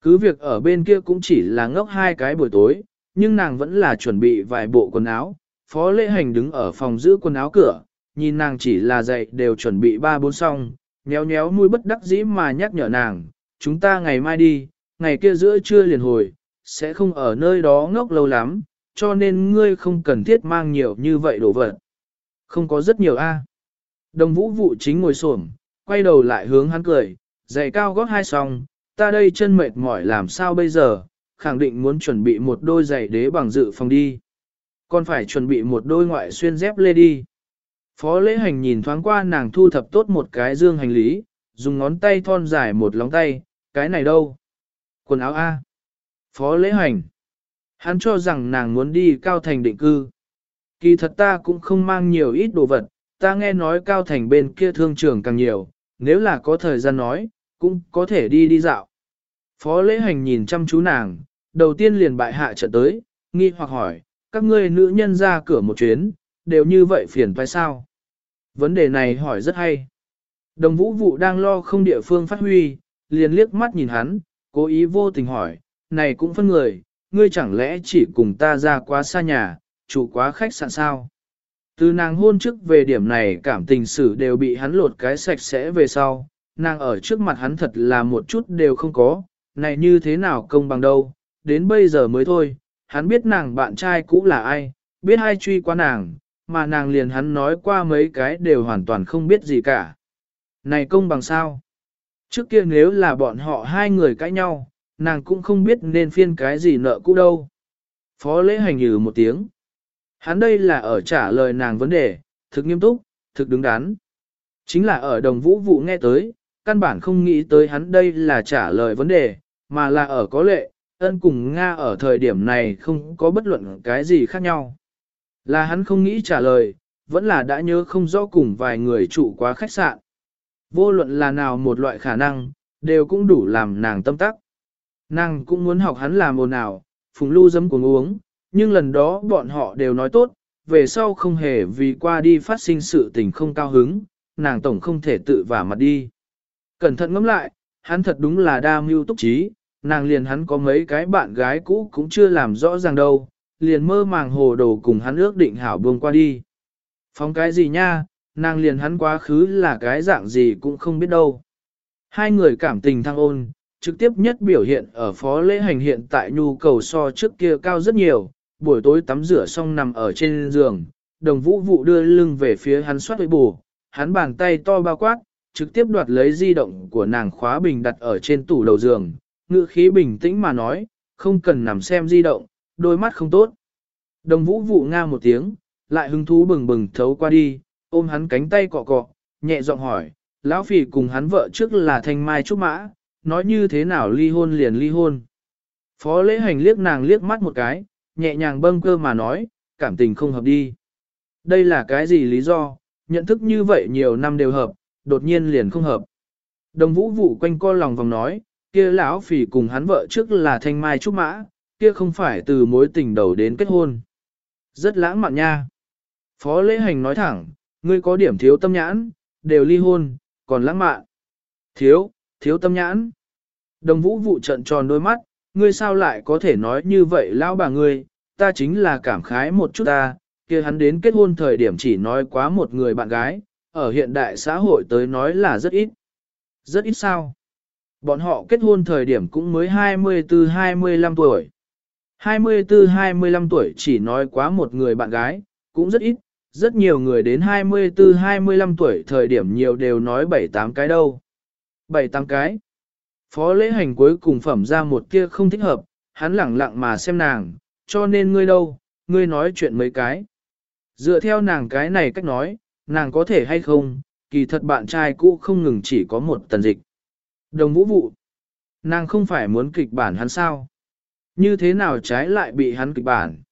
Cứ việc ở bên kia cũng chỉ là ngốc hai cái buổi tối, nhưng nàng vẫn là chuẩn bị vài bộ quần áo. Phó lễ hành đứng ở phòng giữ quần áo cửa, nhìn nàng chỉ là dậy đều chuẩn bị ba bốn xong, nhéo nhéo mũi bất đắc dĩ mà nhắc nhở nàng, chúng ta ngày mai đi, ngày kia giữa trưa liền hồi, sẽ không ở nơi đó ngốc lâu lắm, cho nên ngươi không cần thiết mang nhiều như vậy đồ vật. Không có rất nhiều a. Đồng vũ vụ chính ngồi xổm, quay đầu lại hướng hắn cười, giày cao gót hai song, ta đây chân mệt mỏi làm sao bây giờ, khẳng định muốn chuẩn bị một đôi giày đế bằng dự phòng đi. Còn phải chuẩn bị một đôi ngoại xuyên dép lê đi. Phó lễ hành nhìn thoáng qua nàng thu thập tốt một cái dương hành lý, dùng ngón tay thon dài một lóng tay, cái này đâu? Quần áo A. Phó lễ hành. Hắn cho rằng nàng muốn đi cao thành định cư. Kỳ thật ta cũng không mang nhiều ít đồ vật, ta nghe nói cao thành bên kia thương trường càng nhiều, nếu là có thời gian nói, cũng có thể đi đi dạo. Phó lễ hành nhìn chăm chú nàng, đầu tiên liền bại hạ trận tới, nghi hoặc hỏi, các ngươi nữ nhân ra cửa một chuyến, đều như vậy phiền phải sao? Vấn đề này hỏi rất hay. Đồng vũ vụ đang lo không địa phương phát huy, liền liếc mắt nhìn hắn, cố ý vô tình hỏi, này cũng phân người, ngươi chẳng lẽ chỉ cùng ta ra quá xa nhà, chủ quá khách sạn sao? Từ nàng hôn trước về điểm này cảm tình sử đều bị hắn lột cái sạch sẽ về sau, nàng ở trước mặt hắn thật là một chút đều không có, này như thế nào công bằng đâu, đến bây giờ mới thôi, hắn biết nàng bạn trai cũ là ai, biết ai truy qua nàng, mà nàng liền hắn nói qua mấy cái đều hoàn toàn không biết gì cả. Này công bằng sao? Trước kia nếu là bọn họ hai người cãi nhau, nàng cũng không biết nên phiên cái gì nợ cũ đâu. Phó lễ hành nhừ một tiếng. Hắn đây là ở trả lời nàng vấn đề, thực nghiêm túc, thực đứng đắn. Chính là ở đồng vũ vụ nghe tới, căn bản không nghĩ tới hắn đây là trả lời vấn đề, mà là ở có lệ, ân cùng Nga ở thời điểm này không có bất luận cái gì khác nhau. Là hắn không nghĩ trả lời, vẫn là đã nhớ không rõ cùng vài người chủ quá khách sạn. Vô luận là nào một loại khả năng, đều cũng đủ làm nàng tâm tắc. Nàng cũng muốn học hắn làm ồn ào, phùng lưu dấm cuồng uống, nhưng lần đó bọn họ đều nói tốt, về sau không hề vì qua đi phát sinh sự tình không cao hứng, nàng tổng không thể tự vả mặt đi. Cẩn thận ngẫm lại, hắn thật đúng là đa mưu túc trí, nàng liền hắn có mấy cái bạn gái cũ cũng chưa làm rõ ràng đâu, liền mơ màng hồ đồ cùng hắn ước định hảo buông qua đi. Phóng cái gì nha, nàng liền hắn quá khứ là cái dạng gì cũng không biết đâu. Hai người cảm tình thăng ôn, trực tiếp nhất biểu hiện ở phó lễ hành hiện tại nhu cầu so trước kia cao rất nhiều, buổi tối tắm rửa xong nằm ở trên giường, đồng vũ vụ đưa lưng về phía hắn soát với bù, hắn bàn tay to bao quát, trực tiếp đoạt lấy di động của nàng khóa bình đặt ở trên tủ đầu giường, ngữ khí bình tĩnh mà nói, không cần nằm xem di động, đôi mắt không tốt. Đồng vũ vụ nga một tiếng, lại hứng thú bừng bừng thấu qua đi, ôm hắn cánh tay cọ cọ, nhẹ giọng hỏi, lão phỉ cùng hắn vợ trước là thanh mai trúc mã, nói như thế nào ly hôn liền ly hôn. Phó lễ hành liếc nàng liếc mắt một cái, nhẹ nhàng bâng cơ mà nói, cảm tình không hợp đi. Đây là cái gì lý do, nhận thức như vậy nhiều năm đều hợp, đột nhiên liền không hợp. Đồng vũ vụ quanh co lòng vòng nói, kia lão phỉ cùng hắn vợ trước là thanh mai trúc mã, kia không phải từ mối tình đầu đến kết hôn. Rất lãng mạn nha. Phó lễ hành nói thẳng, ngươi có điểm thiếu tâm nhãn, đều ly hôn, còn lãng mạn. Thiếu, thiếu tâm nhãn. Đồng vũ vụ trận tròn đôi mắt, ngươi sao lại có thể nói như vậy lão bà ngươi, ta chính là cảm khái một chút ta, kia hắn đến kết hôn thời điểm chỉ nói quá một người bạn gái, ở hiện đại xã hội tới nói là rất ít. Rất ít sao? Bọn họ kết hôn thời điểm cũng mới 24-25 tuổi. 24-25 tuổi chỉ nói quá một người bạn gái, cũng rất ít, rất nhiều người đến 24-25 tuổi thời điểm nhiều đều nói 7-8 cái đâu. 7-8 cái. Phó lễ hành cuối cùng phẩm ra một kia không thích hợp, hắn lẳng lặng mà xem nàng, cho nên ngươi đâu, ngươi nói chuyện mấy cái. Dựa theo nàng cái này cách nói, nàng có thể hay không, kỳ thật bạn trai cũ không ngừng chỉ có một tần dịch. Đồng vũ vụ, nàng không phải muốn kịch bản hắn sao? Như thế nào trái lại bị hắn kịch bản?